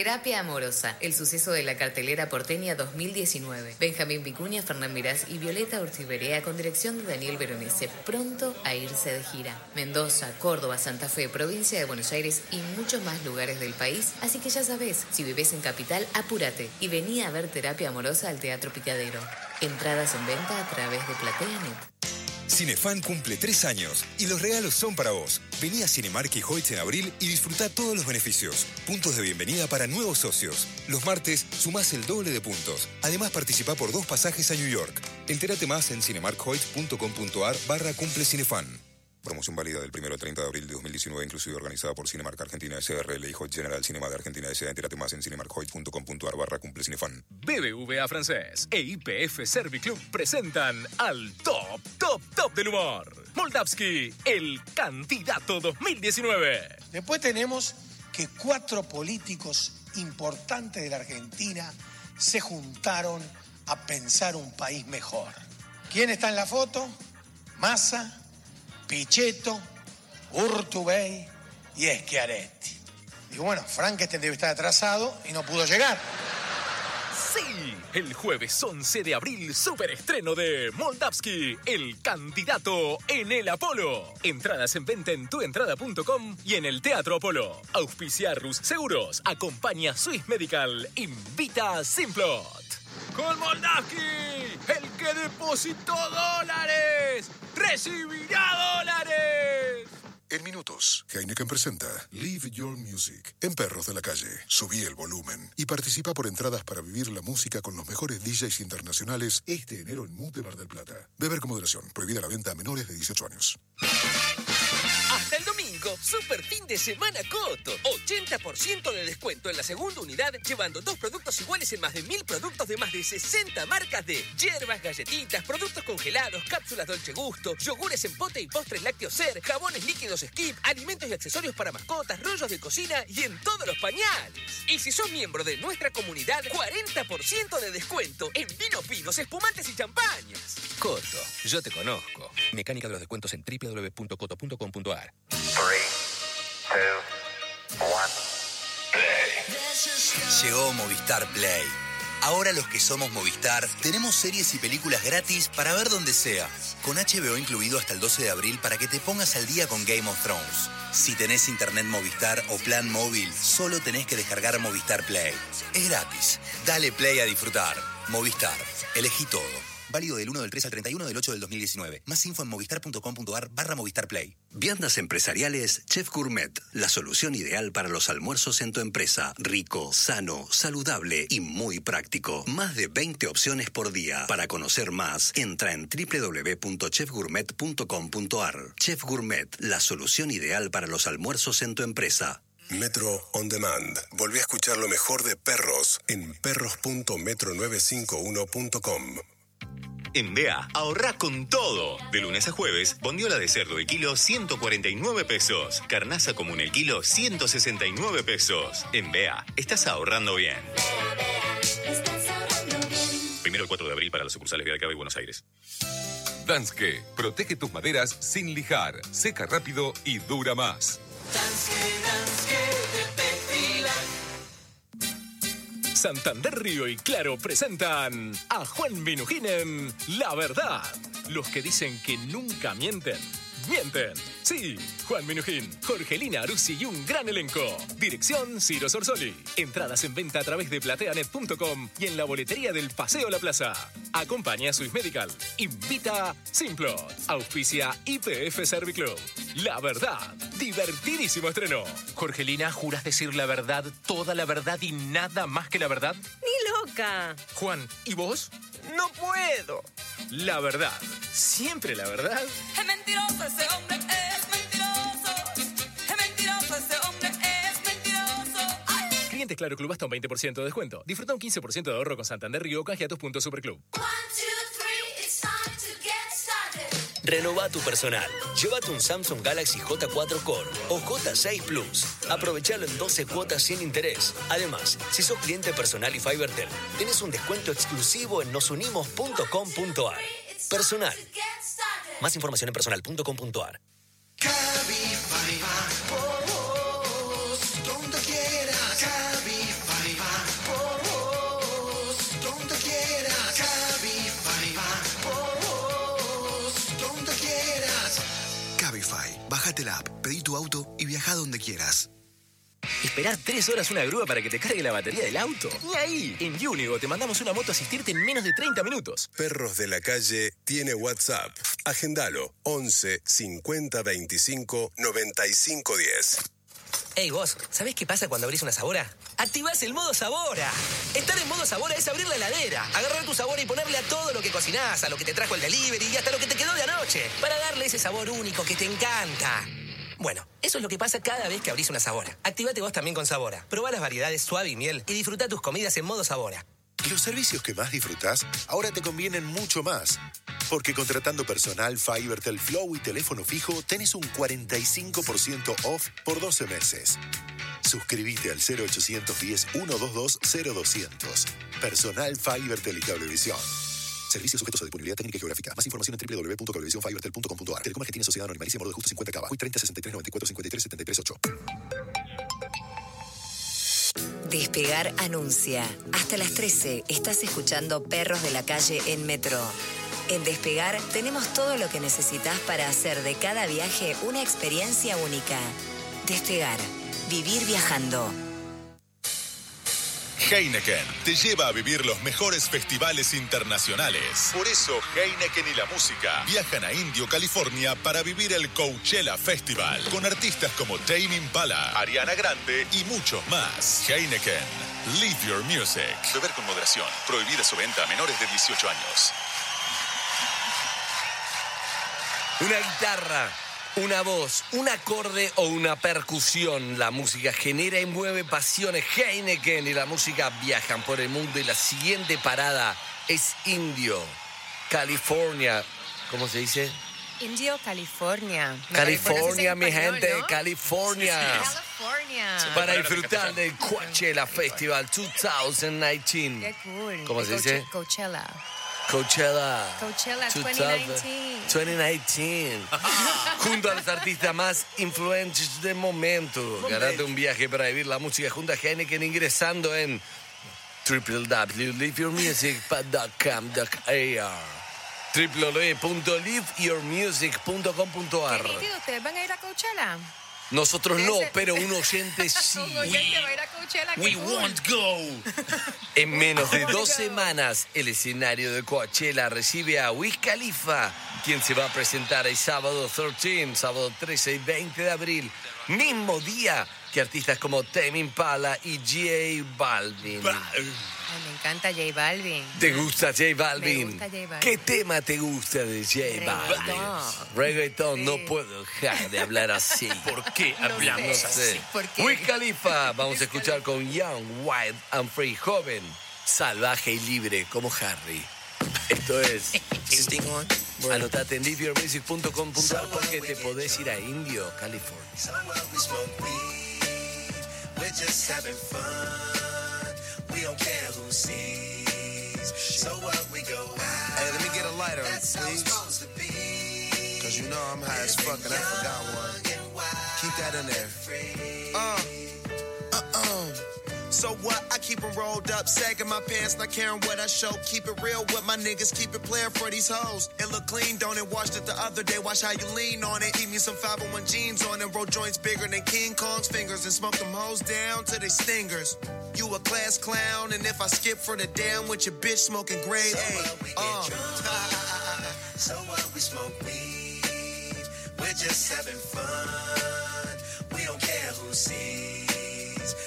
Terapia Amorosa, el suceso de la cartelera porteña 2019. Benjamín Vicuña, Fernán Mirás y Violeta Urtiberea con dirección de Daniel Veronese, pronto a irse de gira. Mendoza, Córdoba, Santa Fe, provincia de Buenos Aires y muchos más lugares del país. Así que ya sabes, si vives en Capital, apúrate y vení a ver Terapia Amorosa al Teatro Picadero. Entradas en venta a través de PlateaNet. Cinefan cumple tres años y los regalos son para vos. Vení a Cinemark y Hoyts en abril y disfruta todos los beneficios. Puntos de bienvenida para nuevos socios. Los martes sumás el doble de puntos. Además participa por dos pasajes a New York. Entérate más en cinemarkhoyts.com.ar barra cumple Cinefan. Promoción válida del 1 al 30 de abril de 2019, inclusive organizada por Cinemark Argentina SRL y Hoyt General Cinema de Argentina S.A. Entérate más en cinemarkhoyt.com.ar barra cumple cinefan. BBVA Francés e IPF Serviclub presentan al top, top, top del humor. Moldavski, el candidato 2019. Después tenemos que cuatro políticos importantes de la Argentina se juntaron a pensar un país mejor. ¿Quién está en la foto? Massa, Pichetto, Urtubey y Schiaretti. Digo, bueno, Frankenstein debe estar atrasado y no pudo llegar. Sí, el jueves 11 de abril, superestreno de Moldavski, el candidato en el Apolo. Entradas en venta en tuentrada.com y en el Teatro Apolo. Auspicia Rus Seguros, acompaña Swiss Medical, invita a Simplot. Con Moldavski, el que depositó dólares, recibirá dólares. En minutos, Heineken presenta Live Your Music en Perros de la Calle. Subí el volumen y participa por entradas para vivir la música con los mejores DJs internacionales este enero en de Bar del Plata. Beber con moderación. Prohibida la venta a menores de 18 años. Hasta domingo, super fin de semana Coto. 80% de descuento en la segunda unidad, llevando dos productos iguales en más de mil productos de más de 60 marcas de hierbas, galletitas, productos congelados, cápsulas Dolce Gusto, yogures en pote y postres lácteos ser, jabones líquidos Skip, alimentos y accesorios para mascotas, rollos de cocina y en todos los pañales. Y si sos miembro de nuestra comunidad, 40% de descuento en vinos, vinos, espumantes y champañas. Coto, yo te conozco. Mecánica de los descuentos en www.coto.com.ar. Llegó Movistar Play. Ahora los que somos Movistar tenemos series y películas gratis para ver donde sea, con HBO incluido hasta el 12 de abril para que te pongas al día con Game of Thrones. Si tenés internet Movistar o plan móvil, solo tenés que descargar Movistar Play. Es gratis. Dale play a disfrutar. Movistar. Elegí todo. Válido del 1 del 3 al 31 del 8 del 2019. Más info en movistar.com.ar barra Movistar Play. Viandas empresariales Chef Gourmet, la solución ideal para los almuerzos en tu empresa. Rico, sano, saludable y muy práctico. Más de 20 opciones por día. Para conocer más, entra en www.chefgourmet.com.ar. Chef Gourmet, la solución ideal para los almuerzos en tu empresa. Metro On Demand. Volví a escuchar lo mejor de perros en perros.metro951.com. En BEA, ahorra con todo. De lunes a jueves, bondiola de cerdo el kilo 149 pesos. Carnaza común el kilo 169 pesos. En BEA, estás ahorrando bien. Primero el 4 de abril para las sucursales de Acaba y Buenos Aires. Danske, protege tus maderas sin lijar, seca rápido y dura más. Santander Río y Claro presentan a Juan Minujín en La Verdad. Los que dicen que nunca mienten, mienten. Sí, Juan Minujín, Jorgelina Arusi y un gran elenco. Dirección Ciro Sorsoli. Entradas en venta a través de plateanet.com y en la boletería del Paseo La Plaza. Acompaña a Swiss Medical. Invita Simplot. Auspicia IPF Serviclub. La verdad. Divertidísimo estreno. Jorgelina, ¿juras decir la verdad, toda la verdad y nada más que la verdad? Ni loca. Juan, ¿y vos? No puedo. La verdad. Siempre la verdad. Es mentiroso ese hombre, es mentiroso. Es mentiroso ese hombre, es mentiroso. Ay. Clientes Claro Club hasta un 20% de descuento. Disfruta un 15% de ahorro con Santander Río canjea tus puntos Superclub. Renova tu personal. Llévate un Samsung Galaxy J4 Core o J6 Plus. Aprovechalo en 12 cuotas sin interés. Además, si sos cliente personal y Fibertel, tenés un descuento exclusivo en nosunimos.com.ar. Personal. Más información en personal.com.ar. Cabify bájate la app, pedí tu auto y viaja donde quieras. ¿Esperar tres horas una grúa para que te cargue la batería del auto? Ni ahí. En Unigo te mandamos una moto a asistirte en menos de 30 minutos. Perros de la Calle tiene WhatsApp. Agendalo 11 50 25 95 10. Ey, vos, ¿sabés qué pasa cuando abrís una sabora? Activás el modo sabora. Estar en modo sabora es abrir la heladera, agarrar tu sabor y ponerle a todo lo que cocinás, a lo que te trajo el delivery y hasta lo que te quedó de anoche, para darle ese sabor único que te encanta. Bueno, eso es lo que pasa cada vez que abrís una sabora. Activate vos también con sabora. Probá las variedades suave y miel y disfruta tus comidas en modo sabora. Los servicios que más disfrutás ahora te convienen mucho más. Porque contratando personal, Fivertel Flow y teléfono fijo, tenés un 45% off por 12 meses. Suscríbete al 0810-122-0200. Personal Fivertel y Cablevisión. Servicios sujetos a disponibilidad técnica y geográfica. Más información en www.cablevisionfibertel.com.ar. Telecom Argentina Sociedad Anónima Alicia Moro de Justo 50 Cava. Hoy 30 63 94 53 73 8. Despegar anuncia. Hasta las 13 estás escuchando Perros de la Calle en Metro. En Despegar tenemos todo lo que necesitas para hacer de cada viaje una experiencia única. Despegar. Vivir viajando. Heineken te lleva a vivir los mejores festivales internacionales. Por eso Heineken y la música viajan a Indio, California para vivir el Coachella Festival con artistas como Tame Impala, Ariana Grande y muchos más. Heineken, live your music. Beber con moderación. Prohibida su venta a menores de 18 años. Una guitarra, una voz, un acorde o una percusión. La música genera y mueve pasiones. Heineken y la música viajan por el mundo y la siguiente parada es Indio, California. ¿Cómo se dice? Indio, California. Me California, mi español, gente, ¿no? California. California. Para disfrutar del Coachella Festival 2019. Qué cool. ¿Cómo se dice? Coache- Coachella. Coachella. Coachella 2019. 2019. 2019. junto a los artistas más influentes del momento. Ganate un viaje para vivir la música junto a Heineken ingresando en www.liveyourmusic.com.ar www.liveyourmusic.com.ar ¿Ustedes van a ir a Coachella? Nosotros no, pero un oyente [laughs] sí. Un oyente va a ir a Coachella. We cool. won't go. [laughs] En menos de dos semanas, el escenario de Coachella recibe a Wiz Khalifa, quien se va a presentar el sábado 13, sábado 13 y 20 de abril, mismo día que artistas como Tame Impala y J Balvin. Ay, me encanta J Balvin. ¿Te gusta J Balvin? Me gusta J Balvin. ¿Qué tema te gusta de J Balvin? Reggaetón. Reggaetón, no puedo dejar de hablar así. [laughs] ¿Por qué hablamos sé. así? ¿Por qué? Wiz Khalifa, vamos a escuchar con Young, Wild and Free, joven, salvaje y libre como Harry. Esto es. Anotate en liveyourmusic.com.ar porque te podés ir a Indio, California. We smoke weed, we're just having fun. We don't care who sees. So what we go out. Hey, let me get a lighter, That's please. Cause you know I'm high as fuck and I forgot one. Keep that in there. So what? I keep keep 'em rolled up, sagging my pants, not caring what I show. Keep it real with my niggas, keep it playing for these hoes. It look clean, don't it? Washed it the other day, watch how you lean on it. Keep me some 501 jeans on and roll joints bigger than King Kong's fingers and smoke them hoes down to they stingers. You a class clown, and if I skip for the damn with your bitch smoking grade So A. what we get Uh. drunk. So what we smoke weed. We're just having fun. We don't care who sees.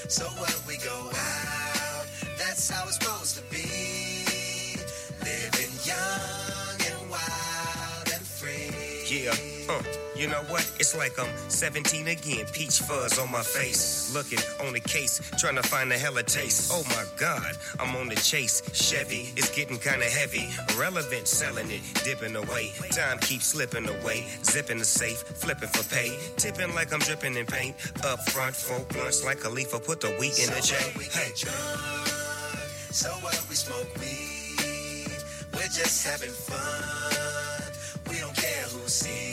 So what we go out. That's how it's supposed to be. Living young and wild and free. Yeah, uh, you know what? It's like I'm 17 again, peach fuzz on my face. Looking on the case, trying to find a hella taste. Oh my god, I'm on the chase. Chevy is getting kinda heavy. Relevant, selling it, dipping away. Time keeps slipping away. Zipping the safe, flipping for pay. Tipping like I'm dripping in paint. Up front, four blunts like Khalifa, put the wheat in the So J. we Hey. drunk. So what we smoke weed. We're just having fun. We don't care who sees.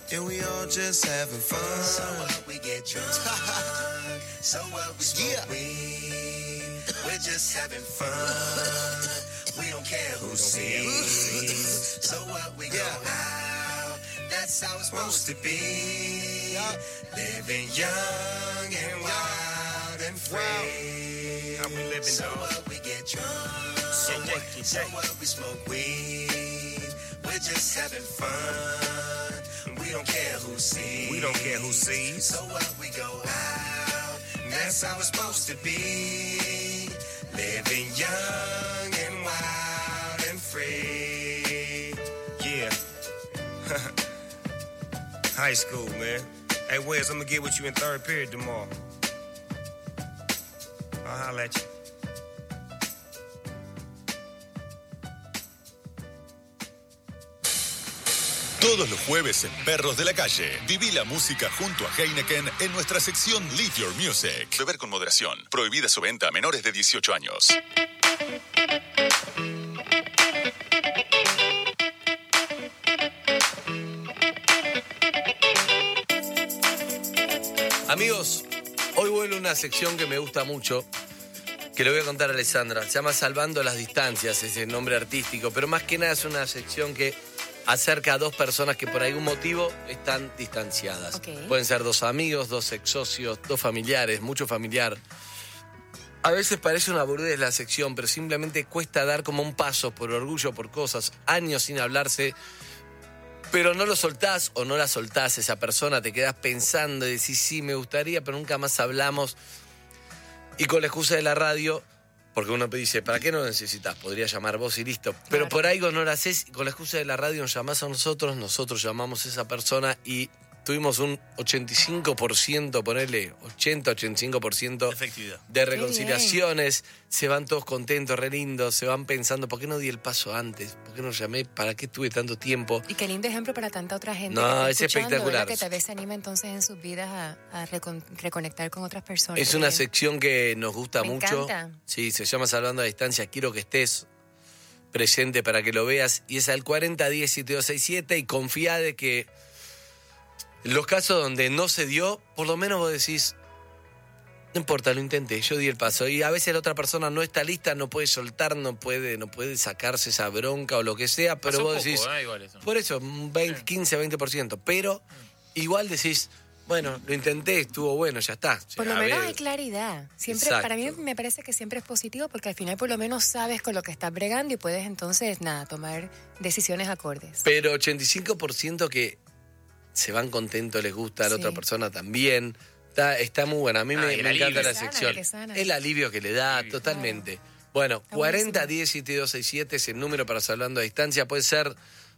and we all just having fun. So what we get drunk. [laughs] So what we smoke weed, we're just having fun. We don't care who sees. So what we go out, that's how it's supposed to be. Living young and wild and free. How we living, so dog? what we get drunk. So what, so what we smoke weed. We're just having fun. We don't care who sees. We don't care who sees. So what we go out. That's how it's supposed to be. Living young and wild and free. Yeah. [laughs] High school, man. Hey, Wes, I'm gonna get with you in third period tomorrow. I'll holler at you. Todos los jueves en Perros de la Calle, viví la música junto a Heineken en nuestra sección Live Your Music. Beber con moderación. Prohibida su venta a menores de 18 años. Amigos, hoy vuelve una sección que me gusta mucho, que le voy a contar a Alessandra. Se llama Salvando las Distancias, es el nombre artístico, pero más que nada es una sección que acerca a dos personas que por algún motivo están distanciadas. Pueden ser dos amigos, dos ex socios, dos familiares, mucho familiar. A veces parece una boludez la sección, pero simplemente cuesta dar como un paso por orgullo, por cosas, años sin hablarse, pero no lo soltás o no la soltás esa persona, te quedás pensando y decís, sí, me gustaría, pero nunca más hablamos. Y con la excusa de la radio, porque uno dice, ¿para qué no lo necesitas? Podría llamar vos y listo. Pero por algo no lo haces con la excusa de la radio nos llamás a nosotros, nosotros llamamos a esa persona y tuvimos un 85%, ponerle 80-85% Efectividad. de reconciliaciones, se van todos contentos, re lindos, se van pensando, ¿por qué no di el paso antes? ¿Por qué no llamé? ¿Para qué tuve tanto tiempo? Y qué lindo ejemplo para tanta otra gente. No, que es espectacular. Que tal vez se anima entonces en sus vidas a, a recon- reconectar con otras personas. Es una sección que nos gusta Me mucho. encanta. Sí, se llama Salvando a Distancia. Quiero que estés presente para que lo veas. Y es al 4010-7267 y confía de que los casos donde no se dio, por lo menos vos decís, no importa, lo intenté, yo di el paso. Y a veces la otra persona no está lista, no puede soltar, no puede, no puede sacarse esa bronca o lo que sea, pero Pasó vos poco, decís, ¿eh? Igual eso. por eso, un 20, 15, 20%. Pero igual decís, bueno, lo intenté, estuvo bueno, ya está. Por lo A menos ver, hay claridad. Siempre, Exacto. para mí me parece que siempre es positivo porque al final por lo menos sabes con lo que estás bregando y puedes entonces, nada, tomar decisiones acordes. Pero 85% que se van contentos, les gusta a la Sí. otra persona también. Está, está muy buena. A mí Ah, me, encanta la sana, sección. El alivio que le da, totalmente. Bueno, Está 40 10 7267 es el número para estar hablando a distancia. Puede ser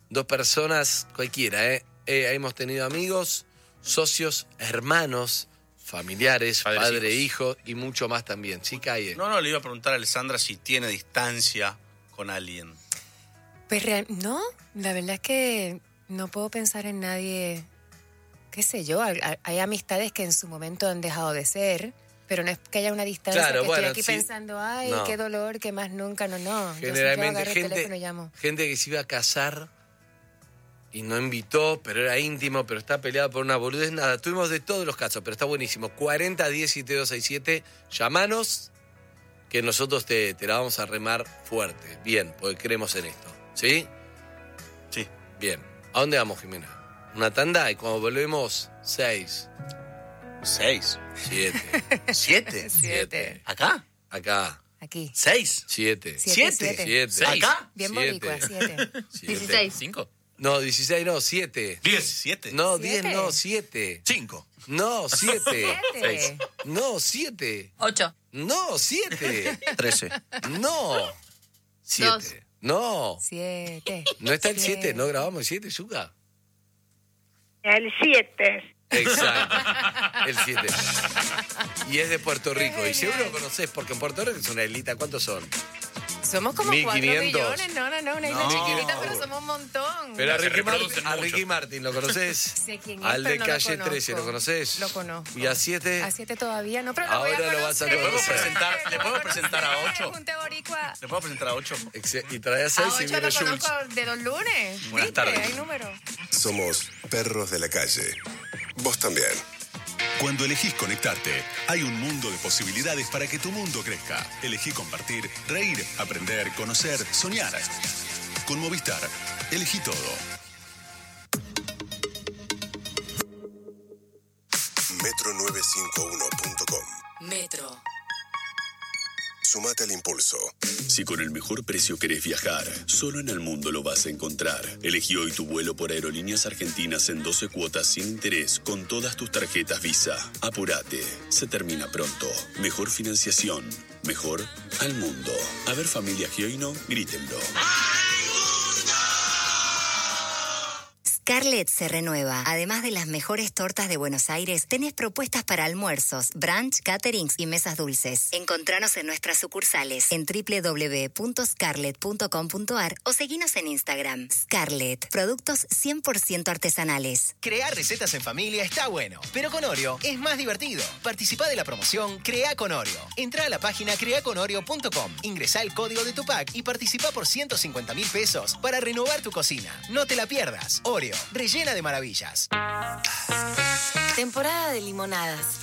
dos personas, cualquiera, ¿eh? Eh, hemos tenido amigos, socios, hermanos, familiares, Padres, padre, hijo y mucho más también. Sí, cae. No, no, le iba a preguntar a Alessandra si tiene distancia con alguien. Pues no, la verdad es que no puedo pensar en nadie, qué sé yo, hay, hay amistades que en su momento han dejado de ser, pero no es que haya una distancia Claro, que bueno, estoy aquí sí. pensando, ay, No. qué dolor, que más nunca, no, no. Yo- yo Generalmente el gente, teléfono y llamo. gente que se iba a casar y no invitó, pero era íntimo, pero está peleado por una boludez. Nada, tuvimos de todos los casos, pero está buenísimo. 40 10 7267, llamanos que nosotros te, te la vamos a remar fuerte. Bien, porque creemos en esto. ¿Sí? Sí. Bien. ¿A dónde vamos, Jimena? Una tanda y cuando volvemos, seis, Seis. siete, [laughs] ¿Siete? Siete. ¿Acá? acá, Aquí. ¿Seis? siete, Siete, Siete. siete. siete. ¿Acá? Bien Siete. boricua, siete. Siete. [laughs] ¿Cinco? No, 16 no, 7. Diez, siete. No, Siete. 10 no, 7. Cinco. No, 7. Siete. No, 7. Ocho. No, 7. Trece. No. 7. No. Siete. No está el 7, Siete. no grabamos el 7, Yuka. El 7. Exacto. El 7. [laughs] Y es de Puerto Rico. Y seguro lo conoces porque en Puerto Rico es una islita. ¿Cuántos son? Somos como 1500. cuatro millones. No, no, no, una isla No. chiquitita, pero somos un montón. Pero a Ricky, Martin, a. Ricky Martin, ¿lo conoces? [laughs] Sé quién es, Al de no calle conozco. 13, ¿lo conoces? Lo conozco. ¿Y a 7? A siete todavía no, pero lo voy a Ahora lo vas a conocer. ¿Le podemos presentar, ¿le podemos a presentar a conocer, ocho? Junte Boricua. ¿Le puedo presentar a ocho? Y trae a A 6 y viene Schultz. conozco de los lunes. Buenas ¿Viste? tardes. Hay número. Somos perros de la calle. Vos también. Cuando elegís conectarte, hay un mundo de posibilidades para que tu mundo crezca. Elegí compartir, reír, aprender, conocer, soñar. Con Movistar, elegí todo. Metro951.com Metro. Sumate al impulso. Si con el mejor precio querés viajar, solo en el mundo lo vas a encontrar. Elegí hoy tu vuelo por Aerolíneas Argentinas en 12 cuotas sin interés con todas tus tarjetas Visa. Apurate, se termina pronto. Mejor financiación, mejor al mundo. A ver familia Gioino, grítenlo. Scarlett se renueva. Además de las mejores tortas de Buenos Aires, tenés propuestas para almuerzos, brunch, caterings y mesas dulces. Encontranos en nuestras sucursales en www.scarlett.com.ar o seguinos en Instagram. Scarlett, productos 100% artesanales. Crear recetas en familia está bueno, pero con Oreo es más divertido. Participa de la promoción Crea con Oreo. Entra a la página creaconoreo.com, ingresa el código de tu pack y participa por 150 mil pesos para renovar tu cocina. No te la pierdas. Oreo, rellena de maravillas. Temporada de limonadas.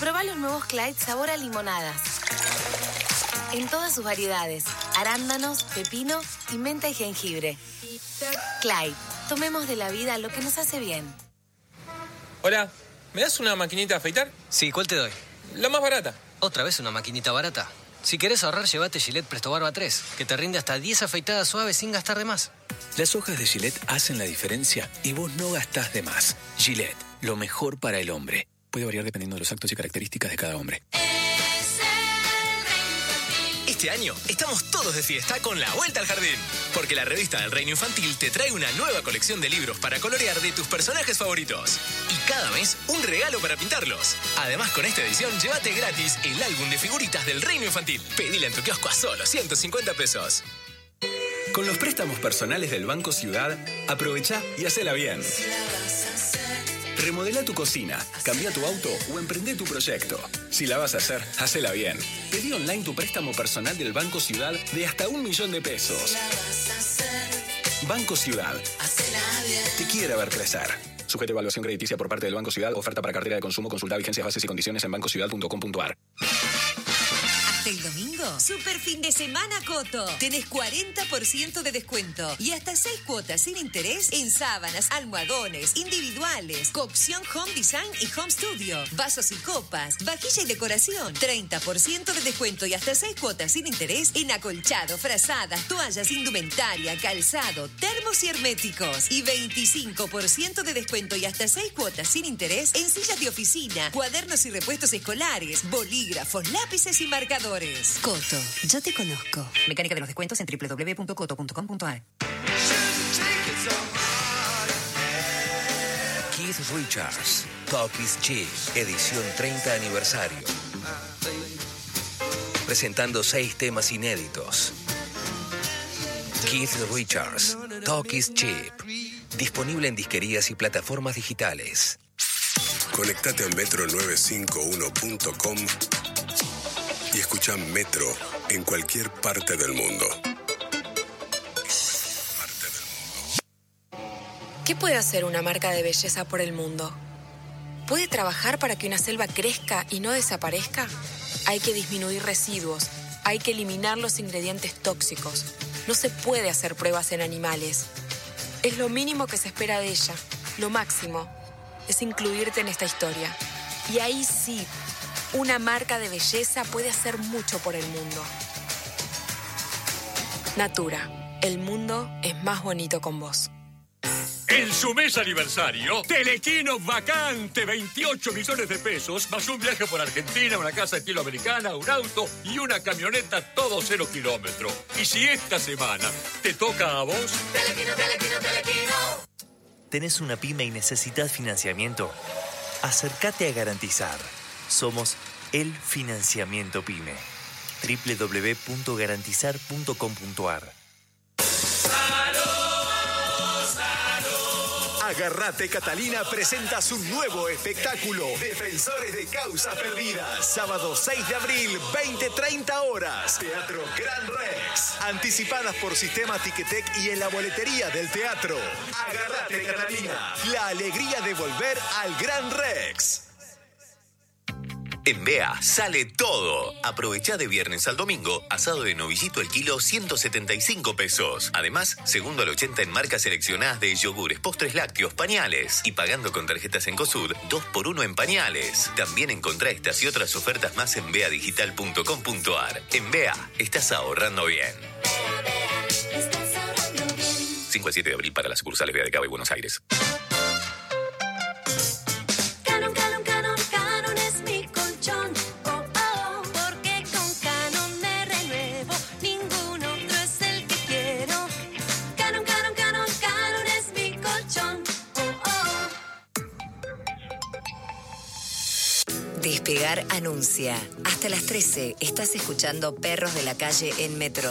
Proba los nuevos Clyde sabor a limonadas. En todas sus variedades. Arándanos, pepino y menta y jengibre. Clyde, tomemos de la vida lo que nos hace bien. Hola, ¿me das una maquinita de afeitar? Sí, ¿cuál te doy? La más barata. ¿Otra vez una maquinita barata? Si querés ahorrar, llévate Gillette Presto Barba 3, que te rinde hasta 10 afeitadas suaves sin gastar de más. Las hojas de Gillette hacen la diferencia y vos no gastás de más. Gillette, lo mejor para el hombre. Puede variar dependiendo de los actos y características de cada hombre. Este año estamos todos de fiesta con la vuelta al jardín, porque la revista del Reino Infantil te trae una nueva colección de libros para colorear de tus personajes favoritos. Y cada mes un regalo para pintarlos. Además, con esta edición, llévate gratis el álbum de figuritas del Reino Infantil. Pedile en tu kiosco a solo 150 pesos. Con los préstamos personales del Banco Ciudad, aprovecha y hacela bien. Remodela tu cocina, cambia tu auto o emprende tu proyecto. Si la vas a hacer, hacela bien. Pedí online tu préstamo personal del Banco Ciudad de hasta un millón de pesos. Banco Ciudad. Te quiere ver crecer. Sujeto a evaluación crediticia por parte del Banco Ciudad. Oferta para cartera de consumo. Consulta vigencias, bases y condiciones en bancociudad.com.ar. Hasta el domingo, super fin de semana Coto. Tenés 40% de descuento y hasta 6 cuotas sin interés en sábanas, almohadones, individuales, cocción Home Design y Home Studio, vasos y copas, vajilla y decoración. 30% de descuento y hasta 6 cuotas sin interés en acolchado, frazadas, toallas, indumentaria, calzado, termos y herméticos. Y 25% de descuento y hasta 6 cuotas sin interés en sillas de oficina, cuadernos y repuestos escolares, bolígrafos, lápices y marcadores. Coto, yo te conozco. Mecánica de los descuentos en www.coto.com.ar. Keith Richards, Talk is Cheap, edición 30 aniversario. Presentando seis temas inéditos. Keith Richards, Talk is Cheap. Disponible en disquerías y plataformas digitales. Conectate a metro951.com y escucha Metro en cualquier parte del mundo. ¿Qué puede hacer una marca de belleza por el mundo? ¿Puede trabajar para que una selva crezca y no desaparezca? Hay que disminuir residuos, hay que eliminar los ingredientes tóxicos. No se puede hacer pruebas en animales. Es lo mínimo que se espera de ella. Lo máximo es incluirte en esta historia. Y ahí sí, una marca de belleza puede hacer mucho por el mundo. Natura, el mundo es más bonito con vos. En su mes aniversario, Telequino vacante, 28 millones de pesos, más un viaje por Argentina, una casa estilo americana, un auto y una camioneta todo cero kilómetro. Y si esta semana te toca a vos... Telequino, telequino, telequino. ¿Tenés una pyme y necesitas financiamiento? Acércate a Garantizar. Somos el financiamiento pyme. www.garantizar.com.ar Agarrate Catalina presenta su nuevo espectáculo Defensores de Causas Perdidas. Sábado 6 de abril, 20-30 horas. Teatro Gran Rex. Anticipadas por Sistema Ticketek y en la boletería del teatro. Agarrate Catalina. La alegría de volver al Gran Rex. En Bea sale todo. Aprovecha de viernes al domingo, asado de novillito el kilo 175 pesos. Además, segundo al 80 en marcas seleccionadas de yogures, postres lácteos, pañales. Y pagando con tarjetas en COSUD, 2 por 1 en pañales. También encontrá estas y otras ofertas más en beadigital.com.ar. En Bea, estás ahorrando bien. 5 al 7 de abril para las sucursales de Cabo y Buenos Aires. Despegar anuncia. Hasta las 13 estás escuchando Perros de la Calle en Metro.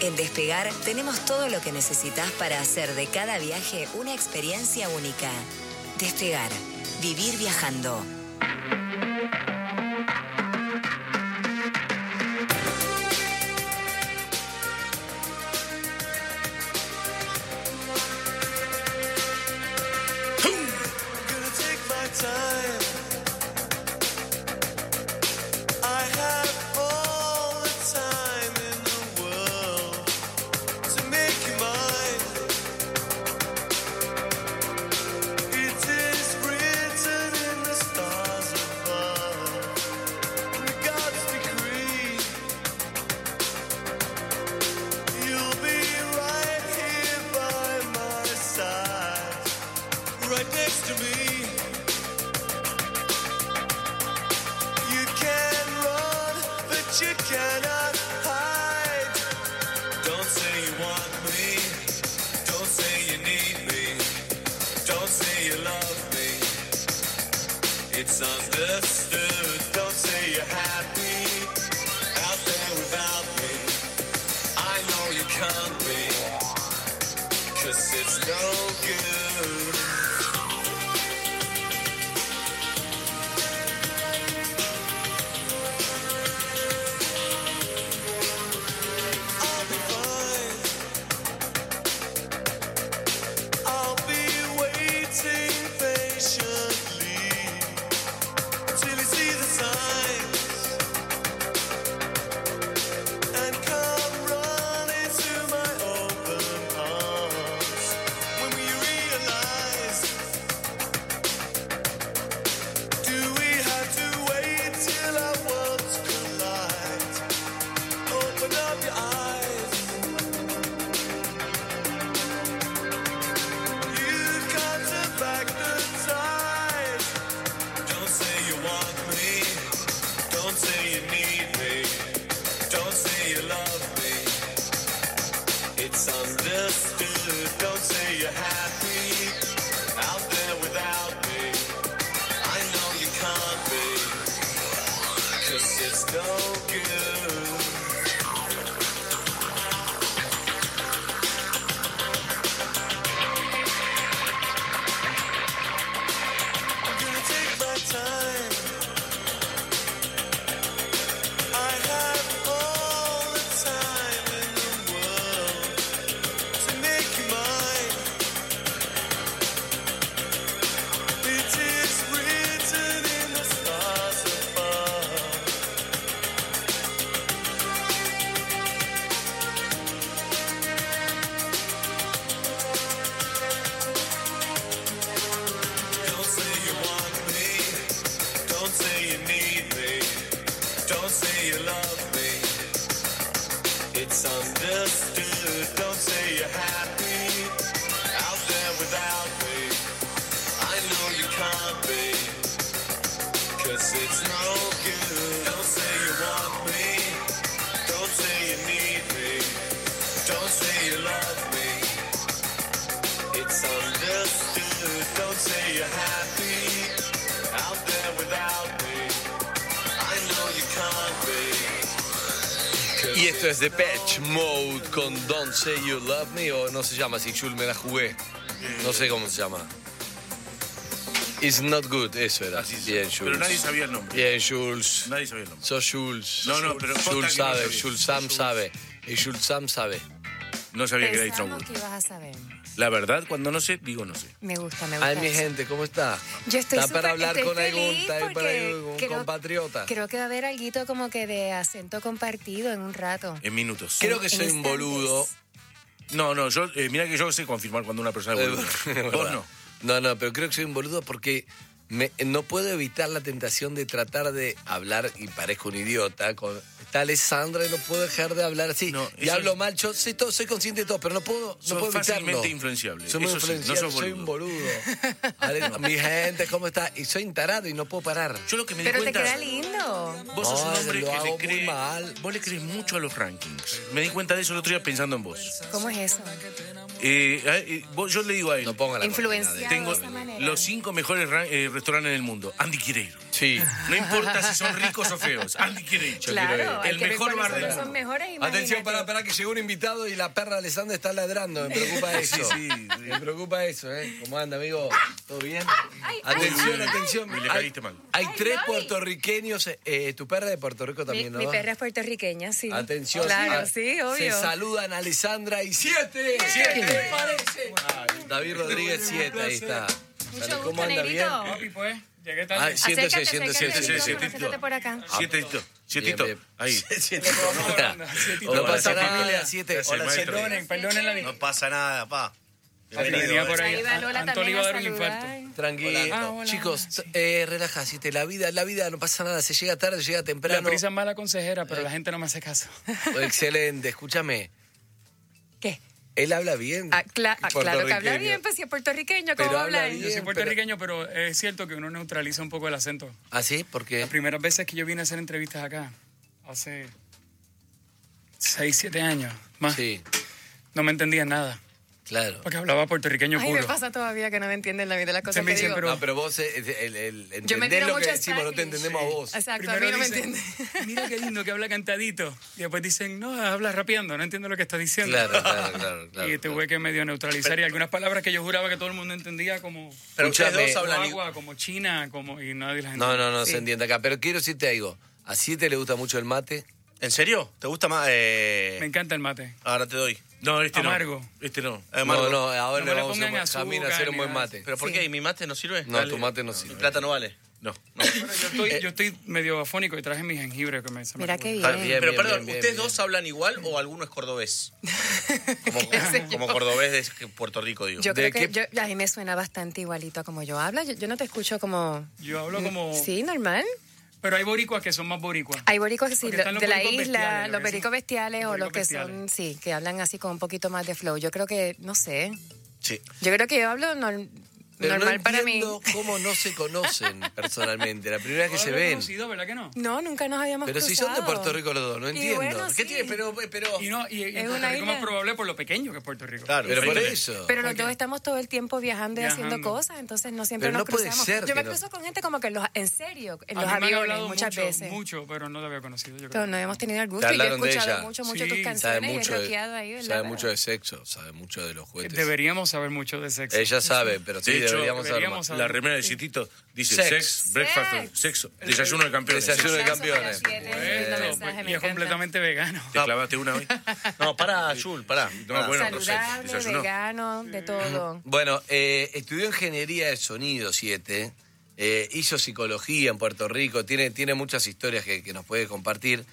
En Despegar tenemos todo lo que necesitas para hacer de cada viaje una experiencia única. Despegar. Vivir viajando. Don't Say You Love Me o no se llama si Jules, me la jugué. No sé cómo se llama. It's not good, eso era. Pero nadie sabía el nombre. Bien, Jules. Nadie sabía el nombre. Sos Jules. No, no, pero Jules sabe, no Sam sabe. Y Jules Sam sabe. No sabía que era Itro que ibas a saber. La verdad, cuando no sé, digo no sé. Me gusta, me gusta. Ay, mi gente, ¿cómo está? Yo estoy ¿Está para hablar con feliz algún? ¿Está porque... para algún? creo, compatriota. Creo que va a haber algo como que de acento compartido en un rato. En minutos. Creo que soy instantes. un boludo. No, no, yo, eh, mira que yo sé confirmar cuando una persona es boludo. No. No, pero creo que soy un boludo porque no puedo evitar la tentación de tratar de hablar, y parezco un idiota, con la Alessandra no puedo dejar de hablar así. Y hablo mal, yo soy, todo, soy consciente de todo, pero no puedo, no puedo fácilmente influenciable. Soy muy influenciable, sí, soy un boludo. [laughs] Mi gente, ¿cómo está? Y soy un tarado y no puedo parar. Yo lo que me pero te queda lindo. Vos sos un hombre lo que hago muy mal. Vos le crees mucho a los rankings. Me di cuenta de eso el otro día pensando en vos. ¿Cómo es eso? Eh, ah, eh, yo le digo a él. No ponga Tengo los cinco mejores eh, restaurantes del mundo. Andy quiere. Sí. No importa si son ricos o feos. Andy quiere claro. El mejor bar de mejores, Atención, para, para que llegó un invitado y la perra Alessandra está ladrando. Me preocupa eso. sí, sí, Me preocupa eso, ¿eh? ¿Cómo anda, amigo? ¿Todo bien? Atención, atención. Ay, le caíste mal. Hay tres puertorriqueños. Eh, tu perra de Puerto Rico también, mi, ¿no? Mi perra es puertorriqueña, sí. Atención. Claro, sí, obvio. Se saludan Alessandra y siete. siete. Ah, David Rodríguez 7, ahí está. Mucho gusto, ¿Cómo anda bien? Negrito. Papi, pues. Llegué tarde. Ay, siéntese, Acércate, siéntese, acércate, siéntese, siéntito. acércate por acá. Ah, sietito, sietito. Bien, bien. Ahí. [laughs] Sietito. No pasa nada. Siete. Hola, siete. Perdonen, perdonen la vida. No pasa nada, pa. Bienvenido. por ahí. va Lola también a saludar. Tranquilo. Hola. Ah, hola. Chicos, eh, relájate. La vida, la vida no pasa nada. Se llega tarde, llega temprano. La prisa es mala consejera, pero eh. la gente no me hace caso. Excelente. Escúchame. Él habla bien. Ah, ah claro que habla bien, pues si es puertorriqueño, ¿cómo habla Yo soy puertorriqueño, pero... es cierto que uno neutraliza un poco el acento. ¿Ah, sí? ¿Por? Las primeras veces que yo vine a hacer entrevistas acá, hace 6, 7 años más, sí. no me entendía nada. Claro. Porque hablaba puertorriqueño Ay, me pasa todavía que no me entienden la mitad de las cosas que digo. Pero, no, pero vos, eh, eh, el, el, el entender lo que decimos, no te entendemos a vos. Exacto, a mí no me entiende. [laughs] Mira qué lindo que habla cantadito. Y después dicen, no, habla rapeando, no entiendo lo que está diciendo. Claro, claro, claro. [laughs] y tuve claro. que medio neutralizar. Y algunas palabras que yo juraba que todo el mundo entendía, como, pero ustedes dos como agua, como China, como, y nadie las entendía. No, no, no se entiende acá. Pero quiero decirte algo. ¿A siete le gusta mucho el mate? ¿En serio? ¿Te gusta más? Eh? Me encanta el mate. Ahora te doy. No, este Amargo. no. Este no. Amargo. No, no, ahora No le vamos a a hacer un buen mate. ¿Pero por qué? ¿Y mi mate no sirve? No, tu mate no Mi sirve. plata no vale. No. no. Yo, estoy, eh, yo estoy medio afónico y traje mi jengibre que me se Mira qué bien. Pero perdón, ¿ustedes dos hablan igual o alguno es cordobés? [laughs] Como, cordobés de Puerto Rico, digo. Yo creo que yo- a mí me suena bastante igualito a como yo hablo. Yo, yo no te escucho como... Yo hablo como... Sí, normal. Pero hay boricuas que son más boricuas. Hay boricuas sí, de, la isla, los pericos bestiales o los que son, sí, que hablan así con un poquito más de flow. Yo creo que, no sé. Sí. Yo creo que yo hablo no, pero Normal no para entiendo mí. cómo no se conocen [laughs] personalmente. La primera vez que se ven. conocido, ¿verdad que no? No, nunca nos habíamos Pero si son de. Puerto Rico los dos, no entiendo. bueno, ¿Qué sí. tiene? Pero, eh, pero. Y no, y, y Es Puerto una Rico isla. más probable por lo pequeño que es Puerto Rico. Claro, pero por eso. Pero los dos estamos todo el tiempo viajando y Viajando. haciendo cosas, entonces no siempre Pero nos no puede cruzamos. ser Yo me no- cruzo con gente como que en los, en serio, en A los aviones hablado muchas mucho, veces. mucho, pero no la había conocido. Yo creo. Entonces, no hemos tenido el gusto Te y yo he escuchado mucho, mucho tus canciones y he bloqueado ahí. sabe mucho de sexo, sabe mucho de los juguetes. Deberíamos saber mucho de sexo. Ella sabe, pero sí, de, la remera del Citito dice sex, breakfast, sex. sexo, desayuno de campeones. Desayuno de campeones. Pues, y es completamente vegano. ¿Te clavaste una hoy? no, para Jul, pará. No, ah, bueno, saludable, vegano, de todo. Bueno, eh, estudió ingeniería de sonido 7. Eh, hizo psicología en Puerto Rico, tiene, tiene muchas historias que, que nos puede compartir,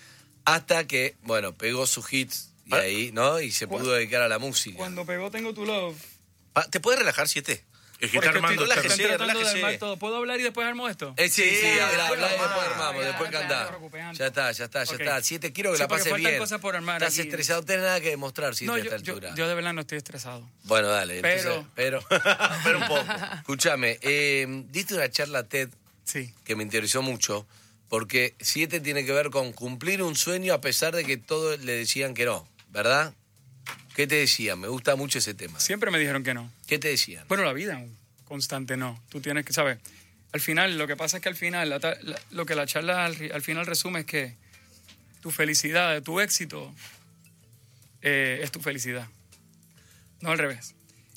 hasta que, bueno, pegó sus hits y ahí, ¿no? Y se pudo dedicar a la música. Cuando pegó Tengo tu Love. ¿Te puedes relajar, siete? Es que está armando. ¿Puedo hablar y después armo esto? Eh, sí, sí, habla, y después armamos, después cantamos. Ya está, ya está, ya está. Siete, quiero que la pases bien. cosas por armar. Estás estresado, no tienes nada que demostrar si a esta altura. Yo de verdad no estoy estresado. Bueno, dale. Pero. [laughs] Pero un poco. Escúchame, em, diste una charla TED que me interesó mucho, porque siete tiene que ver con cumplir un sueño a pesar de que todos le decían que no, ¿verdad? ¿Qué te decían? Me gusta mucho ese tema. Siempre me dijeron que no. ¿Qué te decían? Bueno, la vida, constante no. Tú tienes que, ¿sabes? Al final, lo que pasa es que al final, lo que la charla al, final resume es que tu felicidad, tu éxito, eh, es tu felicidad. No al revés.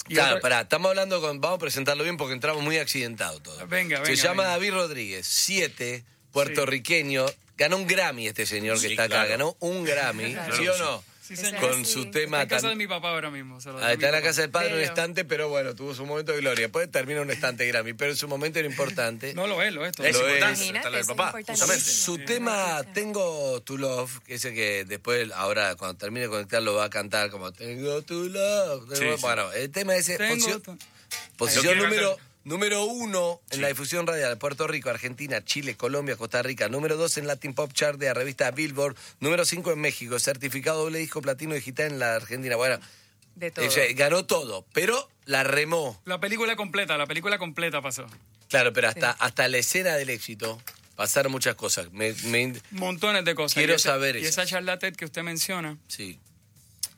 Y claro, estamos hablando con. Vamos a presentarlo bien porque entramos muy accidentado todo. Venga, venga. Se llama. David Rodríguez, siete, puertorriqueño. Ganó un Grammy este señor que está acá, ganó un Grammy, ¿sí o no? Sí, señor. con su tema Está en casa tan- de mi papá ahora mismo. se lo doy Ah, está mi en la casa del padre un Veo. estante, pero bueno, tuvo su momento de gloria. Después termina un estante Grammy, pero en su momento era importante. No lo es, lo es. todo. Es Lo importante, es. está lo del es papá, justamente. Su tema Tengo Tu Love, que es el que después, ahora cuando termine de conectar, lo va a cantar como Tengo Tu Love. Sí, sí. Bueno, el tema ese, Tengo posición, posición número, hacer. Número uno en la difusión radial, Puerto Rico, Argentina, Chile, Colombia, Costa Rica. Número dos en Latin Pop Chart de la revista Billboard. Número cinco en México, certificado doble disco platino digital en la Argentina. Bueno, De todo. ella ganó todo, pero la remó. La película completa, la película completa pasó. Claro, pero hasta, hasta la escena del éxito pasaron muchas cosas. Me, me- Montones de cosas. Quiero Y esa- saber Y eso. esa charla TED que usted menciona. sí.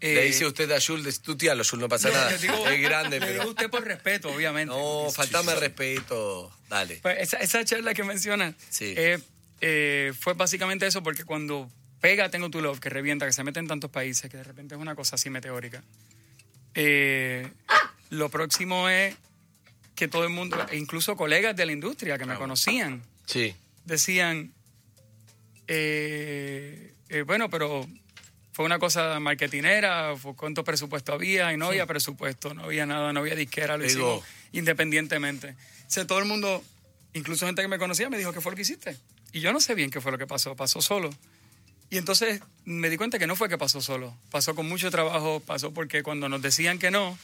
Eh, Le dice usted a Jules, tu tía, Jules, no pasa [laughs] no, nada. digo- es grande, le digo pero... usted por respeto, obviamente. No, faltame respeto. Dale. Pues esa, esa charla que menciona Sí. eh, eh, fue básicamente eso, porque cuando pega Tengo Tu Love, que revienta, que se mete en tantos países, que de repente es una cosa así meteórica, eh, lo próximo es que todo el mundo, e incluso colegas de la industria que me conocían, Sí. decían, eh, eh, bueno, pero fue una cosa marketinera, fue cuánto presupuesto había, y no había presupuesto, no había nada, no había disquera, lo hicimos independientemente. O sea, todo el mundo, incluso gente que me conocía, me dijo, ¿qué fue lo que hiciste? Y yo no sé bien qué fue lo que pasó, pasó solo. Y entonces me di cuenta que no fue que pasó solo, pasó con mucho trabajo, pasó porque cuando nos decían que no,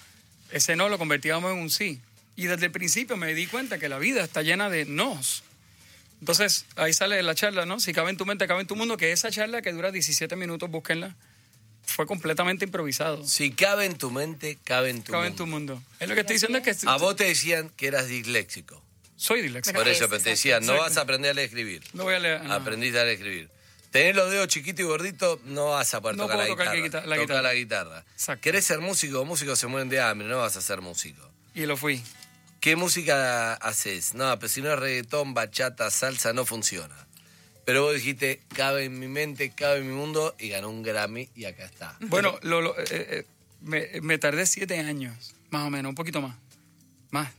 ese no lo convertíamos en un sí. Y desde el principio me di cuenta que la vida está llena de nos. Entonces, ahí sale la charla, ¿no? Si cabe en tu mente, cabe en tu mundo, que esa charla que dura 17 minutos, búsquenla, fue completamente improvisado. Si cabe en tu mente, cabe en tu Cabe en mundo. tu mundo. Es lo que estoy diciendo es que A vos te decían que eras disléxico. soy disléxico. Por eso, pero te decían, no Exacto. vas a aprender a leer y escribir. No voy a leer. no. Aprendiste a leer y escribir. Tenés los dedos chiquitos y gorditos, no vas a poder No tocar, la, puedo tocar guitarra. guita- la Tocar guitarra. la guitarra. ¿Querés ser músico? Músicos se mueren de hambre, no vas a ser músico. Y lo fui. ¿Qué música haces? No, pero si no es reggaetón, bachata, salsa, no funciona. Pero vos dijiste, cabe en mi mente, cabe en mi mundo, y ganó un Grammy y acá está. Bueno, lo- lo- eh, eh, me, me tardé siete años, más o menos, un poquito más, más,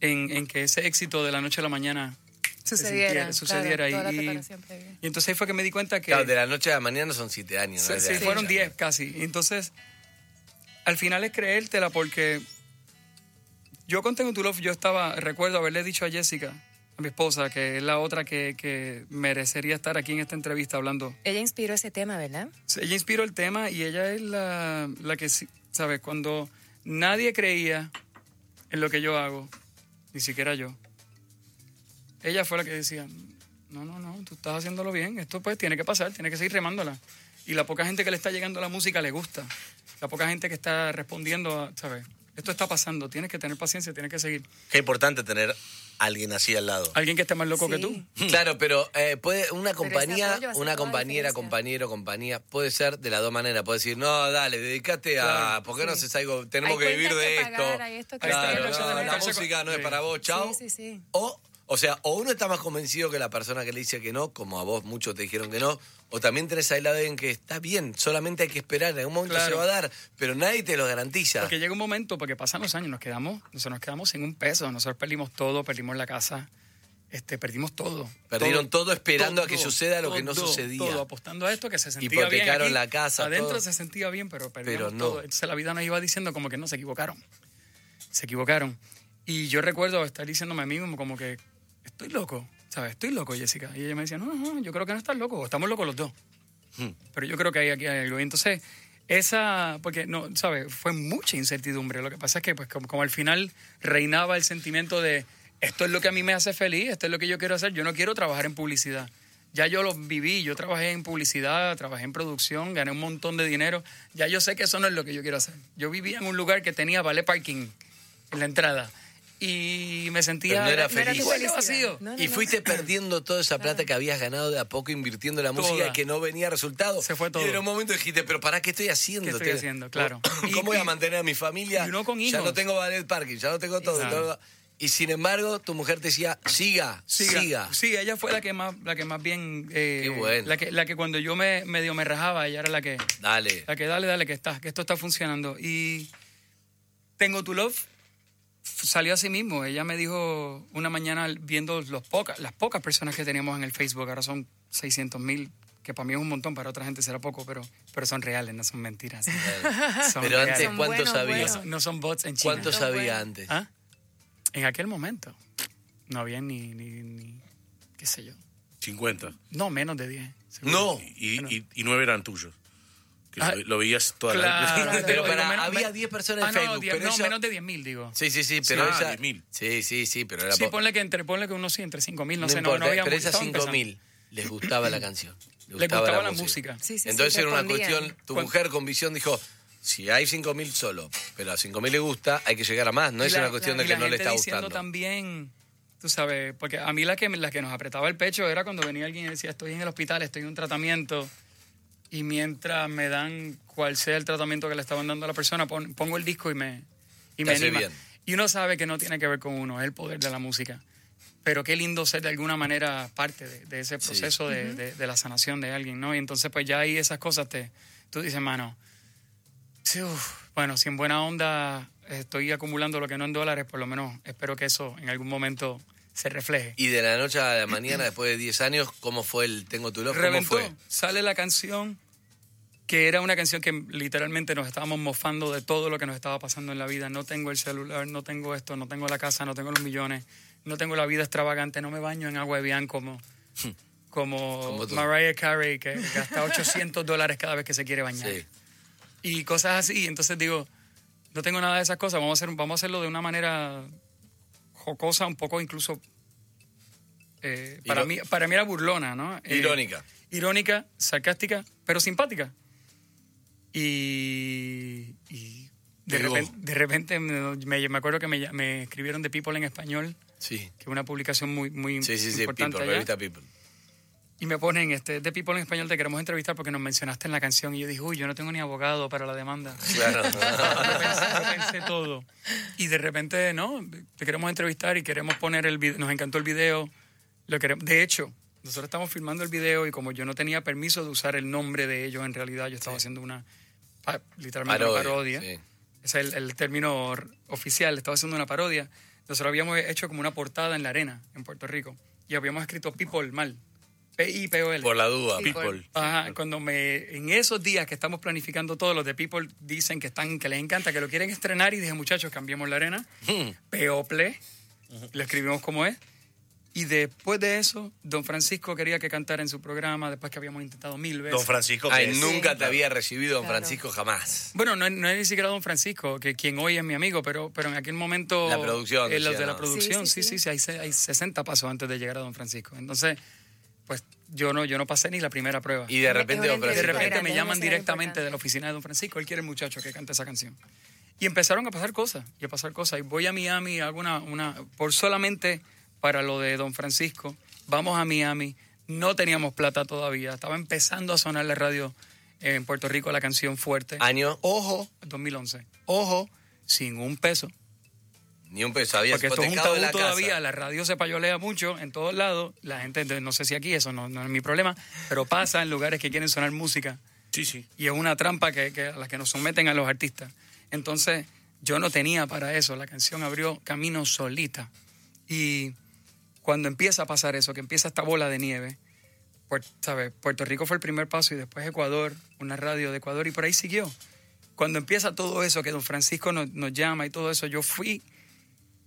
en, en que ese éxito de la noche a la mañana Sucediera, sucediera. claro, y, entonces ahí fue que me di cuenta que... Claro, de la noche a la mañana son siete años. Sí, ¿no? Sí, años. fueron 10 casi. Entonces, al final es creértela porque yo con Tengo Tu Love, yo estaba, recuerdo haberle dicho a Jessica, a mi esposa, que es la otra que, que merecería estar aquí en esta entrevista hablando. Ella inspiró ese tema, ¿verdad? Ella inspiró el tema y ella es la, la que, sí- ¿sabes? Cuando nadie creía en lo que yo hago, ni siquiera yo, ella fue la que decía, no, no, no, tú estás haciéndolo bien, esto pues tiene que pasar, tiene que seguir remándola. Y la poca gente que le está llegando a la música le gusta. La poca gente que está respondiendo, a, ¿sabes? Esto está pasando, tienes que tener paciencia, tienes que seguir. Qué importante tener alguien así al lado. Alguien que esté más loco que tú. [laughs] Claro, pero eh, puede una compañía, una compañera, compañero, compañía, puede ser de las dos maneras. Puede decir, no, dale, dedícate a. ¿Por qué no haces algo? Tenemos Hay que vivir de que esto. pagar, hay esto que claro, no, la música no es para vos, chao. Sí, sí, sí. O, o sea, o uno está más convencido que la persona que le dice que no, como a vos muchos te dijeron que no, o también tenés ahí la de en que está bien, solamente hay que esperar, en algún momento Claro. se va a dar, pero nadie te lo garantiza. Porque llega un momento, porque pasan los años, nos quedamos, nosotros nos quedamos sin un peso, nosotros perdimos todo, perdimos la casa, este, perdimos todo. Perdieron todo esperando a que suceda lo que no sucedía. Todo, apostando a esto que se sentía Hipotecaron bien. la aquí. casa, Adentro se sentía bien, pero no. todo. Entonces la vida nos iba diciendo como que no, se equivocaron. Se equivocaron. Y yo recuerdo estar diciéndome a mí mismo como que estoy loco, ¿sabes? Estoy loco, Jessica. Y ella me decía, no, no, yo creo que no estás loco, estamos locos los dos. Pero yo creo que hay aquí algo. Y entonces, esa, porque no, ¿sabes? Fue mucha incertidumbre. Lo que pasa es que, pues, como, como al final reinaba el sentimiento de esto es lo que a mí me hace feliz, esto es lo que yo quiero hacer, yo no quiero trabajar en publicidad. Ya yo lo viví, yo trabajé en publicidad, trabajé en producción, gané un montón de dinero. Ya yo sé que eso no es lo que yo quiero hacer. Yo vivía en un lugar que tenía vale parking en la entrada. Y me sentía Pero no era no era feliz. y fuiste perdiendo toda esa plata que habías ganado de a poco invirtiendo en la música Toda. y que no venía resultado. Se fue todo. Y en un momento dijiste, pero ¿para qué estoy haciendo? ¿Qué estoy haciendo? Claro. [clears throat] ¿Cómo voy a mantener a mi familia? y uno con Ya hijos. no tengo ballet parking, ya no tengo todo. Y sin embargo, tu mujer te decía, siga, siga. Siga. Sí, ella fue la que más, la que más bien. eh, Qué bueno. La que, la que cuando yo me medio me rajaba, ella era la que. Dale. La que dale, dale, que está, que esto está funcionando. Y Tengo tu love salió así mismo. Ella me dijo una mañana viendo los pocas, las pocas personas que teníamos en el Facebook, ahora son 600 mil que para mí es un montón, para otra gente será poco, pero, pero son reales, no son mentiras. Son Pero antes, reales. Son ¿cuánto sabía? No son- No son bots en China. ¿Cuánto sabía antes? ¿Ah? En aquel momento, no había ni, ni, ni- qué sé yo, 50. no, menos de 10. No. Y, y, y nueve eran tuyos. Que Ah, lo, lo veías toda Claro, la Pero [laughs] para- menos- había men- 10 personas en ah, no, Facebook, 10, pero no, ella- menos de 10 mil, digo. Sí, sí, sí, pero Sí, ella... ah, 10.000. Sí, sí, sí, pero era Sí, po- ponle que entre, ponle que unos sí, entre 5 mil, no, no sé, no, importa, no había pero esas estaba 5000 les gustaba la canción. Les gustaba la música. Sí, sí, sí, Entonces era una cuestión, tu Cuan- mujer con visión dijo, si hay 5000 solo, pero a 5000 le gusta, hay que llegar a más, no es la- una cuestión de que la no le está gustando. también, tú sabes, porque a mí la que, la que nos apretaba el pecho era cuando venía alguien y decía, estoy en el hospital, estoy en un tratamiento, y mientras me dan cual sea el tratamiento que le estaban dando a la persona, pon- pongo el disco y me, y me anima. bien. Y uno sabe que no tiene que ver con uno, es el poder de la música. Pero qué lindo ser de alguna manera parte de, de ese proceso de, Ujú. de- de la sanación de alguien, ¿no? Y entonces pues ya ahí esas cosas te, tú dices, mano, sí, uf, bueno, si en buena onda estoy acumulando lo que no en dólares, por lo menos espero que eso en algún momento se refleje. Y de la noche a la mañana, después de 10 años, ¿cómo fue el Tengo tu love? ¿Cómo fue? Sale la canción, que era una canción que literalmente nos estábamos mofando de todo lo que nos estaba pasando en la vida. No tengo el celular, no tengo esto, no tengo la casa, no tengo los millones, no tengo la vida extravagante, no me baño en agua de bien [laughs] como, como. Mariah Carey, que gasta [laughs] 800 dólares cada vez que se quiere bañar. Sí. Y cosas así. Entonces digo, no tengo nada de esas cosas, vamos a, hacer, vamos a hacerlo de una manera jocosa, un poco incluso... eh, para, mí, para mí era burlona, ¿no? Eh, Irónica. irónica, sarcástica, pero simpática. Y, y de, repente, de repente me, me- acuerdo que me, me escribieron de People en español, Sí. que es una publicación muy, muy Sí, sí, sí, importante People, allá. People. Y me ponen, este, de People en español te queremos entrevistar porque nos mencionaste en la canción. Y yo dije, uy, yo no tengo ni abogado para la demanda. Claro. [laughs] yo, pensé, yo pensé todo. Y de repente, no, te queremos entrevistar y queremos poner el video. Nos encantó el video. Lo queremos, de hecho, nosotros estamos filmando el video y como yo no tenía permiso de usar el nombre de ellos, en realidad yo estaba haciendo una, pa- literalmente una Parodia, parodia. sí. Ese es el, el término oficial. Estaba haciendo una parodia. Nosotros habíamos hecho como una portada en la arena, en Puerto Rico. Y habíamos escrito People mal. P-I-P-O-L. Por la duda, People. People. Ajá, cuando me, en esos días que estamos planificando todo, los de People dicen que están, que les encanta, que lo quieren estrenar y dije, muchachos, cambiemos la arena. People. Lo escribimos como es. Y después de eso, Don Francisco quería que cantara en su programa, después que habíamos intentado mil veces. Don Francisco, que Ay, nunca Sí. te había recibido Don Claro. Francisco jamás. Bueno, no, es- no es ni siquiera Don Francisco, que quien hoy es mi amigo, pero, pero en aquel momento... La producción, eh, los de la producción, Sí, sí, sí, sí, sí, hay, hay 60 pasos antes de llegar a Don Francisco. Entonces, pues yo no, yo no pasé ni la primera prueba. Y de repente Don De Francisco... repente grande, me llaman directamente de la oficina de Don Francisco, él quiere el muchacho que cante esa canción. Y empezaron a pasar cosas, y a pasar cosas. Y voy a Miami, hago una, una, por solamente para lo de Don Francisco, vamos a Miami, no teníamos plata todavía, estaba empezando a sonar la radio en Puerto Rico la canción fuerte. ¿Año? Ojo, 2011. Ojo, sin un peso. Ni un peso, había Porque esto es un tabú la todavía, casa. la radio se payolea mucho en todos lados, la gente, no sé si aquí, eso no, no es mi problema, pero pasa en lugares que quieren sonar música. Sí, sí. Y es una trampa que, que a la que nos someten a los artistas. Entonces, yo no tenía para eso, la canción abrió camino solita. Y cuando empieza a pasar eso, que empieza esta bola de nieve, Puer- ¿sabe? Puerto Rico fue el primer paso y después Ecuador, una radio de Ecuador y por ahí siguió. Cuando empieza todo eso, que don Francisco nos, nos llama y todo eso, yo fui,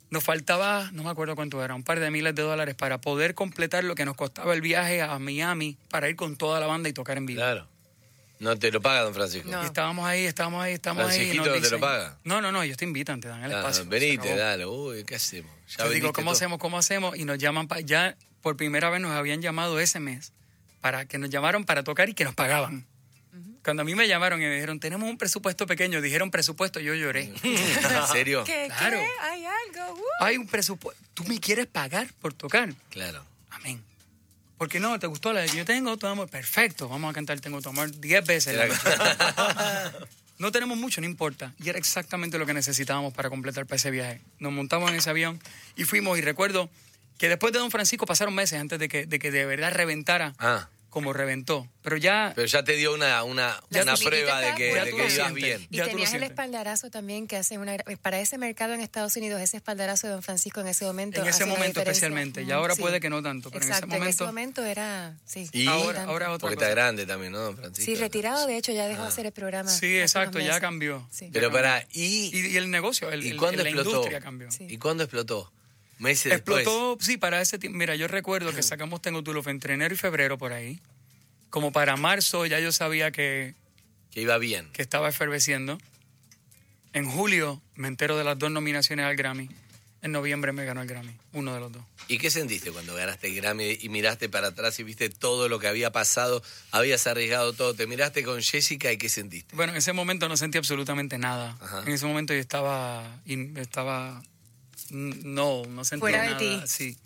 nos faltaba, no me acuerdo cuánto era, un par de miles de dólares para poder completar lo que nos costaba el viaje a Miami para ir con toda la banda y tocar en vivo. Claro. No te lo paga Don Francisco. Y estábamos ahí, estábamos ahí, estábamos ahí. Francisquito nos te lo paga. No, no, no, ellos te invitan, te dan el Ah, espacio. venite, dale. Uy, ¿qué hacemos? Ya Yo digo, ¿cómo todo. hacemos? ¿Cómo hacemos? Y nos llaman, pa- ya por primera vez nos habían llamado ese mes, para que nos llamaron para tocar y que nos pagaban. Cuando a mí me llamaron y me dijeron, tenemos un presupuesto pequeño, dijeron presupuesto, yo lloré. [laughs] ¿En serio? ¿Qué? Claro. ¿Qué? Hay algo. Uh. Hay un presupuesto. ¿Tú me quieres pagar por tocar? Claro. Amén. Porque no, ¿te gustó la que yo tengo? Tu amor. Perfecto, vamos a cantar Tengo tu amor 10 veces. la [laughs] no tenemos mucho, no importa. Y era exactamente lo que necesitábamos para completar para ese viaje. Nos montamos en ese avión y fuimos. Y recuerdo que después de Don Francisco pasaron meses antes de que de, que de verdad reventara Ah. Como reventó. Pero ya... Pero ya te dio una, una, Ya una prueba de que, de que ibas bien. Y Ya tenías el espaldarazo también que hace una para ese mercado en Estados Unidos, ese espaldarazo de Don Francisco en ese momento. En ese momento especialmente. Y ahora sí. puede que no tanto, pero Exacto, en ese momento... era, sí. Y Ahora- ahora otra porque cosa. está grande también, ¿no, don Francisco? Sí, retirado, de hecho, ya dejó de hacer el programa. Sí, exacto, ya cambió. Sí. Pero para, ¿y, Y, y el negocio, el, ¿y el- cuándo la explotó? industria cambió. ¿Y cuándo explotó? Meses después. Explotó, sí, para ese tiempo. Mira, yo recuerdo que sacamos Tengo tu Love entre enero y febrero por ahí. Como para marzo ya yo sabía que, Que iba bien. que estaba efervesciendo. En julio me entero de las dos nominaciones al Grammy. En noviembre me ganó el Grammy, uno de los dos. ¿Y qué sentiste cuando ganaste el Grammy y miraste para atrás y viste todo lo que había pasado? Habías arriesgado todo. Te miraste con Jessica y ¿qué sentiste? Bueno, en ese momento no sentí absolutamente nada. Ajá. En ese momento yo estaba, estaba, no, no sentía Fuera de ti. Sí.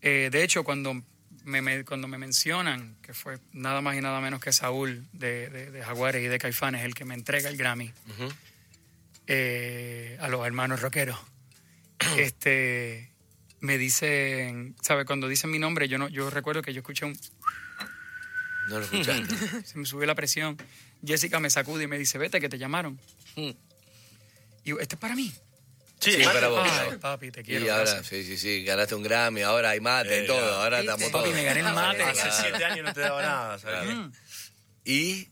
Eh, de hecho, cuando me, me- cuando me mencionan que fue nada más y nada menos que Saúl de, de, de Jaguares y de Caifanes el que me entrega el Grammy eh, a los hermanos rockeros, [clears throat] este, me dicen, ¿sabes? Cuando dicen mi nombre, yo no, yo recuerdo que yo escuché un No lo escuchaste. [laughs] se me subió la presión. Jessica me sacude y me dice, vete que te llamaron. Y yo, este es para mí. Sí, para vos. Ay, papi, te quiero. y ahora, gracias. sí, sí, sí, ganaste un Grammy, ahora hay mate, Eh, todo, ahora ¿Viste? estamos Papi, todos. me gané el mate. Hace siete años no te daba nada, ¿sabes? Mm. Y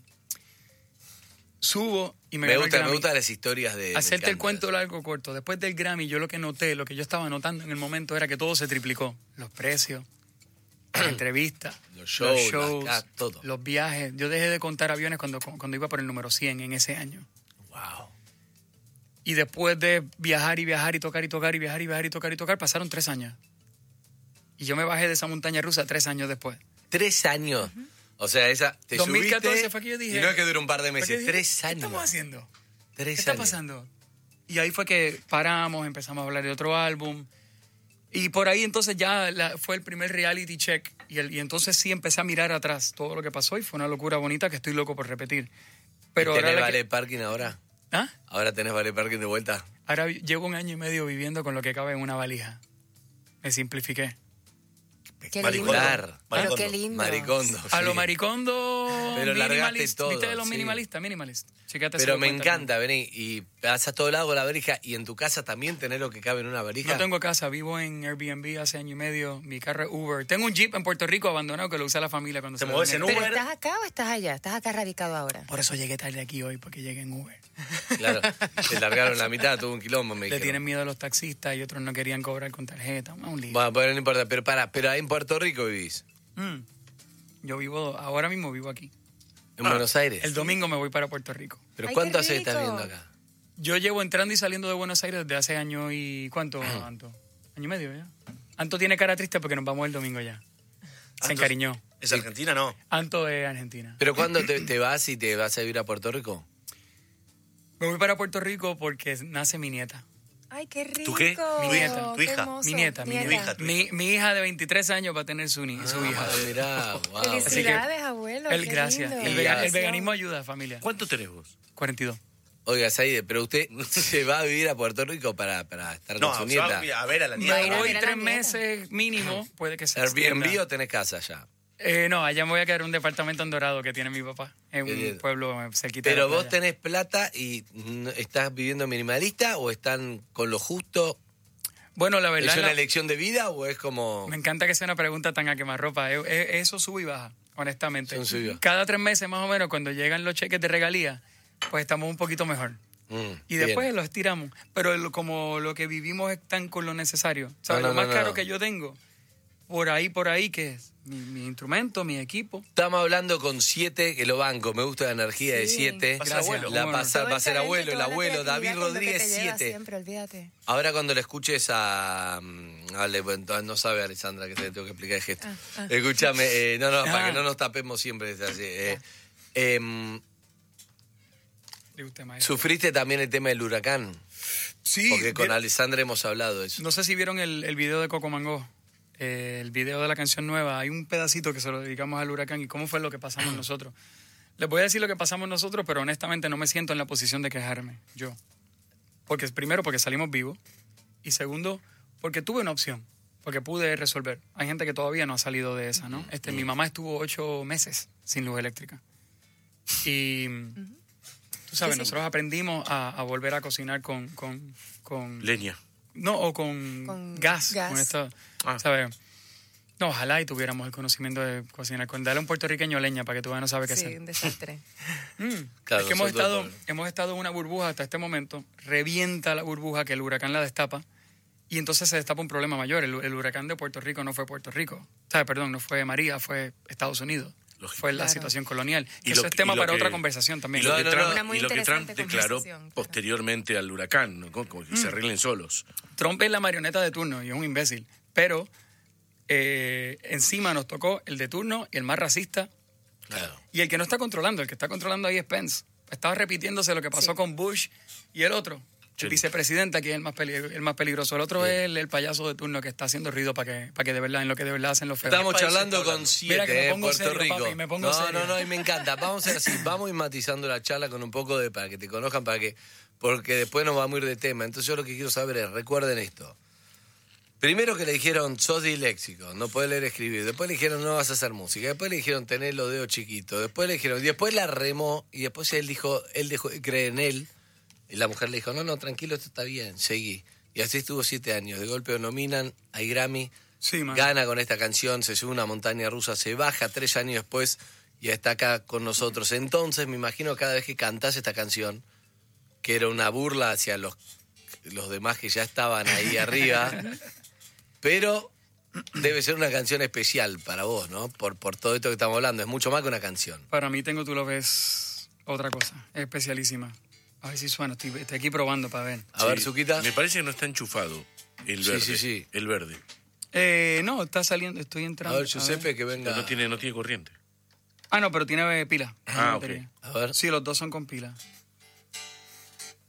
Subo y me, me, el gusta, me gustan las historias de... Hacerte el cuento largo corto. Después del Grammy, yo lo que noté, lo que yo estaba notando en el momento era que todo se triplicó. Los precios, las [clears throat] entrevistas, Los shows, las ca- todo. los viajes. Yo dejé de contar aviones cuando, cuando iba por el número 100 en ese año. Wow. Y después de viajar y viajar y tocar y tocar y viajar y viajar y tocar y tocar, pasaron tres años. Y yo me bajé de esa montaña rusa tres años después. Tres años. O sea, esa... Te 2014 subiste fue que yo dije... Y no es que dure un par de meses, dije, tres ¿Qué años. estamos haciendo? ¿Qué Tres está años. pasando? Y ahí fue que paramos, empezamos a hablar de otro álbum. Y por ahí entonces ya la- fue el primer reality check. Y, el- y entonces sí empecé a mirar atrás todo lo que pasó y fue una locura bonita que estoy loco por repetir. Pero ¿Y ahora, ¿Tenés la que- vale parking ahora? ¿Ah? ¿Ahora tenés vale parking de vuelta? ahora llevo un año y medio viviendo con lo que cabe en una valija. Me simplifiqué. Qué Maricondo. lindo. Pero qué lindo. Maricondo. A lo maricondo. Pero largaste minimalist. todo, ¿Viste los sí. minimalistas? Minimalist. Pero me encanta, vení, y vas a todo lado la varija y en tu casa también tener lo que cabe en una varija. No tengo casa, vivo en Airbnb hace año y medio. Mi carro es Uber. Tengo un Jeep en Puerto Rico abandonado que lo usa la familia cuando ¿Te se de en. ¿Pero estás acá o estás allá? ¿Estás acá radicado ahora? Por eso llegué tarde aquí hoy, porque llegué en Uber. Claro, [laughs] te largaron la mitad, tuvo un quilombo, me Le dijeron. tienen miedo a los taxistas y otros no querían cobrar con tarjeta. Un lío. Bueno, pero no importa, pero para, pero en Puerto Rico vivís. Mm. Yo vivo, ahora mismo vivo aquí. En Buenos Aires. El domingo me voy para Puerto Rico. ¿Pero Ay, cuánto hace que estás viviendo acá? Yo llevo entrando y saliendo de Buenos Aires desde hace año y... ¿Cuánto, Anto? ¿Año y medio ya? Anto tiene cara triste porque nos vamos el domingo ya. Se Anto- encariñó. ¿Es Argentina no? Anto es Argentina. ¿Pero cuándo te, te vas y te vas a vivir a Puerto Rico? Me voy para Puerto Rico porque nace mi nieta. Ay, qué rico. ¿Tú qué? Mi nieta. ¿Tu hija? Mi nieta, mi, Nieta. Mi, mi hija de 23 años va a tener su, ni- su hija. Ah, mirá, [laughs] wow. Felicidades, abuelo. El, qué gracias. lindo. El, vega- el veganismo ayuda, familia. ¿Cuánto tenés vos? 42. Oiga, Saide, pero usted [laughs] se va a vivir a Puerto Rico para, para estar No, con su nieta. a ver a la nieta. voy tres meses mínimo, puede que sea. ¿Airbnb o tenés casa ya? Eh, no, allá me voy a quedar en un departamento en Dorado que tiene mi papá, en un bien. pueblo cerquita de ¿Pero la vos playa. tenés plata y estás viviendo minimalista o están con lo justo? Bueno, la ¿Es verdad, una la- elección de vida o es como...? me encanta que sea una pregunta tan a quemarropa. Eh, eh, Eso sube y baja, honestamente. Cada tres meses más o menos, cuando llegan los cheques de regalía, pues estamos un poquito mejor. Mm, Y bien. después los estiramos. Pero lo- como lo que vivimos es tan con lo necesario. ¿Sabes? No, no, lo más no, caro que yo tengo, por ahí, por ahí, que es mi, mi instrumento, mi equipo. Estamos hablando con siete, que lo banco, me gusta la energía de siete. Va a ser Gracias. abuelo. La pasa- va a el ser abuelo, el abuelo, David Rodríguez, siete. Siempre, olvídate. Ahora cuando le escuches a... mm, Ale, bueno, no sabe Alessandra que te tengo que explicar el gesto. Ah, ah. Escúchame, eh, no, no, para Ah. que no nos tapemos siempre. así, eh. Em. ¿Sufriste también el tema del huracán? Sí, Porque con. Alessandra hemos hablado de eso. No sé si vieron el, el video de Coco Mango, eh, el video de la canción nueva. Hay un pedacito que se lo dedicamos al huracán y cómo fue lo que pasamos nosotros. Les voy a decir lo que pasamos nosotros, pero honestamente no me siento en la posición de quejarme, yo. Porque primero, porque salimos vivos. Y segundo, porque tuve una opción. porque pude resolver. Hay gente que todavía no ha salido de esa, ¿no? Este, Mi mamá estuvo ocho meses sin luz eléctrica. Y, tú sabes, Sí, sí. nosotros aprendimos a, a volver a cocinar con... con, con Leña. No, o con, Con gas. gas. Con esto, Ah. ¿sabes? No, ojalá y tuviéramos el conocimiento de cocinar. Con dale a un puertorriqueño leña para que tú no sabes qué Sí, hacer. un [laughs] desastre. Mm. Claro, es que hemos estado, hemos estado en una burbuja hasta este momento, revienta la burbuja que el huracán la destapa y entonces se destapa un problema mayor. El, el huracán de Puerto Rico no fue Puerto Rico. O sea, perdón, no fue María, fue Estados Unidos. Fue la Claro. situación colonial. Y eso lo es que- tema y para que- otra conversación también. Y lo, que, Trump, y lo que Trump declaró posteriormente al huracán, ¿no? como que se Mm. arreglen solos. Trump es la marioneta de turno y es un imbécil. Pero eh, encima nos tocó el de turno y el más racista y el que no está controlando. El que está controlando ahí es Pence. Estaba repitiéndose lo que pasó con Bush y el otro. El vicepresidente aquí es el más, el más peligroso. El otro es el, el payaso de turno que está haciendo ruido para que, para que de verdad, en lo que de verdad hacen los feos. Estamos charlando con Mira que siete, me eh, pongo Puerto serio, Rico. papi, me pongo no, serio. no, no, y me encanta. Vamos a así, [laughs] vamos a ir matizando la charla con un poco de para que te conozcan, para que porque después nos vamos a ir de tema. Entonces yo lo que quiero saber es, recuerden esto. Primero que le dijeron, sos disléxico, no puedes leer escribir. Después le dijeron, no vas a hacer música. Después le dijeron, tenés los dedos chiquitos. Después le dijeron, y después la remó. Y después él dijo, él dejó, cree en él. Y la mujer le dijo, no, no, tranquilo, esto está bien, seguí. Y así estuvo siete años. De golpe lo nominan, hay Grammy, man. gana con esta canción, se sube a una montaña rusa, se baja tres años después y está acá con nosotros. Entonces me imagino cada vez que cantás esta canción, que era una burla hacia los, los demás que ya estaban ahí [laughs] arriba, pero debe ser una canción especial para vos, ¿no? Por, por todo esto que estamos hablando, es mucho más que una canción. Para mí, Tengo Tú Lo Ves, otra cosa. Es especialísima. A ver si suena. Estoy, estoy aquí probando para ver. Sí, Me parece que no está enchufado el Sí, verde. sí, sí. El verde. Eh, no, está saliendo, estoy entrando. A ver, Giuseppe, que venga. No tiene, no tiene corriente. Ah, no, pero tiene eh, pila. Ah, Batería. A ver. Sí, los dos son con pila.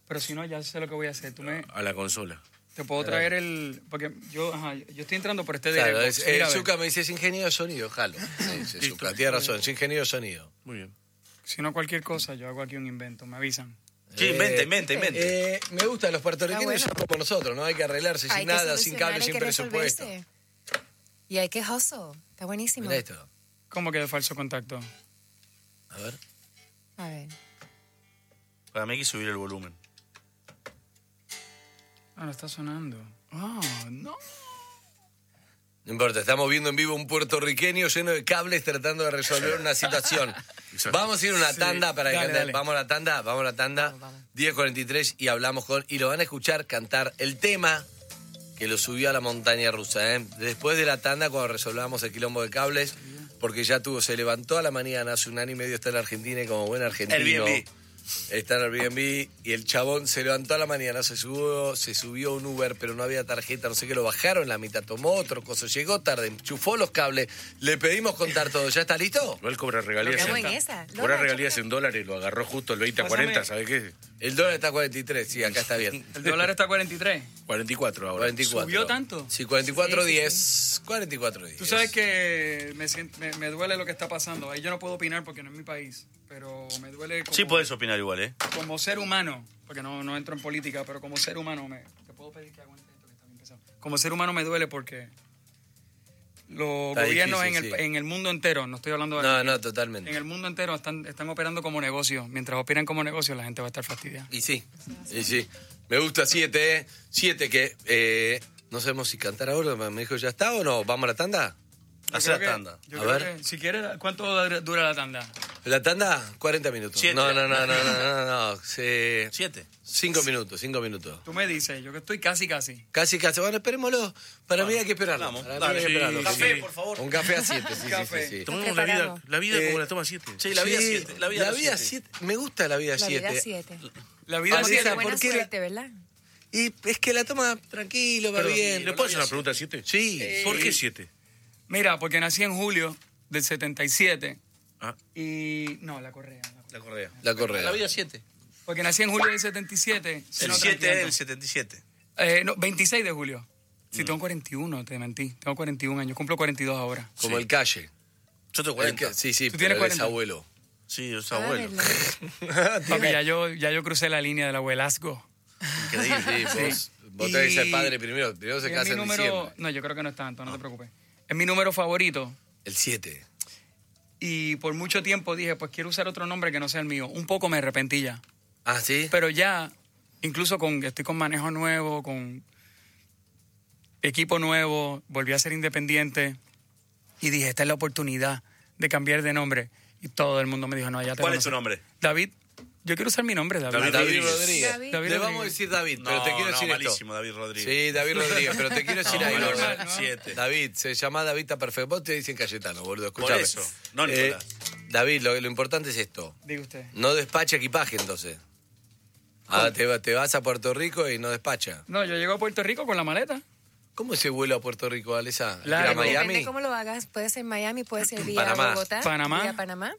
Pero si no, ya sé lo que voy a hacer. Tú me, A la consola. te puedo traer el... Porque yo, ajá, yo estoy entrando por este Claro, es. Mira, eh, a ver. Zucca me dice, es ingeniero de sonido, jalo. Dice Zucca, tiene razón, es ingeniero de sonido. Muy bien. Si no cualquier cosa, yo hago aquí un invento. Me avisan. Sí, invente, invente, invente. Eh, me gusta, los puertorriqueños Está son como nosotros, ¿no? Hay que arreglarse Hay sin que nada, sin cable, hay sin que presupuesto. resolverse. Y hay que hustle. Está buenísimo. Mira esto. ¿Cómo que de falso contacto? A ver. A ver. Para mí hay que subir el volumen. Ah, no está sonando. Ah, no. No importa, estamos viendo en vivo un puertorriqueño lleno de cables tratando de resolver una situación. Vamos a ir a una Sí, tanda para dale, cantar. dale. Vamos a la tanda, vamos a la tanda. 10.43 y hablamos con... Y lo van a escuchar cantar el tema que lo subió a la montaña rusa. ¿eh? Después de la tanda, cuando resolvamos el quilombo de cables, porque ya tuvo, se levantó a la mañana, hace un año y medio está en Argentina y como buen argentino... Airbnb. Está en Airbnb y el chabón se levantó a la mañana, se subió, se subió a un Uber, pero no había tarjeta, no sé qué, lo bajaron la mitad, tomó otro coso, llegó tarde, enchufó los cables, le pedimos contar todo, ¿ya está listo? Igual cobra regalías. En- esa. Cobra regalías en dólares, lo agarró justo el 20 a Pásame. 40, ¿sabes qué? El dólar está a 43, sí, acá está bien. [laughs] El dólar está a 43. 44 ahora. 44. ¿Subió tanto? Sí, 44 Sí, sí, 10, 44 10. Tú sabes que me, me duele lo que está pasando. Ahí yo no puedo opinar porque no es mi país. Pero me duele como, Sí puedes opinar igual, ¿eh? como ser humano. Porque no, no entro en política, pero como ser humano me... Te puedo pedir que aguante esto que está bien pesado. Como ser humano me duele porque los Está gobiernos difícil, en, el, sí. en el mundo entero, no estoy hablando de... No, no, totalmente. En el mundo entero están, están operando como negocio. Mientras operan como negocio, la gente va a estar fastidiada. Y sí, y sí. Me gusta 7, ¿eh? 7 que eh, no sabemos si cantar ahora, me dijo, ¿ya está o no? ¿Vamos a la tanda? Hace la que- tanda. A ver. que, si quieres, ¿cuánto dura- la tanda? ¿La tanda? 40 minutos. Siete. No, no, no, no, no, no, no. sí. Siete. 5 minutos, 5 minutos. Tú me dices, yo que estoy casi, casi. Casi, casi. Bueno, esperémoslo. Para mí hay que esperarlo. vamos, Para mí hay que esperarlo. Un café, Sí. por favor. Un café a 7, sí, Café. sí, la vida, la vida Eh, como la toma 7. Sí, la vida Sí, 7. La vida la vida siete. 7. Me gusta la vida La vida 7. 7. La vida siete, deja, Buena ¿por qué la- suerte, ¿verdad? Y es que la toma tranquilo, va bien. ¿Le puedo hacer una pregunta 7? Sí. ¿Por qué 7? Mira, porque nací en julio del 77 Ah. y... No, la correa. la correa. La correa. La correa. La vida 7. Porque nací en julio del 77. El no, 7 tranquilo. el 77. Eh, no, 26 de julio. Mm. Sí, tengo 41, te mentí. Tengo 41 años, cumplo 42 ahora. Como el calle. Yo tengo El 40. que- sí, sí, ¿Tú pero tienes él es 40? abuelo. Sí, es abuelo. [laughs] Papi, ya yo, ya yo crucé la línea del abuelazgo. Increíble. Sí, vos, Vos Y- tenés que ser padre primero. Primero se casa mi en número, diciembre. No, yo creo que no es tanto, no te preocupes. Es mi número favorito. El 7. Y por mucho tiempo dije, pues quiero usar otro nombre que no sea el mío. Un poco me arrepentí ya. Ah, ¿sí? Pero ya, incluso con estoy con manejo nuevo, con equipo nuevo, volví a ser independiente y dije, esta es la oportunidad de cambiar de nombre. Y todo el mundo me dijo, no, ya te ¿Cuál es conozco". tu nombre? David. Yo quiero usar mi nombre, David. David, Rodríguez. Rodríguez. David. David Le Rodríguez. vamos a decir David, pero No, te quiero no, decir malísimo, esto. David Rodríguez. Sí, David Rodríguez, pero te quiero [laughs] decir No, algo. normal, ¿no? Siete. David, se llama David, está perfecto. Vos te dicen Cayetano, boludo. Escuchame. Por eso, no Eh. David, lo, lo importante es esto. Diga usted. No despacha equipaje, entonces. Ah, te, va- te vas a Puerto Rico y no despacha. No, yo llego a Puerto Rico con la maleta. ¿Cómo se vuela a Puerto Rico, Alesa? ¿Ir a Largo. Depende Miami? cómo lo hagas. Puede ser Miami, puede ser vía Panamá. Bogotá. Panamá. Vía Panamá.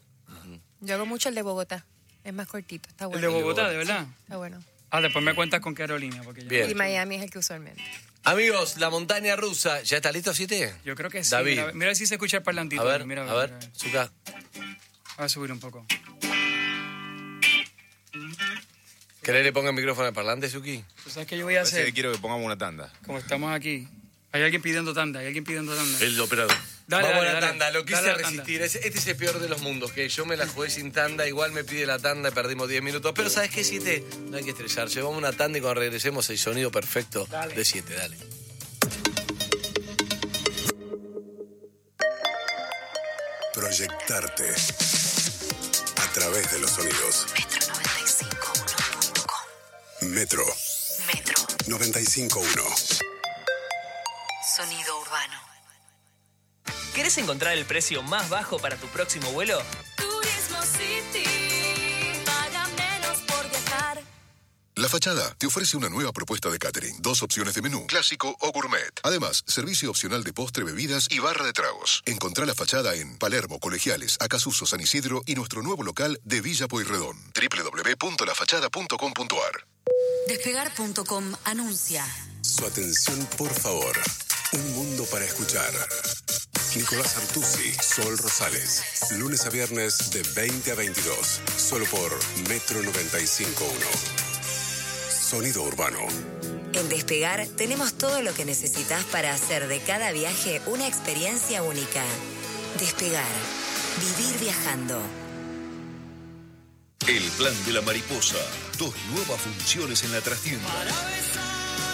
Yo hago mucho el de Bogotá. Es más cortito, está El bueno. de Bogotá, de verdad. Está bueno. Ah, después me cuentas con qué aerolínea. Porque Bien. Y Miami es el que usualmente. Amigos, la montaña rusa. ¿Ya está listo, Siete? Yo creo que sí. David. Mira, mira si se escucha el parlantito. A ver, mira, a ver. Zuka. Voy a subir un poco. ¿Querés que le ponga el micrófono al parlante, Suki? ¿Tú sabes qué yo voy a hacer? que quiero que pongamos una tanda. Como estamos aquí. Hay alguien pidiendo tanda, hay alguien pidiendo tanda. El operador. Dale, Vamos dale, a la dale. tanda, lo quise resistir. Este es el peor de los mundos, que yo me la jugué sin tanda, igual me pide la tanda y perdimos 10 minutos. Pero ¿sabes qué, Siete? No hay que estresarse. Vamos a una tanda y cuando regresemos el sonido perfecto Dale. de Siete, dale. Proyectarte a través de los sonidos. Metro Metro. 95.1. Sonido urbano. ¿Querés encontrar el precio más bajo para tu próximo vuelo? Turismo City. Paga menos por viajar. La Fachada te ofrece una nueva propuesta de catering. Dos opciones de menú, clásico o gourmet. Además, servicio opcional de postre, bebidas y barra de tragos. Encontrá La Fachada en Palermo, Colegiales, Acasuso, San Isidro y nuestro nuevo local de Villa Pueyrredón. www.lafachada.com.ar Despegar.com anuncia. Su atención, por favor. Un mundo para escuchar. Nicolás Artusi, Sol Rosales. Lunes a viernes de 20 a 22. Solo por Metro 95.1. Sonido urbano. En Despegar tenemos todo lo que necesitas para hacer de cada viaje una experiencia única. Despegar. Vivir viajando. El plan de la mariposa. Dos nuevas funciones en la trastienda.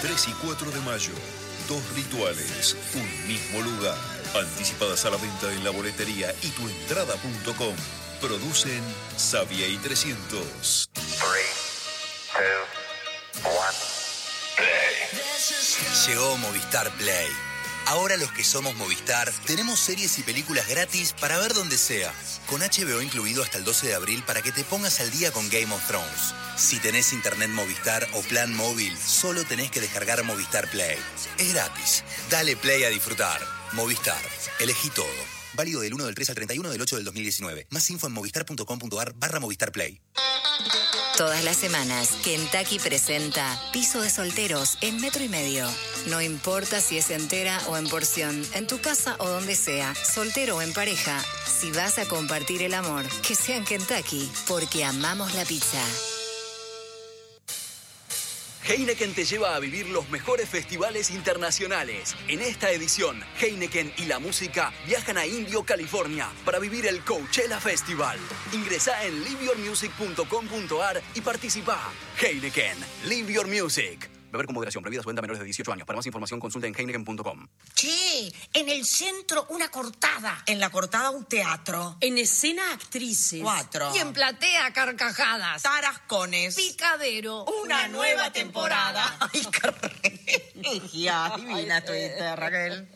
3 y 4 de mayo. Dos rituales. Un mismo lugar. Anticipadas a la venta en la boletería y tuentrada.com. Producen Sabia y 300. Llegó Movistar Play. Ahora los que somos Movistar tenemos series y películas gratis para ver donde sea, con HBO incluido hasta el 12 de abril para que te pongas al día con Game of Thrones. Si tenés internet Movistar o plan móvil, solo tenés que descargar Movistar Play. Es gratis. Dale play a disfrutar. Movistar. Elegí todo. Válido del 1 del 3 al 31 del 8 del 2019. Más info en movistar.com.ar barra Movistar Play. Todas las semanas, Kentucky presenta Piso de Solteros en metro y medio. No importa si es entera o en porción, en tu casa o donde sea, soltero o en pareja, si vas a compartir el amor, que sea en Kentucky, porque amamos la pizza. Heineken te lleva a vivir los mejores festivales internacionales. En esta edición, Heineken y la música viajan a Indio, California, para vivir el Coachella Festival. Ingresa en liveyourmusic.com.ar y participa. Heineken, Live Your Music. Beber con moderación, prohibida su venta a menores de 18 años. Para más información, consulta en heineken.com. Che, en el centro una cortada. En la cortada un teatro. En escena actrices. Cuatro. Y en platea, carcajadas. Tarascones. Picadero. Una nueva temporada. Ay, qué Ya, [laughs] divina estuviste, Raquel.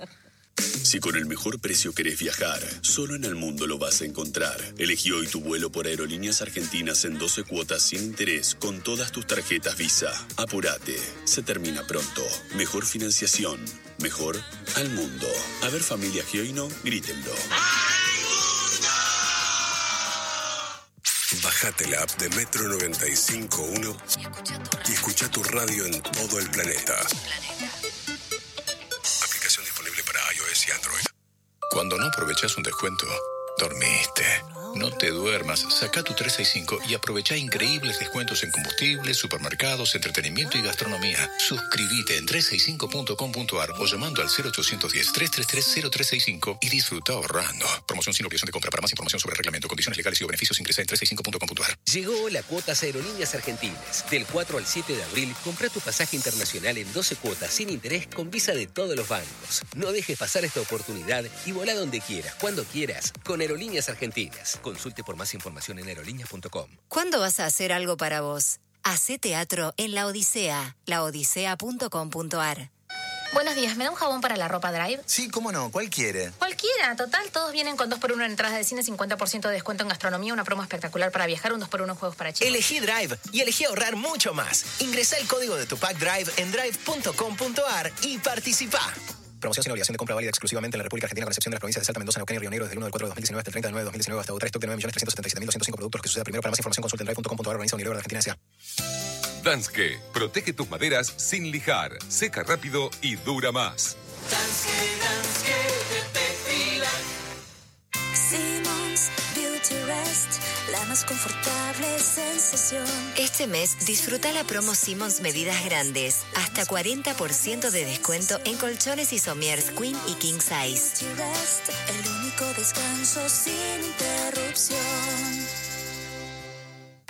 Si con el mejor precio querés viajar, solo en el mundo lo vas a encontrar. Elegí hoy tu vuelo por Aerolíneas Argentinas en 12 cuotas sin interés con todas tus tarjetas Visa. Apurate, se termina pronto. Mejor financiación, mejor al mundo. A ver familia Gioino, grítenlo. Bájate la app de Metro 95.1 y escucha tu radio en todo el planeta. Cuando no aprovechas un descuento, dormiste. No te duermas, saca tu 365 y aprovecha increíbles descuentos en combustibles, supermercados, entretenimiento y gastronomía. Suscríbete en 365.com.ar o llamando al 0810-333-0365 y disfruta ahorrando. Promoción sin obligación de compra. Para más información sobre reglamento, condiciones legales y beneficios ingresa en 365.com.ar. Llegó la cuotas Aerolíneas Argentinas. Del 4 al 7 de abril, compra tu pasaje internacional en 12 cuotas sin interés con visa de todos los bancos. No dejes pasar esta oportunidad y volá donde quieras, cuando quieras, con Aerolíneas Argentinas. Consulte por más información en aerolíneas.com. ¿Cuándo vas a hacer algo para vos? Hacé teatro en La Odisea, laodisea.com.ar. Buenos días, ¿me da un jabón para la ropa Drive? Sí, cómo no, ¿cuál quiere? Cualquiera, total, todos vienen con 2x1 en entradas de cine, 50% de descuento en gastronomía, una promo espectacular para viajar, un 2x1 en juegos para chicos. Elegí Drive y elegí ahorrar mucho más. Ingresa el código de tu pack Drive en drive.com.ar y participa. Promoción sin obligación de compra válida exclusivamente en la República Argentina con excepción de las provincias de Salta, Mendoza, Neuquén y Río Negro desde el 1 del 4 de 2019 hasta el 30 del 9 de 2019 hasta otra stock de 9.377.205 productos que suceda primero. Para más información consulta en drive.com.ar organiza Unilever de Argentina S.A. Danske, protege tus maderas sin lijar, seca rápido y dura más. Simmons la más confortable sensación. Este mes disfruta la promo Simmons Medidas Grandes. Hasta 40% de descuento en colchones y sommiers Queen y King Size. El único descanso sin interrupción.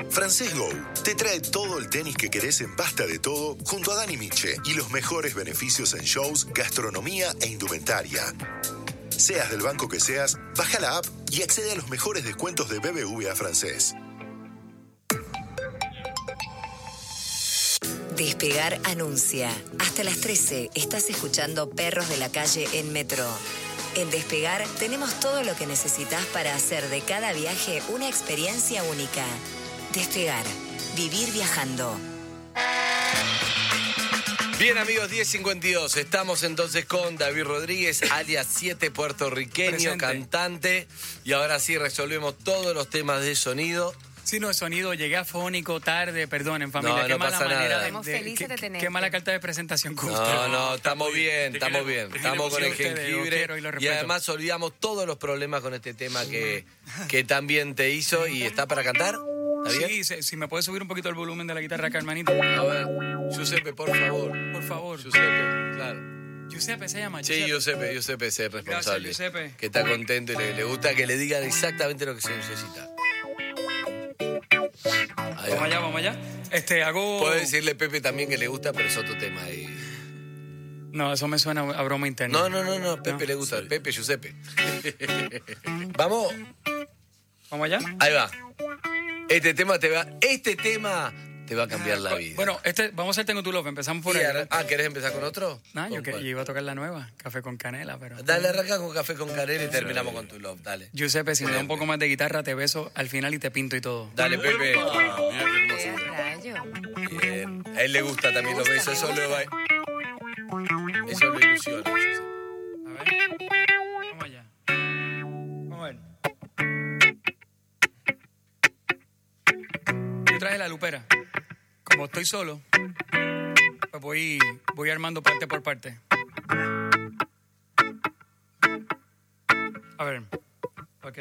Francés Go te trae todo el tenis que querés en pasta de todo junto a Dani Miche y los mejores beneficios en shows, gastronomía e indumentaria. Seas del banco que seas, baja la app y accede a los mejores descuentos de BBVA francés. Despegar anuncia. Hasta las 13 estás escuchando Perros de la Calle en Metro. En Despegar tenemos todo lo que necesitas para hacer de cada viaje una experiencia única. Despegar. Vivir viajando. Bien amigos, 10.52. Estamos entonces con David Rodríguez, alias 7 puertorriqueño, Presente. cantante. Y ahora sí resolvemos todos los temas de sonido. Sí, no, sonido, llegué afónico tarde, perdonen familia, No, qué no mala pasa manera nada. de, Estamos de- felices qué, de tenerte. qué mala carta de presentación con No, no, estamos bien, estamos bien. Estamos con el jengibre. y además olvidamos todos los problemas con este tema que, que también te hizo. ¿Y está para cantar? Sí, se- si me puedes subir un poquito el volumen de la guitarra acá, hermanito. A ver, Giuseppe, por favor. Por favor. Giuseppe, claro. Giuseppe se llama. Sí, Giuseppe, Giuseppe es el responsable. Gracias, Giuseppe. Que está contento y le, le gusta que le digan exactamente lo que se necesita. Ahí Vamos va. allá, vamos allá. Este, hago... Puede decirle Pepe también que le gusta, pero es otro tema. Y... No, eso me suena a broma interna. No, no, no, no, Pepe le gusta. Pepe, Giuseppe. [laughs] Vamos. ¿Vamos allá? Ahí va. Este tema te va, este tema te va a cambiar la vida. Bueno, este, vamos a hacer Tengo tu Love. Empezamos por ahí. ahora- ah, ¿querés empezar con otro? No, yo, ¿Con que, yo iba a tocar la nueva, Café con Canela, pero... Dale, arranca con café con canela y terminamos con tu love. Dale. Giuseppe, si me da un poco más de guitarra, te beso al final y te pinto y todo. Dale, Pepe. Rayo. Bien. A él le gusta también los besos. Eso lo va. Eso lo ilusiona. Vamos allá. Vamos a ver. Traje la lupera. Como estoy solo, pues voy, voy armando parte por parte. A ver. Ok.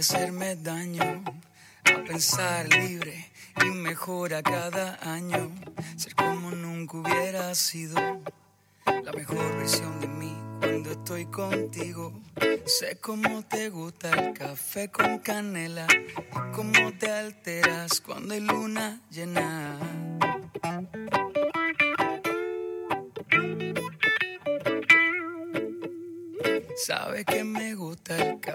Hacerme daño, a pensar libre y mejor a cada año, ser como nunca hubiera sido, la mejor versión de mí cuando estoy contigo. Sé cómo te gusta el café con canela y cómo te alteras cuando hay luna llena. Sabe que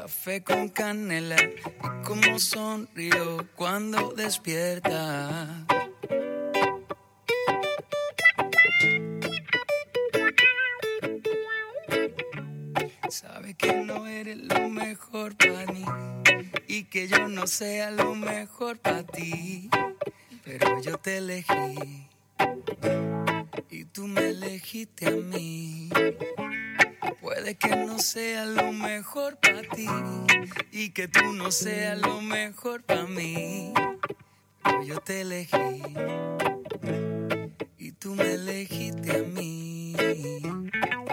café con canela y cómo sonrío cuando despierta. Sabe que no eres lo mejor para mí y que yo no sea lo mejor para ti, pero yo te elegí y tú me elegiste a mí. Puede que no sea lo mejor para ti y que tú no seas lo mejor para mí, pero yo te elegí y tú me elegiste a mí.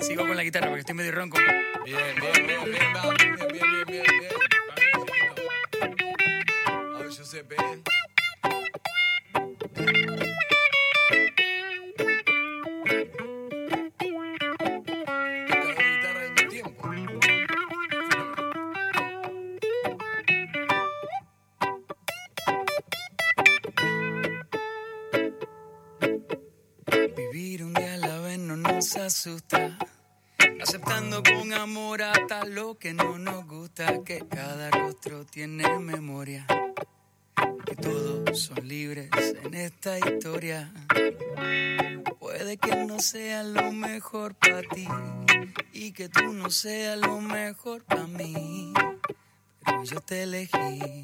Sigo con la guitarra porque estoy medio ronco. Bien, bien, bien, bien, bien, bien, bien, bien, bien. A ver, Giuseppe. Seas lo mejor para mí. Pero yo te elegí.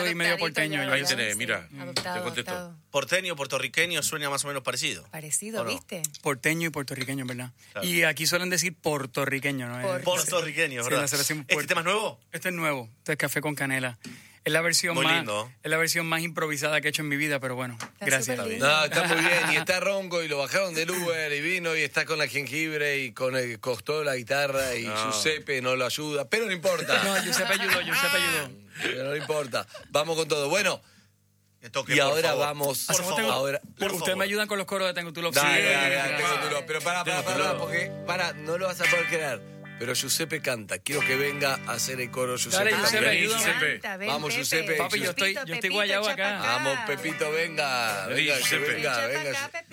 Soy, medio porteño. Ahí tenés, mira. Adoptado, Te contesto. adoptado. Porteño, puertorriqueño suena más o menos parecido. Parecido. ¿viste? Porteño y puertorriqueño, ¿verdad? Claro. Y aquí suelen decir puertorriqueño, ¿no? Por- Puertorriqueño, Sí, ¿verdad? selección ¿Este tema es nuevo? Este es nuevo, este es café con canela. Es la versión Muy más lindo. es la versión más improvisada que he hecho en mi vida, pero bueno, gracias. No, está muy bien. Y está ronco y lo bajaron del Uber y vino y está con la jengibre y con el costó la guitarra y No. Giuseppe no lo ayuda. Pero no importa. No, Giuseppe ayudó, Giuseppe ayudó. Pero no importa. Vamos con todo. Bueno, toque, y por ahora favor. vamos. Por Hacemos favor. tengo- Ahora. por Ustedes favor. me ayudan con los coros de Tengo tu Love. Dale, Sí, dale, dale, gracias. tengo tu lo- Pero para, para, para, porque para, no lo vas a poder creer. Pero Giuseppe canta. Quiero que venga a hacer el coro Giuseppe. Dale, Giuseppe, también. ayúdame. Giuseppe. Canta, ven, Vamos, Pepe. Giuseppe. Papi, yo estoy, yo estoy guayabo acá. acá. Vamos, Pepito, venga. Venga, Giuseppe. venga, venga. acá,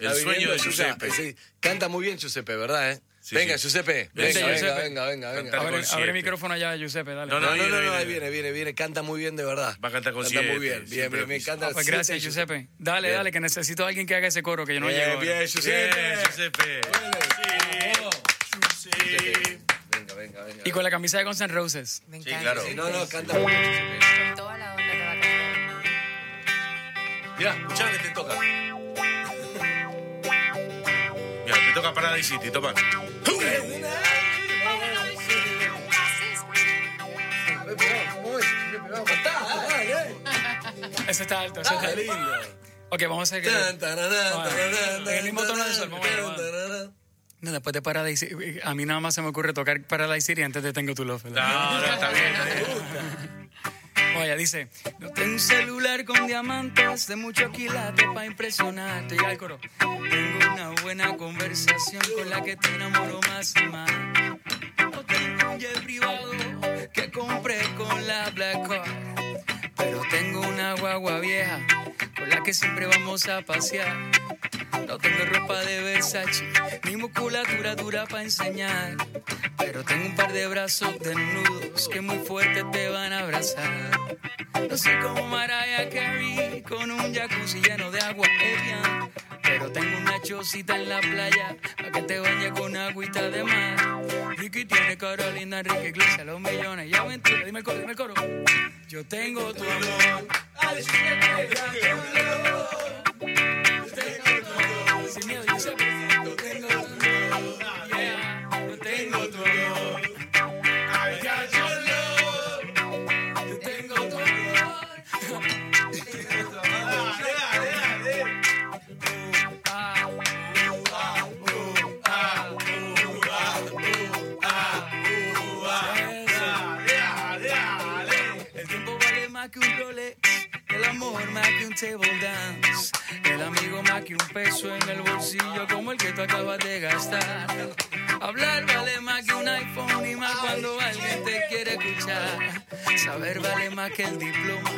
El sueño de Giuseppe. Sí. Canta muy bien Giuseppe, ¿verdad? Eh? Sí, venga, sí. Giuseppe. Venga, venga, Giuseppe. venga, venga, venga. Abre, el micrófono allá, Giuseppe, dale. No, No, no, no, viene, no, ahí viene. viene, viene, viene. Canta muy bien, de verdad. Va a cantar con Canta muy bien, bien, siempre bien. Me piso. encanta. Ah, pues gracias, Giuseppe. Dale, Bien. dale, que necesito a alguien que haga ese coro, que yo no Bien, llego. bien, Giuseppe. Bien, Giuseppe. Sí. Sí. Venga, venga, venga. Y con la camisa de Guns N' Roses. Me Sí, encanta. claro. Sí, no, no, canta Giuseppe. Con toda la onda te va a cantar. Mirá, escuchá que te toca. Mira, te toca Paradise City, dale. Ese está alto, ese está lindo. Ok, vamos a que... Tararán, en el mismo tono de sol, vamos tararán. No, después de Paradise a mí nada más se me ocurre tocar Paradise City antes de Tengo tu Love. ¿verdad? No, no, está bien. [laughs] Oye, dice, no tengo un celular con diamantes de mucho quilate para impresionarte. Y al coro, tengo una buena conversación con la que te enamoro más y más. No tengo un jet privado que compré con la Black Card. Pero tengo una guagua vieja con la que siempre vamos a pasear. No tengo ropa de Versace, ni musculatura dura para enseñar. Pero tengo un par de brazos desnudos que muy fuerte te van a abrazar. No soy como Mariah Carey con un jacuzzi lleno de agua Evian. Pero tengo una chocita en la playa, pa' que te bañes con agüita de mar. Ricky tiene cara linda, Enrique Iglesias, los millones y aventura. Dime el coro, dime el coro. Yo tengo tu amor. Sin table dance, el amigo más que un peso en el bolsillo como el que tú acabas de gastar. Hablar vale más que un iPhone y más cuando alguien te quiere escuchar. Saber vale más que el diploma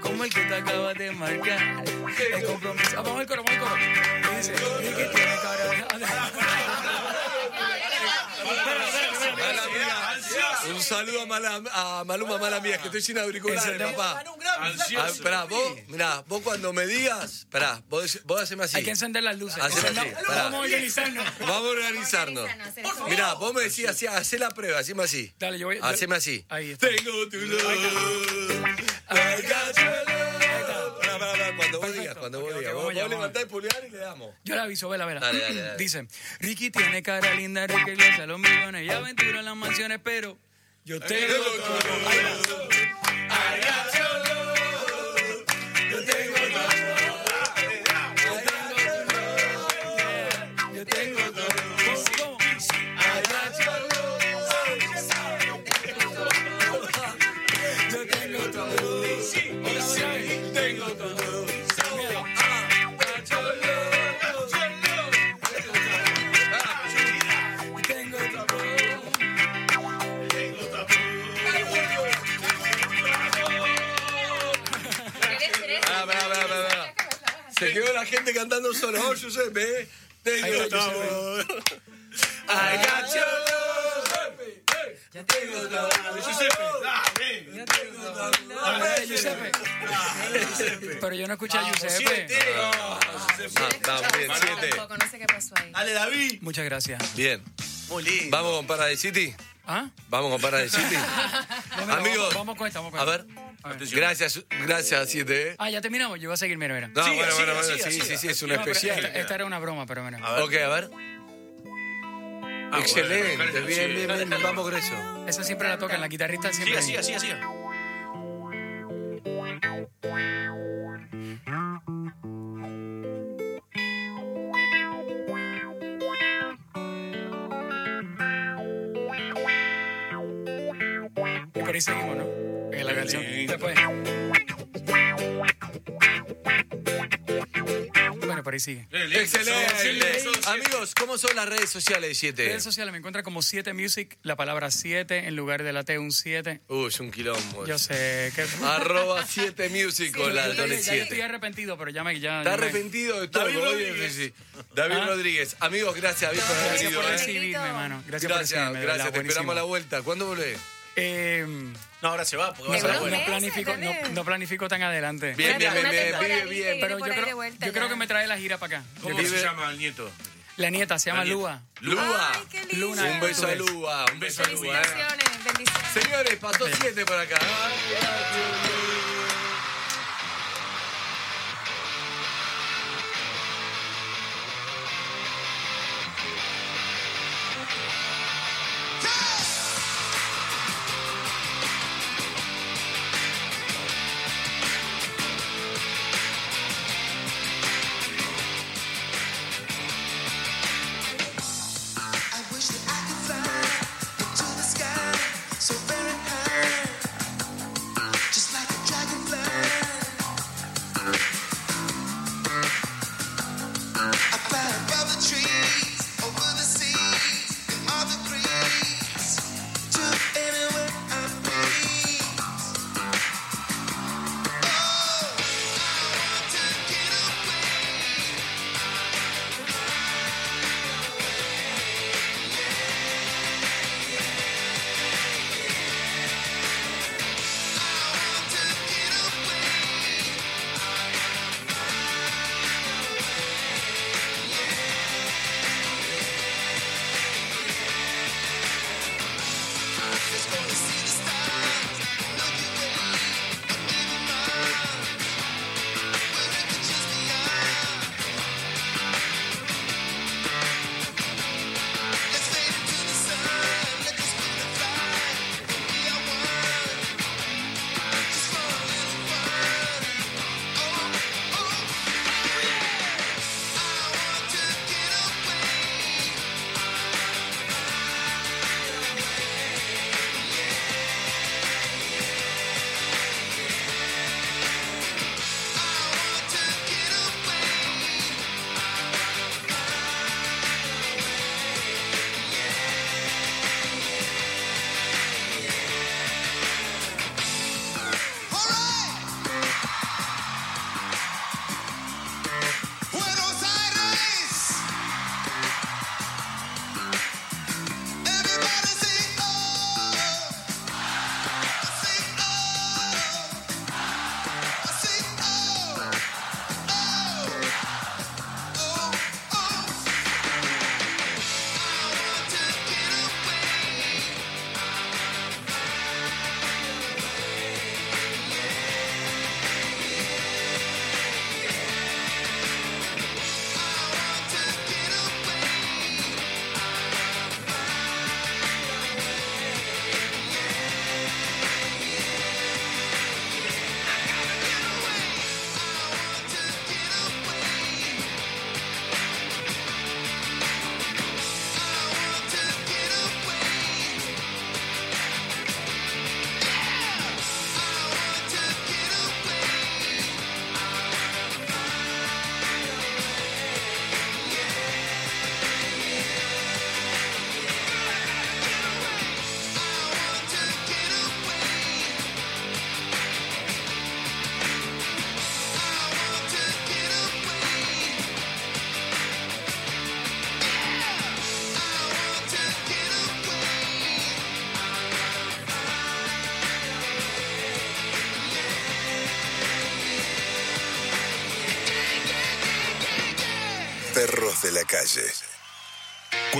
como el que tú acabas de marcar. El compromiso. Vamos al coro, vamos al coro. Y Dice, Ricky tiene Un saludo a, Mala- a Maluma, mala mía, que estoy sin auriculares, papá. Ah, esperá, vos, mirá, vos cuando me digas, esperá, vos, vos haceme así. Hay que encender las luces. Haceme así, pará. Vamos a organizarnos. Vamos a organizarnos. Mirá, vos me decís así, hacé la prueba, haceme así. Dale, yo voy. Haceme así. Ahí está. Tengo tu love. I got your love. Vamos levantás el pulgar y le damos. Yo la aviso, vela, vela. Dale, dale, dale. Dice, Ricky tiene cara linda, Ricky Iglesias, los millones y aventura en las mansiones, pero yo tengo. I got your love. Yo tengo amor. Yo tengo la gente cantando solo. Oh, Giuseppe, eh. Tengo tu amor. I got your love. Ya tengo tu amor. Giuseppe, Ya tengo tu amor. Ah, Giuseppe. Pero yo no escuché a Giuseppe. Ah, siete. Tampoco, no sé qué pasó ahí. Dale, David. Muchas gracias. Bien. Muy lindo. ¿Vamos con Paradise City? ¿Ah? ¿Vamos con Paradise City? No, mira, Amigos. Vamos, vamos con esta, vamos con A esta. ver. A ver. Gracias, gracias, siete. ¿eh? Ah, ya terminamos. Yo voy a seguir, mira, mira. No, Siga, bueno, bueno, bueno, sí, sí, sí, es un No, pero especial. Esta, esta era una broma, pero mira. A ver. Ok, a ver. Ah, Excelente, bueno, bien, sí. bien, bien, vamos con eso. Esa siempre la tocan, la guitarrista siempre. Siga, siga, siga, siga. Ahí seguimos, ¿no? En la canción. Después. Bueno, por ahí sigue. Excelente. Amigos, ¿cómo son las redes sociales de 7? Redes sociales me encuentra como 7 Music, la palabra 7 en lugar de la T, un 7. Uy, es un quilombo. Yo sé que. [laughs] Arroba 7 Music con la Yo con el estoy 7. arrepentido, pero ya me. Ya, Está ya me- arrepentido de todo. David oye, Rodríguez. sí, sí. David Ah. Rodríguez. Amigos, gracias, David, por haber Gracias por ¿eh? recibirme, hermano. Gracias, por Gracias, recibirme. de verdad, gracias. Te esperamos a la vuelta. ¿Cuándo volvés? Eh, No, ahora se va porque va a no, ser meses, planifico, no, no planifico tan adelante. Bien, bien, bien, bien, temporadita bien, Pero yo creo, yo creo que me trae la gira para acá. ¿Cómo Vive- se llama el nieto? La nieta se llama La nieta. Lua. Lua. Ay, qué lindo. Luna. Un beso a. Lua. Un beso a Lua. ¿eh? Felicitaciones, bendiciones. Señores, pasó 7 por acá.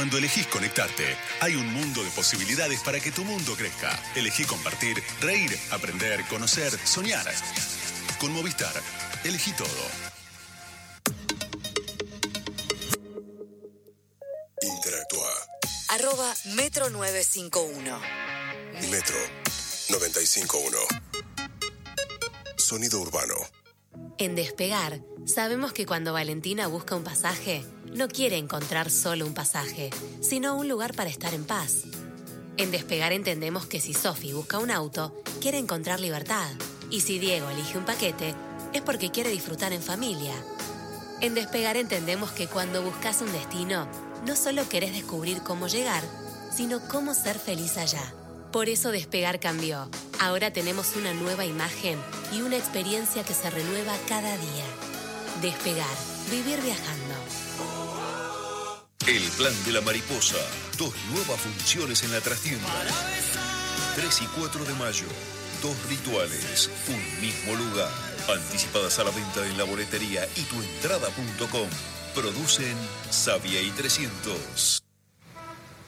Cuando elegís conectarte, hay un mundo de posibilidades para que tu mundo crezca. Elegí compartir, reír, aprender, conocer, soñar. Con Movistar, elegí todo. Interactúa. Arroba Metro 951. Metro 951. Sonido urbano. En Despegar, sabemos que cuando Valentina busca un pasaje, no quiere encontrar solo un pasaje, sino un lugar para estar en paz. En Despegar entendemos que si Sofi busca un auto, quiere encontrar libertad. Y si Diego elige un paquete, es porque quiere disfrutar en familia. En Despegar entendemos que cuando buscas un destino, no solo querés descubrir cómo llegar, sino cómo ser feliz allá. Por eso Despegar cambió. Ahora tenemos una nueva imagen y una experiencia que se renueva cada día. Despegar, vivir viajando. El plan de la mariposa. Dos nuevas funciones en la trastienda. 3 y 4 de mayo. Dos rituales. Un mismo lugar. Anticipadas a la venta en la boletería y tuentrada.com. Producen Sabia y 300.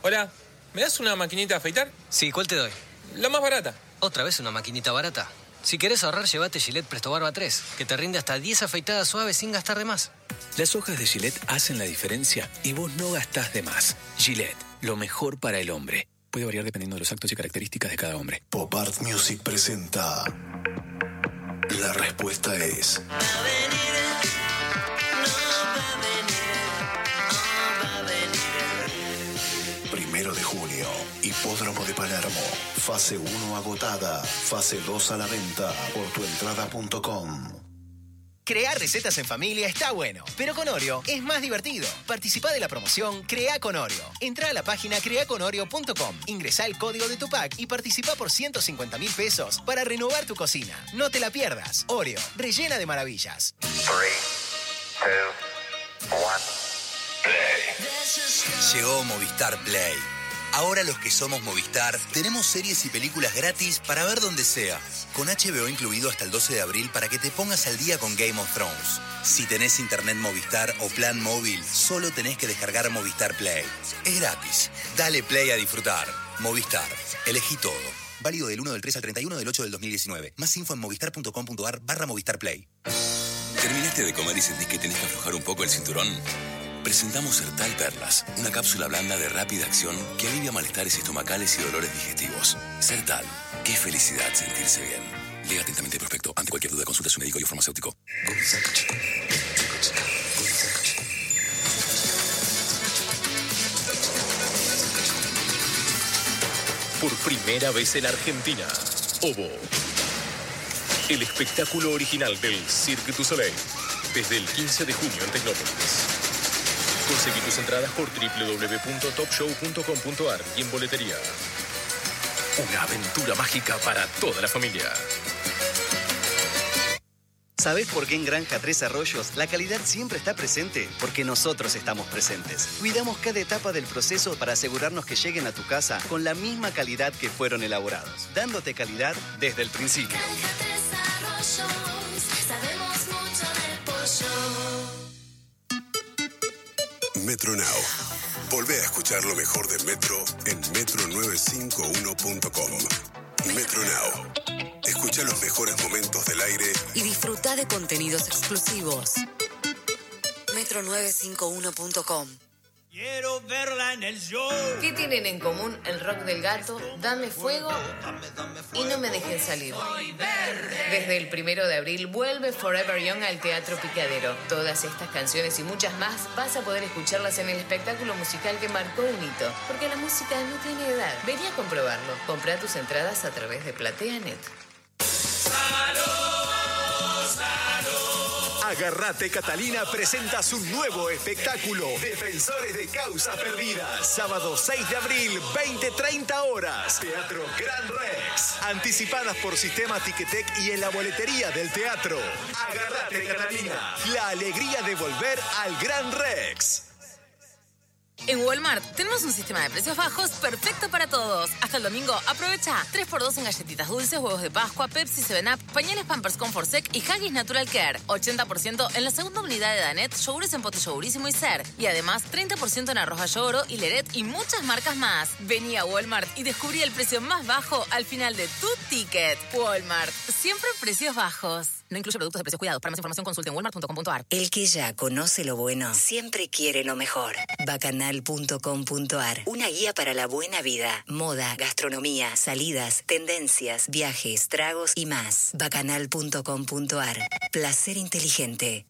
Hola, ¿me das una maquinita de afeitar? Sí, ¿cuál te doy? La más barata. ¿Otra vez una maquinita barata? Si querés ahorrar, llévate Gillette Presto Barba 3, que te rinde hasta 10 afeitadas suaves sin gastar de más. Las hojas de Gillette hacen la diferencia y vos no gastás de más. Gillette, lo mejor para el hombre. Puede variar dependiendo de los actos y características de cada hombre. Pop Art Music presenta. La respuesta es. Primero de junio, Hipódromo de Palermo. Fase 1 agotada. Fase 2 a la venta por tuentrada.com. Crear recetas en familia está bueno, pero con Oreo es más divertido. Participa de la promoción Crea con Oreo. Entra a la página creaconoreo.com, ingresa el código de tu pack y participa por 150 mil pesos para renovar tu cocina. No te la pierdas. Oreo, rellena de maravillas. Llegó Movistar Play. Ahora los que somos Movistar tenemos series y películas gratis para ver donde sea, con HBO incluido hasta el 12 de abril para que te pongas al día con Game of Thrones. Si tenés internet Movistar o plan móvil, solo tenés que descargar Movistar Play. Es gratis. Dale play a disfrutar. Movistar. Elegí todo. Válido del 1 del 3 al 31 del 8 del 2019. Más info en movistar.com.ar barra Movistar Play. ¿Terminaste de comer y sentís que tenés que aflojar un poco el cinturón? Presentamos Sertal Perlas, una cápsula blanda de rápida acción que alivia malestares estomacales y dolores digestivos. Sertal, qué felicidad sentirse bien. Lea atentamente el prospecto. Ante cualquier duda, consulta a su médico y farmacéutico. Por primera vez en Argentina, Ovo. El espectáculo original del Cirque du Soleil. Desde el 15 de junio en Tecnópolis. Conseguí tus entradas por www.topshow.com.ar y en boletería. Una aventura mágica para toda la familia. ¿Sabés por qué en Granja Tres Arroyos la calidad siempre está presente? Porque nosotros estamos presentes. Cuidamos cada etapa del proceso para asegurarnos que lleguen a tu casa con la misma calidad que fueron elaborados, dándote calidad desde el principio. Sabemos Metro Now. Volvé a escuchar lo mejor de Metro en metro951.com. Metro Now. Escucha los mejores momentos del aire Y disfruta de contenidos exclusivos. Metro951.com Quiero verla en el show. ¿Qué tienen en común el rock del gato, Dame Fuego y No Me Dejen Salir? Desde el primero de abril vuelve Forever Young al Teatro Picadero. Todas estas canciones y muchas más vas a poder escucharlas en el espectáculo musical que marcó un hito. Porque la música no tiene edad. Vení a comprobarlo. Compra tus entradas a través de PlateaNet. Agarrate Catalina presenta su nuevo espectáculo, Defensores de Causa Perdida. Sábado 6 de abril, 20-30 horas. Teatro Gran Rex. Anticipadas por Sistema Ticketek y en la boletería del teatro. Agarrate Catalina. La alegría de volver al Gran Rex. En Walmart tenemos un sistema de precios bajos perfecto para todos. Hasta el domingo, aprovecha 3x2 en galletitas dulces, huevos de Pascua, Pepsi 7-Up, pañales Pampers Comfort Sec y Haggis Natural Care. 80% en la segunda unidad de Danet, yogures en pote yogurísimo y ser. Y además 30% en arroz gallo oro y Leret y muchas marcas más. Vení a Walmart y descubrí el precio más bajo al final de tu ticket. Walmart, siempre precios bajos. No incluye productos de precios cuidados. Para más información consulte en walmart.com.ar. El que ya conoce lo bueno siempre quiere lo mejor. Bacanal.com.ar Una guía para la buena vida. Moda, gastronomía, salidas, tendencias, viajes, tragos y más. Bacanal.com.ar Placer inteligente.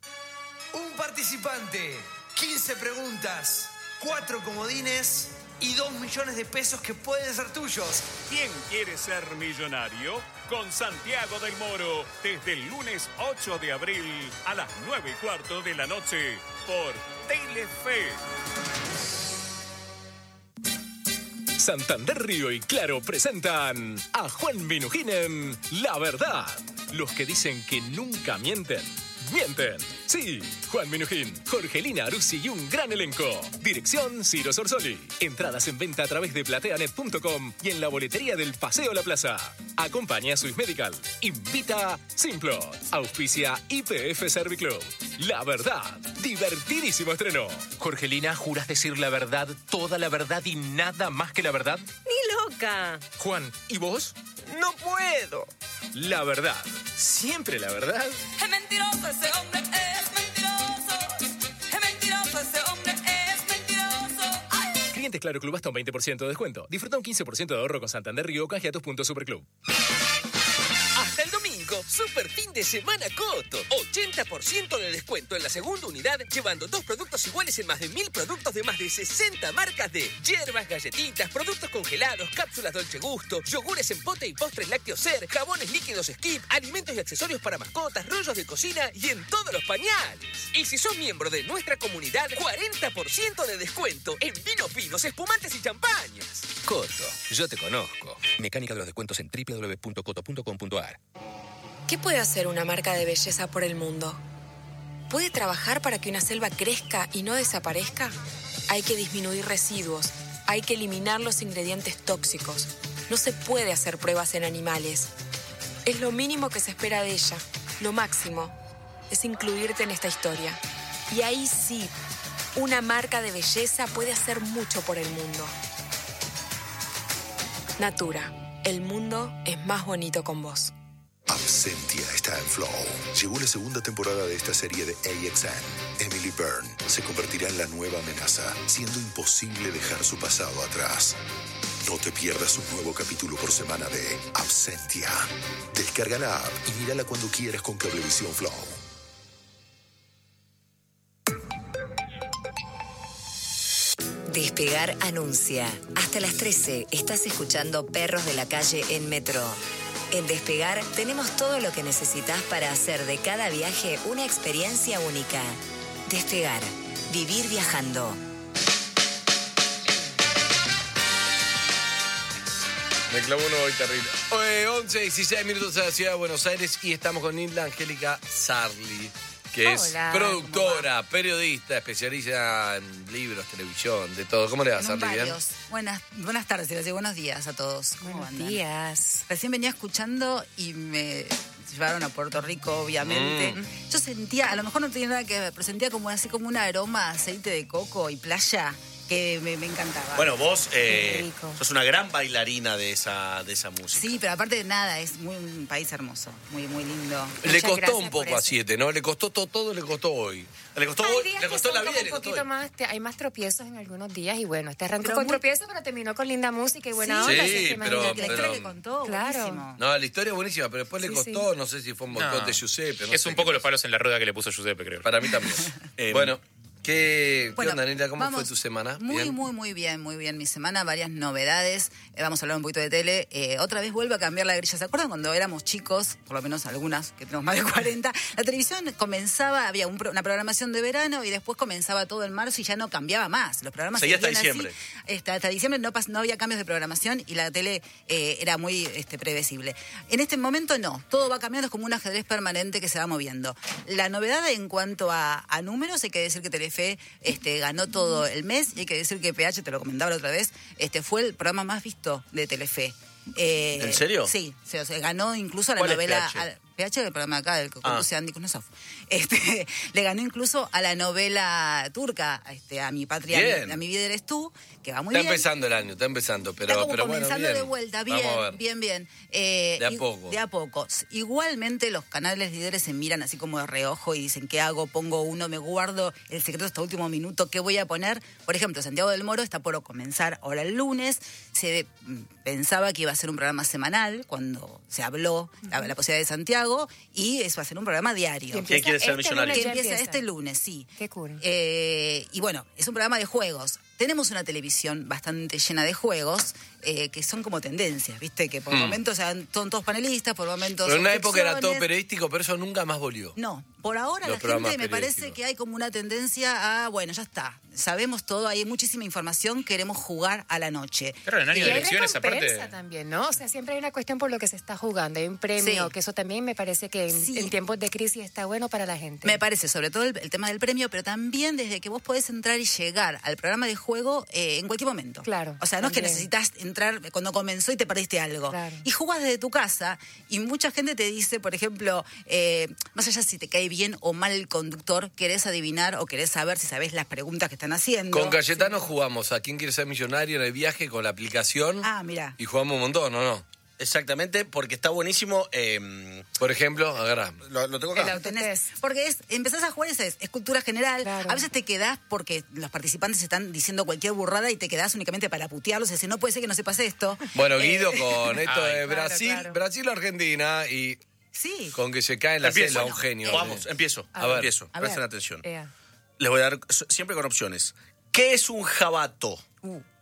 Un participante, 15 preguntas, 4 comodines y 2 millones de pesos que pueden ser tuyos. ¿Quién quiere ser millonario? Con Santiago del Moro, desde el lunes 8 de abril a las 9 y cuarto de la noche por Telefe. Santander Río y Claro presentan a Juan Minujín en La Verdad. Los que dicen que nunca mienten, mienten. Sí, Juan Minujín, Jorgelina Aruzzi y un gran elenco. Dirección Ciro Sorsoli. Entradas en venta a través de plateanet.com y en la boletería del Paseo La Plaza. Acompaña a Swiss Medical. Invita Simplot. Auspicia IPF Serviclub. La Verdad. Divertidísimo estreno. Jorgelina, ¿juras decir la verdad, toda la verdad y nada más que la verdad? Ni loca. Juan, ¿y vos? No puedo. La verdad. Siempre la verdad. Es mentiroso ese hombre, es mentiroso. Es mentiroso ese hombre, es mentiroso. Clientes Claro Club hasta un 20% de descuento. Disfruta un 15% de ahorro con Santander Río canjea tus puntos Superclub. Super fin de semana Coto. 80% de descuento en la segunda unidad, llevando dos productos iguales en más de mil productos de más de 60 marcas de hierbas, galletitas, productos congelados, cápsulas Dolce Gusto, yogures en pote y postres lácteos ser, jabones líquidos Skip, alimentos y accesorios para mascotas, rollos de cocina y en todos los pañales. Y si sos miembro de nuestra comunidad, 40% de descuento en vinos, vinos, espumantes y champañas. Coto, yo te conozco. Mecánica de los descuentos en www.coto.com.ar. ¿Qué puede hacer una marca de belleza por el mundo? ¿Puede trabajar para que una selva crezca y no desaparezca? Hay que disminuir residuos, hay que eliminar los ingredientes tóxicos. No se puede hacer pruebas en animales. Es lo mínimo que se espera de ella. Lo máximo es incluirte en esta historia. Y ahí sí, una marca de belleza puede hacer mucho por el mundo. Natura, el mundo es más bonito con vos. Absentia está en Flow. Llegó la segunda temporada de esta serie de AXN. Emily Byrne se convertirá en la nueva amenaza, siendo imposible dejar su pasado atrás. No te pierdas un nuevo capítulo por semana de Absentia. Descarga la app y mírala cuando quieras con Cablevisión Flow. Despegar anuncia. Hasta las 13 estás escuchando Perros de la Calle en Metro. En Despegar tenemos todo lo que necesitas para hacer de cada viaje una experiencia única. Despegar. Vivir viajando. Me clavo uno hoy terrible. Oye, 11, 16 minutos de la ciudad de Buenos Aires y estamos con Nilda Angélica Sarli, que es Hola, productora, periodista, especialista en libros, televisión, de todo. ¿Cómo le va, En Sarli? ¿Bien? Buenas, buenas tardes, iba a decir buenos días a todos. ¿Cómo Buenos andan? días. Recién venía escuchando y me llevaron a Puerto Rico, obviamente. Mm. Yo sentía, a lo mejor no tenía nada que ver, pero sentía como así como un aroma a aceite de coco y playa que me, me encantaba. Bueno, vos eh, rico. sos una gran bailarina de esa, de esa música. Sí, pero aparte de nada, es muy, un país hermoso, muy, muy lindo. Le costó un poco a siete, ¿no? Le costó todo, todo le costó hoy. Le costó, hoy, le costó la vida le un costó poquito hoy. más, te- hay más tropiezos en algunos días y bueno, este arrancó Pero con muy- tropiezo, pero terminó con linda música y buena Sí. onda. Sí, así que pero-. La historia pero- que contó, Claro. buenísimo. No, la historia es buenísima, pero después le costó, sí. no sé si fue un No. boicot de Giuseppe. no es un poco los palos en la rueda que le puso Giuseppe, creo. Para mí también. [laughs] Eh, bueno, ¿qué, Bueno, ¿qué onda? ¿Cómo vamos. fue tu semana? Muy, ¿Bien? muy, muy bien, muy bien. Mi semana, varias novedades. Eh, vamos a hablar un poquito de tele. Eh, otra vez vuelve a cambiar la grilla. ¿Se acuerdan cuando éramos chicos? Por lo menos algunas, que tenemos más de [laughs] 40. La televisión comenzaba, había un una programación de verano y después comenzaba todo en marzo y ya no cambiaba más. Los programas Seguía hasta seguían así. diciembre. Hasta, hasta diciembre no, pas- no había cambios de programación y la tele eh, era muy este, previsible. En este momento no, todo va cambiando, es como un ajedrez permanente que se va moviendo. La novedad en cuanto a, a números, hay que decir que Telefe Telefe, este, ganó todo el mes y hay que decir que PH, te lo comentaba la otra vez, este, fue el programa más visto de Telefe. Eh, ¿En serio? Sí, sea, ganó incluso a la ¿Cuál es novela... PH? a- PH el programa acá, el que Ah. conduce Andy Kuznetsov. [laughs] Este, le ganó incluso a la novela turca, este, a mi patria, a mi vida eres tú, que va muy está bien. empezando el año, está empezando, pero, Está como pero bueno, comenzando bien. de vuelta, bien, bien, bien. Eh, De a poco. De a poco. Igualmente los canales líderes se miran así como de reojo y dicen, ¿qué hago? Pongo uno, me guardo el secreto hasta último minuto, ¿qué voy a poner? Por ejemplo, Santiago del Moro está por comenzar ahora el lunes. Se mm, pensaba que iba a ser un programa semanal cuando se habló la, la posibilidad de Santiago y eso va a ser un programa diario. ¿Quién quiere ser este millonario? Que empieza. este lunes, sí. Qué cool. Eh, y bueno, es un programa de juegos. Tenemos una televisión bastante llena de juegos eh, que son como tendencias, ¿viste? Que por Mm. momentos son todos panelistas, por momentos. Pero en una época era todo periodístico, pero eso nunca más volvió. No, por ahora Los la gente me parece que hay como una tendencia a, bueno, ya está, sabemos todo, hay muchísima información, queremos jugar a la noche. Claro, en año Y de elecciones, aparte. también, ¿no? O sea, siempre hay una cuestión por lo que se está jugando. Hay un premio, Sí. que eso también me parece que en, en tiempos de crisis está bueno para la gente. Me parece, sobre todo el, el tema del premio, pero también desde que vos podés entrar y llegar al programa de juego eh, en cualquier momento. Claro. O sea, no es que necesitas entrar cuando comenzó y te perdiste algo. Y jugás desde tu casa y mucha gente te dice, por ejemplo, eh, más allá si te cae bien o mal el conductor, querés adivinar o querés saber si sabés las preguntas que están haciendo. Con Cayetano jugamos a quién quiere ser millonario en el viaje con la aplicación Ah, mira. y jugamos un montón, ¿no? no? Exactamente, porque está buenísimo. eh, Por ejemplo, agarrá. Lo, lo tengo El acá. autotest. Porque es, empezás a jugar, es, es cultura general. A veces te quedás porque los participantes están diciendo cualquier burrada y te quedás únicamente para putearlos. Es decir, no puede ser que no sepas esto. Bueno, Eh, Guido con [laughs] esto de claro, Brasil, claro. Brasil Argentina y Sí. con que se cae en la selva un genio. Vamos, empiezo. A ver. empiezo. A Presten ver. atención. Ea. Les voy a dar siempre con opciones. ¿Qué es un jabato?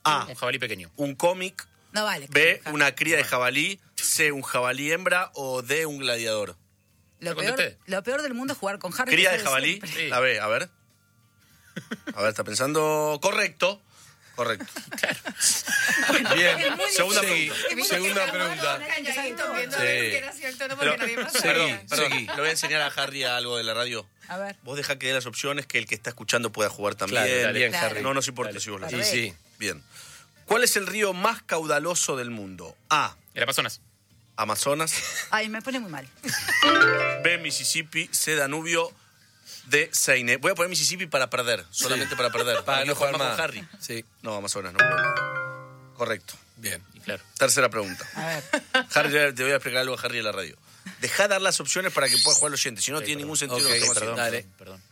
A. Un jabalí pequeño. Un cómic. No vale. B. Una cría de jabalí. C. Un jabalí hembra. O D. Un gladiador. Lo peor, lo peor del mundo es jugar con Harry. Cría de jabalí. siempre. La B, a ver. A ver, está pensando. Correcto. Correcto. [laughs] Bien. Segunda Seguí. pregunta. Segunda pregunta. Sí. perdón, perdón. Le voy a enseñar a Harry algo de la radio. A ver. Vos deja que dé las opciones, que el que está escuchando pueda jugar también. Claro, dale. bien, Claro. Harry. No nos importa si vos lo Sí, sí. Bien. ¿Cuál es el río más caudaloso del mundo? A. El Amazonas. Amazonas. Ay, me pone muy mal. B. Mississippi. C. Danubio. D. Seine. Voy a poner Mississippi para perder. Solamente para perder. Para no jugar con más. Harry. Sí. No, Amazonas no. Correcto. Bien. Y claro. Tercera pregunta. A ver. Harry, te voy a explicar algo a Harry en la radio. Deja de dar las opciones para que pueda jugar el oyente. Si no, tiene ningún sentido Ok, lo que estamos perdón, haciendo. dale. Perdón.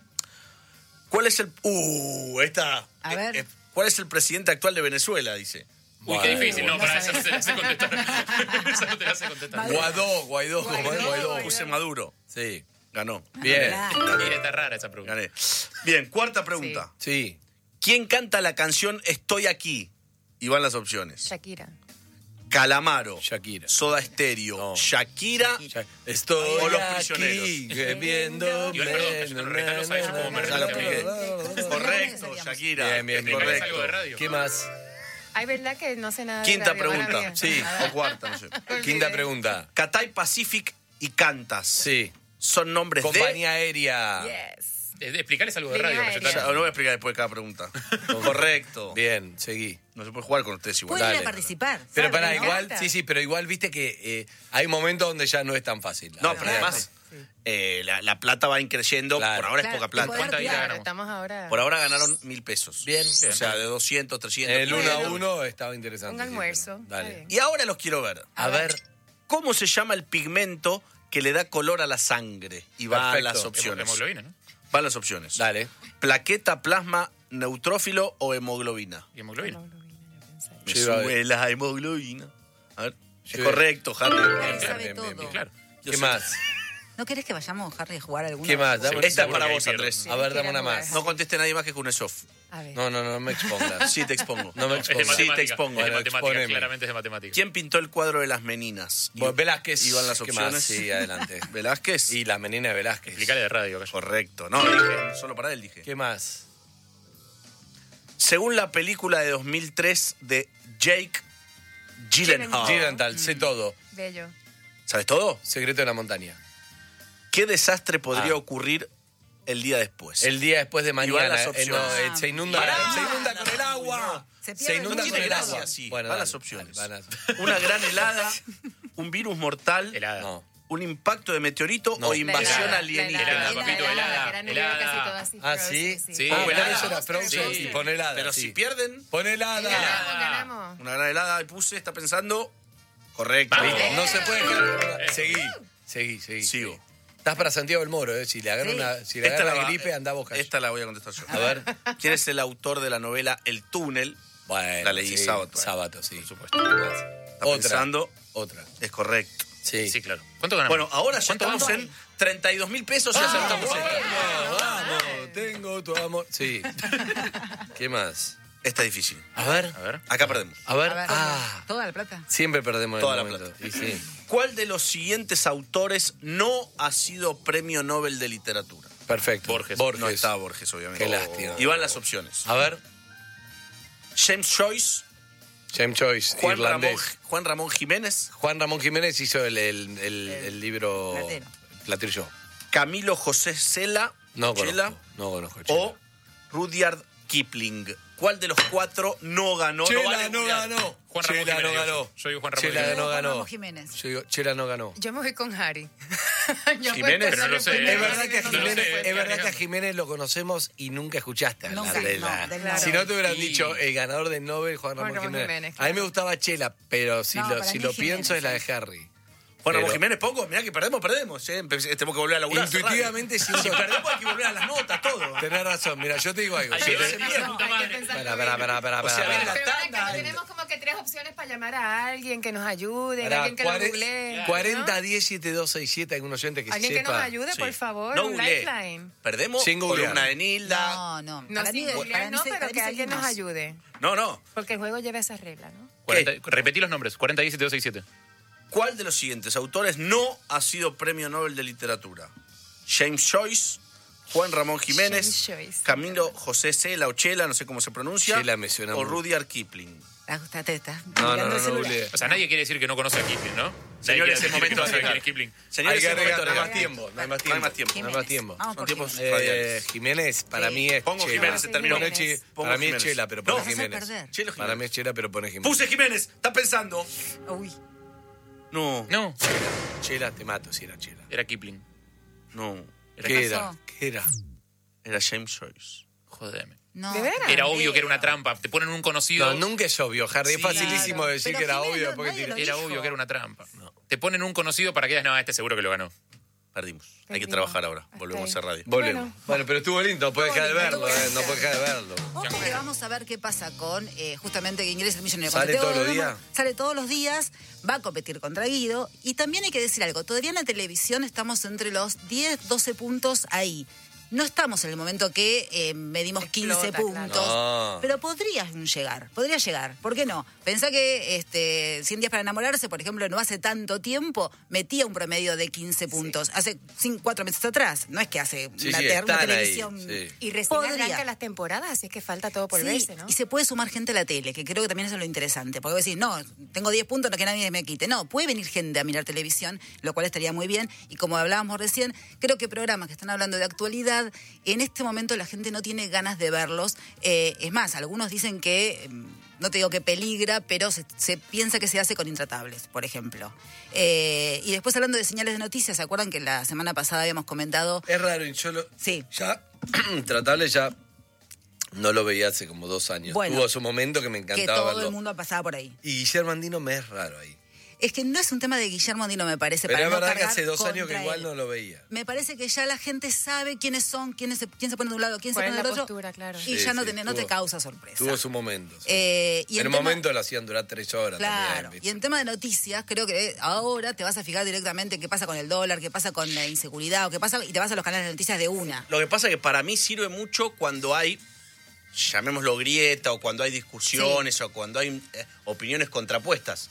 ¿Cuál es el. Uh, esta. A ver. eh, ¿Cuál es el presidente actual de Venezuela? Dice. Uy, qué difícil. No, para esa no te la sé contestar. [laughs] Esa no te la sé contestar. Guaidó, Guaidó, Guaidó, Guaidó. Puse Maduro. Sí. Ganó. Bien. Mira, está rara esa pregunta. Gané. Bien, cuarta pregunta. Sí. ¿Quién canta la canción Estoy aquí? Y van las opciones. Shakira. Calamaro. Shakira. Soda Estéreo. Shakira. Estoy o los aquí, prisioneros. viendo. Igual, perdón, yo no resta, no sabes yo cómo me Ya lo refiero. expliqué. Correcto, Shakira. Bien, bien, bien. Correcto. algo de radio. ¿Qué más? Ay, ¿verdad que no sé nada de Quinta radio? Pregunta. Sí, o cuarta, no sé. Quinta pregunta. Catay Pacific y Cantas. Sí. Son nombres Compañía aérea. Yes. Explicarles algo de radio. aérea. Cayetano. Ya, No voy a explicar después de cada pregunta. [laughs] Correcto. Bien, seguí. No se puede jugar con ustedes igual. Pueden ir Dale. a participar. Pero para Me igual, encanta. sí, sí, pero igual viste que eh, hay momentos donde ya no es tan fácil. No, pero además eh, la, la plata va increyendo. Claro. Por ahora Claro, es poca plata. ¿Cuánta guita tirar. ganamos? Estamos ahora. Por ahora ganaron mil pesos. Bien. O sea, de 200, 300. En el 1 a Bueno. 1 estaba interesante. Un sí, almuerzo. pero- Dale. Bien. Y ahora los quiero ver. A ver. ¿Cómo se llama el pigmento que le da color a la sangre? Y van Perfecto. las opciones. Hemoglobina, ¿no? Van las opciones. Dale. Plaqueta, plasma, neutrófilo o hemoglobina. Y hemoglobina. Me Yo iba a- sube la hemoglobina. A ver. Es correcto, Harry. Él sabe bien, todo. bien, bien. Claro. ¿Qué más? ¿No querés que vayamos, Harry, a jugar alguna? ¿Qué más? Dame- Esta es para vos, Andrés. A ver, dame una más. No conteste nadie más que con Sof. A ver. No, no, no me expongas. [laughs] Sí, te expongo. No me expongas. Sí, te expongo. Es de matemática, exponeme. claramente es de matemática. ¿Quién pintó el cuadro de las meninas? Velázquez. Iban las ¿Qué opciones. más? Sí, adelante. [laughs] ¿Velázquez? Y la menina de Velázquez. Explicale de radio, Cayo. Correcto. No, dije, solo para él dije. ¿Qué más? Según la película de 2003 de Jake Gyllenhaal. Gyllenhaal, sé todo. Bello. ¿Sabes todo? Secreto de la montaña. ¿Qué desastre podría Ah. ocurrir el día después. El día después de Y van mañana. las eh, opciones. no, eh, se inunda, Pará. se inunda con el agua. Se Se, inunda con el agua. gracia, sí. Bueno, van dale, las opciones. dale, van [laughs] Una gran helada, [laughs] un virus mortal, No. un impacto de meteorito No. o invasión helada, alienígena. la Helada, papito, helada, helada. casi todas así Ah, frozen, sí. Sí. Ah, helada. eso era Frozen Sí. y pon helada. Pero sí. si pierden, Pon helada. Ganamos, ganamos. una gran helada y puse, está pensando. Correcto. Vamos. No se puede quedar. Seguí, seguí, seguí. Sigo. Estás para Santiago del Moro, ¿eh? Si le agarra Sí. una, si le Esta agarra la gripe, anda a boca. Esta la voy a contestar yo. A ver. [laughs] ¿Quién es el autor de la novela El túnel? Bueno, La leí sí, sábado. Sábado, sí. Por supuesto. Otra. Está pensando. Otra. Es correcto. Sí. Sí, claro. ¿Cuánto ganamos? Bueno, ahora ya ¿Cuánto estamos en 32 mil pesos y acertamos esta. Vamos, vamos, tengo tu amor. Sí. [laughs] ¿Qué más? Esta es difícil. A ver. A ver. Acá perdemos. A ver. A ver, Ah, ¿Toda la plata? siempre perdemos Toda el la plata. Y sí. [clears throat] ¿Cuál de los siguientes autores no ha sido premio Nobel de literatura? Perfecto. Borges. No está Borges, obviamente. Qué lástima. Y van las opciones. A ver. James Joyce, James Joyce, Juan Ramón. Juan Ramón Jiménez, Juan Ramón Jiménez hizo el, el, el- el libro Platero. Camilo José Cela, No Chela, conozco. No conozco. Chela. o Rudyard Kipling. ¿Cuál de los cuatro no ganó? Chela vale no ganó. Juan Ramón Chela no Jiménez, ganó. yo. Yo digo Juan Ramón Chela Jiménez. no Juan ganó. Ramón Jiménez. Yo digo, Chela no ganó. Yo me voy con Harry. [laughs] Yo Jiménez, pero no estar sé, en. Es primero, verdad que a No lo Jiménez, sé, es verdad que a. Jiménez lo conocemos y nunca escuchaste Nunca, hablar de no, la- Claro. Si no te hubieran Y- dicho el ganador del Nobel, Juan Juan Ramón Jiménez. Jiménez, A mí me gustaba Chela, pero si No, lo, si lo Jiménez, pienso es la de Harry. Ramón Pero- Jiménez, pongo, mirá que perdemos, perdemos. ¿eh? Tenemos que volver a laburar. Intuitivamente Si perdemos hay que volver a las notas, todo. Tenés razón, mira, yo te digo algo. Ay, Si te- No, que Pará, O sea, tanda. tenemos como que tres opciones para llamar a alguien que nos ayude, Pará, alguien que lo cuare- googlee. 40 ¿no? 10 7267, algún oyente que Alguien que sepa. nos ayude, Sí. por favor, No un googleé. lifeline. Perdemos Sin columna de Nilda. No, no. No, Para mí- googlear, no, pero que alguien nos ayude. No, no. Porque el juego lleva esa regla, ¿no? 40 repetí los nombres. 40, 10, 72, 67. ¿Cuál de los siguientes autores no ha sido premio Nobel de literatura? James Joyce, Juan Ramón Jiménez. Camilo José Cela o Chela, no sé cómo se pronuncia, Chela me suena o muy- Rudyard Kipling. Está- te estás No, no, mirando no, el no celular. googleé. O sea, nadie quiere decir que no conoce a Kipling, ¿no? Señores, es que momento de sabe quién agregar. es Kipling. Señores, Hay que es momento agregar, de no hay más agregar. tiempo, no hay más No hay tiempo. más tiempo. No hay más tiempo. Vamos Son por tiempos Jiménez. Eh, Jiménez, para Sí. mí es Pongo Chela. Jiménez, se terminó. Pone Chi- Pongo para mí es Jiménez. Chela, pero No, pone vas a hacer Jiménez. perder. Chela Para Jiménez. mí es Chela, pero pone Jiménez. Puse Jiménez, está pensando. Uy. No, No, Chela, te mato si era Chela. era Kipling. no. Era ¿Qué era? ¿Qué era? Era James Joyce. Jodeme. No. ¿De veras? Era obvio que era una trampa. Te ponen un conocido. No, nunca es obvio, Harry. Es Sí. facilísimo Claro. decir Pero que era obvio no- después que nadie tiene- lo Era dijo. obvio que era una trampa. Te ponen un conocido para que digas, no, este seguro que lo ganó. Perdimos. Hay que trabajar ahora. Hasta Volvemos a ahí. hacer radio. Volvemos. Bueno. Bueno, pero estuvo lindo, no puedes dejar de verlo, eh, no puedes dejar de verlo. Vamos a ver qué pasa con eh, justamente que ingresa el millonario. ¿Sale todos los días? Sale todos los días, va a competir contra Guido. Y también hay que decir algo, todavía en la televisión estamos entre los 10, 12 puntos ahí. No estamos en el momento que eh, medimos 15 Explota, puntos, claro. No. pero podrías llegar, podría llegar. ¿Por qué no? Pensá que este, 100 días para enamorarse, por ejemplo, no hace tanto tiempo, metía un promedio de 15 puntos. Hace 4 meses atrás, no es que hace Sí, una, sí, una televisión... sí. Y recién Podría. las temporadas, así es que falta todo por Sí, verse, ¿no? Y se puede sumar gente a la tele, que creo que también eso es lo interesante. Porque vos decís, no, tengo 10 puntos, no que nadie me quite. No, puede venir gente a mirar televisión, lo cual estaría muy bien. Y como hablábamos recién, creo que programas que están hablando de actualidad, en este momento la gente no tiene ganas de verlos. Eh, es más, algunos dicen que, mm, no te digo que peligra, pero se, se piensa que se hace con intratables, por ejemplo. Eh, y después hablando de señales de noticias, ¿se acuerdan que la semana pasada habíamos comentado... Es raro, y yo lo- Sí. ya, [clears throat] tratable ya no lo veía hace como dos años. Bueno, Tuvo su momento que me Que encantaba todo verlo. el mundo ha pasado por ahí. Y Guillermo Andino me es raro ahí. Es que no es un tema de Guillermo Andino, me parece. Pero para es no verdad que hace dos años que igual él. no lo veía. Me parece que ya la gente sabe quiénes son, quiénes se, quién se pone de un lado, quién se ¿Cuál pone del otro. postura, claro. Y Sí, ya no, te, no te causa sorpresa. Tuvo su momento. sí. Eh, y en el tema- momento lo hacían durar tres horas Claro, también. y en tema de noticias, creo que ahora te vas a fijar directamente qué pasa con el dólar, qué pasa con la inseguridad, o qué pasa, y te vas a los canales de noticias de una. Lo que pasa es que para mí sirve mucho cuando hay, llamémoslo grieta, o cuando hay discusiones, o cuando hay eh, opiniones contrapuestas.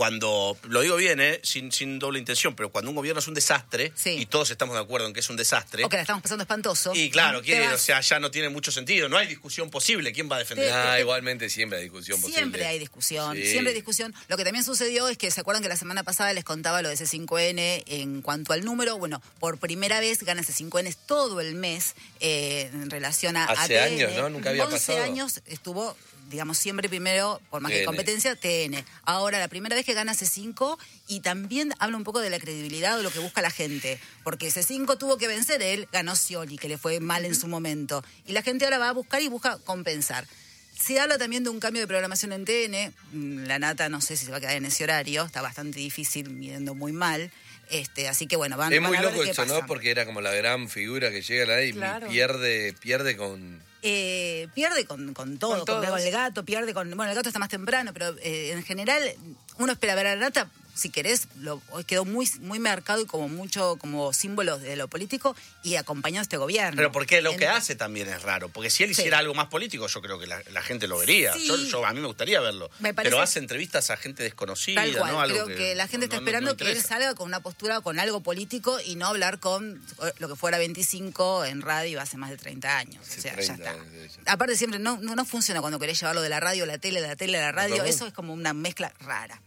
Cuando, lo digo bien, ¿eh? sin, sin doble intención, pero cuando un gobierno es un desastre, Sí. y todos estamos de acuerdo en que es un desastre, O que la estamos pasando espantoso. y claro, Te o sea, ya no tiene mucho sentido, no hay discusión posible, ¿quién va a defender? Ah, igualmente siempre hay discusión posible. Siempre hay discusión, Sí. siempre hay discusión. Lo que también sucedió es que se acuerdan que la semana pasada les contaba lo de C5N en cuanto al número. Bueno, por primera vez gana C5N todo el mes eh, en relación a Hace ATN. años, ¿no? Nunca había 11 pasado. años estuvo, digamos, siempre primero, por más que competencia, TN. Ahora, la primera vez que gana C5 y también habla un poco de la credibilidad de lo que busca la gente. Porque C5 tuvo que vencer, él ganó Scioli, que le fue mal en su momento. Y la gente ahora va a buscar y busca compensar. Se habla también de un cambio de programación en TN. Mm, La nata no sé si se va a quedar en ese horario. Está bastante difícil, midiendo muy mal. Este, así que bueno, van, Es van muy a ver loco qué eso, pasa. ¿no? Porque era como la gran figura que llega a la ley y Claro. pierde, pierde con... Eh, pierde con, con todo, Con con, el gato, pierde con... Bueno, el gato está más temprano, pero eh, en general uno espera ver a la nata, si querés, lo, hoy quedó muy, muy marcado y como mucho como símbolo de lo político y acompañó a este gobierno. Pero porque lo que hace también es raro. Porque si él Sí. hiciera algo más político, yo creo que la, la gente lo vería. Sí. Yo, yo- a mí me gustaría verlo. Me parece- Pero hace entrevistas a gente desconocida, Tal cual, ¿no? Algo creo que, la gente está no- esperando no que él salga con una postura, con algo político y no hablar con lo que fuera 25 en radio hace más de 30 años. o sea, ya está. Aparte siempre no, no, no funciona cuando querés llevarlo de la radio a la tele, de la tele a la radio, eso es como una mezcla rara.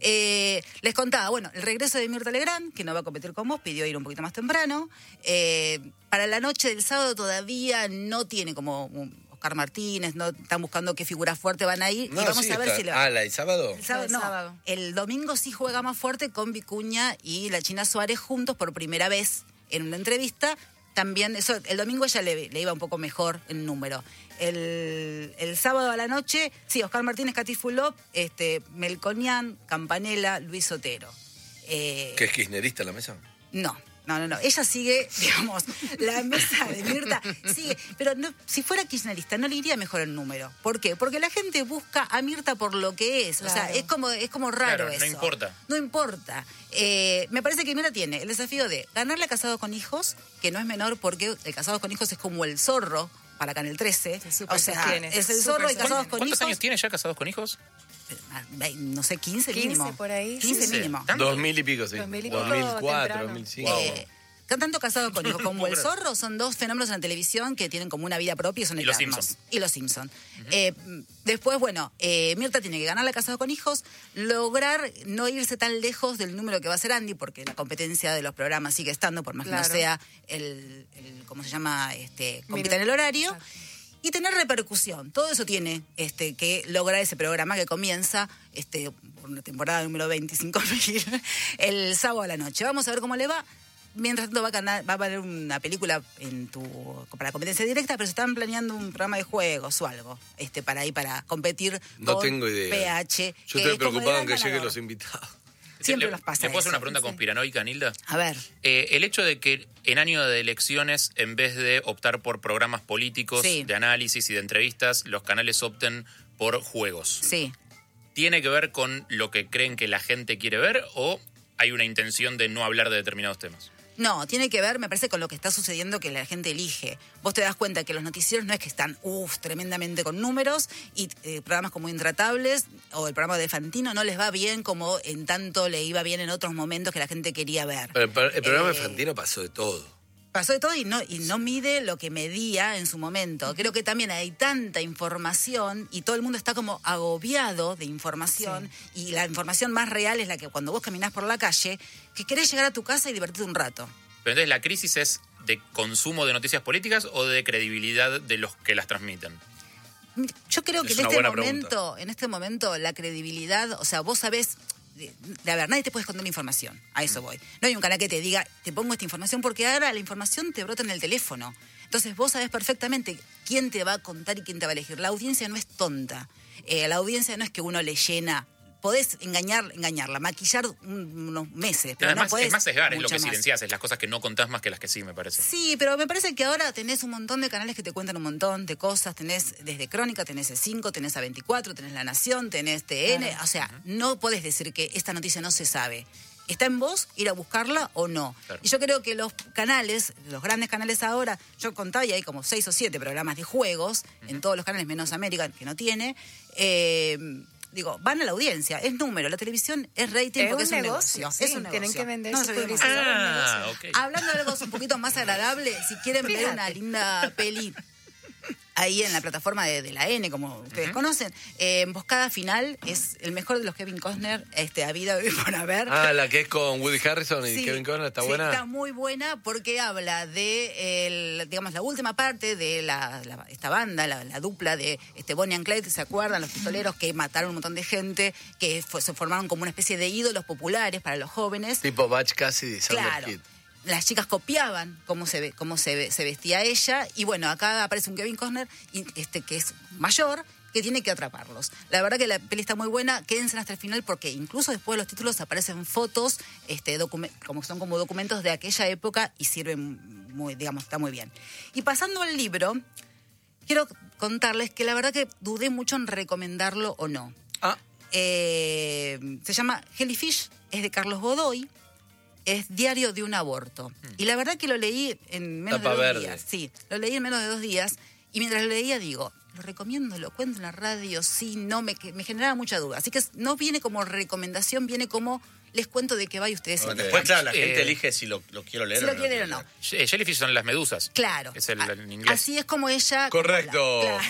Eh, les contaba, bueno, el regreso de Mirta Legrand, que no va a competir con vos, pidió ir un poquito más temprano. Eh, para la noche del sábado todavía no tiene como un Oscar Martínez, no están buscando qué figura fuerte van a ir No, y vamos sí a ver está. si le va. Ah, ¿la del sábado? El sábado, no. El domingo sí juega más fuerte con Vicuña y la China Suárez juntos por primera vez en una entrevista. También, eso, el domingo ella le, le iba un poco mejor en número. El, el sábado a la noche, sí, Oscar Martínez, Katy Fulop, este, Melconian, Campanella, Luis Otero. Eh, ¿Que es kirchnerista la mesa? no, no, no, no. Ella sigue, [laughs] digamos, la mesa de Mirta sigue. Pero no, si fuera kirchnerista, no le iría mejor el número. ¿Por qué? Porque la gente busca a Mirta por lo que es. O sea, es como, es como raro Claro, eso. no importa. No importa. Eh, me parece que Mirta tiene el desafío de ganarle a Casados con Hijos, que no es menor porque el Casados con Hijos es como el zorro para Canal 13. O sea, es el zorro y. Casados con ¿Cuántos Hijos. años tiene ya casados con hijos? Ve- No sé, 15, 15 mínimo. por ahí. 15 Sí. mínimo. Dos mil y pico, sí. Dos mil y pico 2004, temprano. 2005. Eh, tanto casados con hijos como [laughs] el zorro son dos fenómenos en la televisión que tienen como una vida propia y son Y los eternos. Simpson. Y los Simpson. Eh, después, bueno, eh, Mirta tiene que ganarle a casado con hijos, lograr no irse tan lejos del número que va a ser Andy, porque la competencia de los programas sigue estando, por más que no sea el, el- ¿cómo se llama? Este, compita en el horario. Y tener repercusión. Todo eso tiene este, que lograr ese programa que comienza este, por una temporada número 25.000 [laughs] el sábado a la noche. Vamos a ver cómo le va. Mientras tanto va a, ganar- va a haber una película en tu, para competencia directa, pero se están planeando un programa de juegos o algo este, para ahí, para competir No con tengo idea. PH. Yo estoy preocupado en que lleguen los invitados. Siempre ¿Le- nos pasa ¿Le puedo hacer una pregunta sí. conspiranoica, Nilda? A ver. Eh, el hecho de que en año de elecciones, en vez de optar por programas políticos, Sí. de análisis y de entrevistas, los canales opten por juegos. Sí. ¿Tiene que ver con lo que creen que la gente quiere ver o hay una intención de no hablar de determinados temas? No, tiene que ver, me parece, con lo que está sucediendo que la gente elige. Vos te das cuenta que los noticieros no es que están, uff, tremendamente con números y eh, programas como Intratables o el programa de Fantino no les va bien como en tanto le iba bien en otros momentos que la gente quería ver. Pero el, pro- el programa Eh, de Fantino pasó de todo. Pasó de todo y no, y no mide lo que medía en su momento. Creo que también hay tanta información y todo el mundo está como agobiado de información y la información más real es la que cuando vos caminás por la calle, que querés llegar a tu casa y divertirte un rato. Pero entonces la crisis es de consumo de noticias políticas o de credibilidad de los que las transmiten. Yo creo que Es en este momento, en este momento, la credibilidad, o sea, vos sabés, de, ver, nadie te puede esconder la información, a eso voy. No hay un canal que te diga, te pongo esta información, porque ahora la información te brota en el teléfono. Entonces vos sabés perfectamente quién te va a contar y quién te va a elegir. La audiencia no es tonta. Eh, la audiencia no es que uno le llena. Podés engañar, engañarla, maquillar un- unos meses, pero Además, no podés es más sesgar, es lo que más. silencias, es las cosas que no contás más que las que sí, me parece. Sí, pero me parece que ahora tenés un montón de canales que te cuentan un montón de cosas. Tenés desde Crónica, tenés E5, tenés A24, tenés La Nación, tenés TN. Claro. O sea, no podés decir que esta noticia no se sabe. Está en vos ir a buscarla o no. Claro. Y yo creo que los canales, los grandes canales ahora, yo contaba y hay como seis o siete programas de juegos en todos los canales, menos América, que no tiene. eh, digo, van a la audiencia, es número. La televisión es rating Es porque un es un negocio, negocio. sí, es un tienen negocio. que vender No su publicidad, Ah, negocio. ok. Hablando de algo un poquito más agradable, si quieren ver Fíjate. una linda peli ahí en la plataforma de, de la N, como ustedes conocen, eh, Emboscada Final es el mejor de los Kevin Costner este, habido [laughs] y por haber. Ah, la que es con Woody Harrison y Sí, Kevin Conner, ¿está sí, buena? Está muy buena porque habla de, el, digamos, la última parte de la, la- esta banda, la, la dupla de este Bonnie and Clyde, ¿se acuerdan? Los pistoleros que mataron un montón de gente, que fue- se formaron como una especie de ídolos populares para los jóvenes. Tipo Batch Cassidy, Sandler Claro. Kid. Las chicas copiaban cómo se ve, cómo se, ve- se vestía ella y bueno, acá aparece un Kevin Costner este que es mayor que tiene que atraparlos. La verdad que la peli está muy buena, quédense hasta el final porque incluso después de los títulos aparecen fotos, este como son como documentos de aquella época y sirven muy, digamos, está muy bien. Y pasando al libro, quiero contarles que la verdad que dudé mucho en recomendarlo o no. Ah. Eh, se llama Jellyfish, es de Carlos Godoy, es Diario de un aborto. Y la verdad que lo leí en menos Tapa de dos verde. días. Sí, lo leí en menos de dos días. Y mientras lo leía digo, lo recomiendo, lo cuento en la radio, sí, no, me, que- me generaba mucha duda. Así que no viene como recomendación, viene como les cuento de qué va y ustedes se Después, claro, la Eh, gente elige si lo, lo quiero leer Si o lo no. quiere leer o no. Jellyfish son las medusas. Claro. Es el, en inglés. Así es como ella... Correcto. Claro.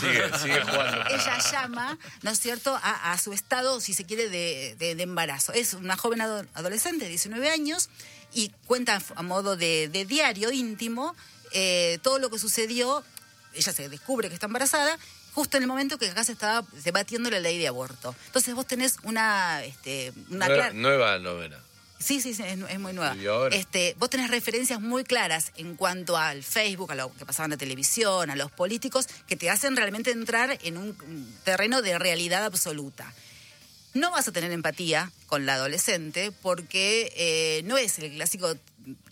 Sigue, sigue jugando. [laughs] ella llama, ¿no es cierto?, a, a su estado, si se quiere, de, de- de embarazo. Es una joven ado- adolescente de 19 años y cuenta a modo de, de diario íntimo eh, todo lo que sucedió. Ella se descubre que está embarazada justo en el momento que acá se estaba debatiendo la ley de aborto. Entonces vos tenés una... Este, una Nueva, clara- nueva novela. Sí, sí, sí, es, es muy nueva. Y ahora. Este, vos tenés referencias muy claras en cuanto al Facebook, a lo que pasaba en la televisión, a los políticos, que te hacen realmente entrar en un terreno de realidad absoluta. No vas a tener empatía con la adolescente porque eh, no es el clásico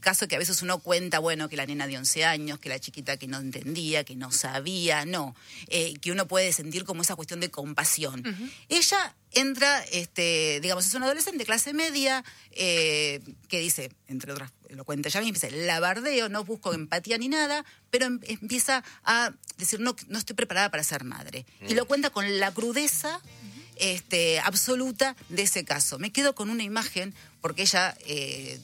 caso que a veces uno cuenta, bueno, que la nena de 11 años, que la chiquita que no entendía, que no sabía, no, eh, que uno puede sentir como esa cuestión de compasión. Ella entra, este, digamos, es una adolescente de clase media eh, que dice, entre otras, lo cuenta ella misma, dice, la bardeo, no busco empatía ni nada, pero em- empieza a decir, no, no estoy preparada para ser madre. Y lo cuenta con la crudeza este, absoluta de ese caso. Me quedo con una imagen, porque ella eh,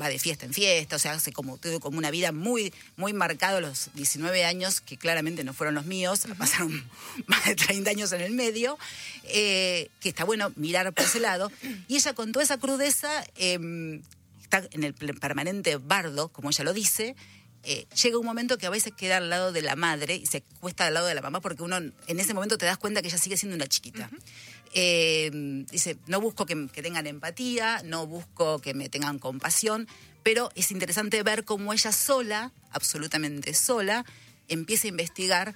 va de fiesta en fiesta, o sea, hace como, tuvo como una vida muy, muy marcada los 19 años, que claramente no fueron los míos, pasaron [laughs] más de 30 años en el medio, eh, que está bueno mirar por ese lado. Y ella con toda esa crudeza, eh, está en el permanente bardo, como ella lo dice, eh, llega un momento que a veces queda al lado de la madre y se cuesta al lado de la mamá porque uno en ese momento te das cuenta que ella sigue siendo una chiquita. Eh, dice, no busco que, que tengan empatía, no busco que me tengan compasión, pero es interesante ver cómo ella sola, absolutamente sola, empieza a investigar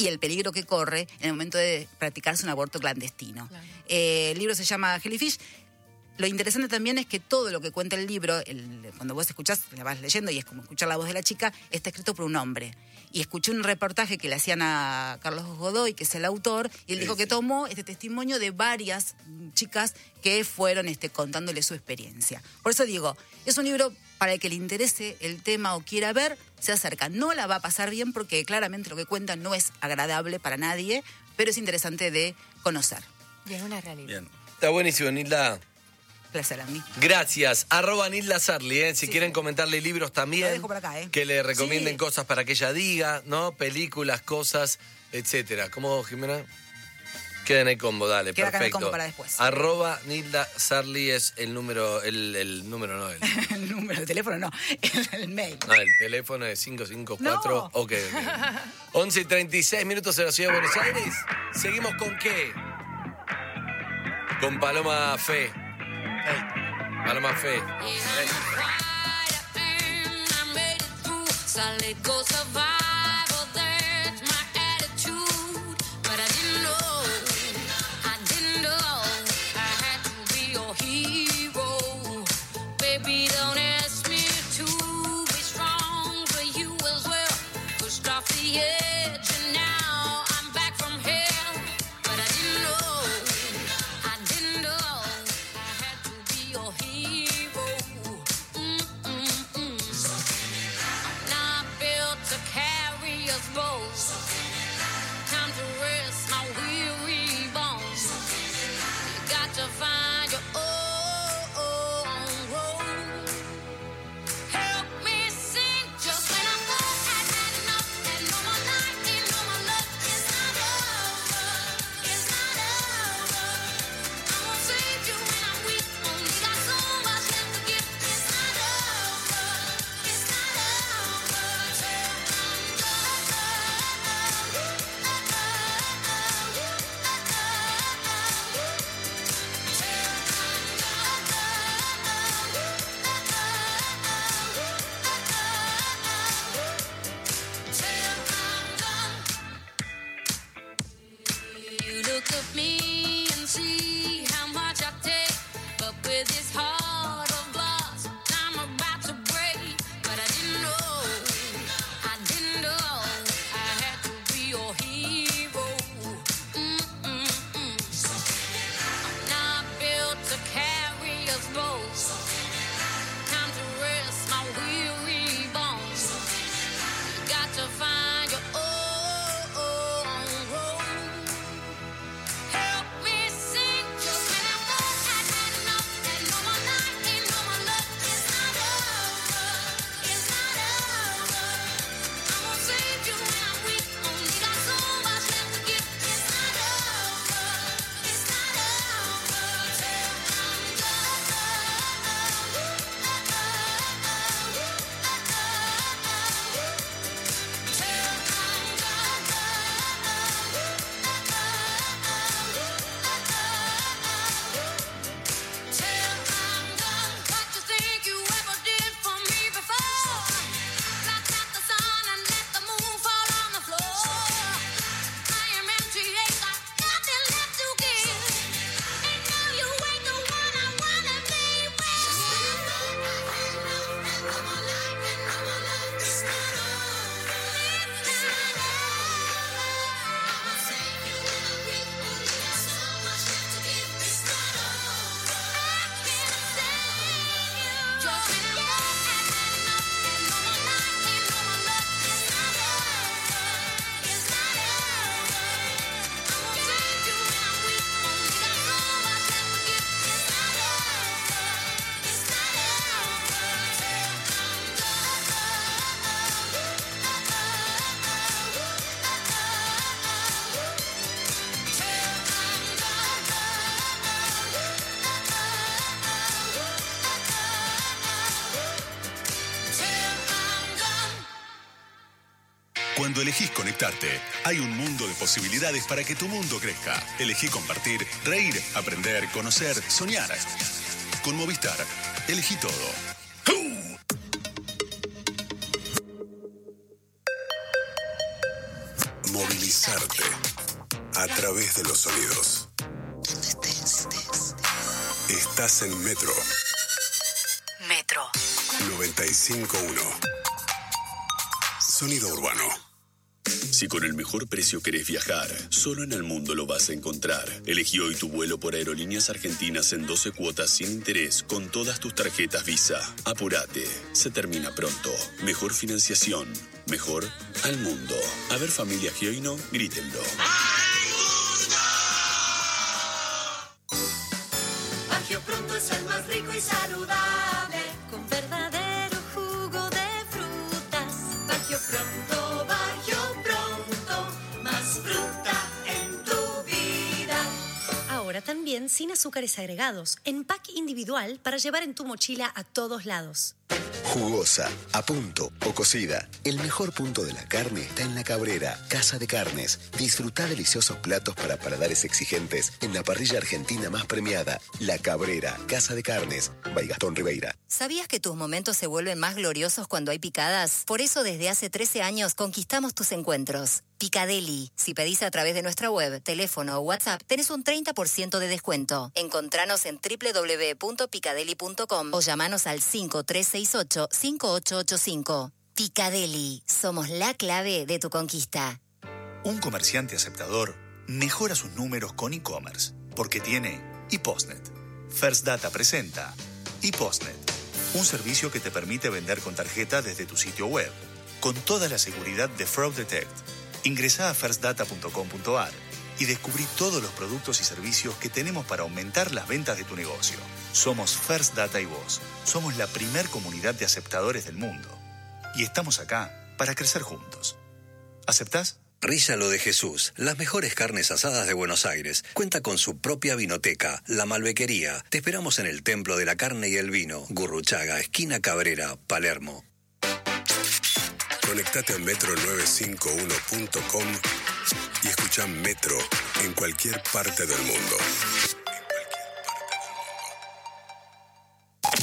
y el peligro que corre en el momento de practicarse un aborto clandestino. Eh, el libro se llama Jellyfish. Lo interesante también es que todo lo que cuenta el libro, el- cuando vos escuchás, la vas leyendo y es como escuchar la voz de la chica, está escrito por un hombre. Y escuché un reportaje que le hacían a Carlos Godoy, que es el autor, y él Sí, dijo que tomó este testimonio de varias chicas que fueron este, contándole su experiencia. Por eso digo, es un libro para el que le interese el tema o quiera ver, se acerca. No la va a pasar bien porque claramente lo que cuenta no es agradable para nadie, pero es interesante de conocer. Y es una realidad. Está buenísimo, Nilda. Placer a mí. Gracias. Arroba Nilda Sarli, ¿eh? Si quieren comentarle libros también. Lo dejo por acá, ¿eh? Que le recomienden Sí. cosas para que ella diga, ¿no? Películas, cosas, etcétera. ¿Cómo, Jimena? Queda en el combo, dale, Queda acá en el perfecto. combo para después. Arroba Nilda Sarli es el número, el, el número no, el, [laughs] el número de teléfono no, el, el mail. no, el teléfono es 554. No. Ok, ok. 11 [laughs] y 36 minutos en la ciudad de Buenos Aires. ¿Seguimos con qué? Con Paloma Fe. Paloma Fe. Solid go survival, posibilidades para que tu mundo crezca. Elegí compartir, reír, aprender, conocer, soñar. Con Movistar, elegí todo. Movilizarte a través de los sonidos. Estás en Metro Metro. 951. Sonido urbano. Si con el mejor precio querés viajar, solo en el mundo lo vas a encontrar. Elegí hoy tu vuelo por Aerolíneas Argentinas en 12 cuotas sin interés con todas tus tarjetas Visa. Apurate, se termina pronto. Mejor financiación, mejor al mundo. A ver familia Gioino, grítenlo. Bagio Pronto es el más rico y saludable, sin azúcares agregados, en pack individual para llevar en tu mochila a todos lados. Jugosa, a punto o cocida. El mejor punto de la carne está en la Cabrera, Casa de Carnes. Disfruta deliciosos platos para paladares exigentes en la parrilla argentina más premiada, La Cabrera, Casa de Carnes, by Gastón Ribeira. ¿Sabías que tus momentos se vuelven más gloriosos cuando hay picadas? Por eso desde hace 13 años conquistamos tus encuentros. Picadeli. Si pedís a través de nuestra web, teléfono o WhatsApp, tenés un 30% de descuento. Encontranos en www.picadeli.com o llamanos al 5368-5885. Picadeli. Somos la clave de tu conquista. Un comerciante aceptador mejora sus números con e-commerce porque tiene ePostnet. First Data presenta ePostnet, un servicio que te permite vender con tarjeta desde tu sitio web, con toda la seguridad de Fraud Detect. Ingresa a firstdata.com.ar y descubrí todos los productos y servicios que tenemos para aumentar las ventas de tu negocio. Somos First Data y vos. Somos la primer comunidad de aceptadores del mundo. Y estamos acá para crecer juntos. ¿Aceptás? Rízalo de Jesús, las mejores carnes asadas de Buenos Aires. Cuenta con su propia vinoteca, La Malbequería. Te esperamos en el Templo de la Carne y el Vino, Gurruchaga, esquina Cabrera, Palermo. Conectate a metro951.com y escucha Metro en cualquier parte del mundo.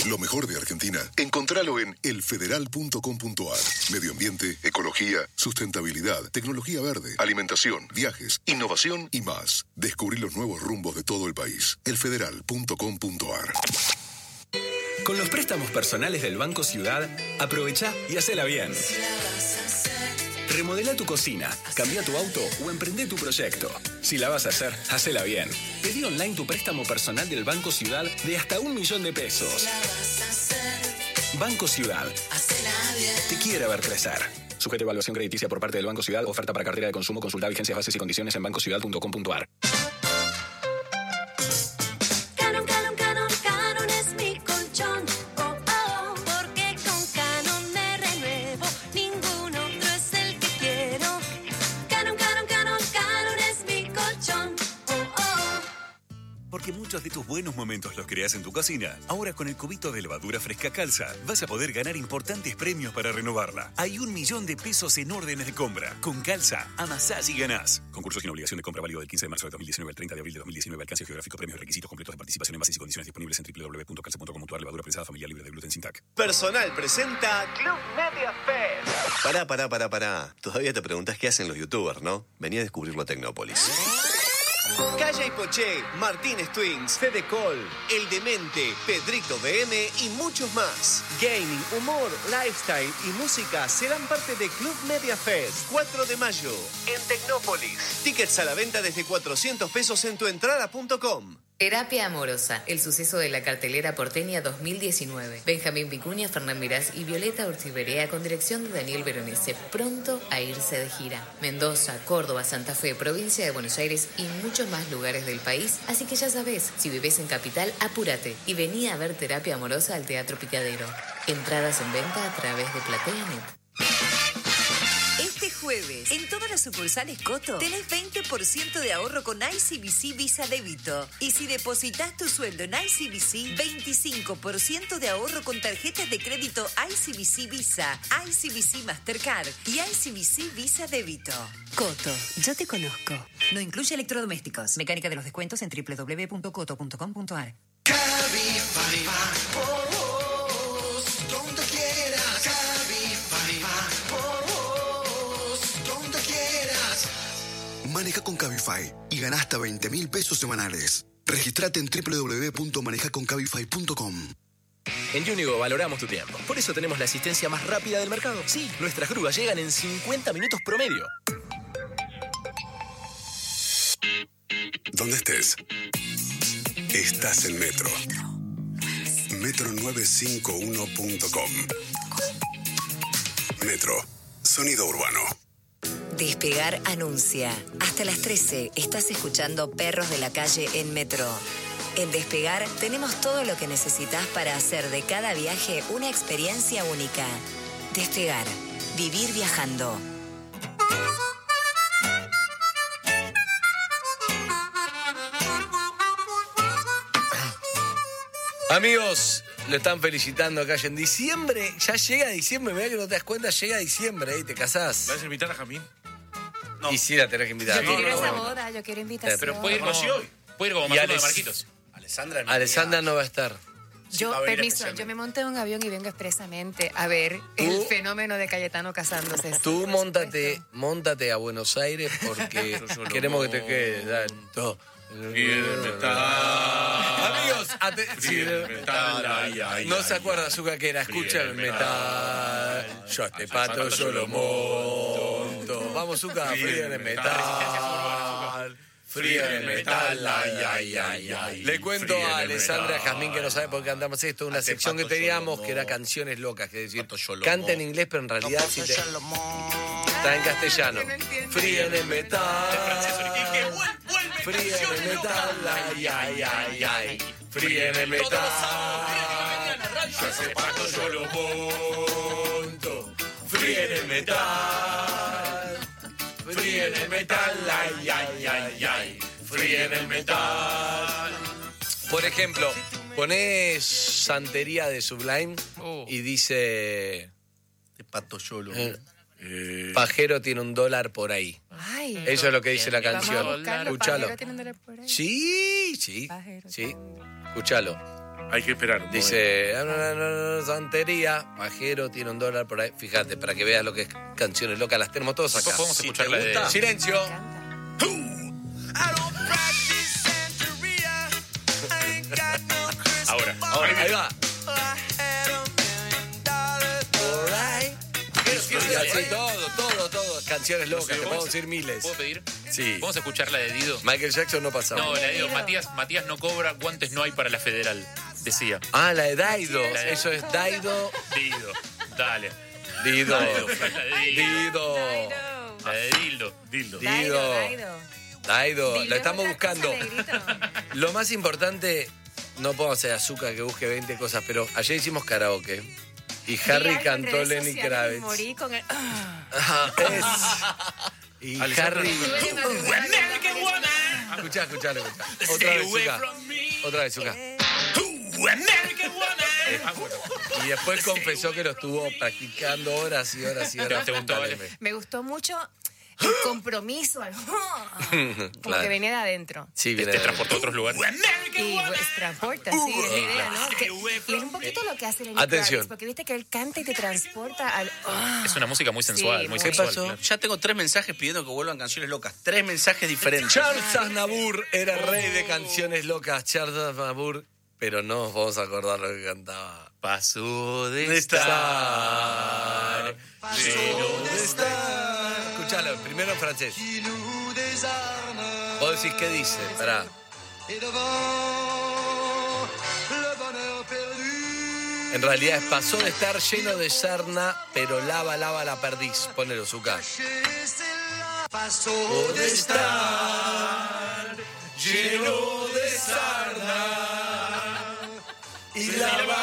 Lo mejor de Argentina, encontralo en elfederal.com.ar. Medio ambiente, ecología, sustentabilidad, tecnología verde, alimentación, viajes, innovación y más. Descubrí los nuevos rumbos de todo el país. elfederal.com.ar. Con los préstamos personales del Banco Ciudad, aprovecha y hacela bien. Remodela tu cocina, cambia tu auto o emprende tu proyecto. Si la vas a hacer, hacela bien. Pedí online tu préstamo personal del Banco Ciudad de hasta un millón de pesos. Banco Ciudad. Te quiere ver crecer. Sujeta evaluación crediticia por parte del Banco Ciudad. Oferta para cartera de consumo. Consulta vigencias, bases y condiciones en bancociudad.com.ar. Porque muchos de tus buenos momentos los creas en tu cocina. Ahora con el cubito de levadura fresca calza, vas a poder ganar importantes premios para renovarla. Hay un millón de pesos en órdenes de compra. Con calza, amasás y ganás. Concurso sin obligación de compra válido del 15 de marzo de 2019 al 30 de abril de 2019. Alcance geográfico, premios, requisitos completos de participación en bases y condiciones disponibles en www.calza.com.ar. Levadura prensada familiar libre de gluten sin TAC. Personal presenta Club Media Fest. Pará, pará, pará, pará. Todavía te preguntas qué hacen los youtubers, ¿no? Venía a descubrirlo a Tecnópolis. Calla y Poché, Martínez Twins, Fede El Demente, Pedrito BM y muchos más. Gaming, humor, lifestyle y música serán parte de Club Media Fest, 4 de mayo, en Tecnópolis. Tickets a la venta desde 400 pesos en tuentrada.com. Terapia Amorosa, el suceso de la cartelera porteña 2019. Benjamín Vicuña, Fernán Mirás y Violeta Urtiberea con dirección de Daniel Veronese, pronto a irse de gira. Mendoza, Córdoba, Santa Fe, provincia de Buenos Aires y muchos más lugares del país. Así que ya sabes, si vives en Capital, apúrate y vení a ver Terapia Amorosa al Teatro Picadero. Entradas en venta a través de PlateaNet. Jueves, en todas las sucursales Coto, tenés 20% de ahorro con ICBC Visa Débito. Y si depositas tu sueldo en ICBC, 25% de ahorro con tarjetas de crédito ICBC Visa, ICBC Mastercard y ICBC Visa Débito. Coto, yo te conozco. No incluye electrodomésticos. Mecánica de los descuentos en www.coto.com.ar. Cabify va por vos, donde quieras. Cabify va Maneja con Cabify y gana hasta 20 mil pesos semanales. Registrate en www.manejaconcabify.com. En Unigo valoramos tu tiempo. Por eso tenemos la asistencia más rápida del mercado. Sí, nuestras grúas llegan en 50 minutos promedio. ¿Dónde estés? Estás en Metro. Metro951.com. Metro. Sonido urbano. Despegar anuncia. Hasta las 13 estás escuchando Perros de la Calle en Metro. En Despegar tenemos todo lo que necesitas para hacer de cada viaje una experiencia única. Despegar. Vivir viajando. Amigos, lo están felicitando acá en diciembre. Ya llega diciembre, mirá que no te das cuenta, llega diciembre y te casás. ¿Vas a invitar a Jamín? Y sí la tenés que invitar. Yo quiero ir a esa boda, yo quiero invitación. Pero puede ir como, Conocí hoy. puede ir como Marcelo de Marquitos. Alessandra no. Alessandra no va a estar. Yo, va a venir permiso, yo me monté en un avión y vengo expresamente a ver el fenómeno de Cayetano casándose. Tú montate, montate a Buenos Aires porque [laughs] queremos que te quedes. dale. Todo. Amigos, no se acuerda Zucca que era, escucha el metal. Yo a este pato yo lo monto. Vamos, Zucca, frío en el metal. Frío en el metal, ay, ay, ay, ay. Le cuento a Alessandra. Jamín que no sabe por qué andamos esto, una sección que teníamos que era canciones locas, que es decir, Pato yo lo canta en inglés, pero en realidad si te, está en castellano. Frío en el metal. Frío en el metal, ay, ay, ay, ay. Frío en el metal. Yo ese pato yo lo monto. Frío en el metal. Frío en el metal, ay, ay, ay, ay. Frío en el metal. Por ejemplo, ponés Santería de Sublime y dice... Este pato yo lo eh, Pajero tiene un dólar por ahí. Ay, Eso es lo que dice la Vamos a canción. buscarlo, Escuchalo. Pajero tiene un dólar por ahí. Sí, sí, sí. Escuchalo. Hay que esperar. un Dice, "Ah, no, no, no, no, santería, Pajero tiene un dólar por ahí. Fíjate, para que veas lo que es canciones locas, las tenemos todas acá. Podemos Si escuchar te la de- gusta. Silencio. Ahora, Ahora, ahí va. Y así todo, todo, todo. Canciones locas, te puedo decir miles. ¿Puedo pedir? Sí. Vamos a escuchar la de Dido. Michael Jackson no pasaba. No, la de Dido. Matías, Matías no cobra, guantes no hay para la federal. Decía. Ah, la de Daido. La de- Eso es Daido. Dido. Dale. Dido. Daido, la de Dido. Dido. La de Dildo. Dildo. Dido. Daido. Lo estamos buscando. [laughs] Lo más importante, no puedo hacer azúcar que busque 20 cosas, pero ayer hicimos karaoke. Y Harry cantó Lenny Kravitz. Morí con el... [laughs] Es. Y. Harry. [laughs] Escuchá, escuchá, escuchá. Otra vez, Zucca. Otra vez, Zucca. [laughs] Y después confesó que lo estuvo practicando horas y horas y horas. ¿Te gustó? Me gustó mucho el compromiso, algo [laughs] como Claro. que venía de adentro. Sí, Te, viene te de- transportó a otros lugares. Y pues, transporta, sí, es la idea, ¿no? Que- y es un poquito lo que hace Lenny Atención. Kravitz, porque viste que él canta y te transporta al... ¡Ah! Es una música muy sensual, Sí, muy muy. sensual. ¿Qué pasó? claro. Ya tengo tres mensajes pidiendo que vuelvan canciones locas. Tres mensajes diferentes. Charles Aznavour era el rey de canciones locas. Charles Aznavour, pero no nos vamos a acordar lo que cantaba. Pasó de estar lleno de estar. Escuchalo, primero en francés. Vos decís qué dice, pará. En realidad es pasó de estar lleno de sarna, pero lava, lava la perdiz. Ponelo, Zucca. Pasó de estar lleno de sarna y lava,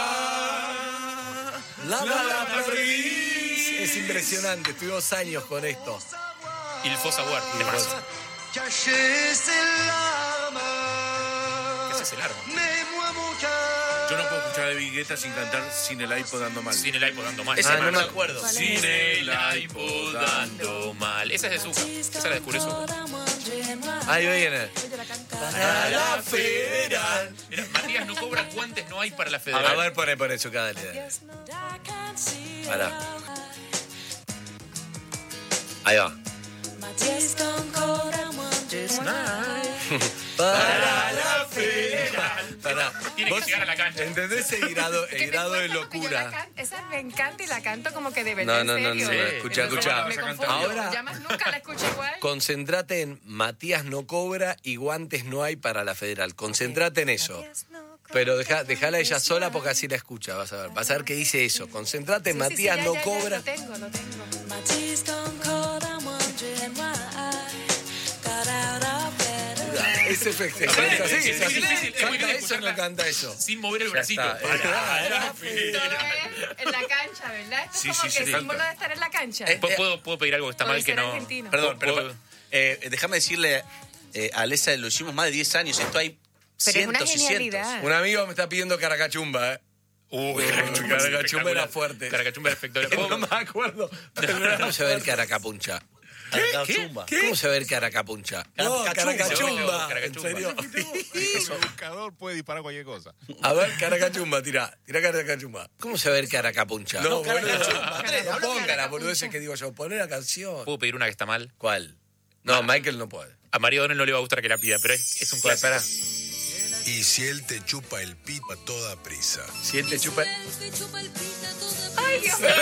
lava la perdiz. Es impresionante, estuvimos años con esto. Il faut savoir. Temazo. Caché ses larmes. ¿Qué haces el arma? Yo no puedo escuchar a David Guetta sin cantar sin el iPod dando mal. Sin el iPod dando mal. Ah, no me acuerdo. Sin el iPod dando mal. Esa es de Zucca. Esa la descubrió Zucca. Ahí viene. Para la federal. Mira, Matías no cobra guantes, no hay para la A federal. ver, pone, pone su cada dale. Pará. Ahí va. Para la federal. Pará. Tiene que llegar a la cancha. ¿Entendés el grado, el grado de locura? Esa me encanta y la canto como que de verdad. no, en no, no. Escucha, escucha. Ahora Ya más nunca la escucho igual. concentrate en Matías no cobra y guantes no hay para la federal. Concentrate en eso. Pero deja, dejala ella sola porque así la escucha, vas a ver. Vas a ver qué dice eso. Concentrate Matías no cobra. Lo tengo, lo tengo. Efecto. Es así. Canta difícil eso, no canta eso. Sin mover el bracito. en la cancha, ¿verdad? Esto Sí, es como sí, que sí, símbolo canta. de estar en la cancha. ¿Puedo, puedo, puedo pedir algo que está mal que no. argentino. Perdón, pero ¿Puedo- eh, déjame decirle eh, a Alesa, lo hicimos más de 10 años, esto hay Pero es una cientos y cientos. Un amigo me está pidiendo caracachumba, ¿eh? Uy, Caracachumba, Caracachumba era fuerte. Caracachumba era espectacular. [laughs] No me acuerdo. ¿Cómo se ve el caracapuncha? Caracachumba. ¿Cómo se ve el caracapuncha? No, caracachumba. En serio. [laughs] El buscador puede disparar cualquier cosa. A ver, caracachumba, tira. Tira caracachumba. ¿Cómo se ve el caracapuncha? No, boludo. No ponga la boludez que digo yo. Poné la canción. ¿Puedo pedir una que está mal? ¿Cuál? No, Michael no puede. A Mario Donel no le va a gustar que la pida, pero es, es un clásico. Espera. Y si él te chupa el pito a toda prisa. Si él te chupa. Ay, Dios mío. [laughs]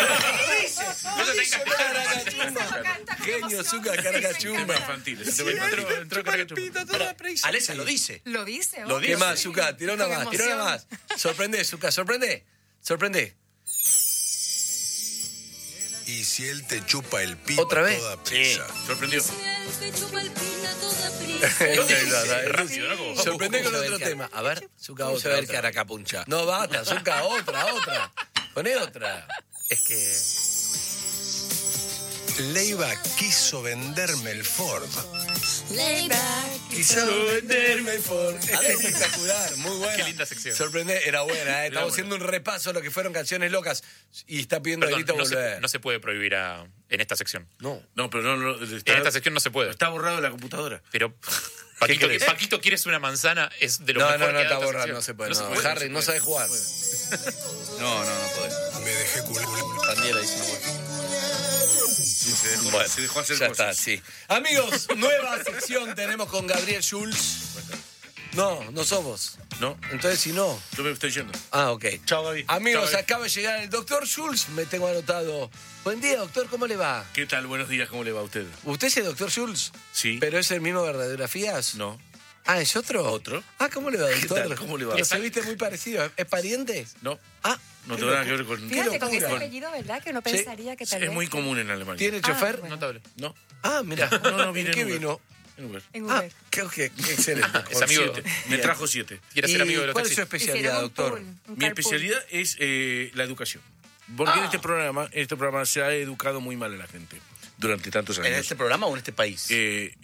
No te tengas Genio, azúcar, caracachumba. infantil. Entró, Caracachumba. Alesa lo dice. Lo dice, Lo obvio. ¿Qué más, Zuka? Tira una más, tira una más. Sorprende, Zuka, sorprende. Sorprende. Y si él te chupa el pito ¿Otra a vez? toda prisa. ¿no? [laughs] Como- Sorprende con ¿Cómo se ve otro tema. A ver, Zuka, ¿Cómo se otra. ve el otra. caracapuncha? No, basta, Zuka, otra, otra. Poné otra. Es que. Leiva quiso venderme el Ford. Quiso venderme por. Es espectacular, muy buena. Qué linda sección. Sorprende, era buena, ¿eh? Estamos haciendo un repaso de lo que fueron canciones locas. Y está pidiendo a Perdón, grito no, se, volver. no se puede prohibir a- en esta sección. No. No, pero no, no, está, En esta sección no se puede. está borrado de la computadora. Pero. Paquito? Paquito, ¿quieres una manzana? Es de lo No, mejor no, que no, ha está borrado, no se puede. No se no. puede, Harry, no sabe jugar. No, no, no puede. Me dejé culo. Candiela dice no puede. Se dejó, Bueno, se dejó hacer ya cosas. está, sí. Amigos, nueva [laughs] sección tenemos con Gabriel Schulz. No, no somos. No, Entonces, si no. yo me estoy yendo. Ah, ok. Chao, Gaby. Amigos, Chao, Gaby. acaba de llegar el doctor Schulz. Me tengo anotado. Buen día, doctor, ¿cómo le va? ¿Qué tal? Buenos días, ¿cómo le va a usted? ¿Usted es el doctor Schulz? Sí. ¿Pero es el mismo de radiografías? No. Ah, ¿es otro? ¿Otro? Ah, ¿cómo le va, [laughs] ¿Qué doctor? tal? ¿Cómo le va? Pero se viste muy parecido. ¿Es pariente? No. Ah, No tengo nada que ver con. Fíjate, con ese apellido, ¿verdad? Que uno Sí. pensaría que tal Es vez... muy común en Alemania. ¿Tiene Ah, chofer? bueno. Notable. No. Ah, mira. [laughs] No, no, ¿En viene qué en Uber. vino? En Uber. En Ah, Uber. creo que excelente. [laughs] Es amigo. Siete. Me trajo siete. Quiere ser ¿Y amigo de los ¿Cuál es su taxistas. especialidad, Hicieron un doctor? pool, un Mi carpool. especialidad es eh, la educación. Porque Ah. en este programa, en este programa se ha educado muy mal a la gente durante tantos años. ¿En este programa o en este país? Eh,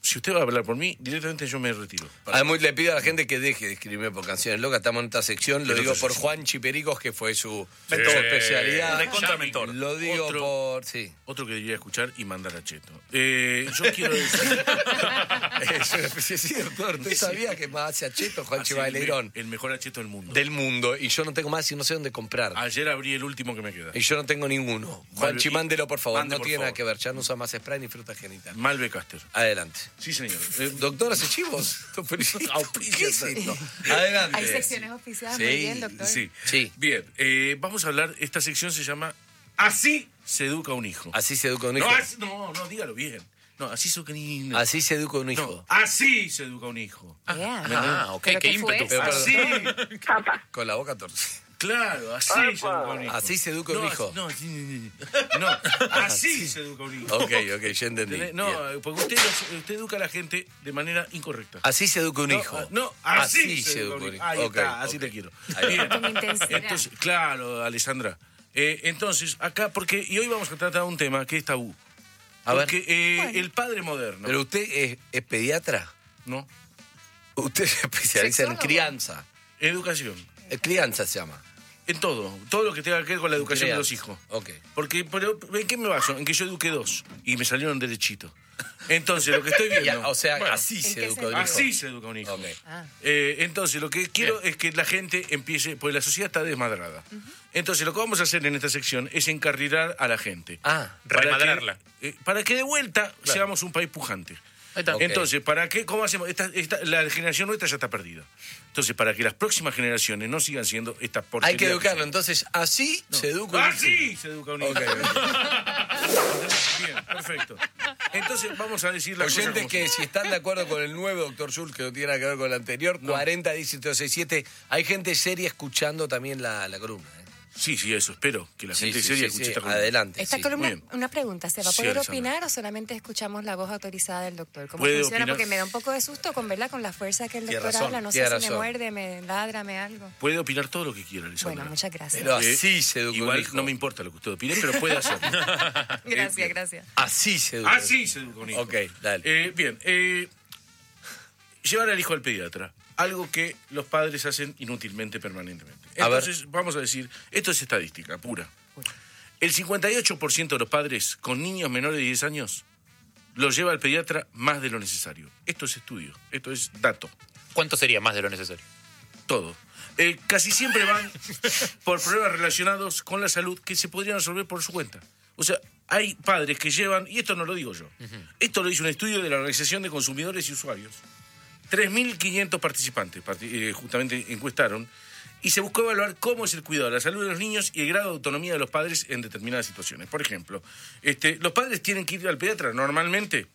si usted va a hablar por mí, directamente yo me retiro. Además, le pido a la gente que deje de escribirme por canciones locas. Estamos en esta sección. Lo digo por. Juan Chipericos, que fue su, Mentor. su especialidad. Recontra mentor. Lo digo Otro- por. Sí. Otro que debería escuchar y mandar a Cheto. Eh, yo quiero decir. [laughs] Es. Usted sabía que más hace a Cheto, Juan Chivaleirón. El mejor acheto del mundo. Del mundo. Y yo no tengo más y no sé dónde comprar. Ayer abrí el último que me queda. Y yo no tengo ninguno. Juan Chimándelo, por favor. Mande, no por tiene nada favor. que ver. Ya no usa más spray ni fruta genital. Malve Caster. Adelante. Sí, señor. Eh, Doctor, hace chivos. [laughs] ¿Qué es esto? Adelante. Hay secciones oficiales. Sí, Muy bien, doctor. sí. Sí. Bien, eh, vamos a hablar. Esta sección se llama Así se educa un hijo. Así se educa un hijo. No, así- no, no, dígalo bien. No, así se educa un hijo. Así se educa un No, hijo. así se educa un hijo. Yeah. Ah, ok, ¿Pero qué qué ímpetu. Así, Con la boca torcida. Claro, así se educa un hijo. Así se educa un No, hijo. [laughs] así- No, no, así se educa un hijo. Ok, ok, ya entendí. No, porque usted, usted educa a la gente de manera incorrecta. Así se educa un No, hijo. No, así, se educa un hijo. Ahí Ok, está, así te quiero. Ahí va. Bien. Con intensidad. Entonces, claro, Alessandra. Eh, entonces, acá, porque, y hoy vamos a tratar un tema que es tabú. A ver. Porque eh, el padre moderno. ¿Pero usted es, es pediatra? No. Usted se especializa en crianza. Educación. Eh, crianza se llama. En todo. Todo lo que tenga que ver con la educación de los hijos. Ok. Porque, pero, ¿en qué me baso? En que yo eduqué dos y me salieron derechito. Entonces, lo que estoy [laughs] viendo. Ya, o sea, Bueno, así se educa un hijo. Así se educa un hijo. Ok. Eh, entonces, lo que quiero es que la gente empiece, porque la sociedad está desmadrada. Entonces, lo que vamos a hacer en esta sección es encarrilar a la gente. Ah, Para Remadrarla. que, eh, para que de vuelta seamos un país pujante. Entonces, ¿para qué? ¿Cómo hacemos? Esta- esta- la generación nuestra ya está perdida. Entonces, para que las próximas generaciones no sigan siendo estas porquerías. Hay que educarlo. Entonces, así se educa un hijo. Así se educa un hijo. Ok. [laughs] Bien, perfecto. Entonces, vamos a decir cosas Oyentes que son. si están de acuerdo con el nuevo doctor Schultz, que no tiene nada que ver con el anterior, 40 167 Hay gente seria escuchando también la, la columna. ¿Eh? Sí, sí, eso. Espero que la Sí, gente sí, seria sí, escuche sí. esta columna. Adelante. Esta sí. columna, una pregunta, ¿se va a poder opinar o solamente escuchamos la voz autorizada del doctor? ¿Cómo Puede funciona? opinar. Porque me da un poco de susto con verla con la fuerza que el doctor razón, habla. No sé si me muerde, me ladra, me algo. Puede opinar todo lo que quiera, Alessandra. Bueno, muchas gracias. Pero así se educa un Igual no me importa lo que usted opine, pero puede hacerlo. [laughs] Gracias, gracias. Así se educa. Así se educa un hijo. Ok, dale. Eh, bien, eh, llevar al hijo al pediatra. Algo que los padres hacen inútilmente, permanentemente. A. Entonces, vamos a decir, esto es estadística pura. El 58% de los padres con niños menores de 10 años los lleva al pediatra más de lo necesario. Esto es estudio, esto es dato. ¿Cuánto sería más de lo necesario? todo. Eh, casi siempre van [laughs] por problemas relacionados con la salud que se podrían resolver por su cuenta. O sea, hay padres que llevan, y esto no lo digo yo, esto lo hizo un estudio de la Organización de Consumidores y Usuarios. 3.500 participantes parti- eh, justamente encuestaron y se buscó evaluar cómo es el cuidado de la salud de los niños y el grado de autonomía de los padres en determinadas situaciones. Por ejemplo, este, los padres tienen que ir al pediatra normalmente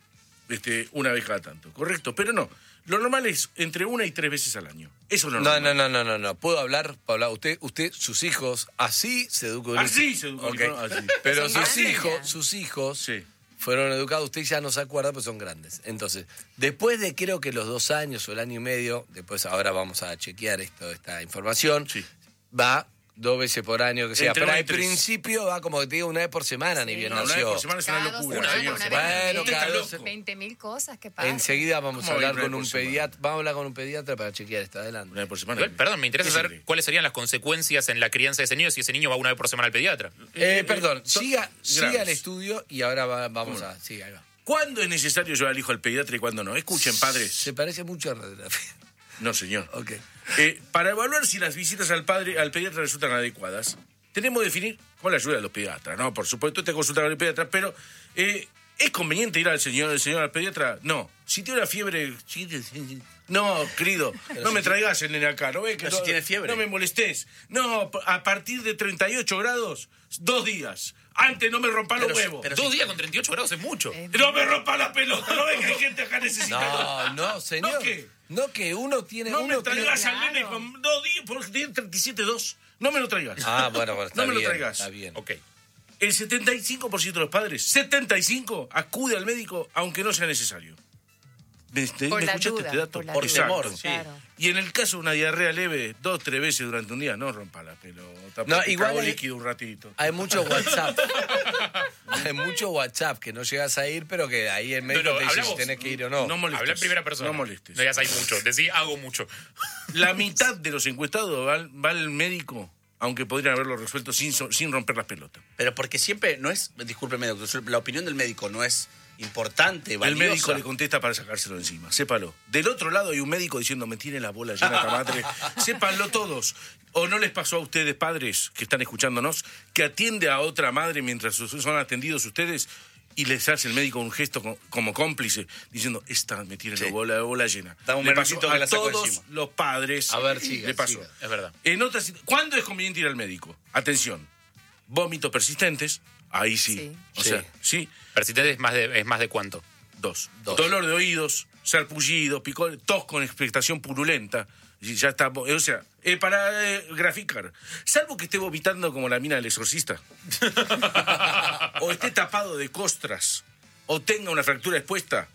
este, una vez cada tanto, correcto, pero no. Lo normal es entre una y tres veces al año. Eso es lo No, normal. no, no, no, no, no. ¿Puedo hablar? ¿Puedo hablar? Usted, usted, sus hijos, así se hijo. Así se así. Pero sus hijos, sus hijos Sí. Fueron educados, usted ya no se acuerda, pues son grandes. Entonces, después de creo que los dos años o el año y medio, después ahora vamos a chequear esto, esta información, va dos veces por año, que sea. Entre Pero al principio va como que te digo una vez por semana, ni bien No, una nació. vez por semana es una locura. una vez Bueno, cada dos- 20 mil cosas que pasan. Enseguida vamos a ¿Cómo hablar con un pediatra, vamos a hablar con un pediatra para chequear esto adelante. Una vez por semana. Igual, perdón, me interesa ¿Qué saber cuáles serían las consecuencias en la crianza de ese niño si ese niño va una vez por semana al pediatra. Eh, perdón, son siga, siga el estudio y ahora va- vamos a. Sí, ahí va. ¿Cuándo es necesario llevar al hijo al pediatra y cuándo no? Escuchen, padres. Se parece mucho a radiografía. No, señor. Ok. Eh, para evaluar si las visitas al padre, al pediatra resultan adecuadas, tenemos que definir con la ayuda de los pediatras, ¿no? Por supuesto, te consultar al pediatra, pero eh, ¿es conveniente ir al señor, el señor al pediatra? No. Si tiene una fiebre... No, querido, no me traigas el nene acá, ¿no ves que si no- tiene fiebre. No me molestes. No, a partir de 38 grados, dos días. Antes no me rompa los Pero si- huevos. pero Dos días con 38 grados es mucho. No me rompa la pelota, ¿no ves que hay gente acá necesitada? No, no, señor. ¿No qué? No, que uno tiene. No uno me traigas tiene- al nene con dos días, porque tiene 37.2. No me lo traigas. Ah, bueno, bueno, está No me lo bien, traigas. Está bien. Ok. El 75% de los padres, 75, acude al médico aunque no sea necesario. ¿Me, te- Por me la escuchaste duda, este dato? por la Por duda. Exacto. temor, sí. Claro. Y en el caso de una diarrea leve, dos, tres veces durante un día, no rompa la pelota. No, igual hay- líquido un ratito. Hay mucho WhatsApp. [laughs] Hay mucho WhatsApp que no llegas a ir, pero que ahí el médico No, no, te dice si tenés que ir o no. No molestes. Habla en primera persona. No molestes. No digas hay mucho. Decí hago mucho. La mitad de los encuestados va al médico, aunque podrían haberlo resuelto sin, sin romper las pelotas. Pero porque siempre no es, discúlpeme, doctor, la opinión del médico no es importante, El valiosa. médico le contesta para sacárselo encima, sépalo. Del otro lado hay un médico diciendo, me tiene la bola llena esta madre. [laughs] Sépanlo todos. ¿O no les pasó a ustedes, padres que están escuchándonos, que atiende a otra madre mientras son atendidos ustedes y les hace el médico un gesto co- como cómplice, diciendo, esta me tiene la, bola, la bola llena? Da un le pasó que a la todos encima. los padres. A ver, siga, le pasó. siga. Es verdad. En otras, ¿Cuándo es conveniente ir al médico? Atención. Vómitos persistentes, ahí sí. Sí. O Sí. sea, sí, Persistente es más de, es más de cuánto. Dos. Dos. Dolor de oídos, sarpullido, picor, tos con expectación purulenta. Ya está, o sea, eh, para eh, graficar, salvo que esté vomitando como la mina del exorcista, [laughs] o esté tapado de costras, o tenga una fractura expuesta,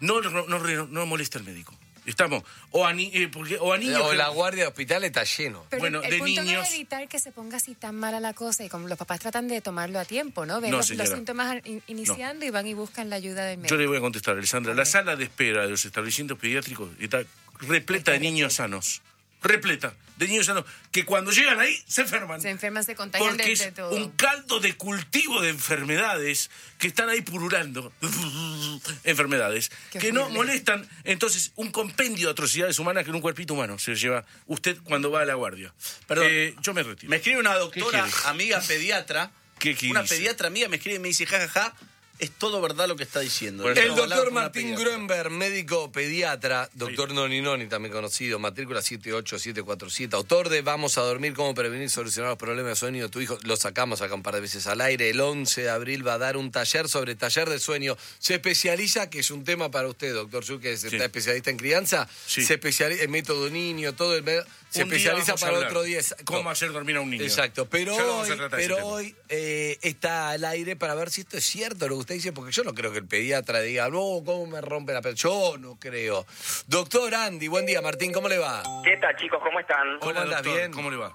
no, no, no, no molesta al médico. Estamos. O a, ni- eh, porque, o a niños. O que- la guardia de hospital está lleno. Pero Bueno, el de punto niños- no es evitar que se ponga así tan mala la cosa y como los papás tratan de tomarlo a tiempo, ¿no? Ven No, los, síntomas in- iniciando y van y buscan la ayuda del médico. Yo le voy a contestar, Alessandra. La sala de espera de los establecimientos pediátricos está repleta de niños sanos. Repleta de niños sanos que cuando llegan ahí se enferman. Se enferman, se contagian Porque de, es de todo. un caldo de cultivo de enfermedades que están ahí pululando. [laughs] enfermedades Qué que no molestan. Entonces, un compendio de atrocidades humanas que en un cuerpito humano se lleva usted cuando va a la guardia. Perdón. Eh, yo me retiro. Me escribe una doctora, amiga pediatra. ¿Qué quiere Una pediatra amiga me escribe y me dice, jajaja, es todo verdad lo que está diciendo. El doctor Martín. Gruenberg, médico pediatra, doctor Noni Noni, también conocido, matrícula 78747, autor de Vamos a dormir, cómo prevenir y solucionar los problemas de sueño de tu hijo. Lo sacamos acá un par de veces al aire. El 11 de abril va a dar un taller sobre taller de sueño. Se especializa, que es un tema para usted, doctor Yu, que es está especialista en crianza, Sí. se especializa en método niño, todo el... Se Un especializa para otro día. Cómo hacer dormir a un niño. Exacto, pero hoy, pero hoy eh, está al aire para ver si esto es cierto lo que usted dice, porque yo no creo que el pediatra diga, no, ¿cómo me rompe la pelota? Yo no creo. Doctor Andy, buen día, Martín, ¿cómo le va? ¿Qué tal, chicos? ¿Cómo están? ¿Cómo andas? ¿Bien? ¿Cómo le va?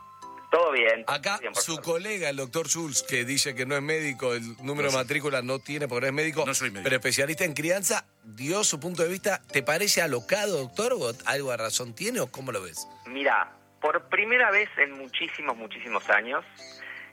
Todo bien. Acá Bien, su favor. colega, el doctor Schulz, que dice que no es médico, el número de matrícula no tiene porque no es médico, No soy médico. pero especialista en crianza, dio su punto de vista. ¿Te parece alocado, doctor, o algo de razón tiene o cómo lo ves? Mira, por primera vez en muchísimos, muchísimos años,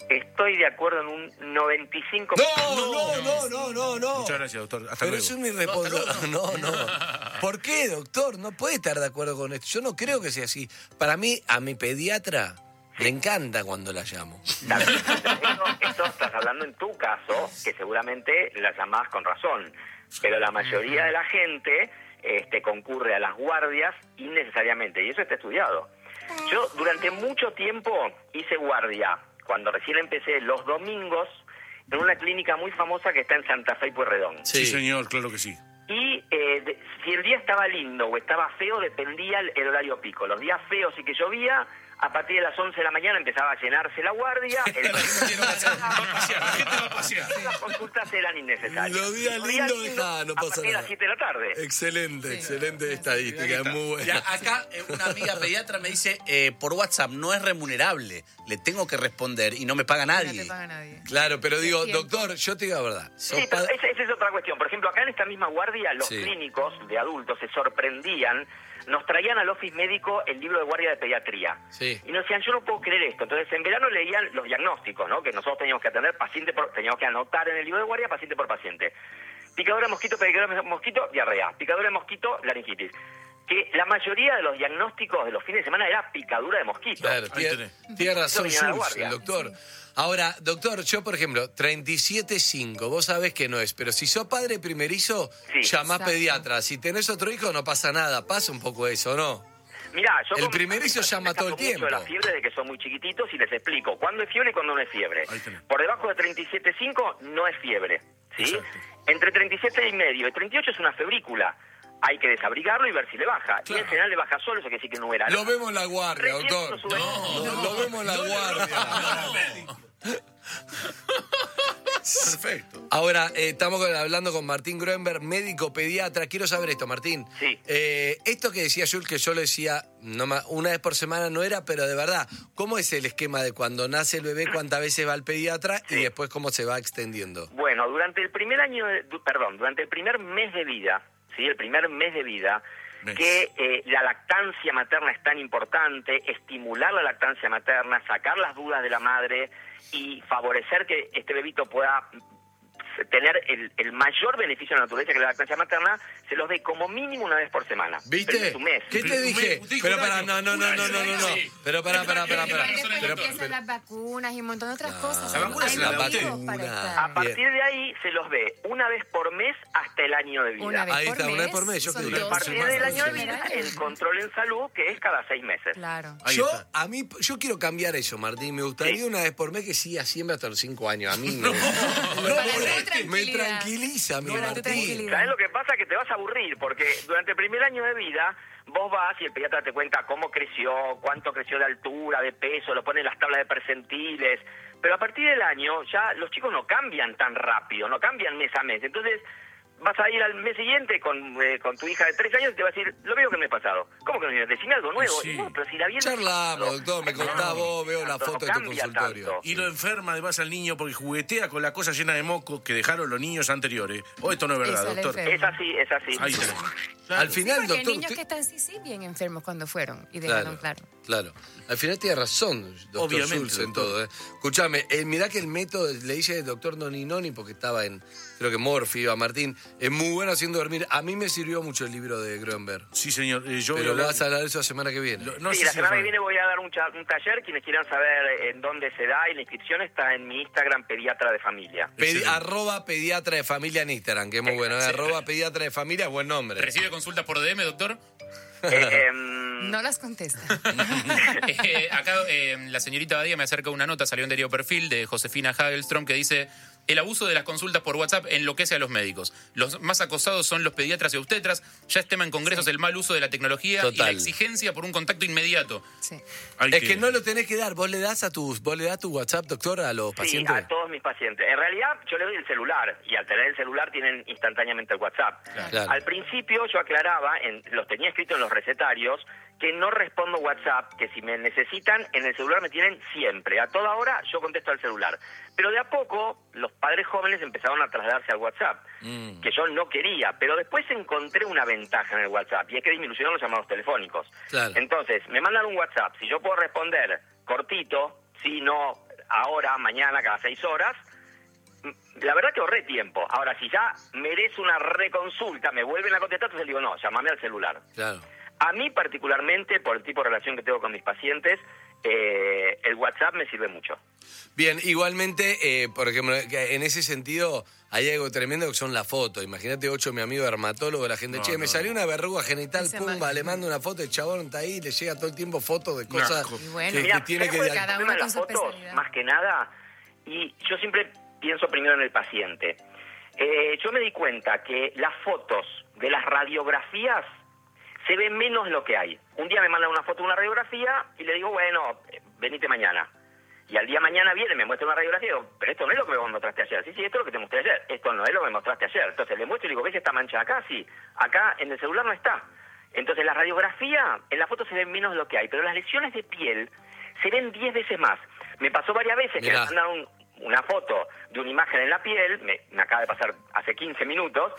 estoy de acuerdo en un 95%. No, no, no, no, no, no. Muchas gracias, doctor. Hasta Pero luego. es un irresponsable. No, no. [laughs] ¿Por qué, doctor? No puede estar de acuerdo con esto. Yo no creo que sea así. Para mí, a mi pediatra le encanta cuando la llamo. Esto estás hablando en tu caso, que seguramente la llamás con razón. Pero la mayoría de la gente este, concurre a las guardias innecesariamente, y eso está estudiado. Yo durante mucho tiempo hice guardia, cuando recién empecé los domingos, en una clínica muy famosa que está en Santa Fe y Pueyrredón. Sí, señor, claro que sí. Y eh, de- si el día estaba lindo o estaba feo, dependía el, el horario pico. Los días feos y que llovía, a partir de las 11 de la mañana empezaba a llenarse la guardia. El... Las consultas eran innecesarias. Los días lindos, dejá, no a pasa partir de nada. las 7 de la tarde. Excelente, excelente estadística, es muy buena. Ya, acá eh, una amiga pediatra me dice, eh, por WhatsApp, no es remunerable, le tengo que responder y no me paga nadie. Claro, pero digo, doctor, yo te digo la verdad. esa, esa es otra cuestión. Por ejemplo, acá en esta misma guardia, los Sí. clínicos de adultos se sorprendían, nos traían al office médico el libro de guardia de pediatría. Sí. Y nos decían, yo no puedo creer esto. Entonces, en verano leían los diagnósticos, ¿no? Que nosotros teníamos que atender paciente por... Teníamos que anotar en el libro de guardia paciente por paciente. Picadura de mosquito, picadura de mosquito, diarrea. Picadura de mosquito, laringitis. Que la mayoría de los diagnósticos de los fines de semana era picadura de mosquito. Claro, tiene, razón Schultz, el doctor. Ahora, doctor, yo por ejemplo, 37.5, vos sabés que no es, pero si sos padre primerizo, llamás Exacto. pediatra. Si tenés otro hijo, no pasa nada. Pasa un poco eso, ¿no? Mirá, yo El primerizo llama todo el mucho tiempo. de la fiebre de que son muy chiquititos y les explico cuándo es fiebre y cuándo no es fiebre. Por debajo de 37.5 no es fiebre, ¿sí? Entre 37 y medio y 38 es una febrícula. Hay que desabrigarlo y ver si le baja. Y en general le baja solo, eso quiere decir que no era Lo vemos en la guardia, doctor. sube- No, lo vemos en la guardia. Perfecto. Ahora, eh, estamos hablando con Martín Groenberg, médico pediatra. Quiero saber esto, Martín. Sí. Eh, esto que decía Jules, que yo lo decía no una vez por semana no era, pero de verdad, ¿cómo es el esquema de cuando nace el bebé, cuántas veces va al pediatra y después cómo se va extendiendo? Bueno, durante el primer año, de- perdón, durante el primer mes de vida, ¿sí? El primer mes de vida, que eh, la lactancia materna es tan importante, estimular la lactancia materna, sacar las dudas de la madre y favorecer que este bebito pueda tener el, el mayor beneficio de la naturaleza que es la lactancia materna, se los dé como mínimo una vez por semana. ¿Viste? Pero mes. ¿Qué te dije? Pero para, no, no, no, no, no, no, no. Pero para, para, para, para. Pero, empiezan las vacunas y un montón de otras cosas. la vacuna es la vacuna. A partir de ahí se los ve una vez por mes hasta el año de vida. Una vez Ahí por está, una mes, vez por mes, yo quería. A partir del año de vida, el control en salud, que es cada seis meses. Claro. Yo, a mí, yo quiero cambiar eso, Martín. Me gustaría una vez por mes que siga siempre hasta los cinco años. A mí [laughs] me, me tranquiliza, mi Martín. ¿Sabes lo que pasa? Que te vas a aburrir, porque durante el primer año de vida vos vas y el pediatra te cuenta cómo creció, cuánto creció de altura, de peso, lo pone en las tablas de percentiles. Pero a partir del año ya los chicos no cambian tan rápido, no cambian mes a mes. Entonces vas a ir al mes siguiente con, eh, con tu hija de tres años y te va a decir, lo mismo que me ha pasado. ¿Cómo que no? Decime algo nuevo. Sí. No, pero si la vi en- Charlamos, doctor, me contás vos, veo la foto no de tu consultorio. tanto. Y lo enferma además al niño porque juguetea con la cosa llena de moco que dejaron los niños anteriores. O esto no es verdad, Esa doctor. Es así, es así. Ahí Al final, Porque hay doctor, niños usted- que están sí, sí bien enfermos cuando fueron y dejaron claro. Claro. Al final tiene razón, doctor Obviamente, Schultz, en todo. ¿eh? Escuchame, eh, mirá que el método, le dije al doctor Noni Noni, porque estaba en, creo que Morphy, a Martín, es muy bueno haciendo dormir. A mí me sirvió mucho el libro de Groenberg. Sí, señor. eh, yo Pero hablar- vas a hablar de eso la semana que viene. No sí, sé la semana que viene voy a dar un, taller. Quienes quieran saber en dónde se da y la inscripción está en mi Instagram, pediatra de familia. Pedi- arroba pediatra de familia en Instagram, que es muy bueno. ¿eh? Arroba pediatra de familia, buen nombre. ¿Recibe consultas por DM, doctor? Eh, em, [laughs] No las contesta. [laughs] Eh, acá eh, la señorita Badía me acerca una nota, salió en Diario Perfil de Josefina Hagelstrom que dice el abuso de las consultas por WhatsApp enloquece a los médicos. Los más acosados son los pediatras y obstetras. Ya es tema en congresos el mal uso de la tecnología y la exigencia por un contacto inmediato. Hay Es que no lo tenés que dar. ¿Vos le das a tus, vos le das tu WhatsApp, doctor, a los Sí, pacientes? a todos mis pacientes. En realidad, yo les doy el celular y al tener el celular tienen instantáneamente el WhatsApp. Claro. Al principio yo aclaraba, en, los tenía escrito en los recetarios, que no respondo WhatsApp, que si me necesitan, en el celular me tienen siempre. A toda hora yo contesto al celular. Pero de a poco los padres jóvenes empezaron a trasladarse al WhatsApp, Mm. que yo no quería. Pero después encontré una ventaja en el WhatsApp y es que disminuyeron los llamados telefónicos. Claro. Entonces, me mandan un WhatsApp. Si yo puedo responder cortito, si no ahora, mañana, cada seis horas, mm, la verdad que ahorré tiempo. Ahora, si ya merece una reconsulta, me vuelven a contestar, entonces digo, no, llamame al celular. Claro. A mí particularmente, por el tipo de relación que tengo con mis pacientes, eh, el WhatsApp me sirve mucho. Bien, igualmente, eh, por ejemplo, que en ese sentido hay algo tremendo que son las fotos. Imagínate, ocho, mi amigo dermatólogo, la gente, No, che, me no. salió una verruga genital, pumba, mal- le mando una foto, el chabón está ahí, le llega todo el tiempo fotos de cosas bueno, que, Mira, que tiene ¿sabes que... Cada uno las fotos, más que nada, y yo siempre pienso primero en el paciente. Eh, yo me di cuenta que las fotos de las radiografías se ve menos lo que hay. Un día me mandan una foto de una radiografía y le digo, bueno, eh, venite mañana. Y al día mañana viene, me muestra una radiografía y digo, pero esto no es lo que me mostraste ayer. Sí, sí, esto es lo que te mostré ayer. Esto no es lo que me mostraste ayer. Entonces le muestro y le digo, ¿ves esta mancha acá? Sí. Acá en el celular no está. Entonces la radiografía, en la foto se ve menos lo que hay, pero las lesiones de piel se ven 10 veces más. Me pasó varias veces que me mandaron una foto de una imagen en la piel, me, me acaba de pasar hace 15 minutos,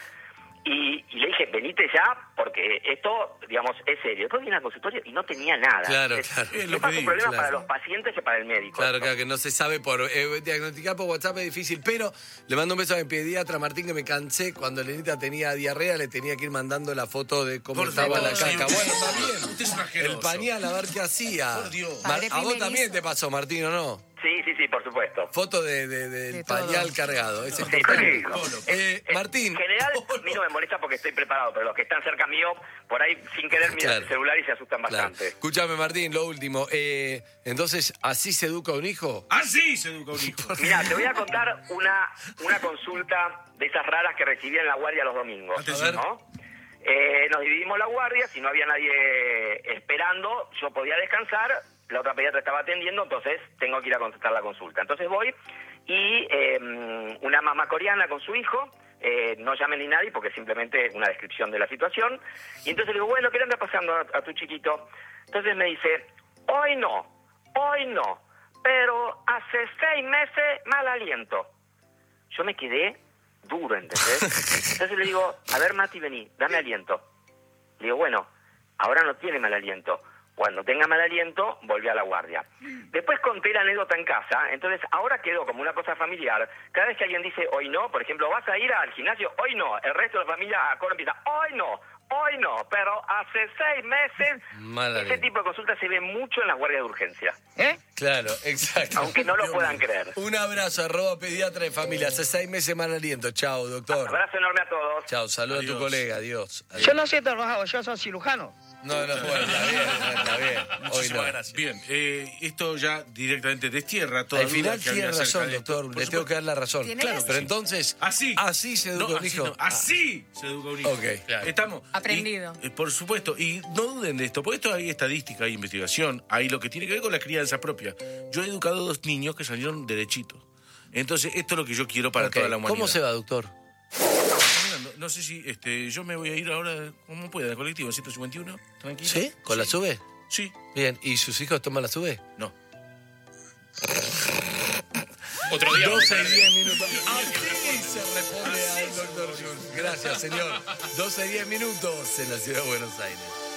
y, y le dije, venite ya, porque esto, digamos, es serio. Después vine al consultorio y no tenía nada. Claro, Es- claro. Es, Es lo que un problema claro. para los pacientes que para el médico. Claro, claro, que no se sabe por eh, diagnosticar por WhatsApp es difícil, pero le mando un beso a mi pediatra Martín que me cansé cuando Lenita tenía diarrea, le tenía que ir mandando la foto de cómo Por estaba la caca. Bueno. Usted es un El pañal, a ver qué hacía. Por Dios. Mar- Padre a vos también te pasó, Martín, ¿o no? Sí, sí, sí, por supuesto. Foto de, pañal cargado. Es Sí, importante. sí. Eh, En Martín, general, a mí no me molesta porque estoy preparado, pero los que están cerca mío, por ahí sin querer miran Claro. el celular y se asustan claro. bastante. escúchame Martín, lo último. Eh, entonces, ¿así se educa un hijo? Así se educa un hijo. Mira, te voy a contar una, una consulta de esas raras que recibí en la guardia los domingos. ¿no? Eh, nos dividimos la guardia, si no había nadie esperando, yo podía descansar, la otra pediatra estaba atendiendo, entonces tengo que ir a contestar la consulta. Entonces voy y eh, una mamá coreana con su hijo, eh, no llamen ni nadie porque simplemente una descripción de la situación, y entonces le digo, bueno, ¿qué le anda pasando a, a tu chiquito? Entonces me dice, hoy no, hoy no, pero hace seis meses mal aliento. Yo me quedé duro, ¿entendés? [laughs] Entonces le digo, a ver Mati, vení, dame aliento. Le digo, bueno, ahora no tiene mal aliento. Cuando tenga mal aliento, volví a la guardia. Después conté la anécdota en casa, entonces ahora quedó como una cosa familiar. Cada vez que alguien dice hoy no, por ejemplo, vas a ir al gimnasio, hoy no, el resto de la familia a coro empieza, hoy no, hoy no, pero hace seis meses [laughs] Mal ese aliento. tipo de consultas se ve mucho en las guardias de urgencia, Claro, exacto. aunque no lo puedan creer. Un abrazo, arroba pediatra de familia. Hace seis meses mal aliento. Chao, doctor. Abrazo enorme a todos. Chao, saluda a tu colega. Adiós. Adiós. Yo no soy trabajador, yo soy cirujano. No, no, bueno, está bien, está bien. Hoy Muchísimas no. gracias. Bien, eh, esto ya directamente destierra toda Al final tiene razón, doctor. Le tengo que dar la razón. Claro, pero entonces, Así. así se educa No, un así hijo. no, así se educa un hijo. Ok. Estamos. Aprendido. y, eh, por supuesto. Y no duden de esto, porque esto hay estadística, hay investigación, hay lo que tiene que ver con la crianza propia. Yo he educado dos niños que salieron derechitos. Entonces, esto es lo que yo quiero para toda la humanidad. ¿Cómo se va, doctor? No, sé si este, yo me voy a ir ahora, como pueda, colectivo 151, tranquilo. ¿Sí? ¿Con la sube? Sí. Bien, ¿y sus hijos toman la sube? No. [coughs] Otro día. 12 y 10 minutos. Así se responde al doctor Schultz. Gracias, señor. 12 y 10 minutos en la ciudad de Buenos Aires.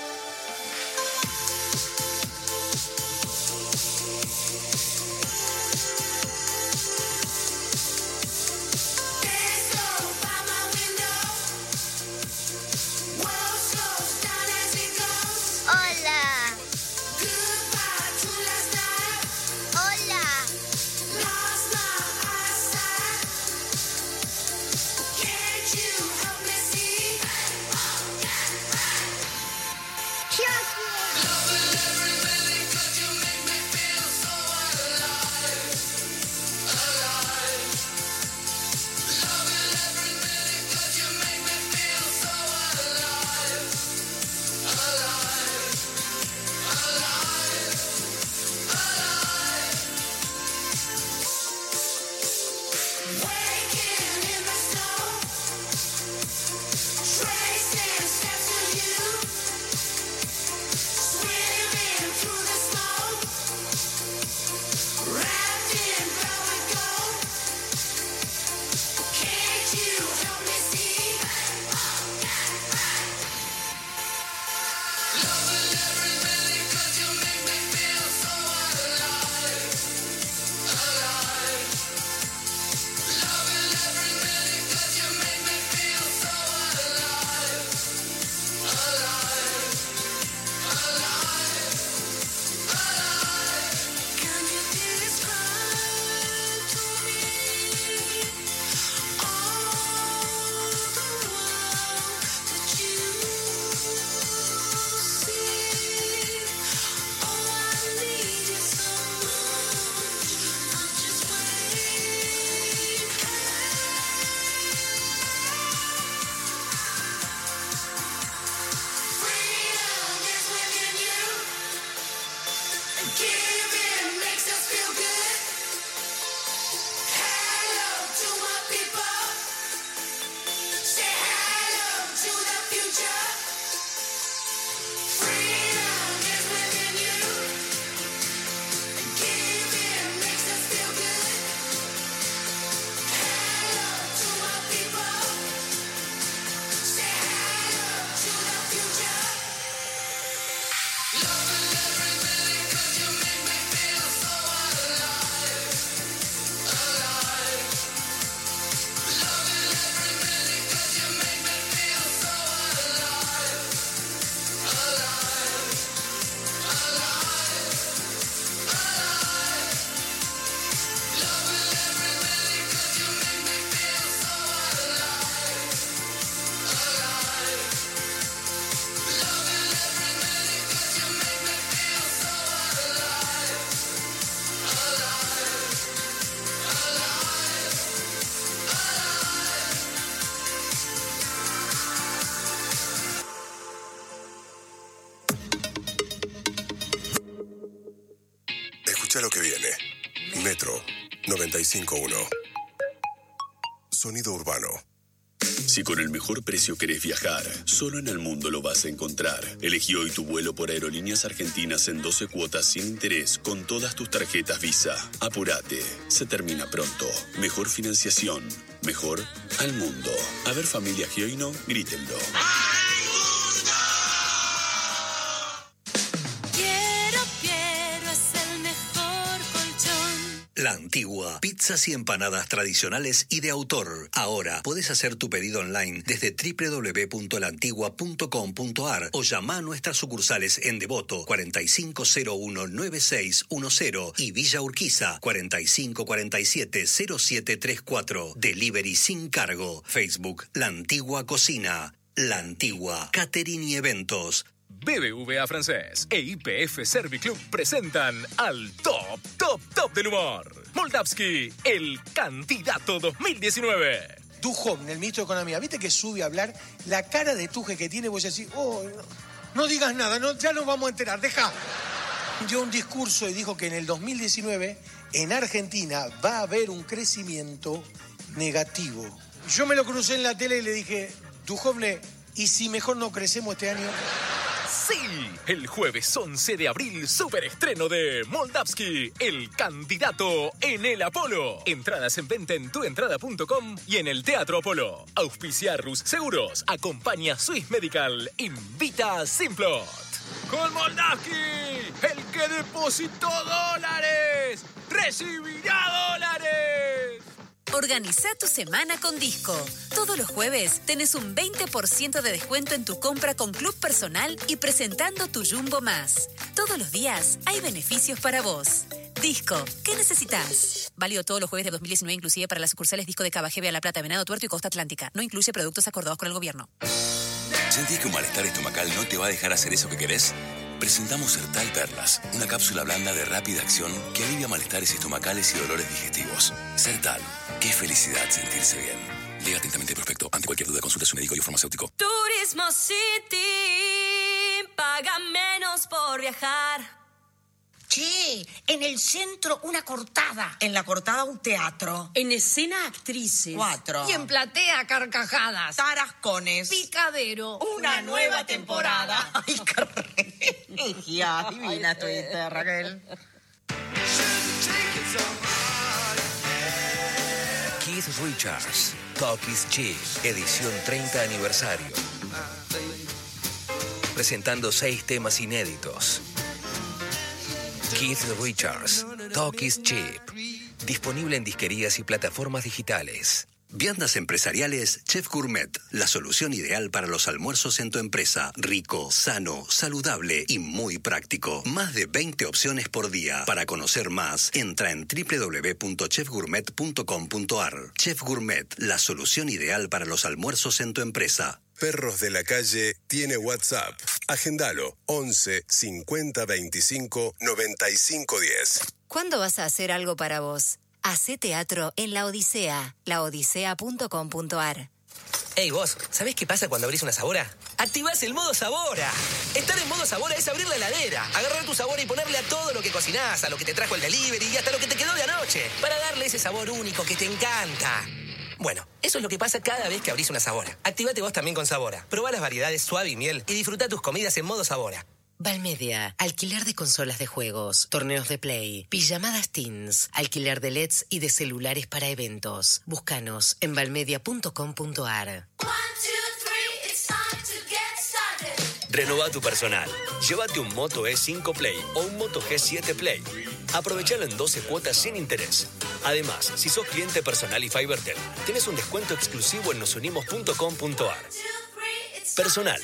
951. Sonido urbano. Si con el mejor precio querés viajar, solo en el mundo lo vas a encontrar. Elegí hoy tu vuelo por Aerolíneas Argentinas en 12 cuotas sin interés con todas tus tarjetas Visa. Apurate, se termina pronto. Mejor financiación, mejor al mundo. A ver familia Gioino, grítenlo. Pizzas y empanadas tradicionales y de autor. Ahora puedes hacer tu pedido online desde www.lantigua.com.ar o llama a nuestras sucursales en Devoto 45019610 y Villa Urquiza 45470734. Delivery sin cargo. Facebook La Antigua Cocina. La Antigua. Catering y eventos. BBVA Francés e IPF Serviclub presentan al top, top, top del humor. Moldavsky, el candidato 2019. Dujon, el ministro de Economía, viste que sube a hablar, la cara de Tuje que tiene, vos decís, oh, no, no digas nada, no, ya nos vamos a enterar, deja. Dio un discurso y dijo que en el 2019 en Argentina va a haber un crecimiento negativo. Yo me lo crucé en la tele y le dije, Dujovne, ¿y si mejor no crecemos este año? Sí, el jueves 11 de abril, superestreno de Moldavsky, el candidato en el Apolo. Entradas en venta en tuentrada.com y en el Teatro Apolo. Auspicia Rus Seguros, acompaña Swiss Medical, invita a Simplot. Con Moldavsky, el que depositó dólares, recibirá dólares. Organiza tu semana con Disco. Todos los jueves tenés un 20% de descuento en tu compra con Club Personal y presentando tu Jumbo Más. Todos los días hay beneficios para vos. Disco, ¿qué necesitas? Válido todos los jueves de 2019, inclusive para las sucursales Disco de Cava, a La Plata, Venado Tuerto y Costa Atlántica. No incluye productos acordados con el gobierno. ¿Sentís que un malestar estomacal no te va a dejar hacer eso que querés? Presentamos Sertal Perlas, una cápsula blanda de rápida acción que alivia malestares estomacales y dolores digestivos. Sertal, qué felicidad sentirse bien. Lea atentamente el prospecto. Ante cualquier duda, consulta a su médico y farmacéutico. Turismo City, paga menos por viajar. Che, en el centro una cortada. En la cortada un teatro. En escena actrices. Cuatro. Y en platea carcajadas. Tarascones. Picadero. Una nueva temporada. Ay, qué. Adivina Twitter, Raquel. Keith Richards, Talkies Cheap, edición 30 aniversario. Presentando seis temas inéditos. Keith Richards, Talkies Cheap. Disponible en disquerías y plataformas digitales. Viandas empresariales Chef Gourmet, la solución ideal para los almuerzos en tu empresa. Rico, sano, saludable y muy práctico. Más de 20 opciones por día. Para conocer más, entra en www.chefgourmet.com.ar. Chef Gourmet, la solución ideal para los almuerzos en tu empresa. Perros de la Calle tiene WhatsApp. Agendalo 11 50 25 95 10. ¿Cuándo vas a hacer algo para vos? Hacé teatro en La Odisea, laodicea.com.ar. Ey, vos, ¿sabés qué pasa cuando abrís una sabora? Activás el modo sabora. Estar en modo sabora es abrir la heladera, agarrar tu sabor y ponerle a todo lo que cocinás, a lo que te trajo el delivery y hasta lo que te quedó de anoche, para darle ese sabor único que te encanta. Bueno, eso es lo que pasa cada vez que abrís una sabora. Activate vos también con sabora. Probá las variedades suave y miel y disfruta tus comidas en modo sabora. Valmedia, alquiler de consolas de juegos, torneos de play, pijamadas teens, alquiler de LEDs y de celulares para eventos. Búscanos en valmedia.com.ar. Renova tu personal. Llévate un Moto E5 Play o un Moto G7 Play. Aprovechalo en 12 cuotas sin interés. Además, si sos cliente personal y FiberTel, tienes un descuento exclusivo en nosunimos.com.ar. Personal.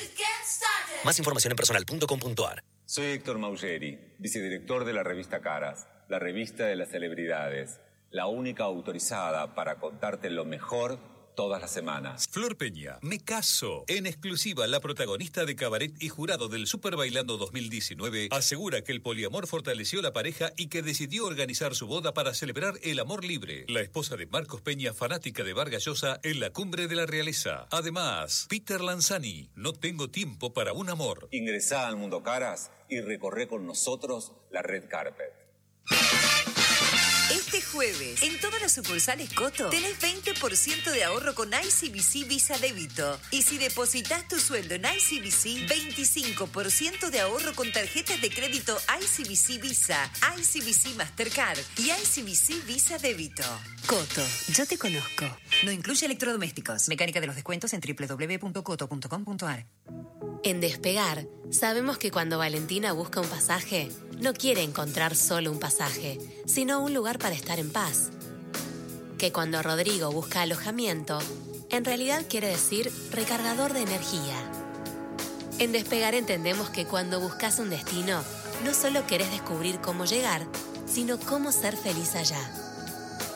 Más información en personal.com.ar. Soy Héctor Maugeri, vicedirector de la revista Caras, la revista de las celebridades, la única autorizada para contarte lo mejor todas las semanas. Flor Peña, me caso. En exclusiva, la protagonista de Cabaret y jurado del Super Bailando 2019 asegura que el poliamor fortaleció la pareja y que decidió organizar su boda para celebrar el amor libre. La esposa de Marcos Peña, fanática de Vargas Llosa, en la cumbre de la realeza. Además, Peter Lanzani, no tengo tiempo para un amor. Ingresá al Mundo Caras y recorre con nosotros la red carpet. Este jueves, en todas las sucursales Coto, tenés 20% de ahorro con ICBC Visa Débito. Y si depositas tu sueldo en ICBC, 25% de ahorro con tarjetas de crédito ICBC Visa, ICBC Mastercard y ICBC Visa Débito. Coto, yo te conozco. No incluye electrodomésticos. Mecánica de los descuentos en www.coto.com.ar. En Despegar, sabemos que cuando Valentina busca un pasaje, no quiere encontrar solo un pasaje, sino un lugar para estar en paz. Que cuando Rodrigo busca alojamiento, en realidad quiere decir recargador de energía. En Despegar entendemos que cuando buscas un destino, no solo querés descubrir cómo llegar, sino cómo ser feliz allá.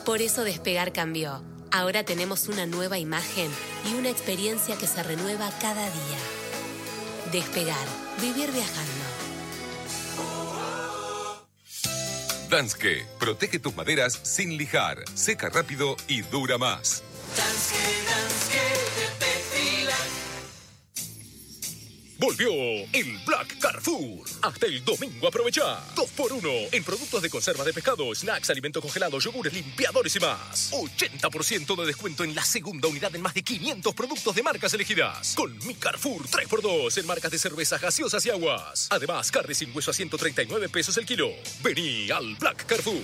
Por eso Despegar cambió. Ahora tenemos una nueva imagen y una experiencia que se renueva cada día. Despegar, vivir viajando. Danske, protege tus maderas sin lijar, seca rápido y dura más. Volvió el Black Carrefour. Hasta el domingo aprovecha. 2 por 1 en productos de conserva de pescado, snacks, alimentos congelados, yogures, limpiadores y más. 80% de descuento en la segunda unidad en más de 500 productos de marcas elegidas. Con mi Carrefour 3x2 en marcas de cervezas gaseosas y aguas. Además, carne sin hueso a 139 pesos el kilo. Vení al Black Carrefour.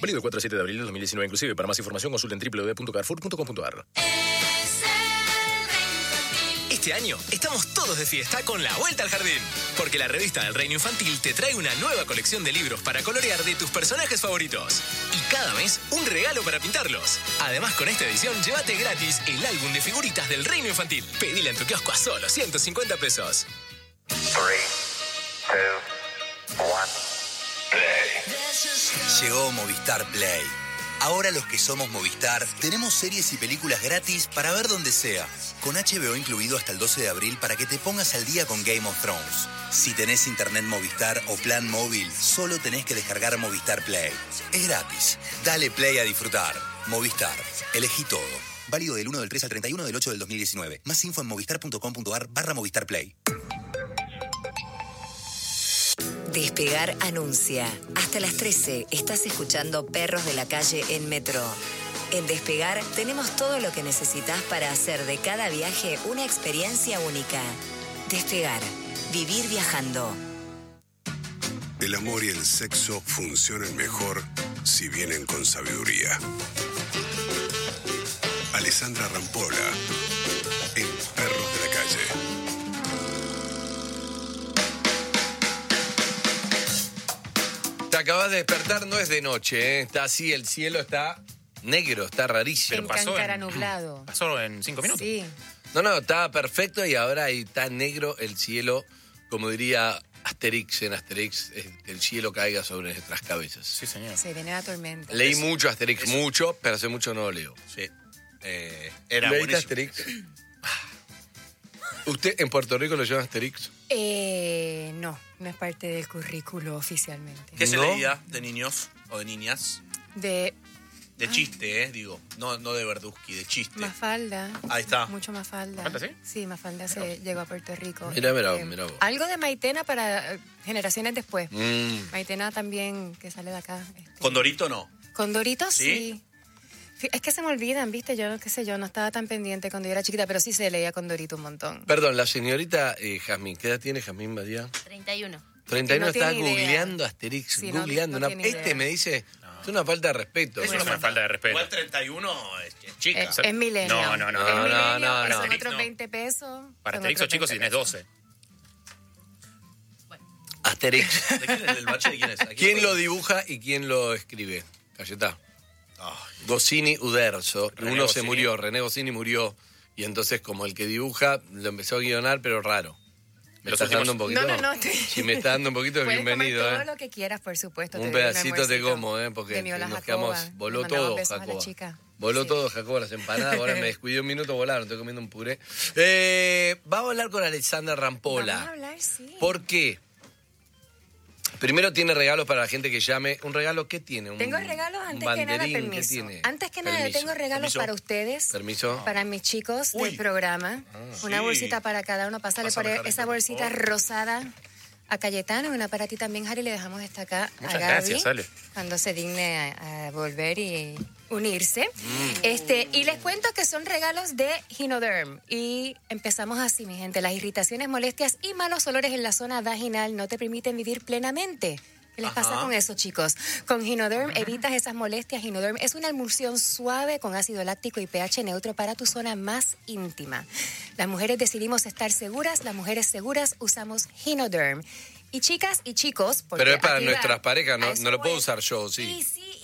Válido el 4 a 7 de abril de 2019 inclusive. Para más información consulten www.carrefour.com.ar. Este año estamos todos de fiesta con la vuelta al jardín, porque la revista del Reino Infantil te trae una nueva colección de libros para colorear de tus personajes favoritos y cada mes un regalo para pintarlos. Además, con esta edición llévate gratis el álbum de figuritas del Reino Infantil. Pedila en tu kiosco a solo 150 pesos. Llegó Movistar Play. Ahora los que somos Movistar tenemos series y películas gratis para ver donde sea, con HBO incluido hasta el 12 de abril para que te pongas al día con Game of Thrones. Si tenés internet Movistar o plan móvil, solo tenés que descargar Movistar Play. Es gratis. Dale play a disfrutar. Movistar. Elegí todo. Válido del 1 del 3 al 31 del 8 del 2019. Más info en movistar.com.ar barra Movistar Play. Despegar anuncia. Hasta las 13 estás escuchando Perros de la Calle en Metro. En Despegar tenemos todo lo que necesitas para hacer de cada viaje una experiencia única. Despegar. Vivir viajando. El amor y el sexo funcionan mejor si vienen con sabiduría. Alessandra Rampola en Perros de la Calle. Te acabas de despertar, no es de noche, ¿eh? está así, el cielo está negro, está rarísimo. En Cancara nublado. [clears throat] Pasó en cinco minutos. Sí. No, no, estaba perfecto y ahora ahí está negro el cielo, como diría Asterix en Asterix, el cielo caiga sobre nuestras cabezas. Sí, señor. Se viene la tormenta. Leí mucho Asterix, mucho, pero hace mucho no lo leo. Sí. Eh, era ¿Leíste buenísimo. Asterix? ¿Usted en Puerto Rico lo llama Asterix? Eh, no, no es parte del currículo oficialmente. ¿Qué se leía de niños o de niñas? De De chiste, ¿eh? Digo, no, no de Verduzki, de chiste. Mafalda. Ahí está. Mucho Mafalda. ¿Mafalda, sí? Sí, Mafalda se llegó a Puerto Rico. Mira, mira, Eh, mira vos. Algo de Maitena para eh, generaciones después. Mm. Maitena también, que sale de acá. ¿Con Dorito no? Con Dorito ¿Sí? sí. Es que se me olvidan, ¿viste? Yo, qué sé yo, no estaba tan pendiente cuando yo era chiquita, pero sí se leía con Dorito un montón. Perdón, la señorita eh, Jazmín, ¿qué edad tiene Jazmín Badía? 31. 31 No está tiene idea. googleando Asterix, Sí, googleando. no una- este idea. me dice, es una falta de respeto. Es Bueno, una falta de respeto. Igual 31 es, chica. Es, es millennial. No, no, no. Es No, no, no, no. Son otros 20 pesos. Para Asterix sos otros chico si 20 tenés 12. Asterix. ¿De quién es el bache? ¿De quién es? ¿A quién ¿Quién le- lo dibuja y quién lo escribe? Cayetá. Goscini Uderzo. René Uno se Goscinny. murió, René Goscini murió. Y entonces, como el que dibuja, lo empezó a guionar, pero raro. ¿Me Los estás últimos- dando un poquito? No, no, no, estoy- Si me está dando un poquito, Puedes bienvenido, comer todo ¿eh? lo que quieras, por supuesto. Un te pedacito te almuercito como, ¿eh? Porque de nos Jacoba. quedamos. Voló todo, Jacoba. chica. Voló todo, Jacoba, las empanadas. Ahora me descuidé un minuto, volaron. Estoy comiendo un puré. Eh, vamos a hablar con Alexandra Rampola. Vamos a hablar, sí. ¿Por qué? Primero tiene regalos para la gente que llame. ¿Un regalo qué tiene? ¿Un, Tengo regalos un antes que nada, permiso. tiene? Antes que nada, tengo regalos Permiso. para ustedes. Permiso. Para mis chicos del programa. Una Sí. bolsita para cada uno. Pásale Pásame, por Carlito, esa bolsita rosada a Cayetano. Una para ti también, Harry. Le dejamos esta acá Muchas a Gaby. gracias, Ale. Cuando se digne a, a volver y unirse. Mm. Este, y les cuento que son regalos de Hinoderm. Y empezamos así, mi gente. Las irritaciones, molestias y malos olores en la zona vaginal no te permiten vivir plenamente. ¿Qué les pasa con eso, chicos? Con Hinoderm evitas esas molestias. Hinoderm es una emulsión suave con ácido láctico y pH neutro para tu zona más íntima. Las mujeres decidimos estar seguras, las mujeres seguras usamos Hinoderm. Y chicas y chicos, porque Pero es para nuestras parejas, no, lo puedo usar yo, Y sí.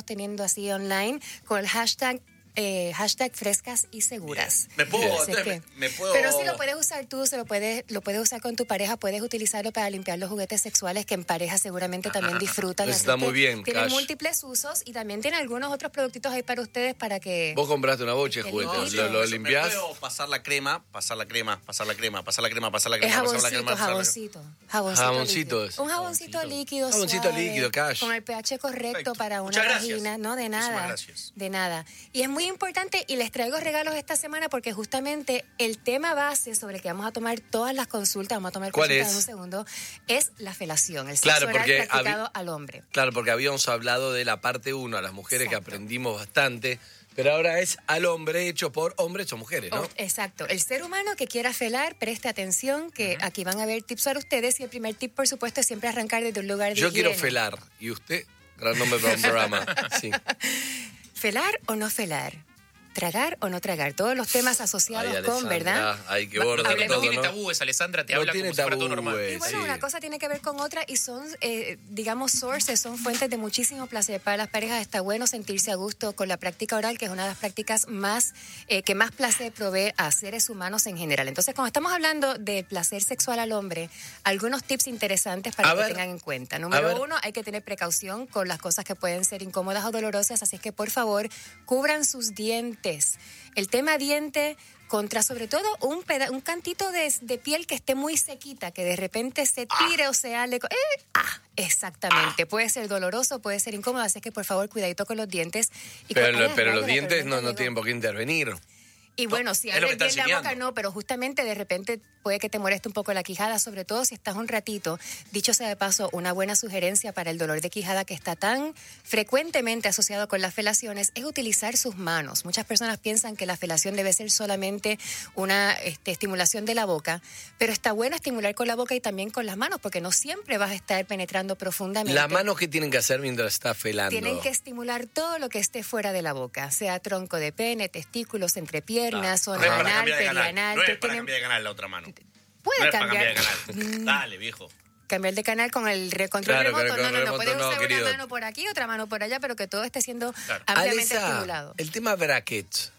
Eh, eh, Ah, eh, eh, eh, eh, hashtag frescas y seguras. Me puedo, que- me, me puedo. Pero si lo puedes usar tú, se lo puedes, lo puedes usar con tu pareja, puedes utilizarlo para limpiar los juguetes sexuales que en pareja seguramente también disfrutan. Está muy bien, Tiene Cash. múltiples usos y también tiene algunos otros productitos ahí para ustedes para que... Vos compraste una bocha de juguetes, lo, lo Me limpiás. puedo pasar la crema, pasar la crema, pasar la crema, pasar la crema, pasar la Es crema, crema. pasar la crema. jaboncito, jaboncito. Jaboncito líquido. es. Un jaboncito líquido. Jaboncito suave, líquido, Cash. Con el pH correcto para una Muchas gracias. vagina, no de Muchísimas nada. gracias. De nada. Y es muy importante y les traigo regalos esta semana porque justamente el tema base sobre el que vamos a tomar todas las consultas, vamos a tomar ¿Cuál consultas es? en un segundo, es la felación, el Claro, sexo oral practicado al hombre. Claro, porque habíamos hablado de la parte 1 a las mujeres que aprendimos bastante, pero ahora es al hombre hecho por hombres o mujeres, ¿no? Oh, exacto. El ser humano que quiera felar, preste atención, que aquí van a ver tips para ustedes. Y el primer tip, por supuesto, es siempre arrancar desde un lugar de Yo quiero felar. ¿Y usted? Gran nombre para un programa. Sí. [laughs] ¿Felar o no felar? ¿Tragar o no tragar? Todos los temas asociados Ay, con, ¿verdad? Ay, que Va- borda hablemos- todo, No tiene ¿no? tabúes, Alessandra, te No habla tiene como si fuera todo normal. tabúes, Y bueno, sí. una cosa tiene que ver con otra y son, eh, digamos, sources, son fuentes de muchísimo placer para las parejas. Está bueno sentirse a gusto con la práctica oral, que es una de las prácticas más eh, que más placer provee a seres humanos en general. Entonces, cuando estamos hablando de placer sexual al hombre, algunos tips interesantes para A que ver. tengan en cuenta. Número uno, hay que tener precaución con las cosas que pueden ser incómodas o dolorosas, así es que por favor, cubran sus dientes. El tema diente contra sobre todo un, peda- un cantito de, de piel que esté muy sequita, que de repente se tire o se ale. ¡Eh! Ah, exactamente. Puede ser doloroso, puede ser incómodo, así que por favor, cuidadito con los dientes. Y con- Pero, ¡Ay, pero los dientes no, no tienen por qué intervenir. Y bueno, si abres bien la boca, no, pero justamente de repente puede que te moleste un poco la quijada, sobre todo si estás un ratito. Dicho sea de paso, una buena sugerencia para el dolor de quijada que está tan frecuentemente asociado con las felaciones es utilizar sus manos. Muchas personas piensan que la felación debe ser solamente una este, estimulación de la boca, pero está bueno estimular con la boca y también con las manos, porque no siempre vas a estar penetrando profundamente. Las manos que tienen que hacer mientras está felando. Tienen que estimular todo lo que esté fuera de la boca, sea tronco de pene, testículos, entrepiernas, No zona para anal, cambiar de canal. perianal. No es para cambiar de canal la otra mano. Puede no es para cambiar. cambiar de canal. Mm. Dale, viejo. Cambiar de canal con el control Claro, remoto. con no, no, no. remoto Puedes no, usar querido. una mano por aquí, otra mano por allá, pero que todo esté siendo ampliamente Alesa, estimulado. el tema brackets.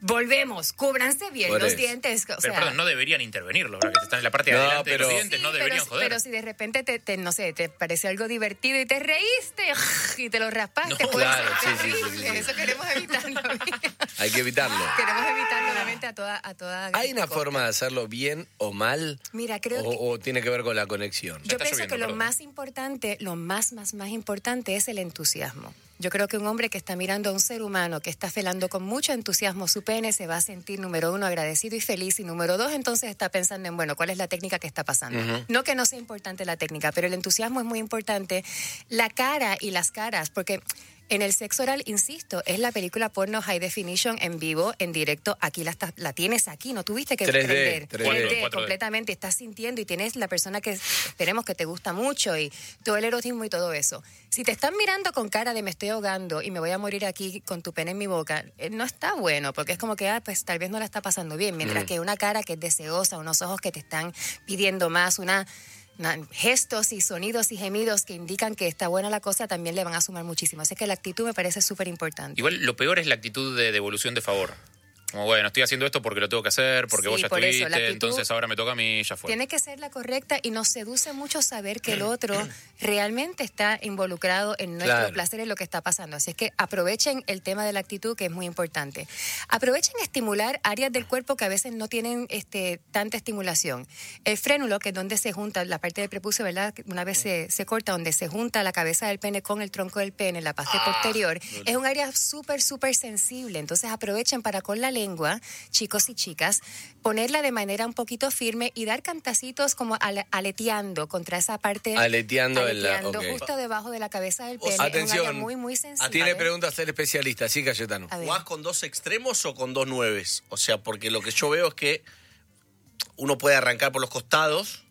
Volvemos, cúbranse bien los dientes. O Pero sea, perdón, no deberían intervenir los brackets. Están en la parte de No, adelante pero- de los dientes, no Sí, deberían pero, joder. pero si de repente te, te, no sé, te parece algo divertido y te reíste [laughs] y te lo raspaste, No, puede claro, ser [laughs] sí, sí, sí, terrible. sí, sí. Eso queremos evitarlo. [laughs] Hay que evitarlo. queremos evitarlo, obviamente, a toda, a toda ¿Hay una forma de hacerlo bien o mal? Mira, creo o, que o tiene que ver con la conexión? Yo pienso que lo más importante, lo más, más, más importante es el entusiasmo. Yo creo que un hombre que está mirando a un ser humano que está felando con mucho entusiasmo su pene se va a sentir, número uno, agradecido y feliz. Y número dos, entonces está pensando en, bueno, ¿cuál es la técnica que está pasando? No que no sea importante la técnica, pero el entusiasmo es muy importante. La cara y las caras, porque en el sexo oral, insisto, es la película porno high definition en vivo, en directo. Aquí la, la tienes aquí, no tuviste que 3D, prender. 3D. 3D, completamente, estás sintiendo y tienes la persona que esperemos que te gusta mucho y todo el erotismo y todo eso. Si te están mirando con cara de me estoy ahogando y me voy a morir aquí con tu pene en mi boca, eh, no está bueno, porque es como que, ah, pues tal vez no la está pasando bien. Mientras Mm. que una cara que es deseosa, unos ojos que te están pidiendo más, una- gestos y sonidos y gemidos que indican que está buena la cosa, también le van a sumar muchísimo. Así que la actitud me parece súper importante. Igual lo peor es la actitud de devolución de favor. Como, bueno, estoy haciendo esto porque lo tengo que hacer, porque Sí, vos ya por eso, la estuviste, actitud- entonces ahora me toca a mí, ya fue. Tiene que ser la correcta y nos seduce mucho saber que el otro [clears throat] realmente está involucrado en nuestro Claro. placer en lo que está pasando. Así es que aprovechen el tema de la actitud, que es muy importante. Aprovechen estimular áreas del cuerpo que a veces no tienen este, tanta estimulación. El frénulo, que es donde se junta la parte del prepucio, ¿verdad? Una vez se, se corta, donde se junta la cabeza del pene con el tronco del pene, la parte posterior, es un área súper, súper sensible. Entonces aprovechen para con la lengua, chicos y chicas, ponerla de manera un poquito firme y dar cantacitos como ale- aleteando contra esa parte. Aleteando en la- aleteando ok. justo debajo de la cabeza del pene. es un área Atención. muy, muy sensible. Tiene preguntas el especialista, sí, Cayetano. ¿Jugás con dos extremos o con dos nueves? O sea, porque lo que yo veo es que uno puede arrancar por los costados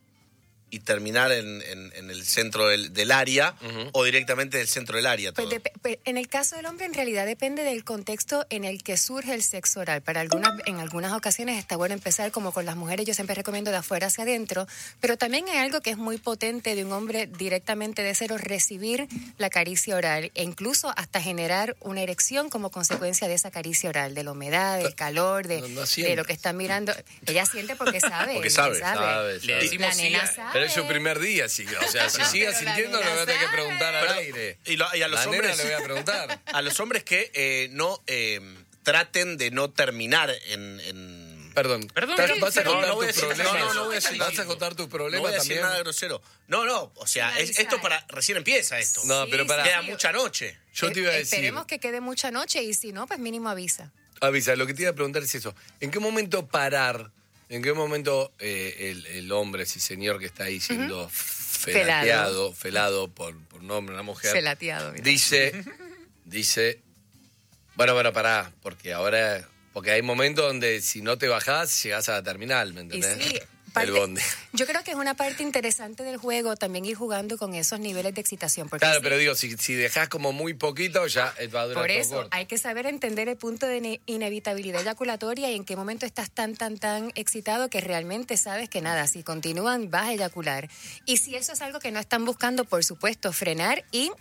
y terminar en, en- en el centro del, del área o directamente del centro del área. Pues todo. pues, en el caso del hombre, en realidad depende del contexto en el que surge el sexo oral. Para algunas, en algunas ocasiones está bueno empezar como con las mujeres, yo siempre recomiendo de afuera hacia adentro, pero también hay algo que es muy potente de un hombre directamente de cero, recibir la caricia oral e incluso hasta generar una erección como consecuencia de esa caricia oral, de la humedad, del calor, de, de lo que está mirando. Ella siente porque sabe. [laughs] Porque ella sabe, sabe, La sabe. nena sabe. Pero es su primer día, sí. O sea, si [laughs] sintiendo, le nena voy a tener que preguntar al Pero- aire. Y, lo- y a los La nena hombres le voy a preguntar. [laughs] A los hombres que eh, no eh, traten de no terminar en. en- Perdón. Perdón, ¿Estás- ¿qué? ¿Vas a No, contar no voy a tus decir- problemas? no, no, no voy a decir- ¿Vas a contar tus No problemas voy a decir también? nada grosero. No, no, o sea, es- esto para recién empieza esto. No, pero para- Queda mucha noche. Yo te iba a Eh, decir, Esperemos que quede mucha noche y si no, pues mínimo avisa. avisa, lo que te iba a preguntar es eso. ¿En qué momento parar? ¿En qué momento eh, el, el hombre, ese señor que está ahí siendo felateado, felado por, por un hombre, una mujer, Felateado, mira. dice, dice, bueno, bueno, pará, porque ahora, porque hay momentos donde si no te bajás, llegás a la terminal, ¿me entendés? sí, el bonde. [laughs] Yo creo que es una parte interesante del juego también ir jugando con esos niveles de excitación. Porque Claro, pero digo, si, si dejás como muy poquito, ya va a durar por eso corto. hay que saber entender el punto de ine- inevitabilidad eyaculatoria y en qué momento estás tan, tan, tan excitado que realmente sabes que nada, si continúan vas a eyacular. Y si eso es algo que no están buscando, por supuesto, frenar y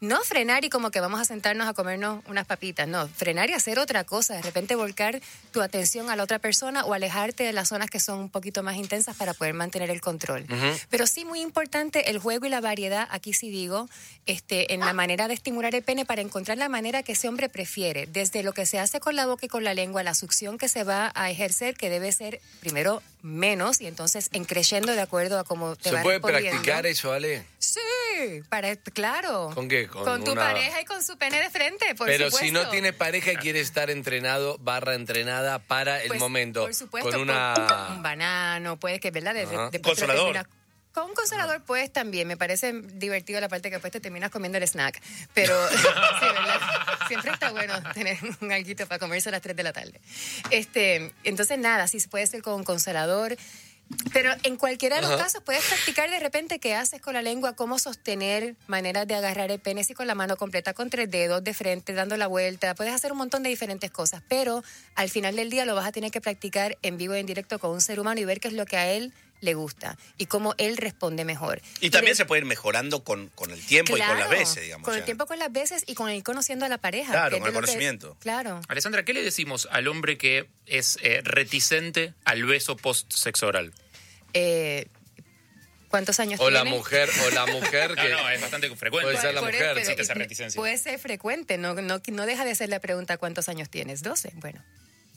no frenar y como que vamos a sentarnos a comernos unas papitas, no, frenar y hacer otra cosa, de repente volcar tu atención a la otra persona o alejarte de las zonas que son un poquito más intensas para poder mantener el control. Pero sí muy importante el juego y la variedad, aquí sí digo, este, en la manera de estimular el pene para encontrar la manera que ese hombre prefiere, desde lo que se hace con la boca y con la lengua, la succión que se va a ejercer, que debe ser primero menos y entonces en creciendo de acuerdo a cómo te ¿Se va puede practicar eso, Ale? Sí, para, claro. ¿Con qué? Con, tu una- pareja y con su pene de frente, por Pero supuesto. si no tienes pareja y quiere estar entrenado, barra entrenada para el Pues, momento. Por supuesto, con una. un banano, puede que, ¿verdad? De- lo Consolador. Con un consolador, pues también. Me parece divertido la parte que después te terminas comiendo el snack. [laughs] Pero [laughs] sí, ¿verdad? Siempre está bueno tener un alguito para comerse a las 3 de la tarde. Este, entonces, nada, sí se puede ser con un consolador. Pero en cualquiera de los Ajá. casos puedes practicar de repente qué haces con la lengua, cómo sostener maneras de agarrar el pene, si con la mano completa, con tres dedos de frente, dando la vuelta. Puedes hacer un montón de diferentes cosas, pero al final del día lo vas a tener que practicar en vivo y en directo con un ser humano y ver qué es lo que a él le gusta y cómo él responde mejor. Y también se puede ir mejorando con, con el tiempo y con las veces, digamos. Con o el tiempo, con las veces y con ir conociendo a la pareja. Claro, con el que- conocimiento. Claro. Alessandra, ¿qué le decimos al hombre que es eh, reticente al beso post-sexo oral? Eh, ¿Cuántos años O la tiene? mujer, o la mujer [laughs] que. No, no, es bastante frecuente. Puede ser la mujer. esa reticencia. Puede ser frecuente, no, no, no deja de ser la pregunta ¿cuántos años tienes? 12. Bueno.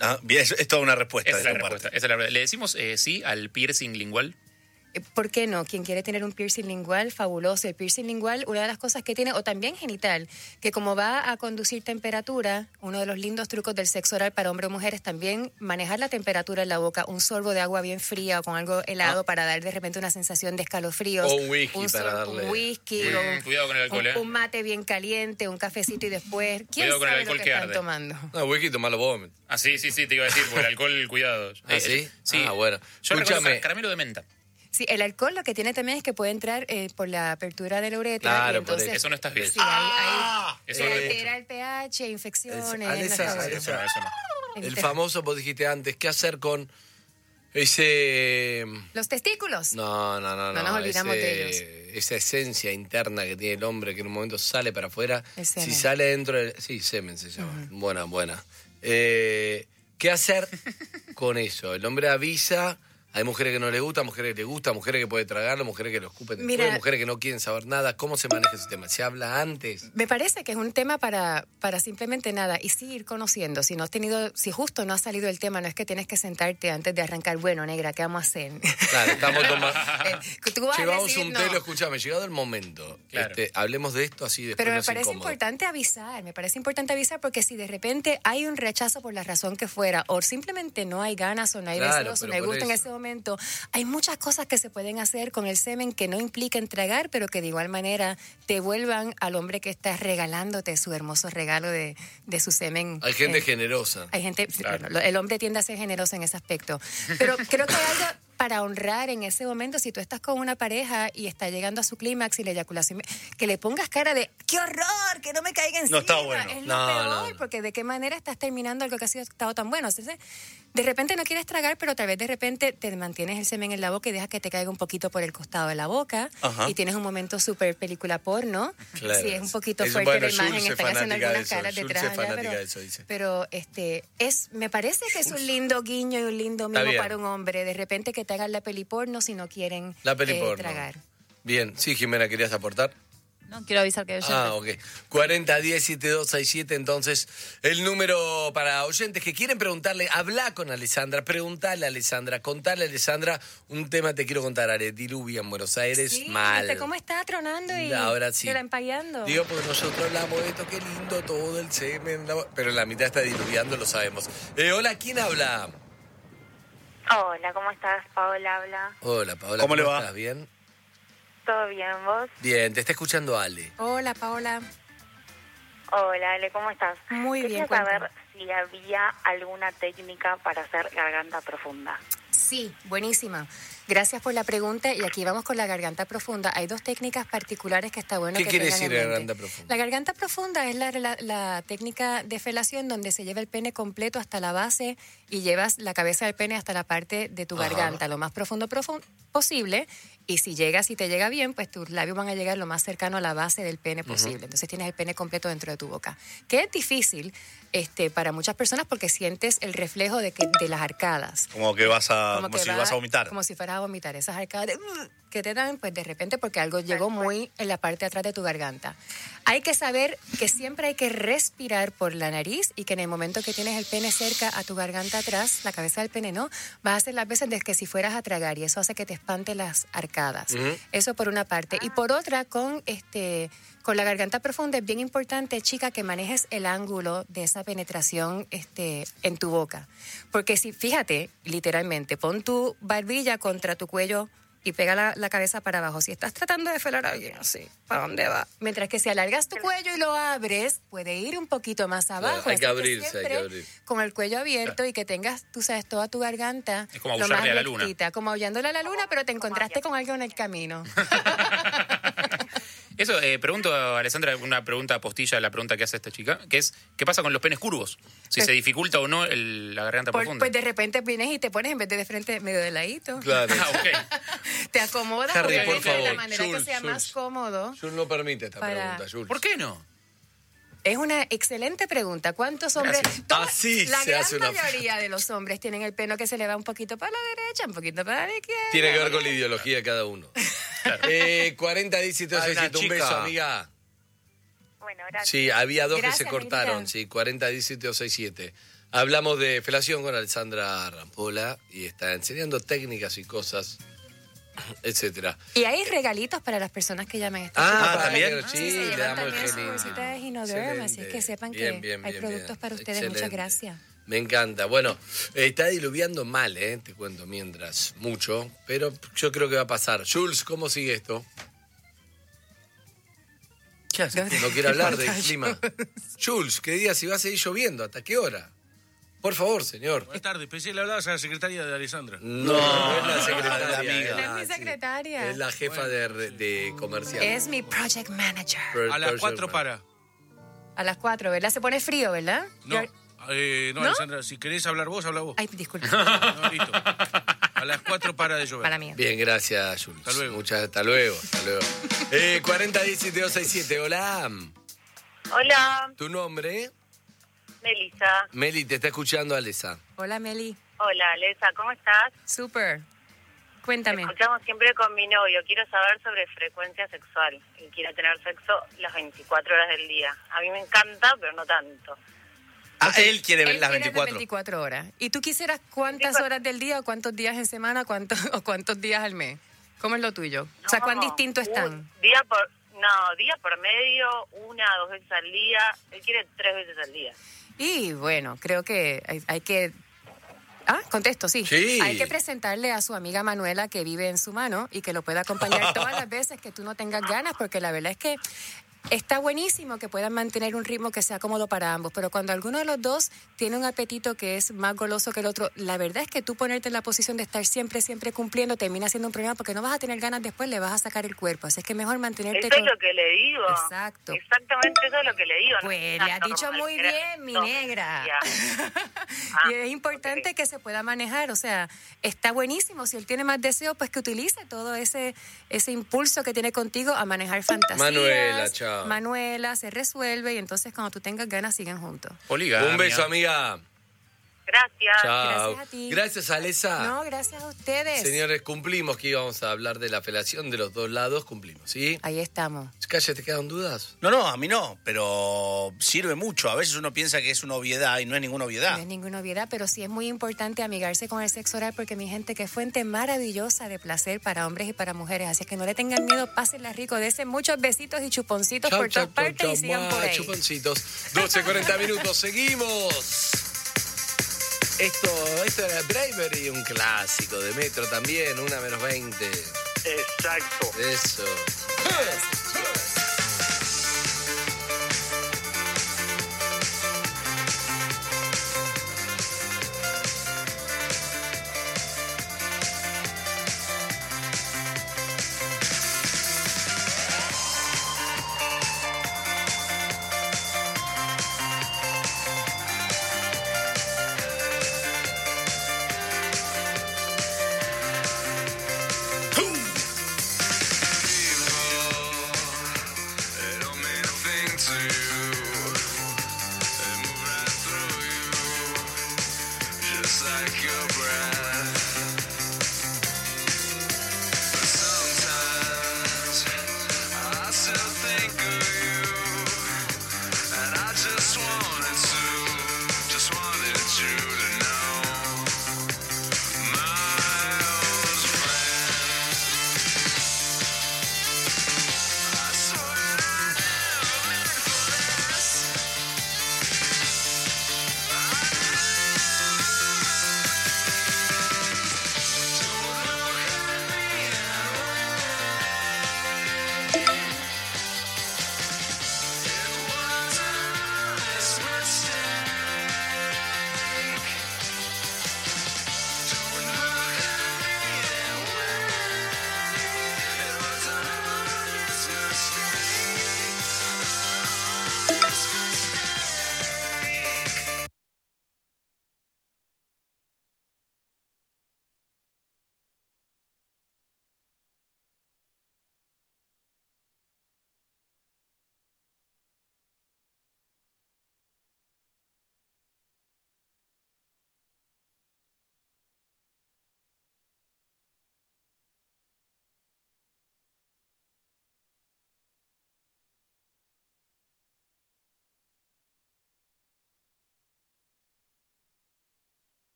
Ah, bien, es, es toda una respuesta. Esa es de la tu parte. respuesta. esa es la verdad. ¿Le decimos eh, sí al piercing lingual? Eh, ¿Por qué no? Quien quiere tener un piercing lingual, fabuloso. El piercing lingual, una de las cosas que tiene, o también genital, que como va a conducir temperatura, uno de los lindos trucos del sexo oral para hombres o mujeres también manejar la temperatura en la boca, un sorbo de agua bien fría o con algo helado para dar de repente una sensación de escalofríos. O un whisky un para darle- Un whisky, Mm, cuidado con el alcohol, un, ¿eh? un mate bien caliente, un cafecito y después. ¿Quién Cuidado con el sabe alcohol lo que, que están arde. tomando? No, whisky, tomalo vos. Ah, sí, sí, sí, te iba a decir, por el alcohol, cuidado. [laughs] ¿Ah, Eh, sí? Sí. Ah, bueno. Yo Escúchame. ca- caramelo de menta. Sí, el alcohol lo que tiene también es que puede entrar eh, por la apertura de la uretra. Claro, entonces, Eso no estás bien. Sí, hay, hay- Eso no altera el pH, infecciones. No está bueno. Alesa, eso no. El famoso, vos dijiste antes, ¿qué hacer con ese. Los testículos. No, no, no, no. No nos olvidamos ese- de ellos. Esa esencia interna que tiene el hombre que en un momento sale para afuera. El Si sale dentro del. Sí, semen se llama. Buena, buena. Eh, ¿Qué hacer con eso? El hombre avisa. Hay mujeres que no le gusta, mujeres que le gusta, mujeres que puede tragarlo, mujeres que lo escupen después, Mira- mujeres que no quieren saber nada. ¿Cómo se maneja ese tema? ¿Se habla antes? Me parece que es un tema para, para simplemente nada y sí ir conociendo. Si no has tenido, si justo no ha salido el tema, no es que tienes que sentarte antes de arrancar. Bueno, negra, ¿qué vamos a hacer? Claro, estamos [laughs] tomando. Vas a Llevamos decir, un no. telo, escúchame, llegado el momento. este, hablemos de esto así después Pero no me parece incómodo. importante avisar, me parece importante avisar porque si de repente hay un rechazo por la razón que fuera o simplemente no hay ganas o no hay Claro, deseos o no hay gusto en ese momento, hay muchas cosas que se pueden hacer con el semen que no implica entregar, pero que de igual manera te vuelvan al hombre que está regalándote su hermoso regalo de, de su semen. Hay gente Eh, generosa. hay gente, bueno, lo- el hombre tiende a ser generoso en ese aspecto. Pero [laughs] creo que hay algo, para honrar en ese momento, si tú estás con una pareja y está llegando a su clímax y la eyaculación, que le pongas cara de ¡qué horror! Que no me caiga encima. No está bueno. Es lo No, peor, no. porque de qué manera estás terminando algo que ha sido estado tan bueno. Entonces, de repente no quieres tragar, pero tal vez de repente te mantienes el semen en la boca y dejas que te caiga un poquito por el costado de la boca Ajá. y tienes un momento súper película porno. Claro. Sí, es un poquito Es- fuerte bueno, la imagen, están haciendo algunas eso, caras detrás allá, pero, de eso, dice. pero este es me parece que es un lindo guiño y un lindo mimo para un hombre, de repente que te hagan la peli porno si no quieren La peli eh, tragar. Bien, sí, Jimena, ¿querías aportar? No, quiero avisar que yo Ah, ok. 40 10 7267, entonces, el número para oyentes que quieren preguntarle, habla con Alessandra, preguntarle a Alessandra, contarle a Alessandra un tema te quiero contar, Are, diluvia en Buenos Aires, Sí, mal. ¿viste cómo está tronando y Ahora sí. te la empallando? Digo, porque nosotros hablamos de esto, qué lindo todo el semen, la- pero en la mitad está diluviando, lo sabemos. Eh, hola, ¿quién habla? Hola, ¿cómo estás? Paola habla. Hola, Paola, ¿Cómo le va? estás? ¿Bien? ¿Todo bien, vos? Bien, te está escuchando Ale. Hola, Paola. Hola, Ale, ¿cómo estás? Muy Quería bien, saber cuéntame. si había alguna técnica para hacer garganta profunda. Sí, buenísima. Gracias por la pregunta y aquí vamos con la garganta profunda. Hay dos técnicas particulares que está bueno ¿Qué que quiere tengan decir mente. garganta profunda? La garganta profunda es la, la- la técnica de felación donde se lleva el pene completo hasta la base y llevas la cabeza del pene hasta la parte de tu Ajá. garganta, lo más profundo profun- posible. Y si llegas y te llega bien, pues tus labios van a llegar lo más cercano a la base del pene posible. Entonces tienes el pene completo dentro de tu boca. Que es difícil este, para muchas personas porque sientes el reflejo de, que, de las arcadas. Como que vas a, como, si va- vas a vomitar. Como si fueras a vomitar. Esas arcadas de, que te dan, pues de repente, porque algo llegó muy en la parte de atrás de tu garganta. Hay que saber que siempre hay que respirar por la nariz y que en el momento que tienes el pene cerca a tu garganta atrás, la cabeza del pene no, vas a hacer las veces de que si fueras a tragar y eso hace que te espante las arcadas. Eso por una parte. Y por otra, con este con la garganta profunda es bien importante, chica, que manejes el ángulo de esa penetración este, en tu boca. Porque si, fíjate, literalmente, pon tu barbilla contra tu cuello y pega la, la cabeza para abajo. Si estás tratando de felar a alguien así, ¿para dónde va? Mientras que si alargas tu cuello y lo abres, puede ir un poquito más abajo. hay que abrirse, hay que abrir. Con el cuello abierto y que tengas, tú sabes, toda tu garganta Es como aullarle a la luna. como aullándole a la luna, pero te encontraste con algo en el camino. [laughs] Eso, eh, pregunto a Alessandra una pregunta postilla a la pregunta que hace esta chica, que es, ¿qué pasa con los penes curvos? Si Pues- se dificulta o no el- la garganta Por- profunda. pues de repente vienes y te pones en vez de de frente, medio de ladito. Claro. [laughs] Te acomodas Harry, por favor, de la manera Jules, que sea Jules. más cómodo. Jules no permite esta Para- pregunta, Jules. ¿Por qué no? Es una excelente pregunta. ¿Cuántos hombres? Así la se gran hace una- mayoría de los hombres tienen el pelo que se le va un poquito para la derecha, un poquito para la izquierda. Tiene que ver con la ideología de cada uno. [laughs] Eh, 40 17 Hay una 67, un beso, amiga. Bueno, gracias. Sí, había dos que se cortaron, sí, 40 17 67. Hablamos de felación con Alessandra Rampola y está enseñando técnicas y cosas, [coughs] etcétera. Y hay regalitos para las personas que llamen esta Ah, también. Ah, Sí, se le damos el gelín. así que sepan Bien, que bien, hay bien, productos bien. para ustedes. Muchas gracias. Me encanta. Bueno, eh, está diluviando mal, ¿eh? Te cuento mientras, mucho, pero yo creo que va a pasar. Jules, ¿cómo sigue esto? ¿Qué hace? No quiere hablar [laughs] del clima. Jules, que diga si va a seguir lloviendo, ¿hasta qué hora? Por favor, señor. Buenas tardes, pensé que le hablabas a la secretaria de Alessandra. No, no es la secretaria. la amiga. No es mi secretaria. Es la jefa de, de comercial. Es mi project manager. Per- A las cuatro para. A las cuatro, ¿verdad? Se pone frío, ¿verdad? No, eh, no, ¿No? Alessandra, si querés hablar vos, habla vos. Ay, disculpe. [laughs] No, listo. A las cuatro para de llover. Para mí. Bien, gracias, Jules. Hasta luego. Muchas, hasta luego, hasta luego. Eh, 40 17 267, hola. Hola, ¿Tu nombre? Melissa. Meli, te está escuchando Alesa. Hola, Meli. Hola, Alesa, ¿cómo estás? Súper. Cuéntame. Escuchamos siempre con mi novio. Quiero saber sobre frecuencia sexual. Y quiero tener sexo las 24 horas del día. A mí me encanta, pero no tanto. Ah, él quiere ver Él las quiere 24. 24 horas. ¿Y tú quisieras cuántas horas del día o cuántos días en semana cuántos, [laughs] o cuántos días al mes? ¿Cómo es lo tuyo? o sea, ¿cuán No, distinto están? Día por, no, día por medio, una, dos veces al día. Él quiere tres veces al día. Y bueno, creo que hay, hay que... Ah, contesto, sí. Sí. Hay que presentarle a su amiga Manuela que vive en su mano y que lo pueda acompañar [laughs] todas las veces que tú no tengas ganas, porque la verdad es que está buenísimo que puedan mantener un ritmo que sea cómodo para ambos, pero cuando alguno de los dos tiene un apetito que es más goloso que el otro, la verdad es que tú ponerte en la posición de estar siempre, siempre cumpliendo termina siendo un problema porque no vas a tener ganas después, le vas a sacar el cuerpo. Así es que mejor mantenerte Eso con... es lo que le digo. Exacto. Exactamente eso es lo que le digo. Pues No le has dicho normal, muy era bien, mi negra. días. [laughs] y es importante que se pueda manejar, o sea, está buenísimo. Si él tiene más deseo, pues que utilice todo ese, ese impulso que tiene contigo a manejar fantasías. Manuela, chao. Manuela, se resuelve y entonces cuando tú tengas ganas siguen juntos. Un beso, amiga. Gracias. Chao. Gracias a ti. Gracias, Alesa. No, gracias a ustedes. Señores, cumplimos que íbamos a hablar de la felación de los dos lados, cumplimos, ¿sí? Ahí estamos. Calla, ¿te quedan dudas? No, no, a mí no, pero sirve mucho. A veces uno piensa que es una obviedad y no es ninguna obviedad. No es ninguna obviedad, pero sí es muy importante amigarse con el sexo oral porque mi gente, que fuente maravillosa de placer para hombres y para mujeres. Así es que no le tengan miedo, pásenla rico, desen muchos besitos y chuponcitos Chau, por chau, todas partes chau, y sigan por ahí. Chuponcitos. 12, 40 minutos, seguimos. [laughs] Esto, esto era Bravery, un clásico de Metro también, una menos 20. Exacto. Eso.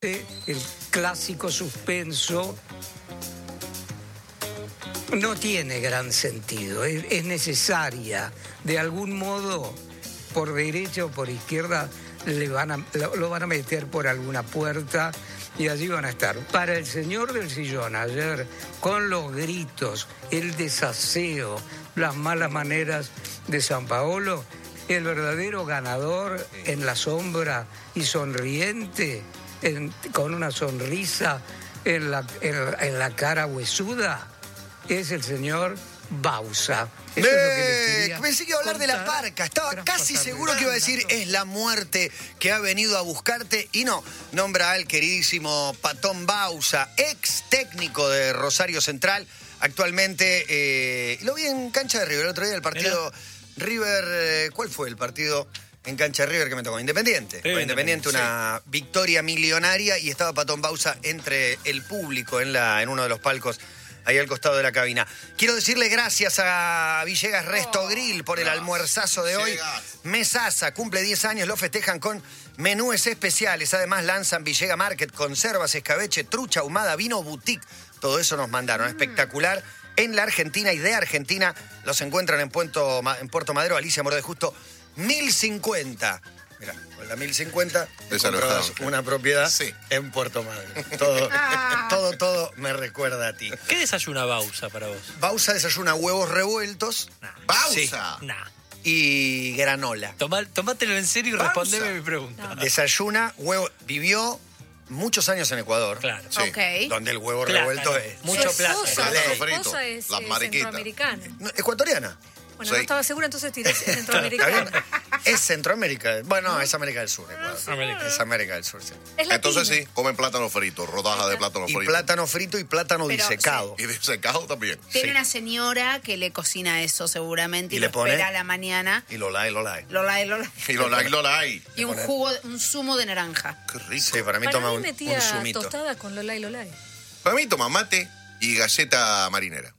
El clásico suspenso no tiene gran sentido, es, es necesaria. De algún modo, por derecha o por izquierda, lo, lo van a meter por alguna puerta y allí van a estar. Para el señor del sillón ayer, con los gritos, el desaseo, las malas maneras de San Paolo, el verdadero ganador en la sombra y sonriente, en- con una sonrisa en la, en- en la cara huesuda, es el señor Bausa. Eso es lo que les Eh, quería pensé que iba a hablar de la parca. Estaba casi seguro que iba a decir es la muerte que ha venido a buscarte. Y no, nombra al queridísimo Patón Bausa, ex técnico de Rosario Central. Actualmente, eh, lo vi en cancha de River el otro día, el partido River. eh, ¿Cuál fue el partido en cancha de River que me tocó? Independiente. Independiente, una victoria millonaria y estaba Patón Bausa entre el público en, la, en uno de los palcos ahí al costado de la cabina. Quiero decirle gracias a Villegas Resto Grill por el almuerzazo de hoy. Mesaza, cumple 10 años, lo festejan con menúes especiales. Además lanzan Villega Market, conservas, escabeche, trucha ahumada, vino boutique. Todo eso nos mandaron. Espectacular. En la Argentina y de Argentina los encuentran en, Puerto, en Puerto Madero, Alicia Moro de Justo, 1050. Mira, con la 1050 Desalojado. comprabas una propiedad en Puerto Madero. Todo, [laughs] todo, todo me recuerda a ti. ¿Qué desayuna Bausa para vos? Bausa desayuna huevos revueltos. ¡Bausa! Y granola. Tomá- tomátelo en serio y respondeme mi pregunta. Desayuna huevo. Vivió muchos años en Ecuador. Claro. Sí. Ok. Donde el huevo Plátano. revuelto es. Mucho plátano. su esposa es, Las eh, mariquitas. centroamericana. No, ¿Ecuatoriana? Bueno, no estaba segura, entonces tiré [laughs] ¿Está centroamericana. Es Centroamérica. Bueno, es América del Sur. Ecuador. Es América del Sur, sí. Entonces sí, comen plátano frito, rodaja de plátano Y frito. plátano frito y plátano Pero, disecado. Y disecado también. Tiene una señora que le cocina eso seguramente y, Y lo le pone- espera a la mañana. Y lo lai, lo lai. Lo la, lo la- Y lo like, lo like. y un jugo, un zumo de naranja. Qué rico. Sí, para mí Para toma mí un, metía un zumito. tostada con Lolay Lolay. Para mí toma mate y galleta marinera.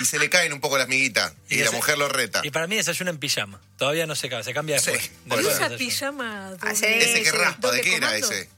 Y se le caen un poco las miguitas. Y, la ese- mujer lo reta. Y para mí desayuna en pijama. Todavía no se cambia, se cambia después. Después eso. del desayuno. pijama ese que raspa, ¿de qué era ese?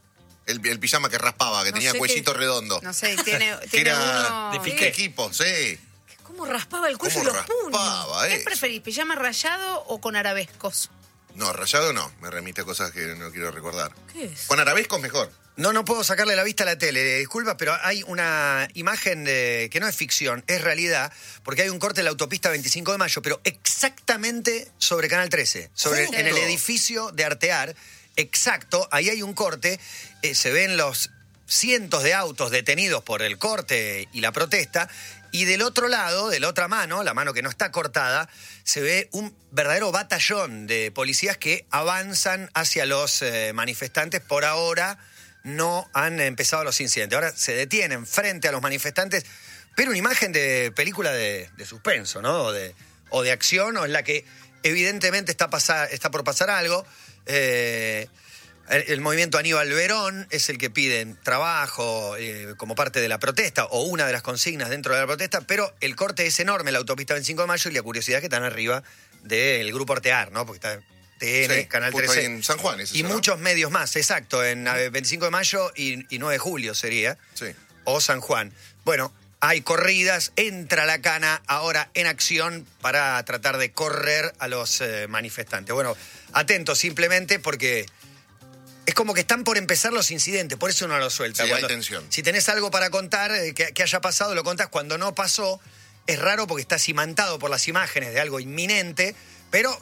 El, el pijama que raspaba, que No tenía cuellito qué- redondo. No sé, tiene, [laughs] Que tiene era uno... de equipo, sí. ¿Cómo raspaba el cuello y ¿Cómo los puños? raspaba, ¿Qué eh? preferís, pijama rayado o con arabescos? No, rayado no. Me remite a cosas que no quiero recordar. ¿Qué es? Con arabescos mejor. No, no puedo sacarle la vista a la tele, disculpa, pero hay una imagen de- que no es ficción, es realidad, porque hay un corte en la autopista 25 de mayo, pero exactamente sobre Canal 13, sobre, en el edificio de Artear, exacto, ahí hay un corte, eh, se ven los cientos de autos detenidos por el corte y la protesta, y del otro lado, de la otra mano, la mano que no está cortada, se ve un verdadero batallón de policías que avanzan hacia los eh, manifestantes. Por ahora no han empezado los incidentes. Ahora se detienen frente a los manifestantes, pero una imagen de película de, suspenso, ¿no? O de, o de acción, o en la que evidentemente está, está por pasar algo. Eh, el, movimiento Aníbal Verón es el que piden trabajo eh, como parte de la protesta o una de las consignas dentro de la protesta, pero el corte es enorme, la autopista 25 de mayo y la curiosidad que están arriba del grupo Artear, ¿no? Porque está TN, Sí, Canal justo 13. ahí en San Juan, es Y eso, ¿no? muchos medios más, exacto, en eh, 25 de mayo y, y 9 de julio sería. Sí. O San Juan. Bueno, hay corridas, entra la cana ahora en acción para tratar de correr a los eh, manifestantes. Bueno, atentos simplemente porque es como que están por empezar los incidentes, por eso uno lo suelta. Sí, hay tensión. Si tenés algo para contar eh, que, que haya pasado, lo contás. Cuando no pasó, es raro porque está cimantado por las imágenes de algo inminente, pero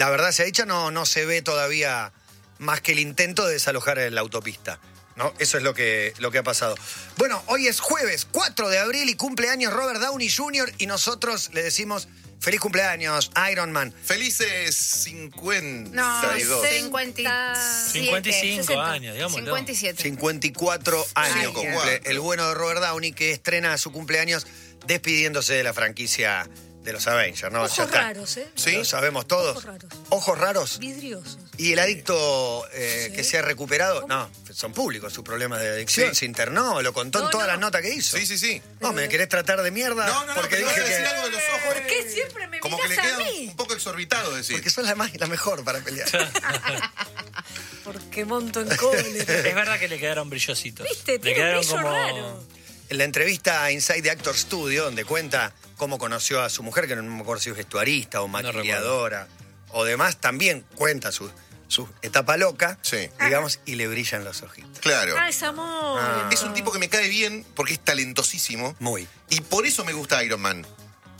la verdad sea dicha, no, no se ve todavía más que el intento de desalojar la autopista. ¿no? Eso es lo que, lo que ha pasado. Bueno, hoy es jueves 4 de abril y cumpleaños Robert Downey Jr. y nosotros le decimos feliz cumpleaños, Iron Man. Felices 52. No, 50, 55 años, digámoslo. 57. 54 años cumple cuatro. el bueno de Robert Downey que estrena su cumpleaños despidiéndose de la franquicia de los Avengers, ¿no? Ojos Ya está. raros, ¿eh? Lo sabemos todos. Ojos raros. Ojos raros. Vidriosos. Y el adicto eh, que se ha recuperado, no, son públicos sus problemas de adicción. Se internó, lo contó en No, todas no. las notas que hizo. Sí, sí, sí. No, me querés tratar de mierda No, no, no, porque pero dije que. algo de los ojos. ¿Por qué siempre me Como que le miras queda a mí? un poco exorbitado decir. Porque sos la, más, la mejor para pelear. [laughs] ¿Por qué? que monto en cólera. Es verdad que le quedaron brillositos. ¿Viste? Le un quedaron brillo como. raro. En la entrevista a Inside the Actor Studio, donde cuenta cómo conoció a su mujer, que no me acuerdo si es vestuarista o maquilladora o demás, también cuenta su, su etapa loca, digamos, y le brillan los ojitos. Claro. Ah, es amor. Ah. Es un tipo que me cae bien porque es talentosísimo. Muy. Y por eso me gusta Iron Man.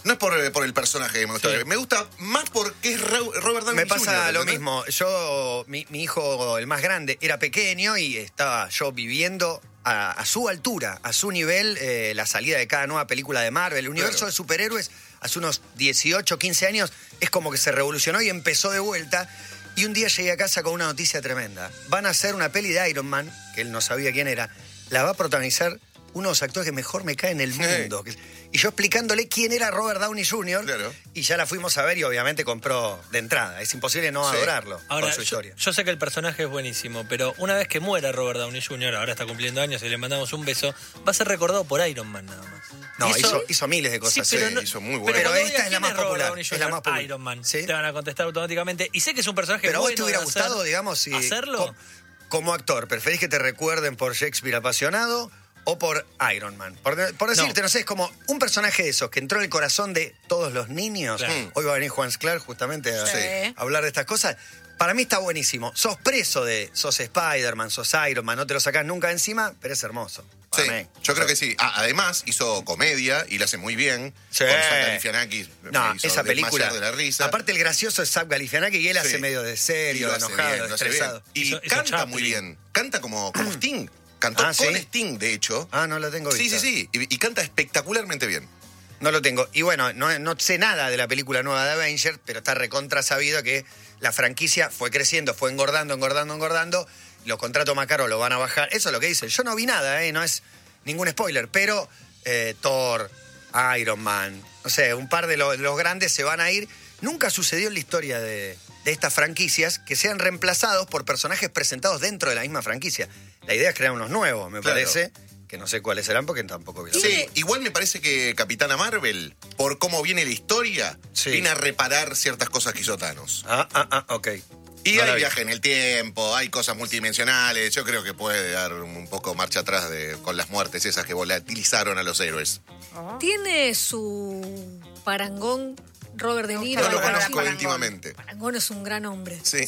No es por, por el personaje que me gusta. Me gusta más porque es Robert Downey Me pasa Jr., lo mismo. Yo, mi, mi hijo, el más grande, era pequeño y estaba yo viviendo a, a su altura, a su nivel, eh, la salida de cada nueva película de Marvel. El universo de superhéroes, hace unos 18, 15 años, es como que se revolucionó y empezó de vuelta. Y un día llegué a casa con una noticia tremenda. Van a hacer una peli de Iron Man, que él no sabía quién era, la va a protagonizar uno de los actores que mejor me cae en el mundo. Y yo explicándole quién era Robert Downey Jr. Y ya la fuimos a ver y obviamente compró de entrada. Es imposible no Sí. adorarlo Ahora, por su yo, historia. yo sé que el personaje es buenísimo, pero una vez que muera Robert Downey Jr., ahora está cumpliendo años y le mandamos un beso, va a ser recordado por Iron Man nada más. No, hizo, hizo miles de cosas. Sí, pero sí, no- hizo muy pero buenas. Pero, esta es la más popular. Es la más popular. Iron Man. Te van a contestar automáticamente. Y sé que es un personaje Pero a vos bueno te hubiera gustado, digamos, si. ¿Hacerlo? co- Como actor, ¿preferís que te recuerden por Shakespeare apasionado o por Iron Man? Por, por decirte, no. sé, es como un personaje de esos que entró en el corazón de todos los niños. Claro. Hoy va a venir Juan Sclar justamente a, Sí. a hablar de estas cosas. Para mí está buenísimo. Sos preso de. Sos Spider-Man, sos Iron Man, no te lo sacás nunca encima, pero es hermoso. Sí, yo creo que sí. Ah, además, hizo comedia y la hace muy bien. Sí. Con Sam Galifianakis. No, esa película. de la risa. Aparte, el gracioso es Zach Galifianakis y él Sí. hace medio de serio, enojado, bien. Y canta muy bien. Canta como, como [clears throat] Sting. Cantó Ah, ¿sí? con Sting, de hecho. Ah, no la tengo Sí, vista. sí, sí. Y, y canta espectacularmente bien. No lo tengo. Y bueno, no, no sé nada de la película nueva de Avengers, pero está recontra sabido que la franquicia fue creciendo, fue engordando, engordando, engordando. Los contratos más caros lo van a bajar. Eso es lo que dicen. Yo no vi nada, ¿eh? no es ningún spoiler, pero eh, Thor, Iron Man, no sé, un par de, lo- de los grandes se van a ir. Nunca sucedió en la historia de, de estas franquicias que sean reemplazados por personajes presentados dentro de la misma franquicia. La idea es crear unos nuevos, me Claro. parece, que no sé cuáles serán porque tampoco vi Sí, igual me parece que Capitana Marvel, por cómo viene la historia, viene a reparar ciertas cosas que hizo Thanos. Ah, ah, ah, ok. Y No hay vi. viaje en el tiempo, hay cosas multidimensionales. Yo creo que puede dar un poco marcha atrás de, con las muertes esas que volatilizaron a los héroes. Tiene su parangón Robert De Niro. No lo Parangón. conozco íntimamente. Parangón es un gran hombre. Sí.